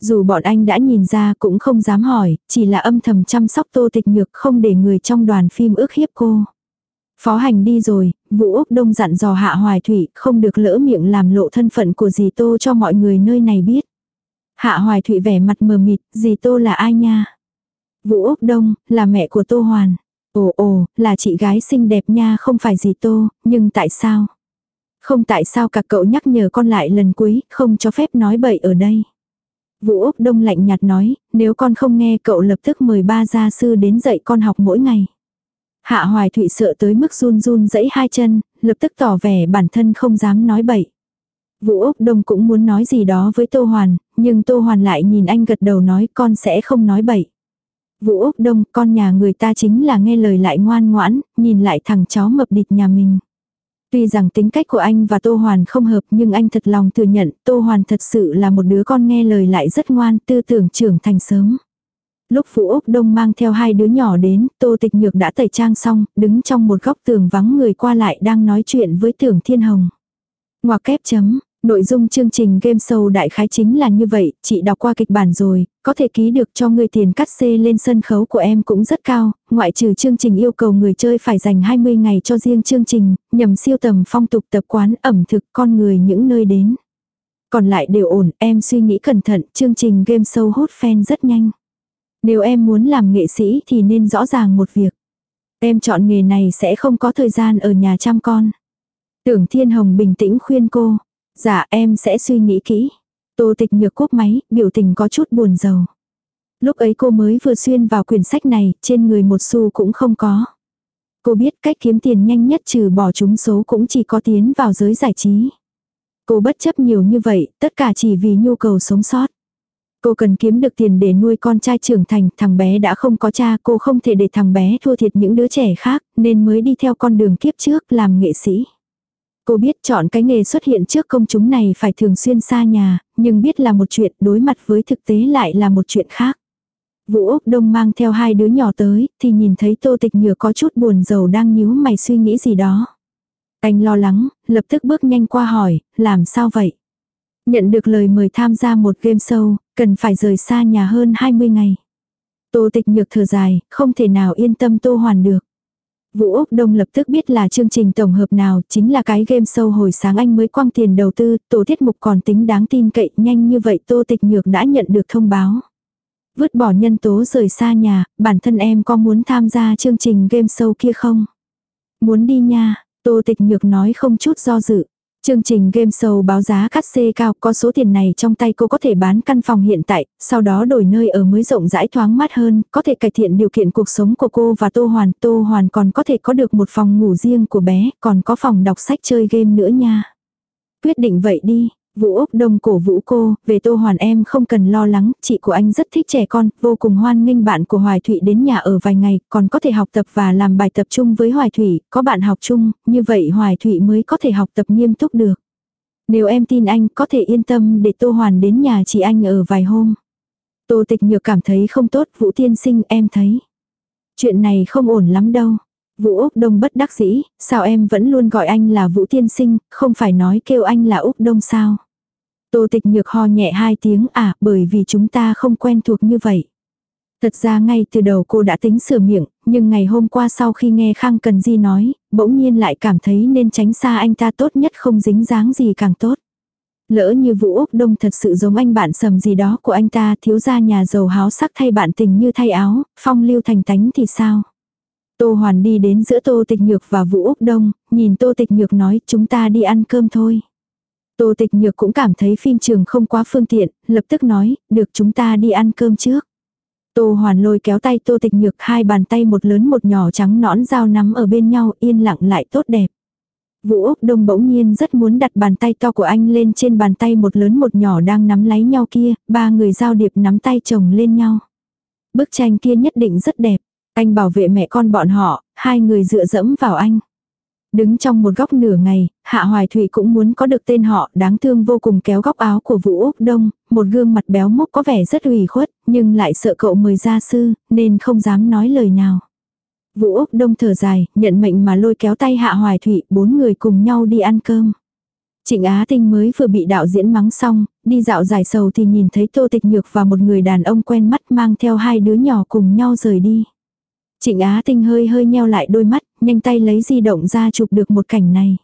Dù bọn anh đã nhìn ra cũng không dám hỏi, chỉ là âm thầm chăm sóc Tô Tịch Nhược không để người trong đoàn phim ước hiếp cô. Phó hành đi rồi, Vũ Úc Đông dặn dò Hạ Hoài Thủy không được lỡ miệng làm lộ thân phận của dì Tô cho mọi người nơi này biết. Hạ Hoài thủy vẻ mặt mờ mịt, dì Tô là ai nha? Vũ Úc Đông, là mẹ của Tô Hoàn. Ồ ồ, là chị gái xinh đẹp nha không phải dì Tô, nhưng tại sao? Không tại sao cả cậu nhắc nhở con lại lần cuối, không cho phép nói bậy ở đây. Vũ Úc Đông lạnh nhạt nói, nếu con không nghe cậu lập tức mời ba gia sư đến dạy con học mỗi ngày. Hạ Hoài Thụy sợ tới mức run run dẫy hai chân, lập tức tỏ vẻ bản thân không dám nói bậy. Vũ Úc Đông cũng muốn nói gì đó với Tô Hoàn, nhưng Tô Hoàn lại nhìn anh gật đầu nói con sẽ không nói bậy. Vũ Úc Đông, con nhà người ta chính là nghe lời lại ngoan ngoãn, nhìn lại thằng chó mập địch nhà mình. Tuy rằng tính cách của anh và Tô Hoàn không hợp nhưng anh thật lòng thừa nhận Tô Hoàn thật sự là một đứa con nghe lời lại rất ngoan, tư tưởng trưởng thành sớm. Lúc phụ Úc Đông mang theo hai đứa nhỏ đến, Tô Tịch Nhược đã tẩy trang xong, đứng trong một góc tường vắng người qua lại đang nói chuyện với tưởng Thiên Hồng. Ngoà kép chấm, Nội dung chương trình game show đại khái chính là như vậy, chị đọc qua kịch bản rồi, có thể ký được cho người tiền cắt xê lên sân khấu của em cũng rất cao, ngoại trừ chương trình yêu cầu người chơi phải dành 20 ngày cho riêng chương trình, nhằm siêu tầm phong tục tập quán ẩm thực con người những nơi đến. Còn lại đều ổn, em suy nghĩ cẩn thận, chương trình game show hút fan rất nhanh. Nếu em muốn làm nghệ sĩ thì nên rõ ràng một việc. Em chọn nghề này sẽ không có thời gian ở nhà chăm con. Tưởng Thiên Hồng bình tĩnh khuyên cô. Dạ em sẽ suy nghĩ kỹ. Tô tịch nhược cúp máy, biểu tình có chút buồn rầu. Lúc ấy cô mới vừa xuyên vào quyển sách này, trên người một xu cũng không có. Cô biết cách kiếm tiền nhanh nhất trừ bỏ trúng số cũng chỉ có tiến vào giới giải trí. Cô bất chấp nhiều như vậy, tất cả chỉ vì nhu cầu sống sót. Cô cần kiếm được tiền để nuôi con trai trưởng thành, thằng bé đã không có cha, cô không thể để thằng bé thua thiệt những đứa trẻ khác, nên mới đi theo con đường kiếp trước làm nghệ sĩ. Cô biết chọn cái nghề xuất hiện trước công chúng này phải thường xuyên xa nhà, nhưng biết là một chuyện đối mặt với thực tế lại là một chuyện khác. Vũ Úc Đông mang theo hai đứa nhỏ tới, thì nhìn thấy Tô Tịch Nhược có chút buồn rầu đang nhíu mày suy nghĩ gì đó. Anh lo lắng, lập tức bước nhanh qua hỏi, làm sao vậy? Nhận được lời mời tham gia một game show, cần phải rời xa nhà hơn 20 ngày. Tô Tịch Nhược thở dài, không thể nào yên tâm Tô Hoàn được. Vũ Úc Đông lập tức biết là chương trình tổng hợp nào, chính là cái game show hồi sáng anh mới quăng tiền đầu tư, tổ tiết mục còn tính đáng tin cậy, nhanh như vậy Tô Tịch Nhược đã nhận được thông báo. Vứt bỏ nhân tố rời xa nhà, bản thân em có muốn tham gia chương trình game show kia không? Muốn đi nha, Tô Tịch Nhược nói không chút do dự. Chương trình game show báo giá cắt xê cao, có số tiền này trong tay cô có thể bán căn phòng hiện tại, sau đó đổi nơi ở mới rộng rãi thoáng mát hơn, có thể cải thiện điều kiện cuộc sống của cô và Tô Hoàn. Tô Hoàn còn có thể có được một phòng ngủ riêng của bé, còn có phòng đọc sách chơi game nữa nha. Quyết định vậy đi, Vũ Úc Đông cổ vũ cô, về Tô Hoàn em không cần lo lắng, chị của anh rất thích trẻ con, vô cùng hoan nghênh bạn của Hoài Thụy đến nhà ở vài ngày, còn có thể học tập và làm bài tập chung với Hoài Thụy, có bạn học chung, như vậy Hoài Thụy mới có thể học tập nghiêm túc được. Nếu em tin anh, có thể yên tâm để Tô Hoàn đến nhà chị anh ở vài hôm. Tô Tịch Nhược cảm thấy không tốt, Vũ Tiên Sinh em thấy. Chuyện này không ổn lắm đâu. Vũ Úc Đông bất đắc dĩ, sao em vẫn luôn gọi anh là Vũ Tiên Sinh, không phải nói kêu anh là Úc Đông sao? Tô tịch nhược ho nhẹ hai tiếng à bởi vì chúng ta không quen thuộc như vậy. Thật ra ngay từ đầu cô đã tính sửa miệng, nhưng ngày hôm qua sau khi nghe Khang Cần Di nói, bỗng nhiên lại cảm thấy nên tránh xa anh ta tốt nhất không dính dáng gì càng tốt. Lỡ như Vũ Úc Đông thật sự giống anh bạn sầm gì đó của anh ta thiếu ra nhà giàu háo sắc thay bạn tình như thay áo, phong lưu thành tánh thì sao? Tô Hoàn đi đến giữa Tô Tịch Nhược và Vũ Úc Đông, nhìn Tô Tịch Nhược nói chúng ta đi ăn cơm thôi. Tô Tịch Nhược cũng cảm thấy phim trường không quá phương tiện, lập tức nói, được chúng ta đi ăn cơm trước. Tô Hoàn lôi kéo tay Tô Tịch Nhược hai bàn tay một lớn một nhỏ trắng nõn dao nắm ở bên nhau yên lặng lại tốt đẹp. Vũ Úc Đông bỗng nhiên rất muốn đặt bàn tay to của anh lên trên bàn tay một lớn một nhỏ đang nắm lấy nhau kia, ba người giao điệp nắm tay chồng lên nhau. Bức tranh kia nhất định rất đẹp. Anh bảo vệ mẹ con bọn họ, hai người dựa dẫm vào anh. Đứng trong một góc nửa ngày, Hạ Hoài Thụy cũng muốn có được tên họ, đáng thương vô cùng kéo góc áo của Vũ Úc Đông, một gương mặt béo mốc có vẻ rất ủy khuất, nhưng lại sợ cậu mời gia sư, nên không dám nói lời nào. Vũ Úc Đông thở dài, nhận mệnh mà lôi kéo tay Hạ Hoài Thụy, bốn người cùng nhau đi ăn cơm. Trịnh Á Tinh mới vừa bị đạo diễn mắng xong, đi dạo giải sầu thì nhìn thấy Tô Tịch Nhược và một người đàn ông quen mắt mang theo hai đứa nhỏ cùng nhau rời đi. Trịnh Á Tinh hơi hơi nheo lại đôi mắt, nhanh tay lấy di động ra chụp được một cảnh này.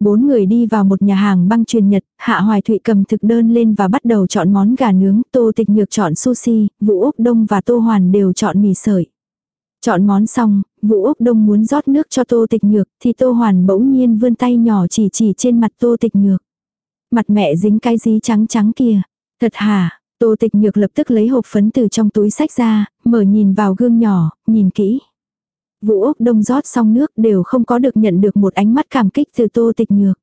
Bốn người đi vào một nhà hàng băng truyền Nhật, Hạ Hoài Thụy cầm thực đơn lên và bắt đầu chọn món gà nướng, Tô Tịch Nhược chọn sushi, Vũ Úc Đông và Tô Hoàn đều chọn mì sợi. Chọn món xong, Vũ Úc Đông muốn rót nước cho Tô Tịch Nhược, thì Tô Hoàn bỗng nhiên vươn tay nhỏ chỉ chỉ trên mặt Tô Tịch Nhược. Mặt mẹ dính cái dí trắng trắng kia. Thật hả? Tô Tịch Nhược lập tức lấy hộp phấn từ trong túi sách ra, mở nhìn vào gương nhỏ, nhìn kỹ. Vũ Úc Đông rót xong nước đều không có được nhận được một ánh mắt cảm kích từ Tô Tịch Nhược.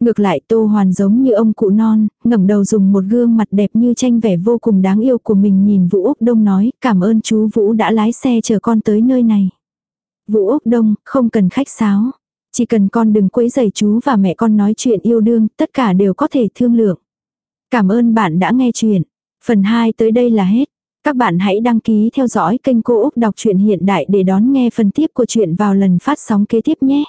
Ngược lại Tô Hoàn giống như ông cụ non, ngẩng đầu dùng một gương mặt đẹp như tranh vẻ vô cùng đáng yêu của mình nhìn Vũ Úc Đông nói cảm ơn chú Vũ đã lái xe chờ con tới nơi này. Vũ Úc Đông, không cần khách sáo. Chỉ cần con đừng quấy rầy chú và mẹ con nói chuyện yêu đương, tất cả đều có thể thương lượng. Cảm ơn bạn đã nghe chuyện. Phần 2 tới đây là hết. Các bạn hãy đăng ký theo dõi kênh Cô Úc Đọc truyện Hiện Đại để đón nghe phần tiếp của chuyện vào lần phát sóng kế tiếp nhé.